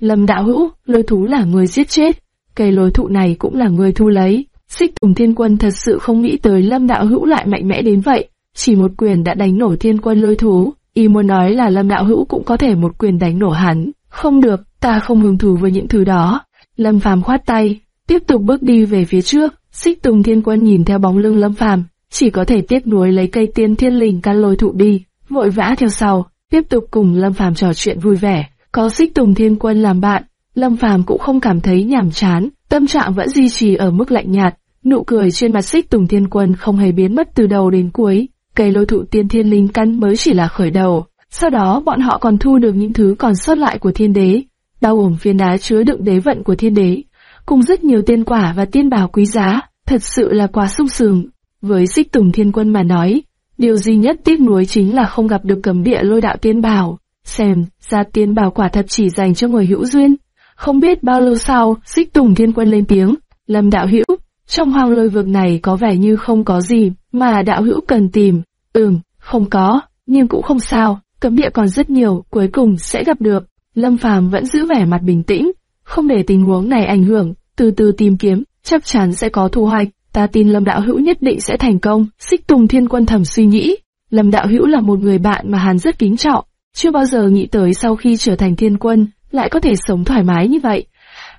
Lâm đạo hữu, lôi thú là người giết chết, cây lôi thụ này cũng là người thu lấy. Xích Tùng Thiên Quân thật sự không nghĩ tới Lâm đạo hữu lại mạnh mẽ đến vậy, chỉ một quyền đã đánh nổ Thiên Quân lôi thú. Y muốn nói là Lâm đạo hữu cũng có thể một quyền đánh nổ hắn. Không được, ta không hứng thú với những thứ đó. Lâm Phàm khoát tay, tiếp tục bước đi về phía trước. Xích Tùng Thiên Quân nhìn theo bóng lưng Lâm Phàm, chỉ có thể tiếc nuối lấy cây tiên thiên linh căn lôi thụ đi, vội vã theo sau, tiếp tục cùng Lâm Phàm trò chuyện vui vẻ. Có Xích Tùng Thiên Quân làm bạn, Lâm Phàm cũng không cảm thấy nhàm chán, tâm trạng vẫn duy trì ở mức lạnh nhạt, nụ cười trên mặt Xích Tùng Thiên Quân không hề biến mất từ đầu đến cuối. Cây lôi thụ tiên thiên linh căn mới chỉ là khởi đầu, sau đó bọn họ còn thu được những thứ còn sót lại của thiên đế, bao gồm phiến đá chứa đựng đế vận của thiên đế, cùng rất nhiều tiên quả và tiên bảo quý giá, thật sự là quá sung sướng. Với Xích Tùng Thiên Quân mà nói, điều duy nhất tiếc nuối chính là không gặp được cầm địa lôi đạo tiên bảo. Xem, ra tiên bảo quả thật chỉ dành cho người hữu duyên. Không biết bao lâu sau, Xích Tùng Thiên Quân lên tiếng, Lâm đạo hữu, trong hoang lôi vực này có vẻ như không có gì, mà đạo hữu cần tìm. Ừm, không có, nhưng cũng không sao, cấm địa còn rất nhiều, cuối cùng sẽ gặp được. Lâm Phàm vẫn giữ vẻ mặt bình tĩnh, không để tình huống này ảnh hưởng, từ từ tìm kiếm, chắc chắn sẽ có thu hoạch. Ta tin Lâm Đạo Hữu nhất định sẽ thành công. Xích Tùng Thiên Quân thầm suy nghĩ, Lâm Đạo Hữu là một người bạn mà hàn rất kính trọng, chưa bao giờ nghĩ tới sau khi trở thành Thiên Quân lại có thể sống thoải mái như vậy.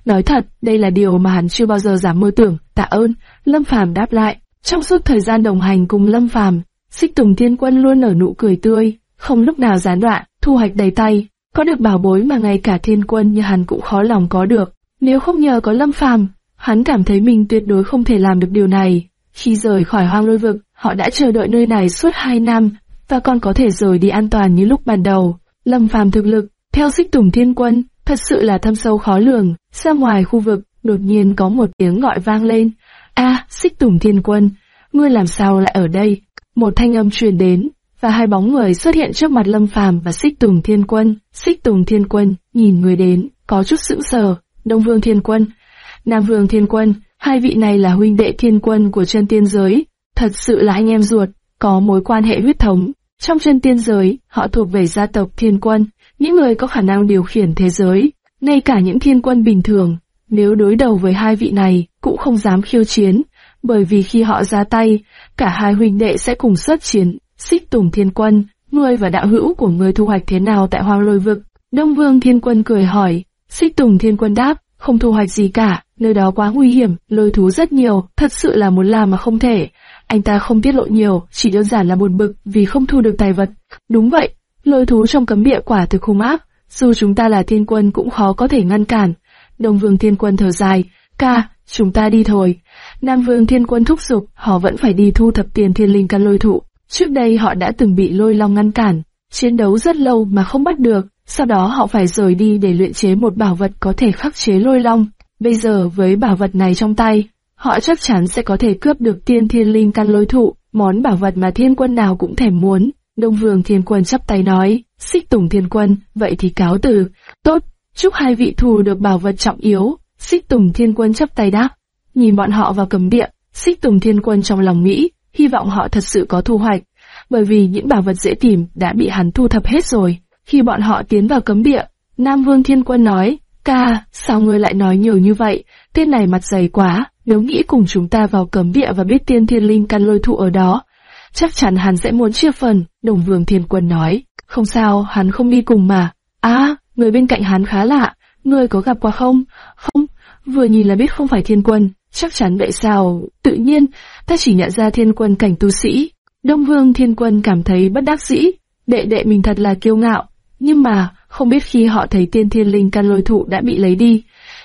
Nói thật, đây là điều mà hắn chưa bao giờ dám mơ tưởng. Tạ ơn, Lâm Phàm đáp lại. Trong suốt thời gian đồng hành cùng Lâm Phàm, Xích Tùng Thiên Quân luôn nở nụ cười tươi, không lúc nào gián đoạn, thu hoạch đầy tay, có được bảo bối mà ngay cả Thiên Quân như hắn cũng khó lòng có được. Nếu không nhờ có Lâm Phàm, hắn cảm thấy mình tuyệt đối không thể làm được điều này. Khi rời khỏi hoang lôi vực, họ đã chờ đợi nơi này suốt hai năm, và còn có thể rời đi an toàn như lúc ban đầu. Lâm Phàm thực lực, theo Xích Tùng Thiên Quân, thật sự là thâm sâu khó lường. Ra ngoài khu vực, đột nhiên có một tiếng gọi vang lên. A, Xích Tùng Thiên Quân, ngươi làm sao lại ở đây? Một thanh âm truyền đến, và hai bóng người xuất hiện trước mặt Lâm Phàm và Xích Tùng Thiên Quân. Xích Tùng Thiên Quân nhìn người đến, có chút sững sờ. Đông Vương Thiên Quân, Nam Vương Thiên Quân, hai vị này là huynh đệ thiên quân của chân tiên giới, thật sự là anh em ruột, có mối quan hệ huyết thống. Trong chân tiên giới, họ thuộc về gia tộc thiên quân, những người có khả năng điều khiển thế giới, ngay cả những thiên quân bình thường, nếu đối đầu với hai vị này, cũng không dám khiêu chiến, bởi vì khi họ ra tay, cả hai huynh đệ sẽ cùng xuất chiến. Xích Tùng Thiên Quân, ngươi và đạo hữu của ngươi thu hoạch thế nào tại Hoang Lôi Vực? Đông Vương Thiên Quân cười hỏi. Xích Tùng Thiên Quân đáp, không thu hoạch gì cả, nơi đó quá nguy hiểm, lôi thú rất nhiều, thật sự là muốn làm mà không thể. anh ta không tiết lộ nhiều, chỉ đơn giản là buồn bực vì không thu được tài vật. Đúng vậy, lôi thú trong cấm địa quả thực hung ác, dù chúng ta là thiên quân cũng khó có thể ngăn cản. Đông Vương Thiên Quân thở dài, ca, chúng ta đi thôi. Nam Vương Thiên Quân thúc giục, họ vẫn phải đi thu thập tiền thiên linh căn lôi thụ. Trước đây họ đã từng bị lôi long ngăn cản, chiến đấu rất lâu mà không bắt được, sau đó họ phải rời đi để luyện chế một bảo vật có thể khắc chế lôi long. Bây giờ với bảo vật này trong tay, họ chắc chắn sẽ có thể cướp được tiên thiên linh căn lôi thụ, món bảo vật mà thiên quân nào cũng thèm muốn. Đông Vương Thiên Quân chắp tay nói, xích tùng thiên quân, vậy thì cáo từ. Tốt, chúc hai vị thù được bảo vật trọng yếu. Xích tùng thiên quân chắp tay đáp, nhìn bọn họ vào cấm địa, xích tùng thiên quân trong lòng nghĩ, hy vọng họ thật sự có thu hoạch, bởi vì những bảo vật dễ tìm đã bị hắn thu thập hết rồi. Khi bọn họ tiến vào cấm địa, Nam Vương Thiên Quân nói, ca, sao ngươi lại nói nhiều như vậy, tên này mặt dày quá, nếu nghĩ cùng chúng ta vào cấm địa và biết tiên thiên linh căn lôi thụ ở đó, chắc chắn hắn sẽ muốn chia phần, đồng vương thiên quân nói, không sao, hắn không đi cùng mà. À, người bên cạnh hắn khá lạ, người có gặp qua không? Không, vừa nhìn là biết không phải thiên quân, chắc chắn vậy sao, tự nhiên, ta chỉ nhận ra thiên quân cảnh tu sĩ. Đông vương thiên quân cảm thấy bất đắc dĩ, đệ đệ mình thật là kiêu ngạo, nhưng mà, không biết khi họ thấy tiên thiên linh căn lôi thụ đã bị lấy đi,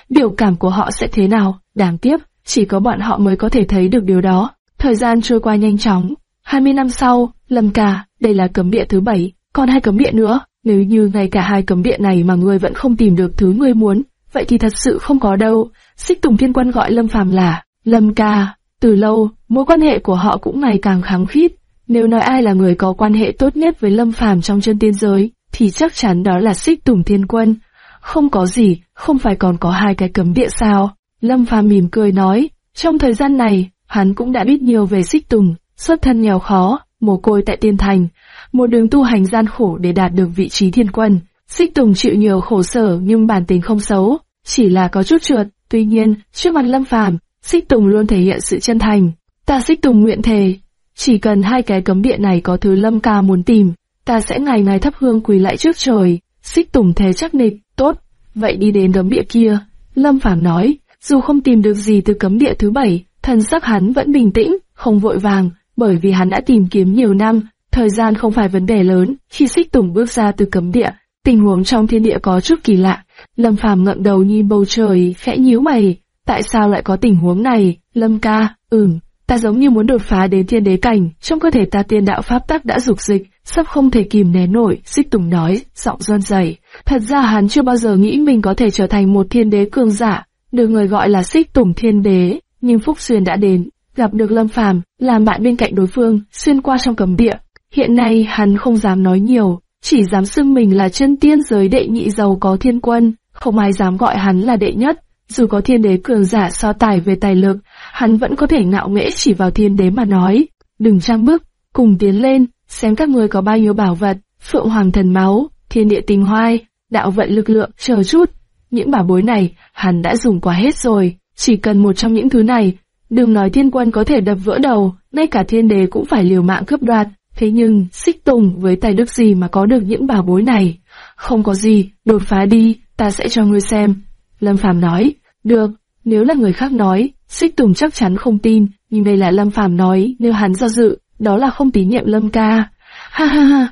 biểu cảm của họ sẽ thế nào, đáng tiếc, chỉ có bọn họ mới có thể thấy được điều đó. Thời gian trôi qua nhanh chóng, 20 năm sau, Lâm Ca, đây là cấm địa thứ bảy, còn hai cấm địa nữa. Nếu như ngay cả hai cấm địa này mà ngươi vẫn không tìm được thứ ngươi muốn, vậy thì thật sự không có đâu. Xích Tùng Thiên Quân gọi Lâm Phàm là Lâm Ca. Từ lâu, mối quan hệ của họ cũng ngày càng kháng khít. Nếu nói ai là người có quan hệ tốt nhất với Lâm Phàm trong chân tiên giới, thì chắc chắn đó là Xích Tùng Thiên Quân. Không có gì, không phải còn có hai cái cấm địa sao? Lâm Phàm mỉm cười nói, trong thời gian này, hắn cũng đã biết nhiều về Xích Tùng, xuất thân nghèo khó, mồ côi tại tiên thành, một đường tu hành gian khổ để đạt được vị trí thiên quân. Xích Tùng chịu nhiều khổ sở nhưng bản tính không xấu, chỉ là có chút trượt. Tuy nhiên, trước mặt Lâm Phàm, Xích Tùng luôn thể hiện sự chân thành. Ta Xích Tùng nguyện thề, chỉ cần hai cái cấm địa này có thứ Lâm ca muốn tìm, ta sẽ ngày ngày thắp hương quỳ lại trước trời. Xích Tùng thề chắc nịch, tốt, vậy đi đến cấm địa kia. Lâm Phàm nói, dù không tìm được gì từ cấm địa thứ bảy, thần sắc hắn vẫn bình tĩnh, không vội vàng, bởi vì hắn đã tìm kiếm nhiều năm, thời gian không phải vấn đề lớn. Khi Xích Tùng bước ra từ cấm địa, tình huống trong thiên địa có chút kỳ lạ. Lâm Phàm ngẩng đầu nhìn bầu trời, khẽ nhíu mày. Tại sao lại có tình huống này? Lâm ca, ừm, ta giống như muốn đột phá đến thiên đế cảnh, trong cơ thể ta tiên đạo pháp tắc đã dục dịch, sắp không thể kìm nén nổi. Xích Tùng nói, giọng run rẩy. Thật ra hắn chưa bao giờ nghĩ mình có thể trở thành một thiên đế cường giả, được người gọi là Xích Tùng Thiên Đế, nhưng Phúc Xuyên đã đến, gặp được Lâm Phàm, làm bạn bên cạnh đối phương, xuyên qua trong cấm địa. Hiện nay hắn không dám nói nhiều, chỉ dám xưng mình là chân tiên giới đệ nhị giàu có thiên quân, không ai dám gọi hắn là đệ nhất. Dù có thiên đế cường giả so tài về tài lực, hắn vẫn có thể ngạo nghễ chỉ vào thiên đế mà nói. Đừng trang bước, cùng tiến lên, xem các người có bao nhiêu bảo vật, phượng hoàng thần máu, thiên địa tình hoai, đạo vận lực lượng, chờ chút. Những bảo bối này, hắn đã dùng qua hết rồi, chỉ cần một trong những thứ này, đừng nói thiên quân có thể đập vỡ đầu, ngay cả thiên đế cũng phải liều mạng cướp đoạt. Thế nhưng, xích tùng với tài đức gì mà có được những bảo bối này? Không có gì, đột phá đi, ta sẽ cho ngươi xem. Lâm Phàm nói, được, nếu là người khác nói, xích tùng chắc chắn không tin, nhưng đây là Lâm Phàm nói, nếu hắn do dự, đó là không tín nhiệm Lâm ca. Ha ha ha,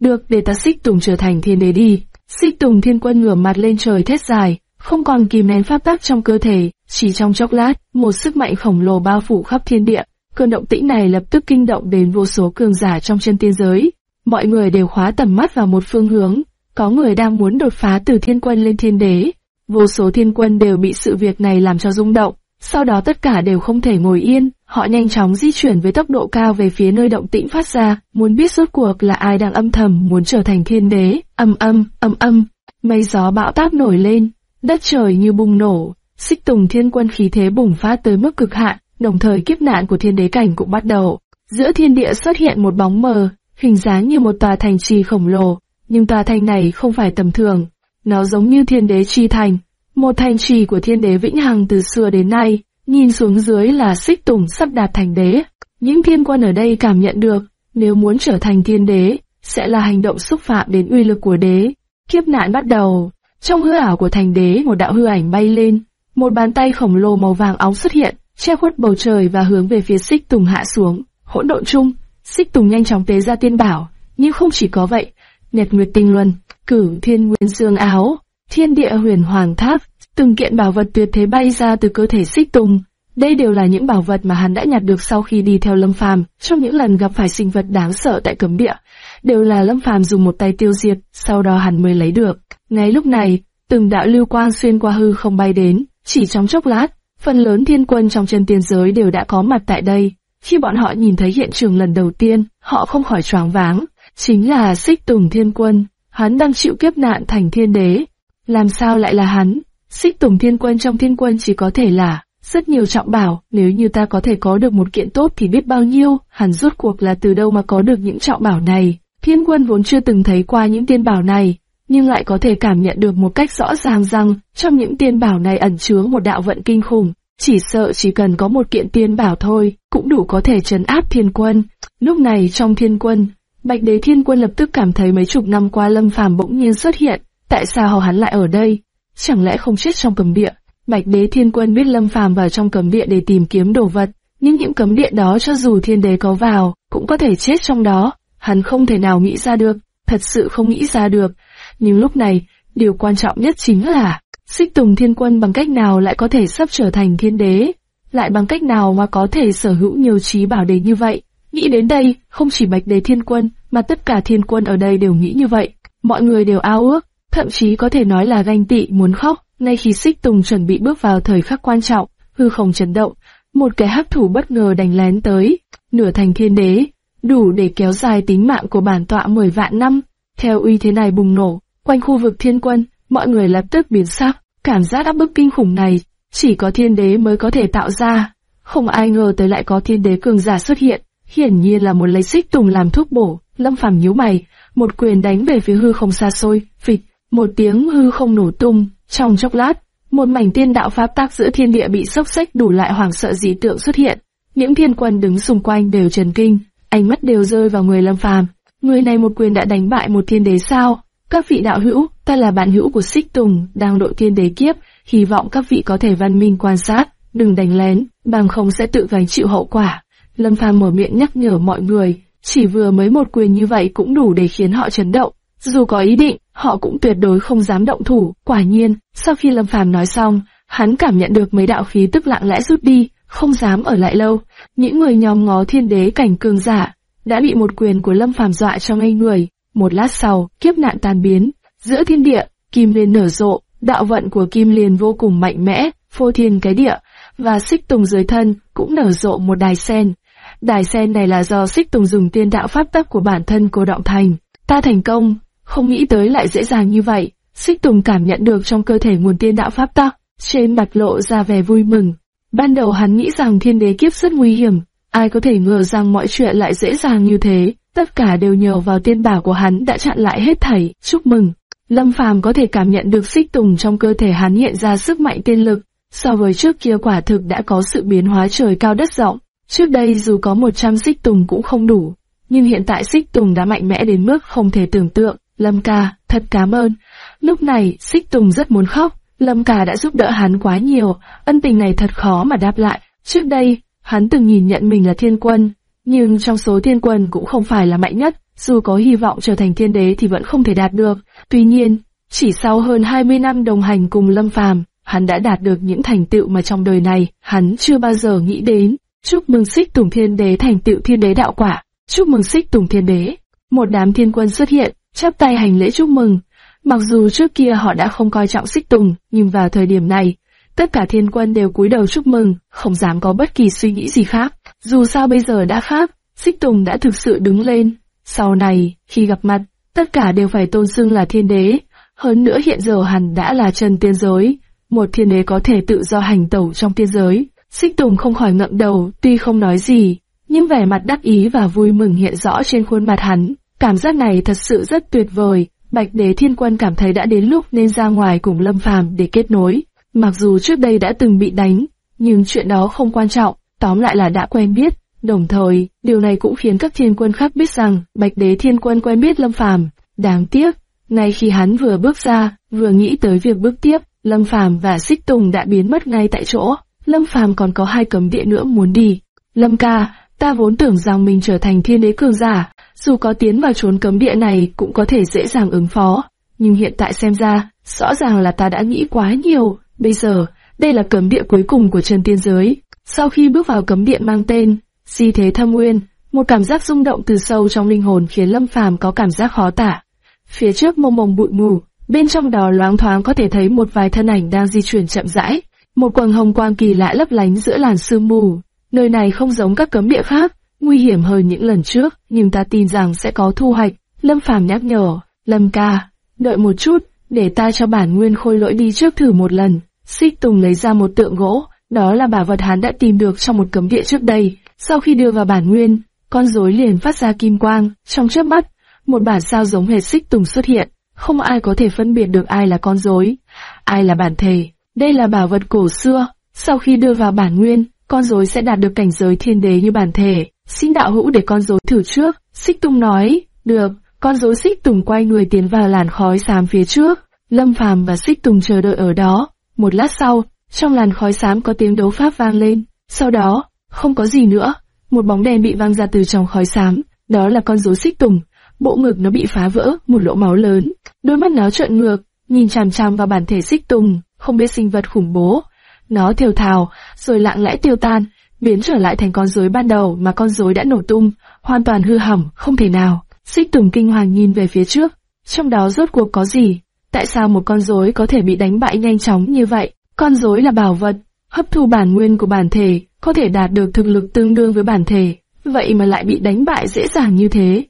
được để ta xích tùng trở thành thiên đế đi. Xích tùng thiên quân ngửa mặt lên trời thét dài, không còn kìm nén pháp tắc trong cơ thể, chỉ trong chốc lát, một sức mạnh khổng lồ bao phủ khắp thiên địa. Cơn động tĩnh này lập tức kinh động đến vô số cường giả trong chân tiên giới. Mọi người đều khóa tầm mắt vào một phương hướng, có người đang muốn đột phá từ thiên quân lên thiên đế. Vô số thiên quân đều bị sự việc này làm cho rung động, sau đó tất cả đều không thể ngồi yên, họ nhanh chóng di chuyển với tốc độ cao về phía nơi động tĩnh phát ra, muốn biết rốt cuộc là ai đang âm thầm muốn trở thành thiên đế, âm âm, âm âm, mây gió bão táp nổi lên, đất trời như bùng nổ, xích tùng thiên quân khí thế bùng phát tới mức cực hạn, đồng thời kiếp nạn của thiên đế cảnh cũng bắt đầu. Giữa thiên địa xuất hiện một bóng mờ, hình dáng như một tòa thành trì khổng lồ, nhưng tòa thành này không phải tầm thường, nó giống như thiên đế chi thành, một thành trì của thiên đế vĩnh hằng từ xưa đến nay, nhìn xuống dưới là xích tùng sắp đạt thành đế. Những thiên quân ở đây cảm nhận được, nếu muốn trở thành thiên đế, sẽ là hành động xúc phạm đến uy lực của đế. Kiếp nạn bắt đầu, trong hư ảo của thành đế một đạo hư ảnh bay lên, một bàn tay khổng lồ màu vàng óng xuất hiện, che khuất bầu trời và hướng về phía xích tùng hạ xuống. hỗn độn chung. Xích Tùng nhanh chóng tế ra tiên bảo, nhưng không chỉ có vậy, Nhật Nguyệt Tinh Luân, Cửu Thiên Nguyên Dương áo, Thiên Địa Huyền Hoàng Tháp, từng kiện bảo vật tuyệt thế bay ra từ cơ thể Xích Tùng. Đây đều là những bảo vật mà hắn đã nhặt được sau khi đi theo Lâm Phàm, trong những lần gặp phải sinh vật đáng sợ tại cấm địa, đều là Lâm Phàm dùng một tay tiêu diệt, sau đó hắn mới lấy được. Ngay lúc này, từng đạo lưu quang xuyên qua hư không bay đến, chỉ trong chốc lát, phần lớn thiên quân trong chân tiên giới đều đã có mặt tại đây. Khi bọn họ nhìn thấy hiện trường lần đầu tiên, họ không khỏi choáng váng. Chính là Xích Tùng Thiên Quân, hắn đang chịu kiếp nạn thành thiên đế. Làm sao lại là hắn? Xích Tùng Thiên Quân trong thiên quân chỉ có thể là rất nhiều trọng bảo, nếu như ta có thể có được một kiện tốt thì biết bao nhiêu, hắn rốt cuộc là từ đâu mà có được những trọng bảo này. Thiên quân vốn chưa từng thấy qua những tiên bảo này, nhưng lại có thể cảm nhận được một cách rõ ràng rằng trong những tiên bảo này ẩn chứa một đạo vận kinh khủng. Chỉ sợ chỉ cần có một kiện tiên bảo thôi, cũng đủ có thể trấn áp thiên quân. Lúc này trong thiên quân, Bạch đế thiên quân lập tức cảm thấy mấy chục năm qua lâm phàm bỗng nhiên xuất hiện, tại sao hắn lại ở đây? Chẳng lẽ không chết trong cấm địa? Bạch đế thiên quân biết lâm phàm vào trong cấm địa để tìm kiếm đồ vật, nhưng những cấm địa đó cho dù thiên đế có vào, cũng có thể chết trong đó. Hắn không thể nào nghĩ ra được, thật sự không nghĩ ra được. Nhưng lúc này, điều quan trọng nhất chính là, xích tùng thiên quân bằng cách nào lại có thể sắp trở thành thiên đế, lại bằng cách nào mà có thể sở hữu nhiều trí bảo đế như vậy. Nghĩ đến đây, không chỉ bạch đế thiên quân, mà tất cả thiên quân ở đây đều nghĩ như vậy. Mọi người đều ao ước, thậm chí có thể nói là ganh tị muốn khóc. Ngay khi xích tùng chuẩn bị bước vào thời khắc quan trọng, hư không chấn động, một cái hắc thủ bất ngờ đánh lén tới, nửa thành thiên đế, đủ để kéo dài tính mạng của bản tọa 10 vạn năm. Theo uy thế này bùng nổ, quanh khu vực thiên quân, mọi người lập tức biến sắc, cảm giác áp bức kinh khủng này, chỉ có thiên đế mới có thể tạo ra. Không ai ngờ tới lại có thiên đế cường giả xuất hiện, hiển nhiên là một lấy xích tùng làm thuốc bổ, lâm phàm nhíu mày, một quyền đánh về phía hư không xa xôi, phịch, một tiếng hư không nổ tung, trong chốc lát, một mảnh tiên đạo pháp tác giữa thiên địa bị sốc xách đủ lại hoảng sợ dị tượng xuất hiện. Những thiên quân đứng xung quanh đều trần kinh, ánh mắt đều rơi vào người lâm phàm. Người này một quyền đã đánh bại một thiên đế sao? Các vị đạo hữu, ta là bạn hữu của Xích Tùng, đang đội thiên đế kiếp, hy vọng các vị có thể văn minh quan sát, đừng đánh lén, bằng không sẽ tự gánh chịu hậu quả. Lâm Phàm mở miệng nhắc nhở mọi người, chỉ vừa mới một quyền như vậy cũng đủ để khiến họ chấn động. Dù có ý định, họ cũng tuyệt đối không dám động thủ. Quả nhiên, sau khi Lâm Phàm nói xong, hắn cảm nhận được mấy đạo khí tức lặng lẽ rút đi, không dám ở lại lâu. Những người nhóm ngó thiên đế cảnh cường giả, đã bị một quyền của Lâm Phàm dọa cho ngây người. Một lát sau, kiếp nạn tan biến, giữa thiên địa, kim liên nở rộ, đạo vận của kim liên vô cùng mạnh mẽ, phô thiên cái địa, và xích tùng dưới thân cũng nở rộ một đài sen. Đài sen này là do xích tùng dùng tiên đạo pháp tắc của bản thân cô động thành. Ta thành công, không nghĩ tới lại dễ dàng như vậy. Xích tùng cảm nhận được trong cơ thể nguồn tiên đạo pháp tắc, trên mặt lộ ra vẻ vui mừng. Ban đầu hắn nghĩ rằng thiên đế kiếp rất nguy hiểm, ai có thể ngờ rằng mọi chuyện lại dễ dàng như thế. Tất cả đều nhờ vào tiên bảo của hắn đã chặn lại hết thảy, chúc mừng. Lâm Phàm có thể cảm nhận được xích tùng trong cơ thể hắn hiện ra sức mạnh tiên lực, so với trước kia quả thực đã có sự biến hóa trời cao đất rộng. Trước đây dù có 100 xích tùng cũng không đủ, nhưng hiện tại xích tùng đã mạnh mẽ đến mức không thể tưởng tượng. Lâm ca, thật cảm ơn. Lúc này, xích tùng rất muốn khóc. Lâm ca đã giúp đỡ hắn quá nhiều, ân tình này thật khó mà đáp lại. Trước đây, hắn từng nhìn nhận mình là thiên quân, nhưng trong số thiên quân cũng không phải là mạnh nhất, dù có hy vọng trở thành thiên đế thì vẫn không thể đạt được. Tuy nhiên, chỉ sau hơn 20 năm đồng hành cùng Lâm Phàm, hắn đã đạt được những thành tựu mà trong đời này hắn chưa bao giờ nghĩ đến. Chúc mừng Xích Tùng Thiên Đế thành tựu Thiên Đế đạo quả. Chúc mừng Xích Tùng Thiên Đế. Một đám thiên quân xuất hiện, chắp tay hành lễ chúc mừng. Mặc dù trước kia họ đã không coi trọng Xích Tùng, nhưng vào thời điểm này, tất cả thiên quân đều cúi đầu chúc mừng, không dám có bất kỳ suy nghĩ gì khác. Dù sao bây giờ đã khác, Xích Tùng đã thực sự đứng lên. Sau này, khi gặp mặt, tất cả đều phải tôn xưng là thiên đế. Hơn nữa hiện giờ hẳn đã là chân tiên giới, một thiên đế có thể tự do hành tẩu trong tiên giới. Xích Tùng không khỏi ngậm đầu, tuy không nói gì, nhưng vẻ mặt đắc ý và vui mừng hiện rõ trên khuôn mặt hắn. Cảm giác này thật sự rất tuyệt vời. Bạch Đế Thiên Quân cảm thấy đã đến lúc nên ra ngoài cùng Lâm Phàm để kết nối. Mặc dù trước đây đã từng bị đánh, nhưng chuyện đó không quan trọng, tóm lại là đã quen biết. Đồng thời, điều này cũng khiến các thiên quân khác biết rằng Bạch Đế Thiên Quân quen biết Lâm Phàm. Đáng tiếc, ngay khi hắn vừa bước ra, vừa nghĩ tới việc bước tiếp, Lâm Phàm và Xích Tùng đã biến mất ngay tại chỗ. Lâm Phàm còn có hai cấm địa nữa muốn đi. Lâm ca, ta vốn tưởng rằng mình trở thành thiên đế cường giả, dù có tiến vào trốn cấm địa này cũng có thể dễ dàng ứng phó. Nhưng hiện tại xem ra, rõ ràng là ta đã nghĩ quá nhiều. Bây giờ, đây là cấm địa cuối cùng của chân tiên giới. Sau khi bước vào cấm địa mang tên, Di Thế Thâm Nguyên, một cảm giác rung động từ sâu trong linh hồn khiến Lâm Phàm có cảm giác khó tả. Phía trước mông mông bụi mù, bên trong đó loáng thoáng có thể thấy một vài thân ảnh đang di chuyển chậm rãi. Một quầng hồng quang kỳ lạ lấp lánh giữa làn sương mù. Nơi này không giống các cấm địa khác, nguy hiểm hơn những lần trước, nhưng ta tin rằng sẽ có thu hoạch. Lâm Phàm nhắc nhở, Lâm ca, đợi một chút, để ta cho bản nguyên khôi lỗi đi trước thử một lần. Xích Tùng lấy ra một tượng gỗ, đó là bảo vật hắn đã tìm được trong một cấm địa trước đây. Sau khi đưa vào bản nguyên, con rối liền phát ra kim quang, trong chớp mắt, một bản sao giống hệt Xích Tùng xuất hiện. Không ai có thể phân biệt được ai là con rối, ai là bản thể. Đây là bảo vật cổ xưa, sau khi đưa vào bản nguyên, con rối sẽ đạt được cảnh giới thiên đế như bản thể. Xin đạo hữu để con rối thử trước. Xích Tùng nói, được, con rối Xích Tùng quay người tiến vào làn khói xám phía trước. Lâm Phàm và Xích Tùng chờ đợi ở đó. Một lát sau, trong làn khói xám có tiếng đấu pháp vang lên. Sau đó, không có gì nữa. Một bóng đèn bị văng ra từ trong khói xám. Đó là con rối Xích Tùng. Bộ ngực nó bị phá vỡ, một lỗ máu lớn. Đôi mắt nó trợn ngược, nhìn chằm chằm vào bản thể Xích Tùng, không biết sinh vật khủng bố. Nó thều thào, rồi lặng lẽ tiêu tan, biến trở lại thành con rối ban đầu mà con rối đã nổ tung, hoàn toàn hư hỏng, không thể nào. Xích Tùng kinh hoàng nhìn về phía trước, trong đó rốt cuộc có gì? Tại sao một con rối có thể bị đánh bại nhanh chóng như vậy? Con rối là bảo vật, hấp thu bản nguyên của bản thể, có thể đạt được thực lực tương đương với bản thể, vậy mà lại bị đánh bại dễ dàng như thế.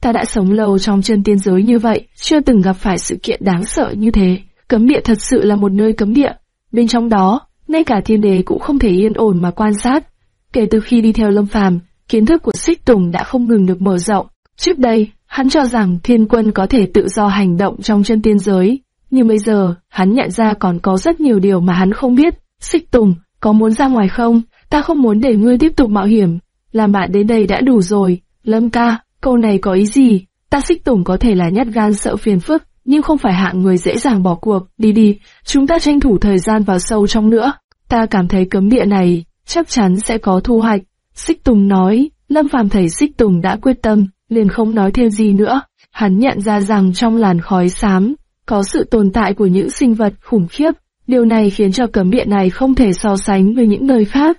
Ta đã sống lâu trong chân tiên giới như vậy, chưa từng gặp phải sự kiện đáng sợ như thế. Cấm địa thật sự là một nơi cấm địa. Bên trong đó, ngay cả thiên đế cũng không thể yên ổn mà quan sát. Kể từ khi đi theo Lâm Phàm, kiến thức của Xích Tùng đã không ngừng được mở rộng. Trước đây, hắn cho rằng thiên quân có thể tự do hành động trong chân tiên giới, nhưng bây giờ, hắn nhận ra còn có rất nhiều điều mà hắn không biết. Xích Tùng, có muốn ra ngoài không? Ta không muốn để ngươi tiếp tục mạo hiểm. Làm bạn đến đây đã đủ rồi. Lâm ca, câu này có ý gì? Ta Xích Tùng có thể là nhát gan sợ phiền phức, nhưng không phải hạng người dễ dàng bỏ cuộc. Đi đi, chúng ta tranh thủ thời gian vào sâu trong nữa. Ta cảm thấy cấm địa này, chắc chắn sẽ có thu hoạch. Xích Tùng nói, Lâm Phàm thấy Xích Tùng đã quyết tâm, liền không nói thêm gì nữa. Hắn nhận ra rằng trong làn khói xám, có sự tồn tại của những sinh vật khủng khiếp. Điều này khiến cho cấm địa này không thể so sánh với những nơi khác.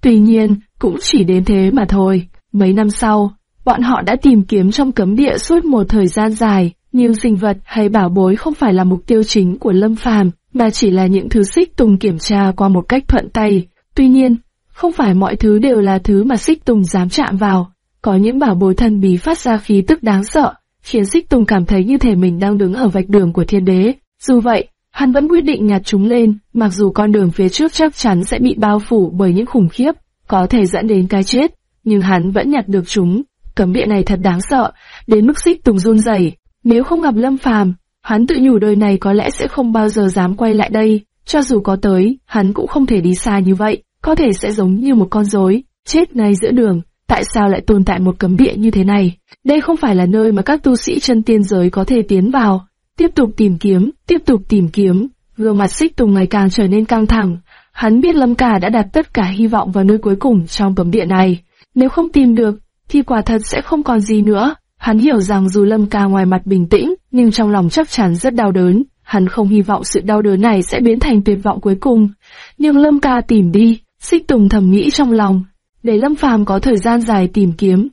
Tuy nhiên, cũng chỉ đến thế mà thôi. Mấy năm sau, bọn họ đã tìm kiếm trong cấm địa suốt một thời gian dài, nhưng sinh vật hay bảo bối không phải là mục tiêu chính của Lâm Phàm, mà chỉ là những thứ xích tùng kiểm tra qua một cách thuận tay. Tuy nhiên, không phải mọi thứ đều là thứ mà xích tùng dám chạm vào. Có những bảo bối thần bí phát ra khí tức đáng sợ, khiến xích tùng cảm thấy như thể mình đang đứng ở vạch đường của thiên đế. Dù vậy, hắn vẫn quyết định nhặt chúng lên, mặc dù con đường phía trước chắc chắn sẽ bị bao phủ bởi những khủng khiếp, có thể dẫn đến cái chết, nhưng hắn vẫn nhặt được chúng. Cấm địa này thật đáng sợ, đến mức xích tùng run rẩy. Nếu không gặp Lâm Phàm, hắn tự nhủ đời này có lẽ sẽ không bao giờ dám quay lại đây. Cho dù có tới, hắn cũng không thể đi xa như vậy, có thể sẽ giống như một con rối, chết ngay giữa đường. Tại sao lại tồn tại một cấm địa như thế này? Đây không phải là nơi mà các tu sĩ chân tiên giới có thể tiến vào. Tiếp tục tìm kiếm, tiếp tục tìm kiếm. Gương mặt xích tùng ngày càng trở nên căng thẳng. Hắn biết Lâm Cả đã đặt tất cả hy vọng vào nơi cuối cùng trong cấm địa này. Nếu không tìm được, thì quả thật sẽ không còn gì nữa. Hắn hiểu rằng dù Lâm Ca ngoài mặt bình tĩnh, nhưng trong lòng chắc chắn rất đau đớn. Hắn không hy vọng sự đau đớn này sẽ biến thành tuyệt vọng cuối cùng. Nhưng Lâm Ca tìm đi, xích tùng thầm nghĩ trong lòng. Để Lâm Phàm có thời gian dài tìm kiếm,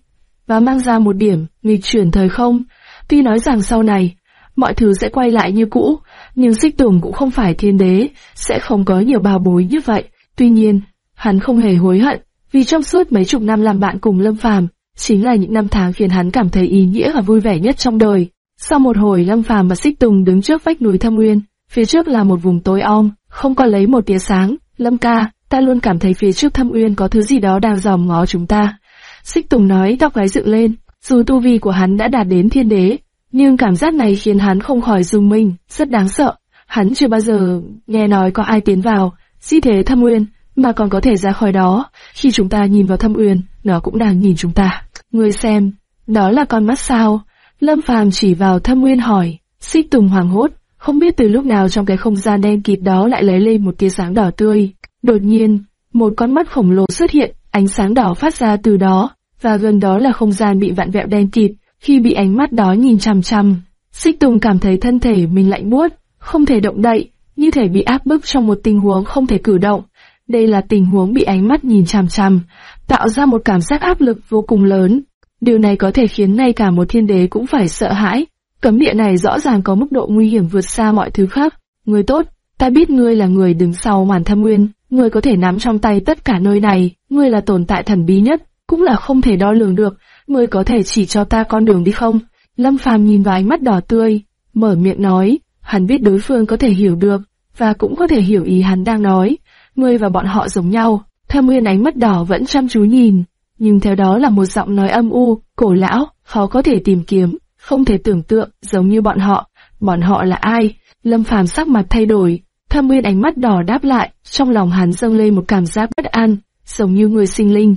và mang ra một điểm, nghịch chuyển thời không. Tuy nói rằng sau này, mọi thứ sẽ quay lại như cũ, nhưng xích tùng cũng không phải thiên đế, sẽ không có nhiều bào bối như vậy. Tuy nhiên, hắn không hề hối hận, vì trong suốt mấy chục năm làm bạn cùng Lâm Phàm, chính là những năm tháng khiến hắn cảm thấy ý nghĩa và vui vẻ nhất trong đời. Sau một hồi Lâm Phàm và Xích Tùng đứng trước vách núi Thâm Nguyên, phía trước là một vùng tối om, không có lấy một tia sáng. Lâm ca, ta luôn cảm thấy phía trước Thâm Nguyên có thứ gì đó đang dòm ngó chúng ta. Xích Tùng nói tóc gái dựng lên, dù tu vi của hắn đã đạt đến thiên đế, nhưng cảm giác này khiến hắn không khỏi dùng mình, rất đáng sợ. Hắn chưa bao giờ nghe nói có ai tiến vào, di thế Thâm Nguyên, mà còn có thể ra khỏi đó. Khi chúng ta nhìn vào Thâm Uyên, nó cũng đang nhìn chúng ta. Người xem, đó là con mắt sao? Lâm Phàm chỉ vào Thâm Uyên hỏi. Xích Tùng hoàng hốt, không biết từ lúc nào trong cái không gian đen kịt đó lại lấy lên một tia sáng đỏ tươi. Đột nhiên, một con mắt khổng lồ xuất hiện, ánh sáng đỏ phát ra từ đó, và gần đó là không gian bị vạn vẹo đen kịt, khi bị ánh mắt đó nhìn chằm chằm. Xích Tùng cảm thấy thân thể mình lạnh buốt, không thể động đậy, như thể bị áp bức trong một tình huống không thể cử động. Đây là tình huống bị ánh mắt nhìn chằm chằm, tạo ra một cảm giác áp lực vô cùng lớn. Điều này có thể khiến ngay cả một thiên đế cũng phải sợ hãi. Cấm địa này rõ ràng có mức độ nguy hiểm vượt xa mọi thứ khác. Người tốt, ta biết ngươi là người đứng sau màn thâm nguyên, ngươi có thể nắm trong tay tất cả nơi này, ngươi là tồn tại thần bí nhất, cũng là không thể đo lường được, ngươi có thể chỉ cho ta con đường đi không? Lâm Phàm nhìn vào ánh mắt đỏ tươi, mở miệng nói, hắn biết đối phương có thể hiểu được, và cũng có thể hiểu ý hắn đang nói. Ngươi và bọn họ giống nhau, thâm nguyên ánh mắt đỏ vẫn chăm chú nhìn, nhưng theo đó là một giọng nói âm u, cổ lão, khó có thể tìm kiếm, không thể tưởng tượng, giống như bọn họ. Bọn họ là ai? Lâm Phàm sắc mặt thay đổi, thâm nguyên ánh mắt đỏ đáp lại, trong lòng hắn dâng lên một cảm giác bất an, giống như người sinh linh.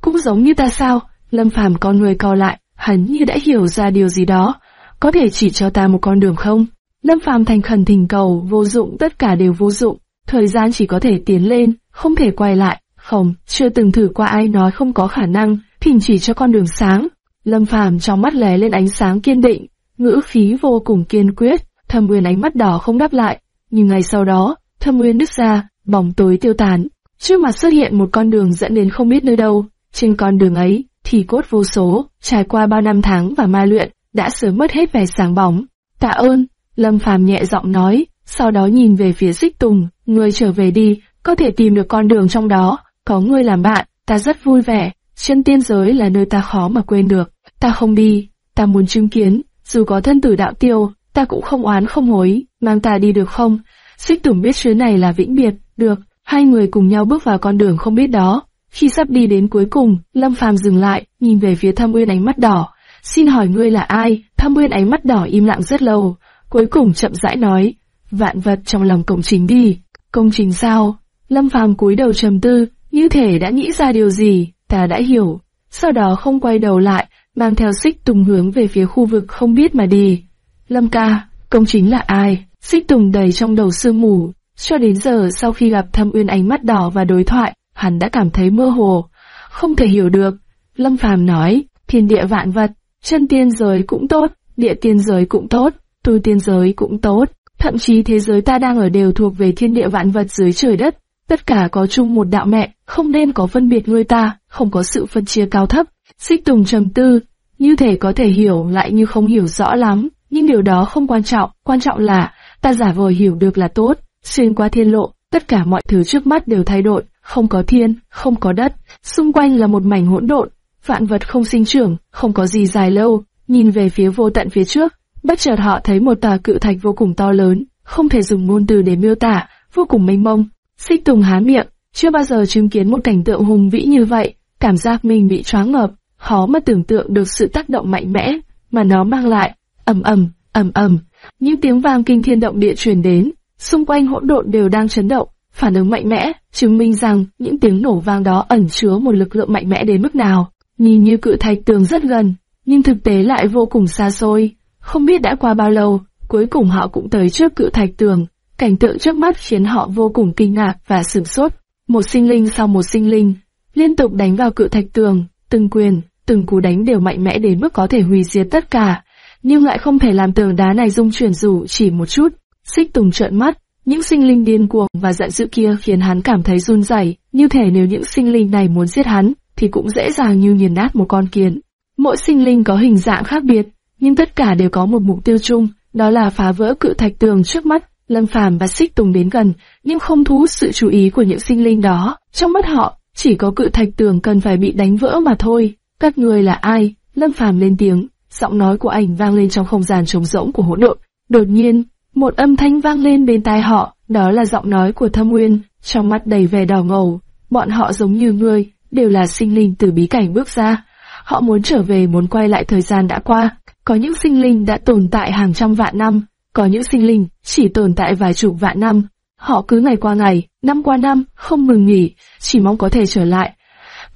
Cũng giống như ta sao? Lâm Phàm con người co lại, hắn như đã hiểu ra điều gì đó. Có thể chỉ cho ta một con đường không? Lâm Phàm thành khẩn thỉnh cầu, vô dụng tất cả đều vô dụng. Thời gian chỉ có thể tiến lên, không thể quay lại. Không, chưa từng thử qua ai nói không có khả năng, thỉnh chỉ cho con đường sáng. Lâm Phàm trong mắt lóe lên ánh sáng kiên định, ngữ khí vô cùng kiên quyết. Thâm Nguyên ánh mắt đỏ không đáp lại, nhưng ngày sau đó, Thâm Nguyên đứt ra, bóng tối tiêu tán. Trước mặt xuất hiện một con đường dẫn đến không biết nơi đâu. Trên con đường ấy, thì cốt vô số, trải qua bao năm tháng và ma luyện, đã sớm mất hết vẻ sáng bóng. Tạ ơn, Lâm Phàm nhẹ giọng nói, sau đó nhìn về phía Xích Tùng, ngươi trở về đi, có thể tìm được con đường trong đó, có ngươi làm bạn, ta rất vui vẻ, chân tiên giới là nơi ta khó mà quên được, ta không đi, ta muốn chứng kiến, dù có thân tử đạo tiêu, ta cũng không oán không hối, mang ta đi được không? Xích Tùng biết chuyến này là vĩnh biệt, được, hai người cùng nhau bước vào con đường không biết đó. Khi sắp đi đến cuối cùng, Lâm Phàm dừng lại, nhìn về phía Thâm Uyên ánh mắt đỏ. Xin hỏi ngươi là ai? Thâm Uyên ánh mắt đỏ im lặng rất lâu, cuối cùng chậm rãi nói, vạn vật trong lòng công trình đi. Công trình sao? Lâm Phàm cúi đầu trầm tư, như thể đã nghĩ ra điều gì, ta đã hiểu. Sau đó không quay đầu lại, mang theo xích tùng hướng về phía khu vực không biết mà đi. Lâm ca, công chính là ai? Xích tùng đầy trong đầu sương mù. Cho đến giờ sau khi gặp thâm uyên ánh mắt đỏ và đối thoại, hắn đã cảm thấy mơ hồ. Không thể hiểu được. Lâm Phàm nói, thiên địa vạn vật, chân tiên giới cũng tốt, địa tiên giới cũng tốt, tu tiên giới cũng tốt, thậm chí thế giới ta đang ở đều thuộc về thiên địa vạn vật dưới trời đất. Tất cả có chung một đạo mẹ, không nên có phân biệt người ta, không có sự phân chia cao thấp. Xích Tùng trầm tư, như thể có thể hiểu lại như không hiểu rõ lắm, nhưng điều đó không quan trọng, quan trọng là ta giả vờ hiểu được là tốt. Xuyên qua thiên lộ, tất cả mọi thứ trước mắt đều thay đổi, không có thiên, không có đất, xung quanh là một mảnh hỗn độn, vạn vật không sinh trưởng, không có gì dài lâu. Nhìn về phía vô tận phía trước, bất chợt họ thấy một tòa cự thạch vô cùng to lớn, không thể dùng ngôn từ để miêu tả, vô cùng mênh mông. Xích Tùng há miệng, chưa bao giờ chứng kiến một cảnh tượng hùng vĩ như vậy, cảm giác mình bị choáng ngợp, khó mà tưởng tượng được sự tác động mạnh mẽ mà nó mang lại. ầm ầm, ầm ầm, những tiếng vang kinh thiên động địa truyền đến, xung quanh hỗn độn đều đang chấn động, phản ứng mạnh mẽ, chứng minh rằng những tiếng nổ vang đó ẩn chứa một lực lượng mạnh mẽ đến mức nào. Nhìn như cự thạch tường rất gần, nhưng thực tế lại vô cùng xa xôi. Không biết đã qua bao lâu, cuối cùng họ cũng tới trước cự thạch tường. Cảnh tượng trước mắt khiến họ vô cùng kinh ngạc và sửng sốt. Một sinh linh sau một sinh linh, liên tục đánh vào cự thạch tường, từng quyền, từng cú đánh đều mạnh mẽ đến mức có thể hủy diệt tất cả, nhưng lại không thể làm tường đá này rung chuyển dù chỉ một chút. Xích Tùng trợn mắt, những sinh linh điên cuồng và giận dữ kia khiến hắn cảm thấy run rẩy, như thể nếu những sinh linh này muốn giết hắn, thì cũng dễ dàng như nghiền nát một con kiến. Mỗi sinh linh có hình dạng khác biệt, nhưng tất cả đều có một mục tiêu chung, đó là phá vỡ cự thạch tường trước mắt. Lâm Phàm và Xích Tùng đến gần, nhưng không thu hút sự chú ý của những sinh linh đó. Trong mắt họ, chỉ có cự thạch tường cần phải bị đánh vỡ mà thôi. Các người là ai? Lâm Phàm lên tiếng, giọng nói của ảnh vang lên trong không gian trống rỗng của hỗn độn. Đột nhiên, một âm thanh vang lên bên tai họ, đó là giọng nói của Thâm Nguyên, trong mắt đầy vẻ đỏ ngầu. Bọn họ giống như ngươi, đều là sinh linh từ bí cảnh bước ra. Họ muốn trở về muốn quay lại thời gian đã qua. Có những sinh linh đã tồn tại hàng trăm vạn năm, có những sinh linh chỉ tồn tại vài chục vạn năm. Họ cứ ngày qua ngày, năm qua năm, không ngừng nghỉ, chỉ mong có thể trở lại.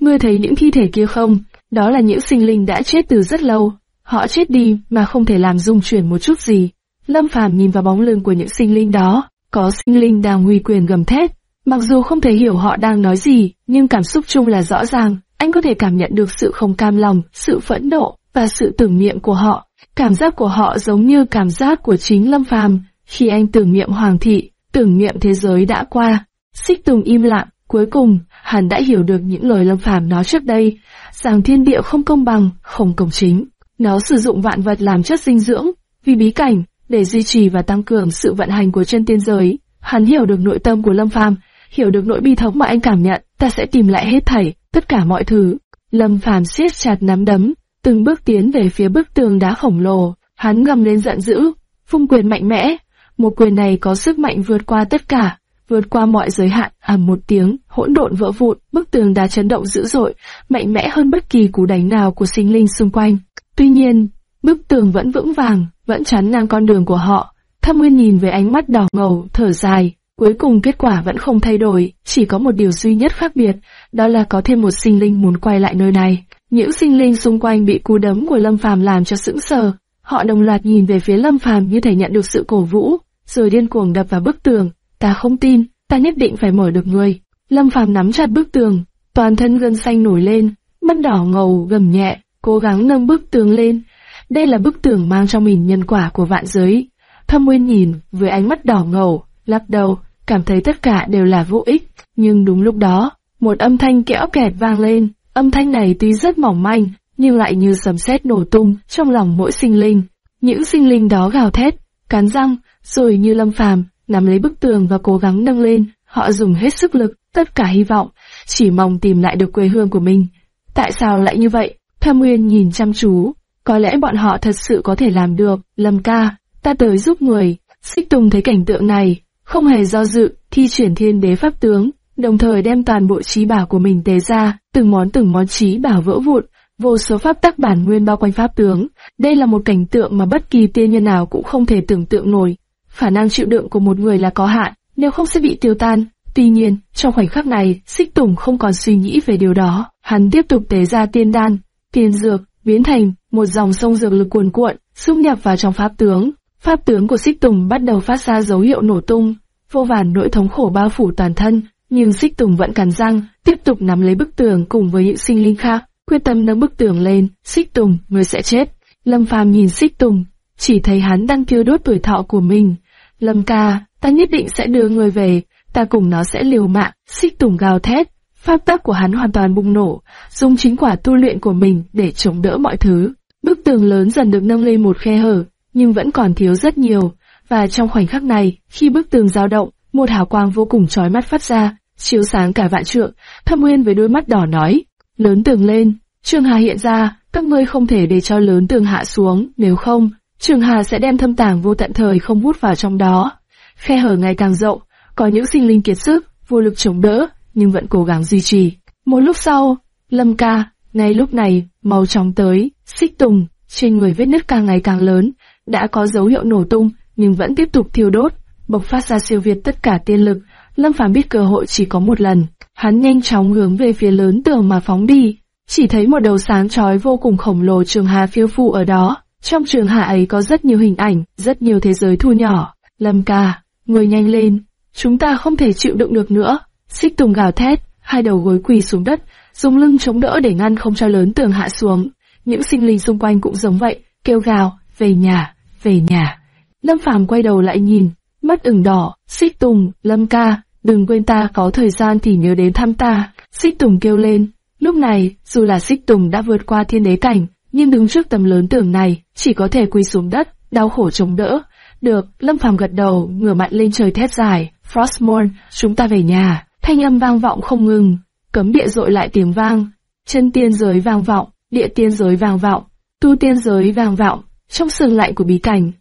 Ngươi thấy những thi thể kia không? Đó là những sinh linh đã chết từ rất lâu. Họ chết đi mà không thể làm dung chuyển một chút gì. Lâm Phàm nhìn vào bóng lưng của những sinh linh đó, có sinh linh đang huy quyền gầm thét, Mặc dù không thể hiểu họ đang nói gì, nhưng cảm xúc chung là rõ ràng, anh có thể cảm nhận được sự không cam lòng, sự phẫn nộ và sự tưởng niệm của họ. Cảm giác của họ giống như cảm giác của chính Lâm Phàm khi anh tưởng niệm Hoàng thị, tưởng niệm thế giới đã qua. Xích Tùng im lặng, cuối cùng, hắn đã hiểu được những lời Lâm Phàm nói trước đây, rằng thiên địa không công bằng, không công chính. Nó sử dụng vạn vật làm chất dinh dưỡng, vì bí cảnh, để duy trì và tăng cường sự vận hành của chân tiên giới. Hắn hiểu được nội tâm của Lâm Phàm, hiểu được nỗi bi thống mà anh cảm nhận, ta sẽ tìm lại hết thảy, tất cả mọi thứ. Lâm Phàm siết chặt nắm đấm, từng bước tiến về phía bức tường đá khổng lồ, hắn gầm lên giận dữ, phung quyền mạnh mẽ, một quyền này có sức mạnh vượt qua tất cả, vượt qua mọi giới hạn, ầm một tiếng, hỗn độn vỡ vụn, bức tường đá chấn động dữ dội, mạnh mẽ hơn bất kỳ cú đánh nào của sinh linh xung quanh. Tuy nhiên, bức tường vẫn vững vàng, vẫn chắn ngang con đường của họ. Thâm Nguyên nhìn với ánh mắt đỏ ngầu, thở dài, cuối cùng kết quả vẫn không thay đổi, chỉ có một điều duy nhất khác biệt, đó là có thêm một sinh linh muốn quay lại nơi này. Những sinh linh xung quanh bị cú đấm của Lâm Phàm làm cho sững sờ, họ đồng loạt nhìn về phía Lâm Phàm như thể nhận được sự cổ vũ, rồi điên cuồng đập vào bức tường. Ta không tin, ta nhất định phải mở được người. Lâm Phàm nắm chặt bức tường, toàn thân gân xanh nổi lên, mắt đỏ ngầu gầm nhẹ, cố gắng nâng bức tường lên. Đây là bức tường mang trong mình nhân quả của vạn giới. Thâm Nguyên nhìn với ánh mắt đỏ ngầu, lắc đầu, cảm thấy tất cả đều là vô ích. Nhưng đúng lúc đó, một âm thanh kẽo kẹt vang lên. Âm thanh này tuy rất mỏng manh, nhưng lại như sấm sét nổ tung trong lòng mỗi sinh linh. Những sinh linh đó gào thét, cắn răng, rồi như lâm phàm, nắm lấy bức tường và cố gắng nâng lên. Họ dùng hết sức lực, tất cả hy vọng, chỉ mong tìm lại được quê hương của mình. Tại sao lại như vậy? Thâm Nguyên nhìn chăm chú, có lẽ bọn họ thật sự có thể làm được. Lâm ca, ta tới giúp người. Xích Tùng thấy cảnh tượng này, không hề do dự, thi chuyển thiên đế pháp tướng, đồng thời đem toàn bộ trí bảo của mình tế ra, từng món từng món trí bảo vỡ vụn, vô số pháp tắc bản nguyên bao quanh pháp tướng. Đây là một cảnh tượng mà bất kỳ tiên nhân nào cũng không thể tưởng tượng nổi. Khả năng chịu đựng của một người là có hạn, nếu không sẽ bị tiêu tan. Tuy nhiên, trong khoảnh khắc này, Xích Tùng không còn suy nghĩ về điều đó. Hắn tiếp tục tế ra tiên đan, tiên dược, biến thành một dòng sông dược lực cuồn cuộn, xung nhập vào trong pháp tướng. Pháp tướng của Xích Tùng bắt đầu phát ra dấu hiệu nổ tung, vô vàn nỗi thống khổ bao phủ toàn thân, nhưng Xích Tùng vẫn cắn răng, tiếp tục nắm lấy bức tường cùng với những sinh linh khác, quyết tâm nâng bức tường lên, Xích Tùng, người sẽ chết. Lâm Phàm nhìn Xích Tùng, chỉ thấy hắn đang kêu đốt tuổi thọ của mình. Lâm ca, ta nhất định sẽ đưa người về, ta cùng nó sẽ liều mạng, Xích Tùng gào thét. Pháp tắc của hắn hoàn toàn bùng nổ, dùng chính quả tu luyện của mình để chống đỡ mọi thứ. Bức tường lớn dần được nâng lên một khe hở, nhưng vẫn còn thiếu rất nhiều. Và trong khoảnh khắc này, khi bức tường dao động, một hào quang vô cùng chói mắt phát ra, chiếu sáng cả vạn trượng. Thâm Nguyên với đôi mắt đỏ nói, lớn tường lên. Trường Hà hiện ra, các ngươi không thể để cho lớn tường hạ xuống, nếu không, Trường Hà sẽ đem thâm tàng vô tận thời không hút vào trong đó. Khe hở ngày càng rộng, có những sinh linh kiệt sức, vô lực chống đỡ, nhưng vẫn cố gắng duy trì. Một lúc sau, Lâm ca, ngay lúc này, màu chóng tới, xích tùng, trên người vết nứt càng ngày càng lớn, đã có dấu hiệu nổ tung, nhưng vẫn tiếp tục thiêu đốt, bộc phát ra siêu việt tất cả tiên lực. Lâm Phàm biết cơ hội chỉ có một lần, hắn nhanh chóng hướng về phía lớn tường mà phóng đi. Chỉ thấy một đầu sáng chói vô cùng khổng lồ trường hà phiêu phu ở đó. Trong trường hà ấy có rất nhiều hình ảnh, rất nhiều thế giới thu nhỏ. Lâm ca, người nhanh lên, chúng ta không thể chịu đựng được nữa. Xích Tùng gào thét, hai đầu gối quỳ xuống đất, dùng lưng chống đỡ để ngăn không cho lớn tường hạ xuống. Những sinh linh xung quanh cũng giống vậy, kêu gào, về nhà, về nhà. Lâm Phàm quay đầu lại nhìn, mắt ửng đỏ, Xích Tùng, Lâm ca, đừng quên ta có thời gian thì nhớ đến thăm ta. Xích Tùng kêu lên, lúc này, dù là Xích Tùng đã vượt qua thiên đế cảnh, nhưng đứng trước tầm lớn tưởng này, chỉ có thể quỳ xuống đất, đau khổ chống đỡ. Được, Lâm Phàm gật đầu, ngửa mặt lên trời thét dài, Frostmourne, chúng ta về nhà. Thanh âm vang vọng không ngừng, cấm địa dội lại tiếng vang, chân tiên giới vang vọng, địa tiên giới vang vọng, tu tiên giới vang vọng, trong sương lạnh của bí cảnh.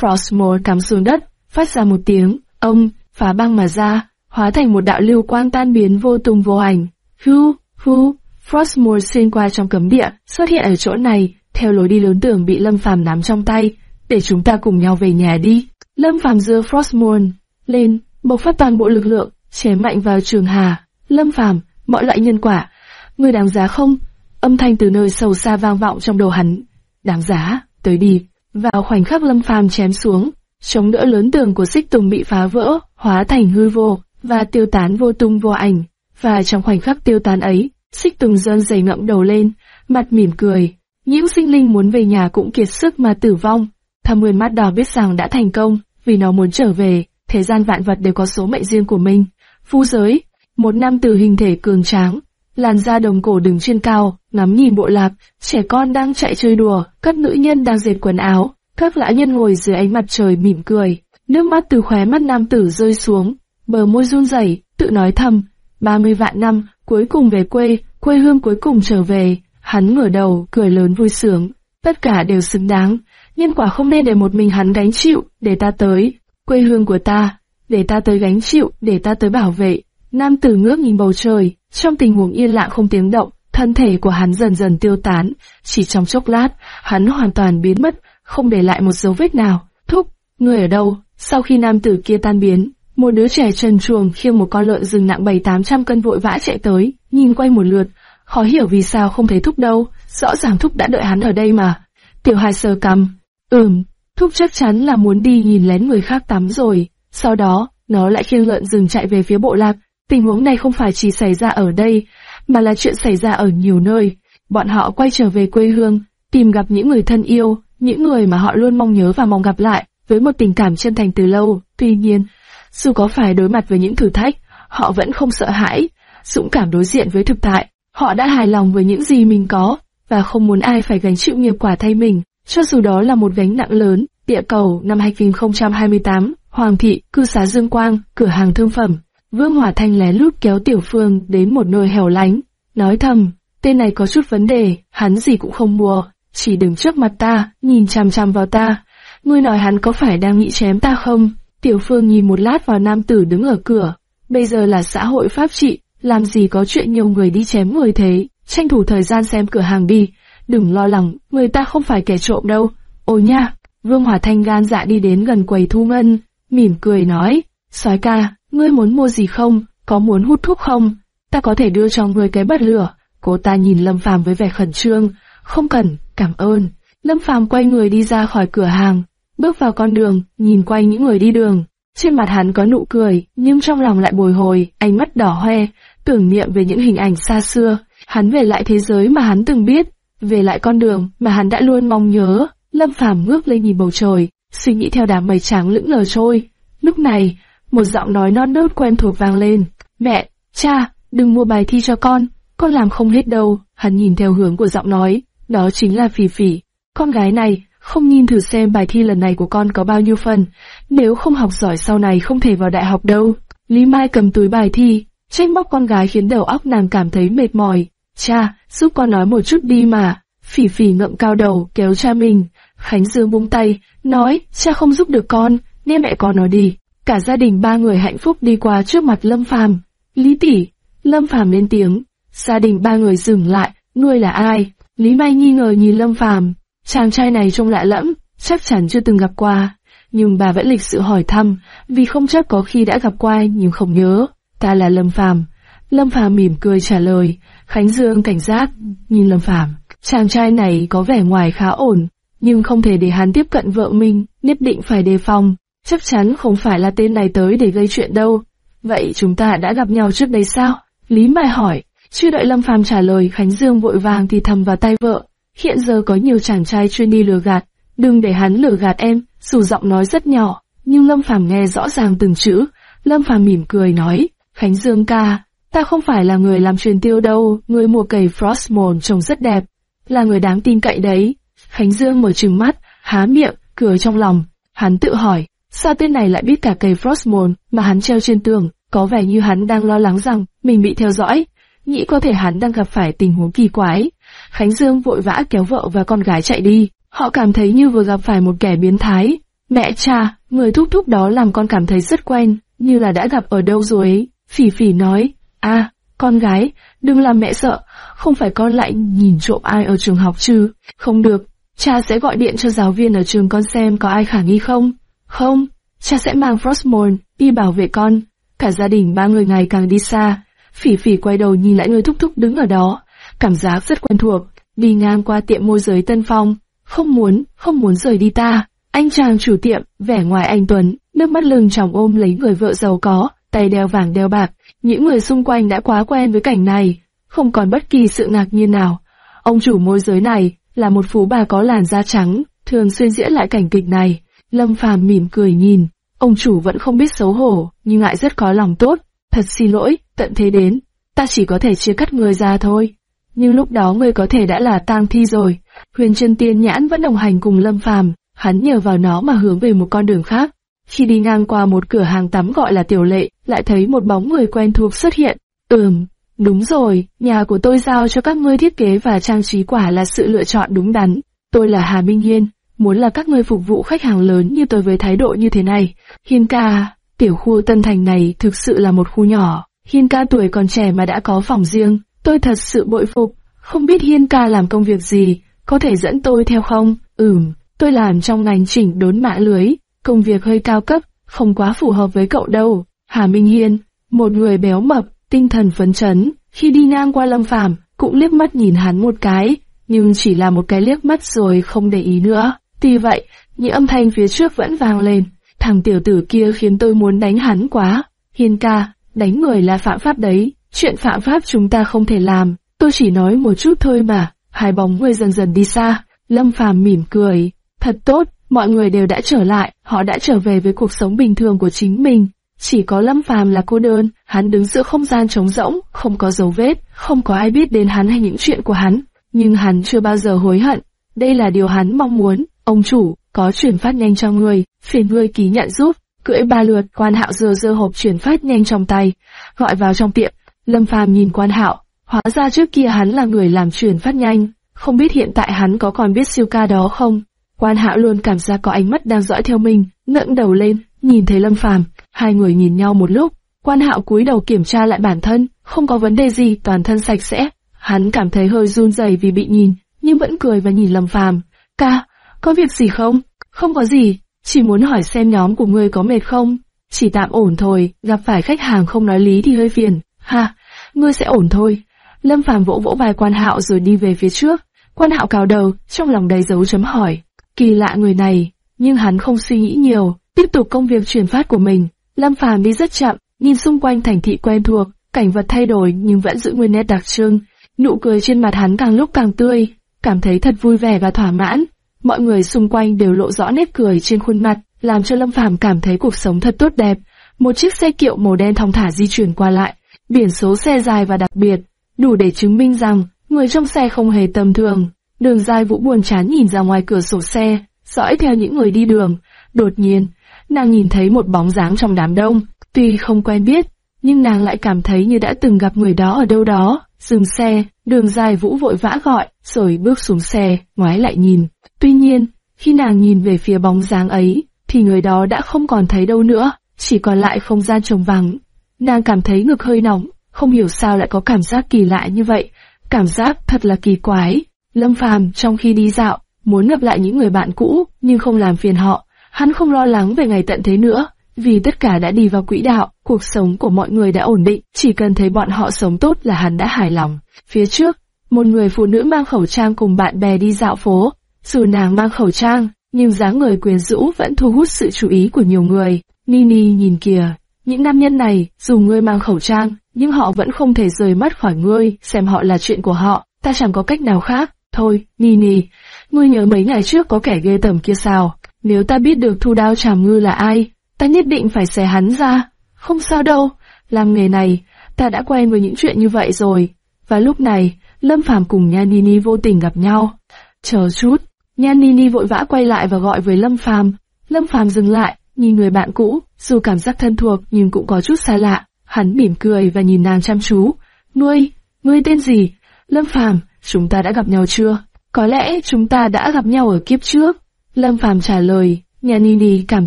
Frostmourne cắm xuống đất, phát ra một tiếng, ông, phá băng mà ra, hóa thành một đạo lưu quang tan biến vô tung vô ảnh. Hu, hu, Frostmore xuyên qua trong cấm địa, xuất hiện ở chỗ này, theo lối đi lớn tường bị Lâm Phàm nắm trong tay, để chúng ta cùng nhau về nhà đi. Lâm Phàm dưa Frostmore lên, bộc phát toàn bộ lực lượng, chém mạnh vào trường hà. Lâm Phàm, mọi loại nhân quả, người đáng giá không? Âm thanh từ nơi sâu xa vang vọng trong đầu hắn. Đáng giá, tới đi. Vào khoảnh khắc Lâm Phàm chém xuống, chống đỡ lớn tường của xích tùng bị phá vỡ, hóa thành hư vô và tiêu tán vô tung vô ảnh. Và trong khoảnh khắc tiêu tán ấy, xích tùng dơn dày ngậm đầu lên, mặt mỉm cười. Những sinh linh muốn về nhà cũng kiệt sức mà tử vong. tham Nguyên mắt đỏ biết rằng đã thành công, vì nó muốn trở về, thế gian vạn vật đều có số mệnh riêng của mình. Phu giới, một nam tử hình thể cường tráng, làn da đồng cổ đứng trên cao, ngắm nhìn bộ lạc, trẻ con đang chạy chơi đùa, các nữ nhân đang dệt quần áo, các lão nhân ngồi dưới ánh mặt trời mỉm cười. Nước mắt từ khóe mắt nam tử rơi xuống, bờ môi run rẩy, tự nói thầm, 30 vạn năm, cuối cùng về quê, quê hương cuối cùng trở về, hắn ngửa đầu, cười lớn vui sướng, tất cả đều xứng đáng, nhân quả không nên để một mình hắn gánh chịu, để ta tới, quê hương của ta, để ta tới gánh chịu, để ta tới bảo vệ. Nam tử ngước nhìn bầu trời, trong tình huống yên lặng không tiếng động, thân thể của hắn dần dần tiêu tán, chỉ trong chốc lát, hắn hoàn toàn biến mất, không để lại một dấu vết nào. Thúc, người ở đâu? Sau khi nam tử kia tan biến, một đứa trẻ trần truồng khiêng một con lợn rừng nặng bảy tám trăm cân vội vã chạy tới, nhìn quay một lượt, khó hiểu vì sao không thấy thúc đâu, rõ ràng thúc đã đợi hắn ở đây mà. Tiểu hài sờ cằm, ừm, thúc chắc chắn là muốn đi nhìn lén người khác tắm rồi. Sau đó, nó lại khiêng lợn rừng chạy về phía bộ lạc. Tình huống này không phải chỉ xảy ra ở đây, mà là chuyện xảy ra ở nhiều nơi. Bọn họ quay trở về quê hương, tìm gặp những người thân yêu, những người mà họ luôn mong nhớ và mong gặp lại, với một tình cảm chân thành từ lâu. Tuy nhiên, dù có phải đối mặt với những thử thách, họ vẫn không sợ hãi, dũng cảm đối diện với thực tại. Họ đã hài lòng với những gì mình có, và không muốn ai phải gánh chịu nghiệp quả thay mình, cho dù đó là một gánh nặng lớn. Địa cầu năm 2028, Hoàng thị, cư xá Dương Quang, cửa hàng thương phẩm. Vương Hỏa Thanh lén lút kéo Tiểu Phương đến một nơi hẻo lánh, nói thầm, tên này có chút vấn đề, hắn gì cũng không mua, chỉ đứng trước mặt ta, nhìn chằm chằm vào ta. Ngươi nói hắn có phải đang nghĩ chém ta không? Tiểu Phương nhìn một lát vào nam tử đứng ở cửa. Bây giờ là xã hội pháp trị, làm gì có chuyện nhiều người đi chém người thế, tranh thủ thời gian xem cửa hàng đi. Đừng lo lắng, người ta không phải kẻ trộm đâu. Ôi nha, Vương Hòa Thanh gan dạ đi đến gần quầy thu ngân, mỉm cười nói, soái ca, ngươi muốn mua gì không, có muốn hút thuốc không, ta có thể đưa cho ngươi cái bật lửa. Cô ta nhìn Lâm Phàm với vẻ khẩn trương, không cần, cảm ơn. Lâm Phàm quay người đi ra khỏi cửa hàng, bước vào con đường, nhìn quanh những người đi đường. Trên mặt hắn có nụ cười, nhưng trong lòng lại bồi hồi, ánh mắt đỏ hoe, tưởng niệm về những hình ảnh xa xưa. Hắn về lại thế giới mà hắn từng biết, về lại con đường mà hắn đã luôn mong nhớ. Lâm Phàm ngước lên nhìn bầu trời, suy nghĩ theo đám mây trắng lững lờ trôi. Lúc này, một giọng nói non nớt quen thuộc vang lên. Mẹ, cha, đừng mua bài thi cho con, con làm không hết đâu. Hắn nhìn theo hướng của giọng nói, đó chính là Phỉ Phỉ. Con gái này, không nhìn thử xem bài thi lần này của con có bao nhiêu phần, nếu không học giỏi sau này không thể vào đại học đâu. Lý Mai cầm túi bài thi, trách móc con gái khiến đầu óc nàng cảm thấy mệt mỏi. Cha, giúp con nói một chút đi mà. Phỉ phỉ ngậm cao đầu, kéo cha mình. Khánh Dương buông tay, nói, cha không giúp được con, nên mẹ con nói đi. Cả gia đình ba người hạnh phúc đi qua trước mặt Lâm Phàm. Lý tỷ, Lâm Phàm lên tiếng. Gia đình ba người dừng lại, nuôi là ai? Lý Mai nghi ngờ nhìn Lâm Phàm, chàng trai này trông lạ lẫm, chắc chắn chưa từng gặp qua. Nhưng bà vẫn lịch sự hỏi thăm, vì không chắc có khi đã gặp qua nhưng không nhớ. Ta là Lâm Phàm. Lâm Phàm mỉm cười trả lời. Khánh Dương cảnh giác, nhìn Lâm Phàm. Chàng trai này có vẻ ngoài khá ổn, nhưng không thể để hắn tiếp cận vợ mình, nhất định phải đề phòng. Chắc chắn không phải là tên này tới để gây chuyện đâu. Vậy chúng ta đã gặp nhau trước đây sao? Lý Mai hỏi. Chưa đợi Lâm Phàm trả lời, Khánh Dương vội vàng thì thầm vào tay vợ. Hiện giờ có nhiều chàng trai chuyên đi lừa gạt, đừng để hắn lừa gạt em. Dù giọng nói rất nhỏ, nhưng Lâm Phàm nghe rõ ràng từng chữ. Lâm Phàm mỉm cười nói, Khánh Dương ca, ta không phải là người làm truyền tiêu đâu, người mùa cầy Frostmourne trông rất đẹp, là người đáng tin cậy đấy. Khánh Dương mở trừng mắt, há miệng, cười trong lòng. Hắn tự hỏi, sao tên này lại biết cả cây Frostmourne mà hắn treo trên tường, có vẻ như hắn đang lo lắng rằng mình bị theo dõi nghĩ có thể hắn đang gặp phải tình huống kỳ quái. Khánh Dương vội vã kéo vợ và con gái chạy đi, họ cảm thấy như vừa gặp phải một kẻ biến thái. Mẹ cha, người thúc thúc đó làm con cảm thấy rất quen, như là đã gặp ở đâu rồi ấy. Phỉ phỉ nói, a, con gái, đừng làm mẹ sợ, không phải con lại nhìn trộm ai ở trường học chứ, không được, cha sẽ gọi điện cho giáo viên ở trường con xem có ai khả nghi không. Không, cha sẽ mang Frostmourne đi bảo vệ con. Cả gia đình ba người ngày càng đi xa, Phỉ phỉ quay đầu nhìn lại người thúc thúc đứng ở đó, cảm giác rất quen thuộc, đi ngang qua tiệm môi giới Tân Phong, không muốn, không muốn rời đi ta. Anh chàng chủ tiệm, vẻ ngoài anh Tuấn, nước mắt lưng tròng ôm lấy người vợ giàu có, tay đeo vàng đeo bạc, những người xung quanh đã quá quen với cảnh này, không còn bất kỳ sự ngạc nhiên nào. Ông chủ môi giới này là một phú bà có làn da trắng, thường xuyên diễn lại cảnh kịch này. Lâm Phàm mỉm cười nhìn, ông chủ vẫn không biết xấu hổ, nhưng lại rất có lòng tốt. Thật xin lỗi, tận thế đến, ta chỉ có thể chia cắt người ra thôi. Nhưng lúc đó người có thể đã là tang thi rồi. Huyền chân tiên nhãn vẫn đồng hành cùng Lâm Phàm, hắn nhờ vào nó mà hướng về một con đường khác. Khi đi ngang qua một cửa hàng tắm gọi là tiểu lệ, lại thấy một bóng người quen thuộc xuất hiện. Ừm, đúng rồi, nhà của tôi giao cho các ngươi thiết kế và trang trí quả là sự lựa chọn đúng đắn. Tôi là Hà Minh Hiên, muốn là các ngươi phục vụ khách hàng lớn như tôi với thái độ như thế này. Hiên ca, tiểu khu Tân Thành này thực sự là một khu nhỏ. Hiên ca tuổi còn trẻ mà đã có phòng riêng, tôi thật sự bội phục. Không biết Hiên ca làm công việc gì, có thể dẫn tôi theo không? Ừm, tôi làm trong ngành chỉnh đốn mã lưới, công việc hơi cao cấp, không quá phù hợp với cậu đâu. Hà Minh Hiên, một người béo mập, tinh thần phấn chấn, khi đi ngang qua Lâm Phàm cũng liếc mắt nhìn hắn một cái, nhưng chỉ là một cái liếc mắt rồi không để ý nữa. Tuy vậy, những âm thanh phía trước vẫn vang lên, thằng tiểu tử kia khiến tôi muốn đánh hắn quá. Hiên ca, đánh người là phạm pháp đấy, chuyện phạm pháp chúng ta không thể làm, tôi chỉ nói một chút thôi mà. Hai bóng người dần dần đi xa, Lâm Phàm mỉm cười, thật tốt, mọi người đều đã trở lại, họ đã trở về với cuộc sống bình thường của chính mình. Chỉ có Lâm Phàm là cô đơn, hắn đứng giữa không gian trống rỗng, không có dấu vết, không có ai biết đến hắn hay những chuyện của hắn. Nhưng hắn chưa bao giờ hối hận. Đây là điều hắn mong muốn. Ông chủ, có chuyển phát nhanh cho người, phiền người ký nhận giúp. Cưỡi ba lượt, quan hạo dơ dơ hộp chuyển phát nhanh trong tay, gọi vào trong tiệm. Lâm Phàm nhìn quan hạo, hóa ra trước kia hắn là người làm chuyển phát nhanh, không biết hiện tại hắn có còn biết siêu ca đó không. Quan hạo luôn cảm giác có ánh mắt đang dõi theo mình, ngẩng đầu lên, nhìn thấy Lâm Phàm, hai người nhìn nhau một lúc. Quan hạo cúi đầu kiểm tra lại bản thân, không có vấn đề gì, toàn thân sạch sẽ. Hắn cảm thấy hơi run rẩy vì bị nhìn, nhưng vẫn cười và nhìn Lâm Phàm. Ca, có việc gì không? Không có gì, chỉ muốn hỏi xem nhóm của ngươi có mệt không? Chỉ tạm ổn thôi, gặp phải khách hàng không nói lý thì hơi phiền. Ha, ngươi sẽ ổn thôi. Lâm Phàm vỗ vỗ vai quan hạo rồi đi về phía trước. Quan hạo cào đầu, trong lòng đầy dấu chấm hỏi. Kỳ lạ người này, nhưng hắn không suy nghĩ nhiều, tiếp tục công việc truyền phát của mình. Lâm Phàm đi rất chậm, nhìn xung quanh thành thị quen thuộc, cảnh vật thay đổi nhưng vẫn giữ nguyên nét đặc trưng. Nụ cười trên mặt hắn càng lúc càng tươi, cảm thấy thật vui vẻ và thỏa mãn. Mọi người xung quanh đều lộ rõ nét cười trên khuôn mặt, làm cho Lâm Phàm cảm thấy cuộc sống thật tốt đẹp. Một chiếc xe kiệu màu đen thong thả di chuyển qua lại, biển số xe dài và đặc biệt, đủ để chứng minh rằng người trong xe không hề tầm thường. Đường dài vũ buồn chán nhìn ra ngoài cửa sổ xe, dõi theo những người đi đường. Đột nhiên, nàng nhìn thấy một bóng dáng trong đám đông, tuy không quen biết, nhưng nàng lại cảm thấy như đã từng gặp người đó ở đâu đó. Dừng xe, đường dài vũ vội vã gọi, rồi bước xuống xe, ngoái lại nhìn. Tuy nhiên, khi nàng nhìn về phía bóng dáng ấy, thì người đó đã không còn thấy đâu nữa, chỉ còn lại không gian trống vắng. Nàng cảm thấy ngực hơi nóng, không hiểu sao lại có cảm giác kỳ lạ như vậy, cảm giác thật là kỳ quái. Lâm Phàm trong khi đi dạo, muốn gặp lại những người bạn cũ, nhưng không làm phiền họ. Hắn không lo lắng về ngày tận thế nữa, vì tất cả đã đi vào quỹ đạo, cuộc sống của mọi người đã ổn định, chỉ cần thấy bọn họ sống tốt là hắn đã hài lòng. Phía trước, một người phụ nữ mang khẩu trang cùng bạn bè đi dạo phố. Dù nàng mang khẩu trang, nhưng dáng người quyến rũ vẫn thu hút sự chú ý của nhiều người. Nini nhìn kìa, những nam nhân này, dù ngươi mang khẩu trang, nhưng họ vẫn không thể rời mắt khỏi ngươi, xem họ là chuyện của họ, ta chẳng có cách nào khác. Thôi, Nini, ngươi nhớ mấy ngày trước có kẻ ghê tởm kia sao? Nếu ta biết được thu đao tràm ngư là ai, ta nhất định phải xé hắn ra. Không sao đâu, làm nghề này, ta đã quen với những chuyện như vậy rồi. Và lúc này, Lâm Phàm cùng Nha Nini vô tình gặp nhau. Chờ chút, Nha Nini vội vã quay lại và gọi với Lâm Phàm. Lâm Phàm dừng lại, nhìn người bạn cũ, dù cảm giác thân thuộc nhưng cũng có chút xa lạ. Hắn mỉm cười và nhìn nàng chăm chú. Ngươi, ngươi tên gì? Lâm Phàm, chúng ta đã gặp nhau chưa? Có lẽ chúng ta đã gặp nhau ở kiếp trước. Lâm Phàm trả lời, nhà Nini cảm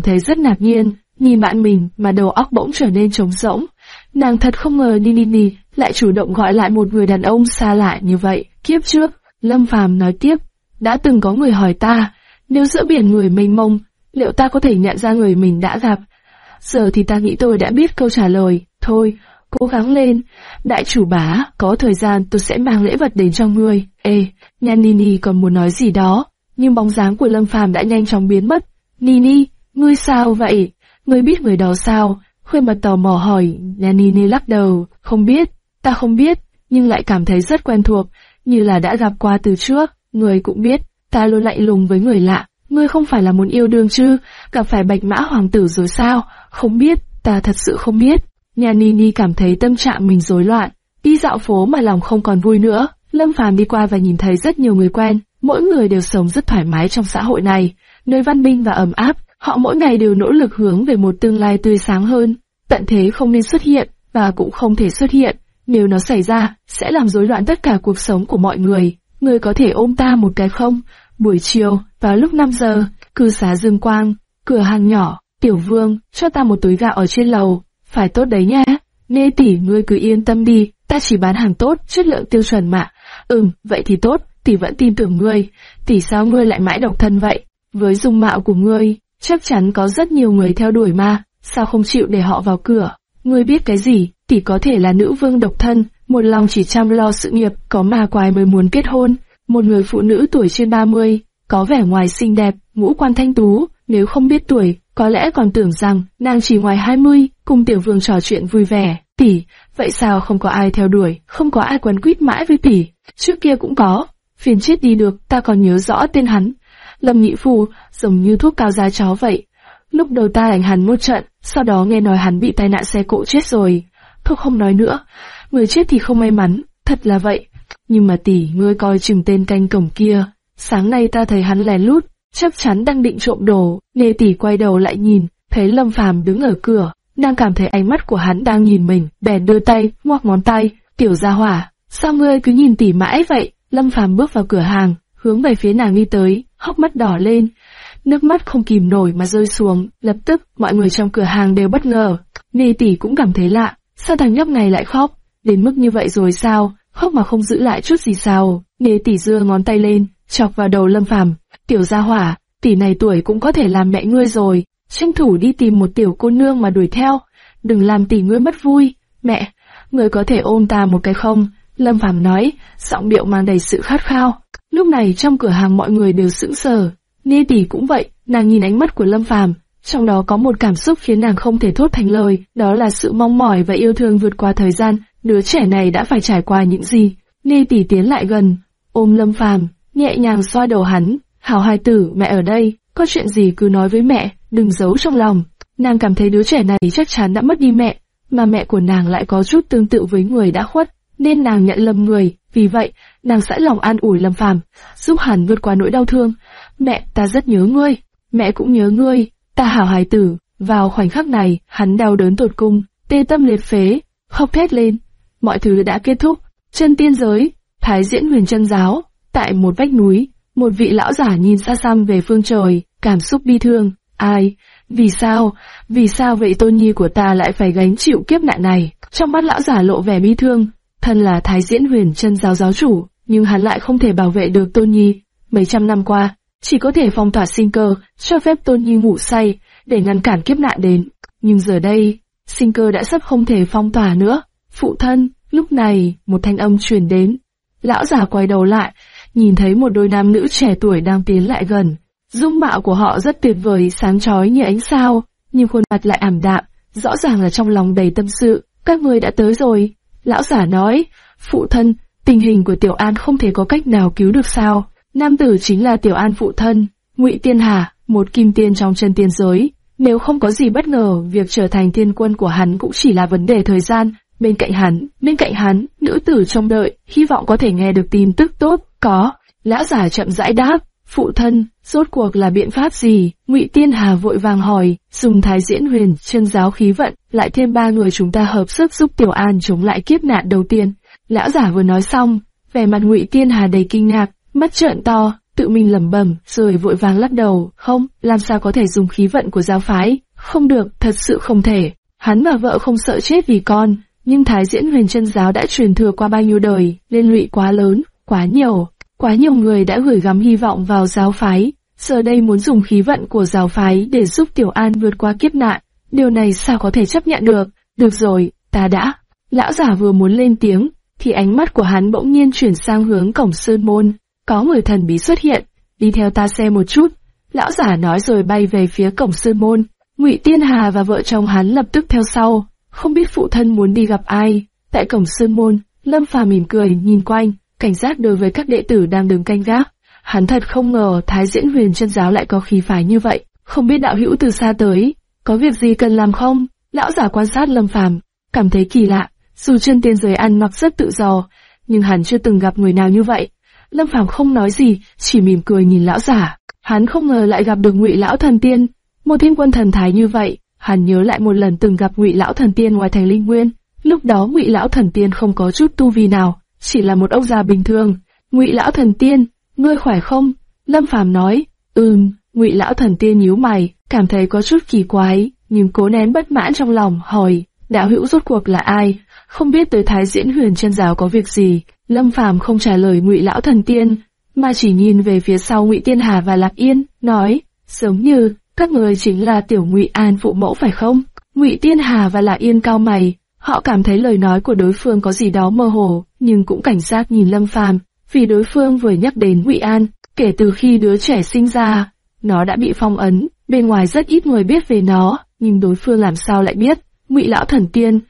thấy rất ngạc nhiên, nhìn bạn mình mà đầu óc bỗng trở nên trống rỗng. Nàng thật không ngờ Nini lại chủ động gọi lại một người đàn ông xa lạ như vậy. Kiếp trước, Lâm Phàm nói tiếp, đã từng có người hỏi ta, nếu giữa biển người mênh mông, liệu ta có thể nhận ra người mình đã gặp? Giờ thì ta nghĩ tôi đã biết câu trả lời, thôi, cố gắng lên, đại chủ bá, có thời gian tôi sẽ mang lễ vật đến cho ngươi. Ê, nhà Nini còn muốn nói gì đó, nhưng bóng dáng của Lâm Phàm đã nhanh chóng biến mất. Nini, ngươi sao vậy? Ngươi biết người đó sao? Khuê mặt tò mò hỏi, Nanini lắc đầu, không biết, ta không biết, nhưng lại cảm thấy rất quen thuộc, như là đã gặp qua từ trước, người cũng biết, ta luôn lạnh lùng với người lạ, ngươi không phải là muốn yêu đương chứ, gặp phải bạch mã hoàng tử rồi sao, không biết, ta thật sự không biết. Nhà Nini cảm thấy tâm trạng mình rối loạn, đi dạo phố mà lòng không còn vui nữa, Lâm Phàm đi qua và nhìn thấy rất nhiều người quen, mỗi người đều sống rất thoải mái trong xã hội này, nơi văn minh và ấm áp, họ mỗi ngày đều nỗ lực hướng về một tương lai tươi sáng hơn. Tận thế không nên xuất hiện, và cũng không thể xuất hiện, nếu nó xảy ra, sẽ làm rối loạn tất cả cuộc sống của mọi người. Người có thể ôm ta một cái không? Buổi chiều, vào lúc 5 giờ, cư xá Dương Quang, cửa hàng nhỏ, tiểu vương, cho ta một túi gạo ở trên lầu. Phải tốt đấy nha. Nê tỷ ngươi cứ yên tâm đi, ta chỉ bán hàng tốt, chất lượng tiêu chuẩn mà. Ừm, vậy thì tốt, tỷ vẫn tin tưởng ngươi. Tỷ sao ngươi lại mãi độc thân vậy? Với dung mạo của ngươi, chắc chắn có rất nhiều người theo đuổi mà, sao không chịu để họ vào cửa? Ngươi biết cái gì, tỷ có thể là nữ vương độc thân, một lòng chỉ chăm lo sự nghiệp, có mà quái mới muốn kết hôn. Một người phụ nữ tuổi trên 30, có vẻ ngoài xinh đẹp, ngũ quan thanh tú, nếu không biết tuổi, có lẽ còn tưởng rằng nàng chỉ ngoài 20, cùng tiểu vương trò chuyện vui vẻ. Tỷ, vậy sao không có ai theo đuổi, không có ai quấn quýt mãi với tỷ? Trước kia cũng có, phiền chết đi được, ta còn nhớ rõ tên hắn. Lâm Nhị Phu, giống như thuốc cao da chó vậy. Lúc đầu ta đánh hắn một trận, sau đó nghe nói hắn bị tai nạn xe cộ chết rồi. Thôi không nói nữa, người chết thì không may mắn, thật là vậy. Nhưng mà tỷ, ngươi coi chừng tên canh cổng kia. Sáng nay ta thấy hắn lén lút, chắc chắn đang định trộm đồ. Nê tỷ quay đầu lại nhìn, thấy Lâm Phàm đứng ở cửa, nàng cảm thấy ánh mắt của hắn đang nhìn mình, bèn đưa tay, ngoắc ngón tay, tiểu gia hỏa, sao ngươi cứ nhìn tỷ mãi vậy? Lâm Phàm bước vào cửa hàng, hướng về phía nàng đi tới, hốc mắt đỏ lên, nước mắt không kìm nổi mà rơi xuống. Lập tức, mọi người trong cửa hàng đều bất ngờ. Nê tỷ cũng cảm thấy lạ, sao thằng nhóc này lại khóc? Đến mức như vậy rồi sao? Khóc mà không giữ lại chút gì sao? Nê tỷ dưa ngón tay lên, chọc vào đầu Lâm Phàm. Tiểu gia hỏa, tỷ này tuổi cũng có thể làm mẹ ngươi rồi, tranh thủ đi tìm một tiểu cô nương mà đuổi theo, đừng làm tỷ ngươi mất vui. Mẹ, ngươi có thể ôm ta một cái không? Lâm Phàm nói, giọng điệu mang đầy sự khát khao. Lúc này trong cửa hàng mọi người đều sững sờ, Nê tỷ cũng vậy, nàng nhìn ánh mắt của Lâm Phàm, trong đó có một cảm xúc khiến nàng không thể thốt thành lời, đó là sự mong mỏi và yêu thương vượt qua thời gian, đứa trẻ này đã phải trải qua những gì. Nê tỷ tiến lại gần, ôm Lâm Phàm, nhẹ nhàng xoa đầu hắn, "Hảo hài tử, mẹ ở đây, có chuyện gì cứ nói với mẹ, đừng giấu trong lòng." Nàng cảm thấy đứa trẻ này chắc chắn đã mất đi mẹ, mà mẹ của nàng lại có chút tương tự với người đã khuất, nên nàng nhận lầm người, vì vậy, nàng sẵn lòng an ủi Lâm Phàm, giúp hắn vượt qua nỗi đau thương. Mẹ, ta rất nhớ ngươi, mẹ cũng nhớ ngươi, ta hảo hài tử. Vào khoảnh khắc này, hắn đau đớn tột cung, tê tâm liệt phế, khóc thét lên. Mọi thứ đã kết thúc, chân tiên giới, thái diễn huyền chân giáo, tại một vách núi, một vị lão giả nhìn xa xăm về phương trời, cảm xúc bi thương. Ai? Vì sao? Vì sao vậy tôn nhi của ta lại phải gánh chịu kiếp nạn này? Trong mắt lão giả lộ vẻ bi thương, thân là thái diễn huyền chân giáo giáo chủ, nhưng hắn lại không thể bảo vệ được tôn nhi. Mấy trăm năm qua, chỉ có thể phong tỏa sinh cơ, cho phép Tôn Nhi ngủ say, để ngăn cản kiếp nạn đến. Nhưng giờ đây, sinh cơ đã sắp không thể phong tỏa nữa. Phụ thân, lúc này, một thanh âm truyền đến. Lão già quay đầu lại, nhìn thấy một đôi nam nữ trẻ tuổi đang tiến lại gần. Dung mạo của họ rất tuyệt vời, sáng chói như ánh sao, nhưng khuôn mặt lại ảm đạm, rõ ràng là trong lòng đầy tâm sự. Các người đã tới rồi. Lão giả nói, phụ thân, tình hình của Tiểu An không thể có cách nào cứu được sao. Nam tử chính là Tiểu An phụ thân, Ngụy Tiên Hà, một kim tiên trong chân tiên giới. Nếu không có gì bất ngờ, việc trở thành tiên quân của hắn cũng chỉ là vấn đề thời gian. Bên cạnh hắn, bên cạnh hắn, nữ tử trông đợi, hy vọng có thể nghe được tin tức tốt. Có, lão giả chậm rãi đáp, phụ thân, rốt cuộc là biện pháp gì? Ngụy Tiên Hà vội vàng hỏi, dùng thái diễn huyền, chân giáo khí vận, lại thêm ba người chúng ta hợp sức giúp Tiểu An chống lại kiếp nạn đầu tiên. Lão giả vừa nói xong, vẻ mặt Ngụy Tiên Hà đầy kinh ngạc, mắt trợn to, tự mình lẩm bẩm, rồi vội vàng lắc đầu, không, làm sao có thể dùng khí vận của giáo phái, không được, thật sự không thể. Hắn và vợ không sợ chết vì con, nhưng Thái Diễn Huyền chân giáo đã truyền thừa qua bao nhiêu đời, liên lụy quá lớn, quá nhiều, quá nhiều người đã gửi gắm hy vọng vào giáo phái, giờ đây muốn dùng khí vận của giáo phái để giúp Tiểu An vượt qua kiếp nạn, điều này sao có thể chấp nhận được, được rồi, ta đã. Lão giả vừa muốn lên tiếng, thì ánh mắt của hắn bỗng nhiên chuyển sang hướng cổng sơn môn, có người thần bí xuất hiện, đi theo ta xem một chút. Lão giả nói rồi bay về phía cổng sư môn. Ngụy Tiên Hà và vợ chồng hắn lập tức theo sau, không biết phụ thân muốn đi gặp ai. Tại cổng sơn môn, Lâm Phàm mỉm cười nhìn quanh, cảnh giác đối với các đệ tử đang đứng canh gác. Hắn thật không ngờ Thái Diễn Huyền chân giáo lại có khí phái như vậy, không biết đạo hữu từ xa tới, có việc gì cần làm không? Lão giả quan sát Lâm Phàm, cảm thấy kỳ lạ, dù chân tiên giới ăn mặc rất tự do, nhưng hắn chưa từng gặp người nào như vậy. Lâm Phàm không nói gì, chỉ mỉm cười nhìn lão giả. Hắn không ngờ lại gặp được Ngụy lão thần tiên, một thiên quân thần thái như vậy. Hắn nhớ lại một lần từng gặp Ngụy lão thần tiên ngoài thành Linh Nguyên, lúc đó Ngụy lão thần tiên không có chút tu vi nào, chỉ là một ông già bình thường. Ngụy lão thần tiên, ngươi khỏe không? Lâm Phàm nói, ừm. Ngụy lão thần tiên nhíu mày, cảm thấy có chút kỳ quái, nhưng cố nén bất mãn trong lòng, hỏi, đạo hữu rốt cuộc là ai? Không biết tới Thái Diễn Huyền chân giáo có việc gì? Lâm Phàm không trả lời Ngụy lão thần tiên, mà chỉ nhìn về phía sau Ngụy Tiên Hà và Lạc Yên, nói, giống như các người chính là tiểu Ngụy An phụ mẫu phải không? Ngụy Tiên Hà và Lạ Yên cao mày, họ cảm thấy lời nói của đối phương có gì đó mơ hồ, nhưng cũng cảnh giác nhìn Lâm Phàm, vì đối phương vừa nhắc đến Ngụy An, kể từ khi đứa trẻ sinh ra, nó đã bị phong ấn, bên ngoài rất ít người biết về nó, nhưng đối phương làm sao lại biết? Ngụy lão thần tiên,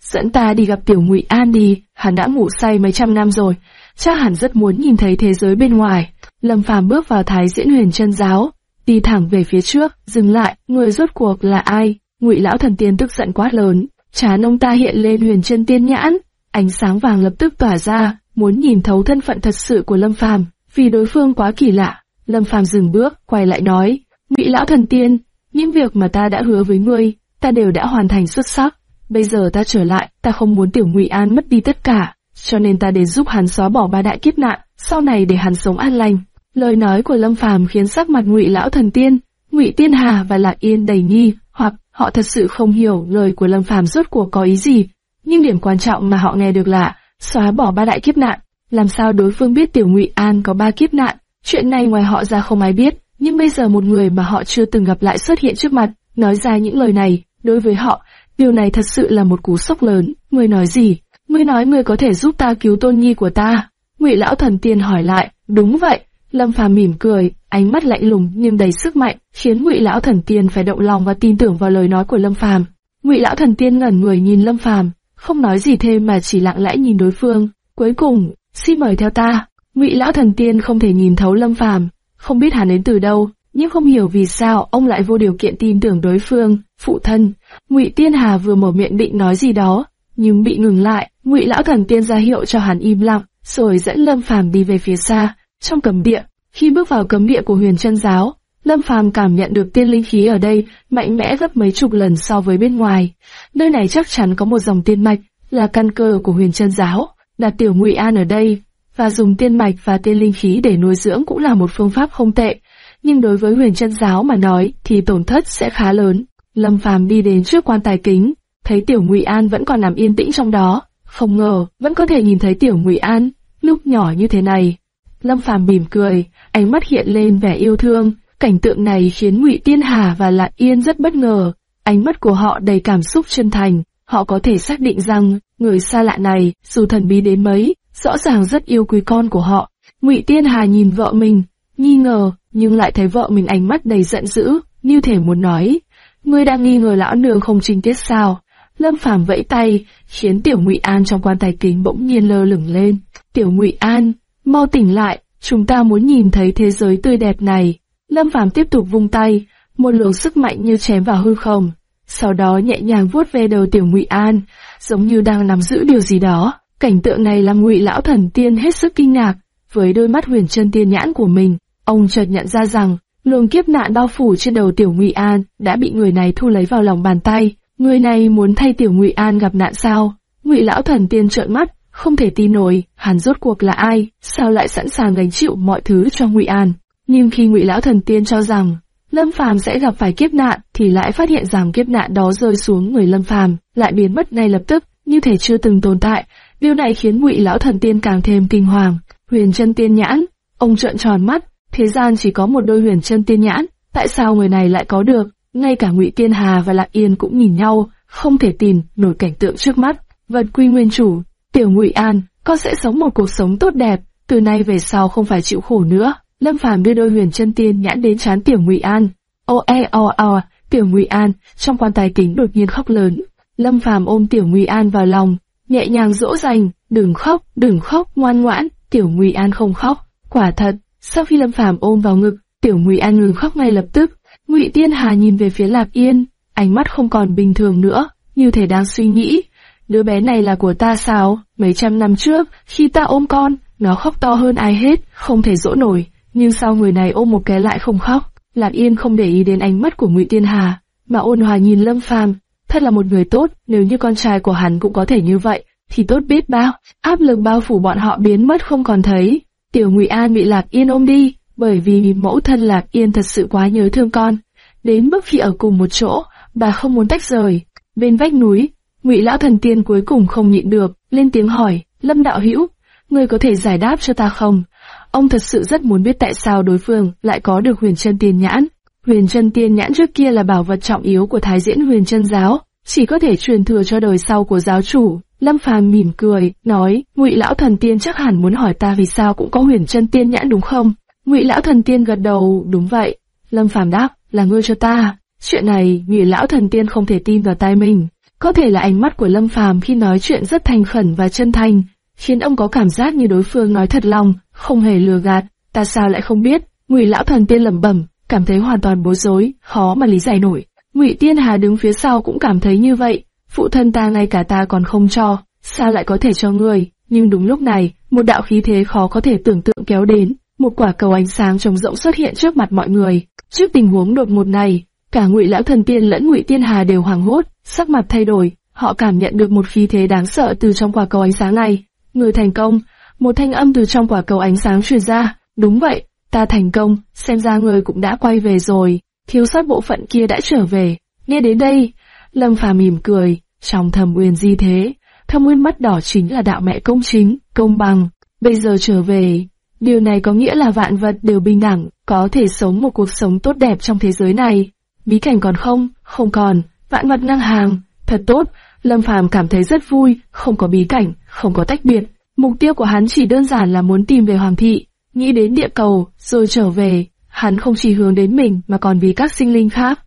dẫn ta đi gặp tiểu Ngụy An đi, hắn đã ngủ say mấy trăm năm rồi, chắc hẳn rất muốn nhìn thấy thế giới bên ngoài. Lâm Phàm bước vào Thái Diễn Huyền chân giáo, đi thẳng về phía trước, dừng lại, người rốt cuộc là ai? Ngụy lão thần tiên tức giận quát lớn, chán ông ta hiện lên huyền chân tiên nhãn, ánh sáng vàng lập tức tỏa ra, muốn nhìn thấu thân phận thật sự của Lâm Phàm, vì đối phương quá kỳ lạ. Lâm Phàm dừng bước, quay lại nói, Ngụy lão thần tiên, những việc mà ta đã hứa với ngươi, ta đều đã hoàn thành xuất sắc. Bây giờ ta trở lại, ta không muốn tiểu Ngụy An mất đi tất cả, cho nên ta đến giúp hắn xóa bỏ ba đại kiếp nạn, sau này để hắn sống an lành. Lời nói của Lâm Phàm khiến sắc mặt Ngụy lão thần tiên, Ngụy Tiên Hà và Lạc Yên đầy nghi, hoặc họ thật sự không hiểu lời của Lâm Phàm rốt cuộc có ý gì. Nhưng điểm quan trọng mà họ nghe được là xóa bỏ ba đại kiếp nạn. Làm sao đối phương biết tiểu Ngụy An có ba kiếp nạn? Chuyện này ngoài họ ra không ai biết, nhưng bây giờ một người mà họ chưa từng gặp lại xuất hiện trước mặt, nói ra những lời này, đối với họ, điều này thật sự là một cú sốc lớn. Ngươi nói gì? Ngươi nói ngươi có thể giúp ta cứu tôn nhi của ta. Ngụy lão thần tiên hỏi lại, đúng vậy. Lâm Phàm mỉm cười, ánh mắt lạnh lùng nhưng đầy sức mạnh, khiến Ngụy lão thần tiên phải động lòng và tin tưởng vào lời nói của Lâm Phàm. Ngụy lão thần tiên ngẩn người nhìn Lâm Phàm, không nói gì thêm mà chỉ lặng lẽ nhìn đối phương. Cuối cùng, xin mời theo ta. Ngụy lão thần tiên không thể nhìn thấu Lâm Phàm, không biết hắn đến từ đâu, nhưng không hiểu vì sao ông lại vô điều kiện tin tưởng đối phương. Phụ thân, Ngụy Tiên Hà vừa mở miệng định nói gì đó, nhưng bị ngừng lại. Ngụy lão thần tiên ra hiệu cho hắn im lặng, rồi dẫn Lâm Phàm đi về phía xa, trong cấm địa. Khi bước vào cấm địa của Huyền Chân Giáo, Lâm Phàm cảm nhận được tiên linh khí ở đây mạnh mẽ gấp mấy chục lần so với bên ngoài. Nơi này chắc chắn có một dòng tiên mạch, là căn cơ của Huyền Chân Giáo. Đặt tiểu Ngụy An ở đây, và dùng tiên mạch và tiên linh khí để nuôi dưỡng cũng là một phương pháp không tệ. Nhưng đối với huyền chân giáo mà nói thì tổn thất sẽ khá lớn. Lâm Phàm đi đến trước quan tài kính, thấy Tiểu Ngụy An vẫn còn nằm yên tĩnh trong đó, không ngờ vẫn có thể nhìn thấy Tiểu Ngụy An lúc nhỏ như thế này. Lâm Phàm mỉm cười, ánh mắt hiện lên vẻ yêu thương. Cảnh tượng này khiến Ngụy Tiên Hà và Lạc Yên rất bất ngờ. Ánh mắt của họ đầy cảm xúc chân thành. Họ có thể xác định rằng người xa lạ này, dù thần bí đến mấy, rõ ràng rất yêu quý con của họ. Ngụy Tiên Hà nhìn vợ mình, nghi ngờ, nhưng lại thấy vợ mình ánh mắt đầy giận dữ, như thể muốn nói, ngươi đang nghi ngờ lão nương không trinh tiết sao? Lâm Phàm vẫy tay, khiến Tiểu Ngụy An trong quan tài kính bỗng nhiên lơ lửng lên. Tiểu Ngụy An, mau tỉnh lại, chúng ta muốn nhìn thấy thế giới tươi đẹp này. Lâm Phàm tiếp tục vung tay, một luồng sức mạnh như chém vào hư không. Sau đó nhẹ nhàng vuốt ve đầu Tiểu Ngụy An, giống như đang nắm giữ điều gì đó. Cảnh tượng này làm ngụy lão thần tiên hết sức kinh ngạc, với đôi mắt huyền chân tiên nhãn của mình, ông chợt nhận ra rằng, luồng kiếp nạn bao phủ trên đầu tiểu ngụy an đã bị người này thu lấy vào lòng bàn tay. Người này muốn thay tiểu ngụy an gặp nạn sao? Ngụy lão thần tiên trợn mắt, không thể tin nổi, hắn rốt cuộc là ai, sao lại sẵn sàng gánh chịu mọi thứ cho ngụy an? Nhưng khi ngụy lão thần tiên cho rằng Lâm Phàm sẽ gặp phải kiếp nạn, thì lại phát hiện rằng kiếp nạn đó rơi xuống người Lâm Phàm, lại biến mất ngay lập tức, như thể chưa từng tồn tại, Điều này khiến ngụy lão thần tiên càng thêm kinh hoàng. Huyền chân tiên nhãn, ông trợn tròn mắt, thế gian chỉ có một đôi huyền chân tiên nhãn, tại sao người này lại có được? Ngay cả ngụy tiên hà và lạc yên cũng nhìn nhau, không thể tin nổi cảnh tượng trước mắt. Vật quy nguyên chủ, tiểu ngụy an, con sẽ sống một cuộc sống tốt đẹp, từ nay về sau không phải chịu khổ nữa. Lâm Phàm đưa đôi huyền chân tiên nhãn đến chán tiểu ngụy an. Ô e o o, Tiểu Ngụy An trong quan tài kính đột nhiên khóc lớn. Lâm Phàm ôm Tiểu Ngụy An vào lòng, nhẹ nhàng dỗ dành, đừng khóc, đừng khóc, ngoan ngoãn. Tiểu Ngụy An không khóc, quả thật. Sau khi Lâm Phàm ôm vào ngực, Tiểu Ngụy An ngừng khóc ngay lập tức. Ngụy Tiên Hà nhìn về phía Lạp Yên, ánh mắt không còn bình thường nữa, như thể đang suy nghĩ. Đứa bé này là của ta sao? Mấy trăm năm trước, khi ta ôm con, nó khóc to hơn ai hết, không thể dỗ nổi. Nhưng sao người này ôm một cái lại không khóc? Lạc Yên không để ý đến ánh mắt của Ngụy Tiên Hà, mà ôn hòa nhìn Lâm Phàm. Thật là một người tốt, nếu như con trai của hắn cũng có thể như vậy, thì tốt biết bao. Áp lực bao phủ bọn họ biến mất không còn thấy. Tiểu Ngụy An bị Lạc Yên ôm đi, bởi vì mẫu thân Lạc Yên thật sự quá nhớ thương con. Đến bước khi ở cùng một chỗ, bà không muốn tách rời. Bên vách núi, Ngụy Lão Thần Tiên cuối cùng không nhịn được, lên tiếng hỏi, Lâm Đạo Hữu, ngươi có thể giải đáp cho ta không? Ông thật sự rất muốn biết tại sao đối phương lại có được huyền chân tiên nhãn. Huyền chân tiên nhãn trước kia là bảo vật trọng yếu của thái diễn huyền chân giáo, chỉ có thể truyền thừa cho đời sau của giáo chủ. Lâm Phàm mỉm cười, nói, Ngụy lão thần tiên chắc hẳn muốn hỏi ta vì sao cũng có huyền chân tiên nhãn đúng không? Ngụy lão thần tiên gật đầu, đúng vậy. Lâm Phàm đáp, là ngươi cho ta. Chuyện này, Ngụy lão thần tiên không thể tin vào tai mình. Có thể là ánh mắt của Lâm Phàm khi nói chuyện rất thành khẩn và chân thành, khiến ông có cảm giác như đối phương nói thật lòng, không hề lừa gạt. Ta sao lại không biết? Ngụy lão thần tiên lẩm bẩm, cảm thấy hoàn toàn bối rối, khó mà lý giải nổi. Ngụy Tiên Hà đứng phía sau cũng cảm thấy như vậy, phụ thân ta ngay cả ta còn không cho, sao lại có thể cho người? Nhưng đúng lúc này, một đạo khí thế khó có thể tưởng tượng kéo đến, một quả cầu ánh sáng trống rỗng xuất hiện trước mặt mọi người. Trước tình huống đột ngột này, cả Ngụy lão thần tiên lẫn Ngụy Tiên Hà đều hoảng hốt, sắc mặt thay đổi, họ cảm nhận được một khí thế đáng sợ từ trong quả cầu ánh sáng này. Người thành công, một thanh âm từ trong quả cầu ánh sáng truyền ra, đúng vậy, ta thành công, xem ra người cũng đã quay về rồi, thiếu sót bộ phận kia đã trở về. Nghe đến đây, Lâm Phàm mỉm cười, trong thầm uyên di thế, thâm uyên mắt đỏ chính là đạo mẹ công chính, công bằng, bây giờ trở về. Điều này có nghĩa là vạn vật đều bình đẳng, có thể sống một cuộc sống tốt đẹp trong thế giới này. Bí cảnh còn không, không còn, vạn vật ngang hàng, thật tốt, Lâm Phàm cảm thấy rất vui, không có bí cảnh, không có tách biệt. Mục tiêu của hắn chỉ đơn giản là muốn tìm về Hoàng thị, nghĩ đến địa cầu, rồi trở về. Hắn không chỉ hướng đến mình mà còn vì các sinh linh khác.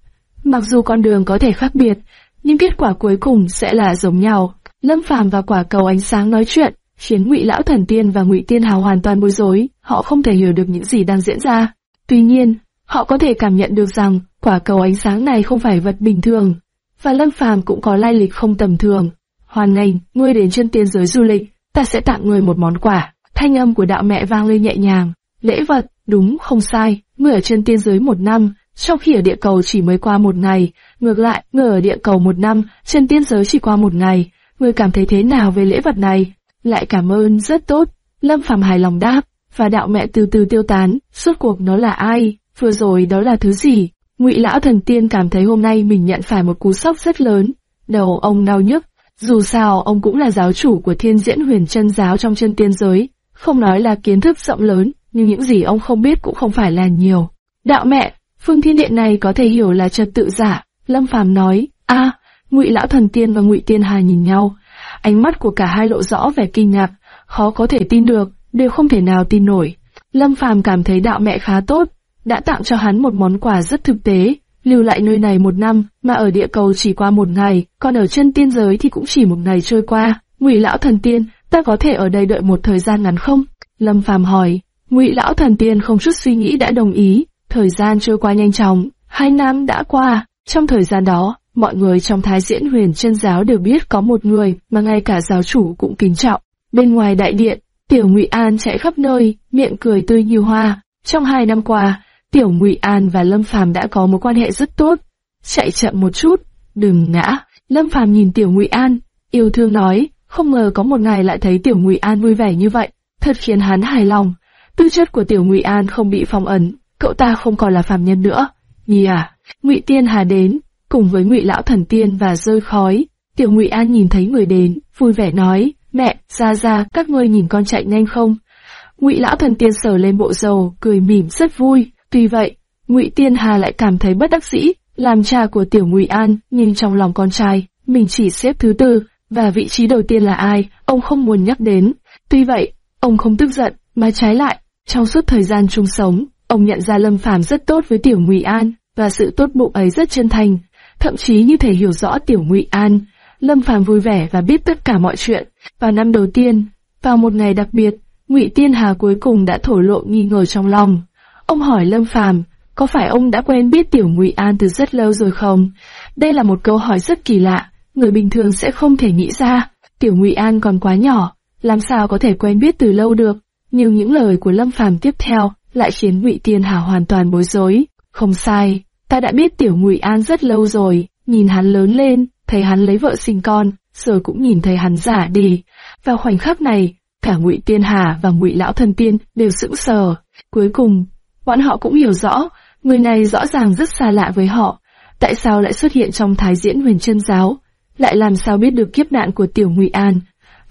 Mặc dù con đường có thể khác biệt, nhưng kết quả cuối cùng sẽ là giống nhau. Lâm Phàm và quả cầu ánh sáng nói chuyện, khiến Ngụy Lão Thần Tiên và Ngụy Tiên Hào hoàn toàn bối rối, họ không thể hiểu được những gì đang diễn ra. Tuy nhiên, họ có thể cảm nhận được rằng quả cầu ánh sáng này không phải vật bình thường, và Lâm Phàm cũng có lai lịch không tầm thường. Hoàn ngành, ngươi đến chân tiên giới du lịch, ta sẽ tặng ngươi một món quà. Thanh âm của đạo mẹ vang lên nhẹ nhàng. Lễ vật, đúng, không sai, ngươi ở chân tiên giới một năm, trong khi ở địa cầu chỉ mới qua một ngày. Ngược lại, ngươi ở địa cầu một năm, chân tiên giới chỉ qua một ngày. Ngươi cảm thấy thế nào về lễ vật này? Lại cảm ơn, rất tốt. Lâm Phàm hài lòng đáp, và đạo mẹ từ từ tiêu tán. Suốt cuộc nó là ai? Vừa rồi đó là thứ gì? Ngụy lão thần tiên cảm thấy hôm nay mình nhận phải một cú sốc rất lớn. Đầu ông đau nhức, dù sao ông cũng là giáo chủ của thiên diễn huyền chân giáo trong chân tiên giới, không nói là kiến thức rộng lớn, nhưng những gì ông không biết cũng không phải là nhiều. Đạo mẹ, phương thiên điện này có thể hiểu là trật tự giả, Lâm Phàm nói, a, Ngụy lão thần tiên và Ngụy tiên hà nhìn nhau, ánh mắt của cả hai lộ rõ vẻ kinh ngạc, khó có thể tin được, đều không thể nào tin nổi. Lâm Phàm cảm thấy đạo mẹ khá tốt, đã tặng cho hắn một món quà rất thực tế, lưu lại nơi này một năm, mà ở địa cầu chỉ qua một ngày, còn ở chân tiên giới thì cũng chỉ một ngày trôi qua. Ngụy lão thần tiên, ta có thể ở đây đợi một thời gian ngắn không? Lâm Phàm hỏi. Ngụy lão thần tiên không chút suy nghĩ đã đồng ý. Thời gian trôi qua nhanh chóng, hai năm đã qua. Trong thời gian đó, mọi người trong Thái Diễn Huyền chân giáo đều biết có một người mà ngay cả giáo chủ cũng kính trọng. Bên ngoài đại điện, Tiểu Ngụy An chạy khắp nơi, miệng cười tươi như hoa. Trong hai năm qua, Tiểu Ngụy An và Lâm Phàm đã có mối quan hệ rất tốt. Chạy chậm một chút, đừng ngã. Lâm Phàm nhìn Tiểu Ngụy An, yêu thương nói, không ngờ có một ngày lại thấy Tiểu Ngụy An vui vẻ như vậy, thật khiến hắn hài lòng. Tư chất của Tiểu Ngụy An không bị phong ấn, cậu ta không còn là phàm nhân nữa. Nhi à, Ngụy Tiên Hà đến, cùng với Ngụy Lão Thần Tiên và rơi khói. Tiểu Ngụy An nhìn thấy người đến, vui vẻ nói, mẹ, ra ra, các ngươi nhìn con chạy nhanh không? Ngụy Lão Thần Tiên sờ lên bộ dầu, cười mỉm rất vui. Tuy vậy, Ngụy Tiên Hà lại cảm thấy bất đắc dĩ, làm cha của Tiểu Ngụy An, nhưng trong lòng con trai, mình chỉ xếp thứ tư, và vị trí đầu tiên là ai, ông không muốn nhắc đến. Tuy vậy, ông không tức giận, mà trái lại, trong suốt thời gian chung sống, ông nhận ra Lâm Phàm rất tốt với Tiểu Ngụy An, và sự tốt bụng ấy rất chân thành, thậm chí như thể hiểu rõ Tiểu Ngụy An. Lâm Phàm vui vẻ và biết tất cả mọi chuyện. Vào năm đầu tiên, vào một ngày đặc biệt, Ngụy Tiên Hà cuối cùng đã thổ lộ nghi ngờ trong lòng. Ông hỏi Lâm Phàm, có phải ông đã quen biết Tiểu Ngụy An từ rất lâu rồi không? Đây là một câu hỏi rất kỳ lạ, người bình thường sẽ không thể nghĩ ra. Tiểu Ngụy An còn quá nhỏ, làm sao có thể quen biết từ lâu được? Nhưng những lời của Lâm Phàm tiếp theo lại khiến Ngụy Tiên Hà hoàn toàn bối rối. Không sai, ta đã biết Tiểu Ngụy An rất lâu rồi, nhìn hắn lớn lên, thấy hắn lấy vợ sinh con, rồi cũng nhìn thấy hắn giả đi. Vào khoảnh khắc này, cả Ngụy Tiên Hà và Ngụy Lão Thần Tiên đều sững sờ. Cuối cùng, bọn họ cũng hiểu rõ, người này rõ ràng rất xa lạ với họ. Tại sao lại xuất hiện trong thái diễn huyền chân giáo? Lại làm sao biết được kiếp nạn của Tiểu Ngụy An?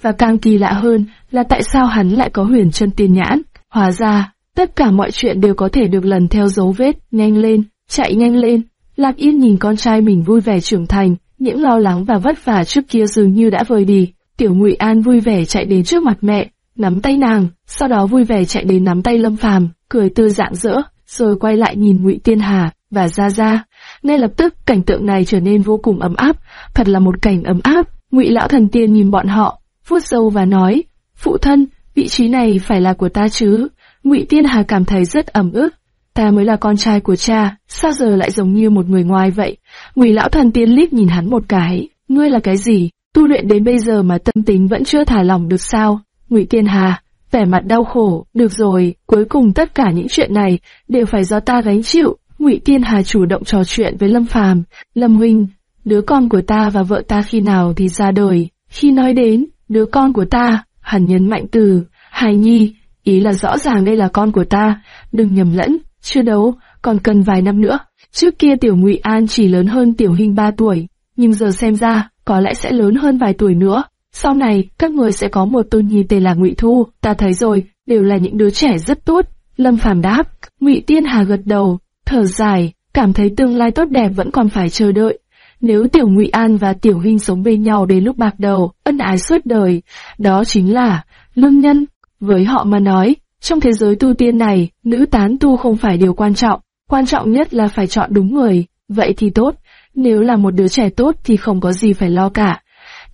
Và càng kỳ lạ hơn là tại sao hắn lại có huyền chân tiên nhãn? Hóa ra, tất cả mọi chuyện đều có thể được lần theo dấu vết, nhanh lên, chạy nhanh lên. Lạc Yên nhìn con trai mình vui vẻ trưởng thành, những lo lắng và vất vả trước kia dường như đã vơi đi. Tiểu Ngụy An vui vẻ chạy đến trước mặt mẹ, nắm tay nàng, sau đó vui vẻ chạy đến nắm tay Lâm Phàm, cười tươi rạng rỡ, rồi quay lại nhìn Ngụy Tiên Hà và Gia Gia. Ngay lập tức cảnh tượng này trở nên vô cùng ấm áp, thật là một cảnh ấm áp. Ngụy Lão Thần Tiên nhìn bọn họ, vuốt râu và nói: "Phụ thân, vị trí này phải là của ta chứ?" Ngụy Tiên Hà cảm thấy rất ẩm ức. Ta mới là con trai của cha, sao giờ lại giống như một người ngoài vậy? Ngụy Lão Thần Tiên liếc nhìn hắn một cái, ngươi là cái gì? Tu luyện đến bây giờ mà tâm tính vẫn chưa thả lỏng được sao? Ngụy Tiên Hà, vẻ mặt đau khổ, được rồi, cuối cùng tất cả những chuyện này đều phải do ta gánh chịu. Ngụy Tiên Hà chủ động trò chuyện với Lâm Phàm, Lâm huynh, đứa con của ta và vợ ta khi nào thì ra đời. Khi nói đến đứa con của ta, hắn nhấn mạnh từ hài nhi, ý là rõ ràng đây là con của ta, đừng nhầm lẫn, chưa đấu, còn cần vài năm nữa. Trước kia Tiểu Ngụy An chỉ lớn hơn Tiểu Hinh 3 tuổi, nhưng giờ xem ra có lẽ sẽ lớn hơn vài tuổi nữa. Sau này, các người sẽ có một tôn nhi tên là Ngụy Thu, ta thấy rồi, đều là những đứa trẻ rất tốt. Lâm Phàm đáp, Ngụy Tiên Hà gật đầu, thở dài, cảm thấy tương lai tốt đẹp vẫn còn phải chờ đợi. Nếu Tiểu Ngụy An và Tiểu Hinh sống bên nhau đến lúc bạc đầu, ân ái suốt đời, đó chính là lương nhân. Với họ mà nói, trong thế giới tu tiên này, nữ tán tu không phải điều quan trọng, quan trọng nhất là phải chọn đúng người, vậy thì tốt, nếu là một đứa trẻ tốt thì không có gì phải lo cả.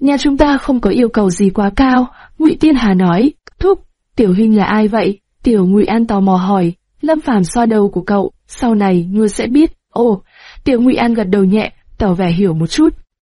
Nhà chúng ta không có yêu cầu gì quá cao, Ngụy Tiên Hà nói, thúc, Tiểu Hinh là ai vậy? Tiểu Ngụy An tò mò hỏi, Lâm Phàm xoa đầu của cậu, sau này ngươi sẽ biết. Ồ, Tiểu Ngụy An gật đầu nhẹ, tỏ vẻ hiểu một chút.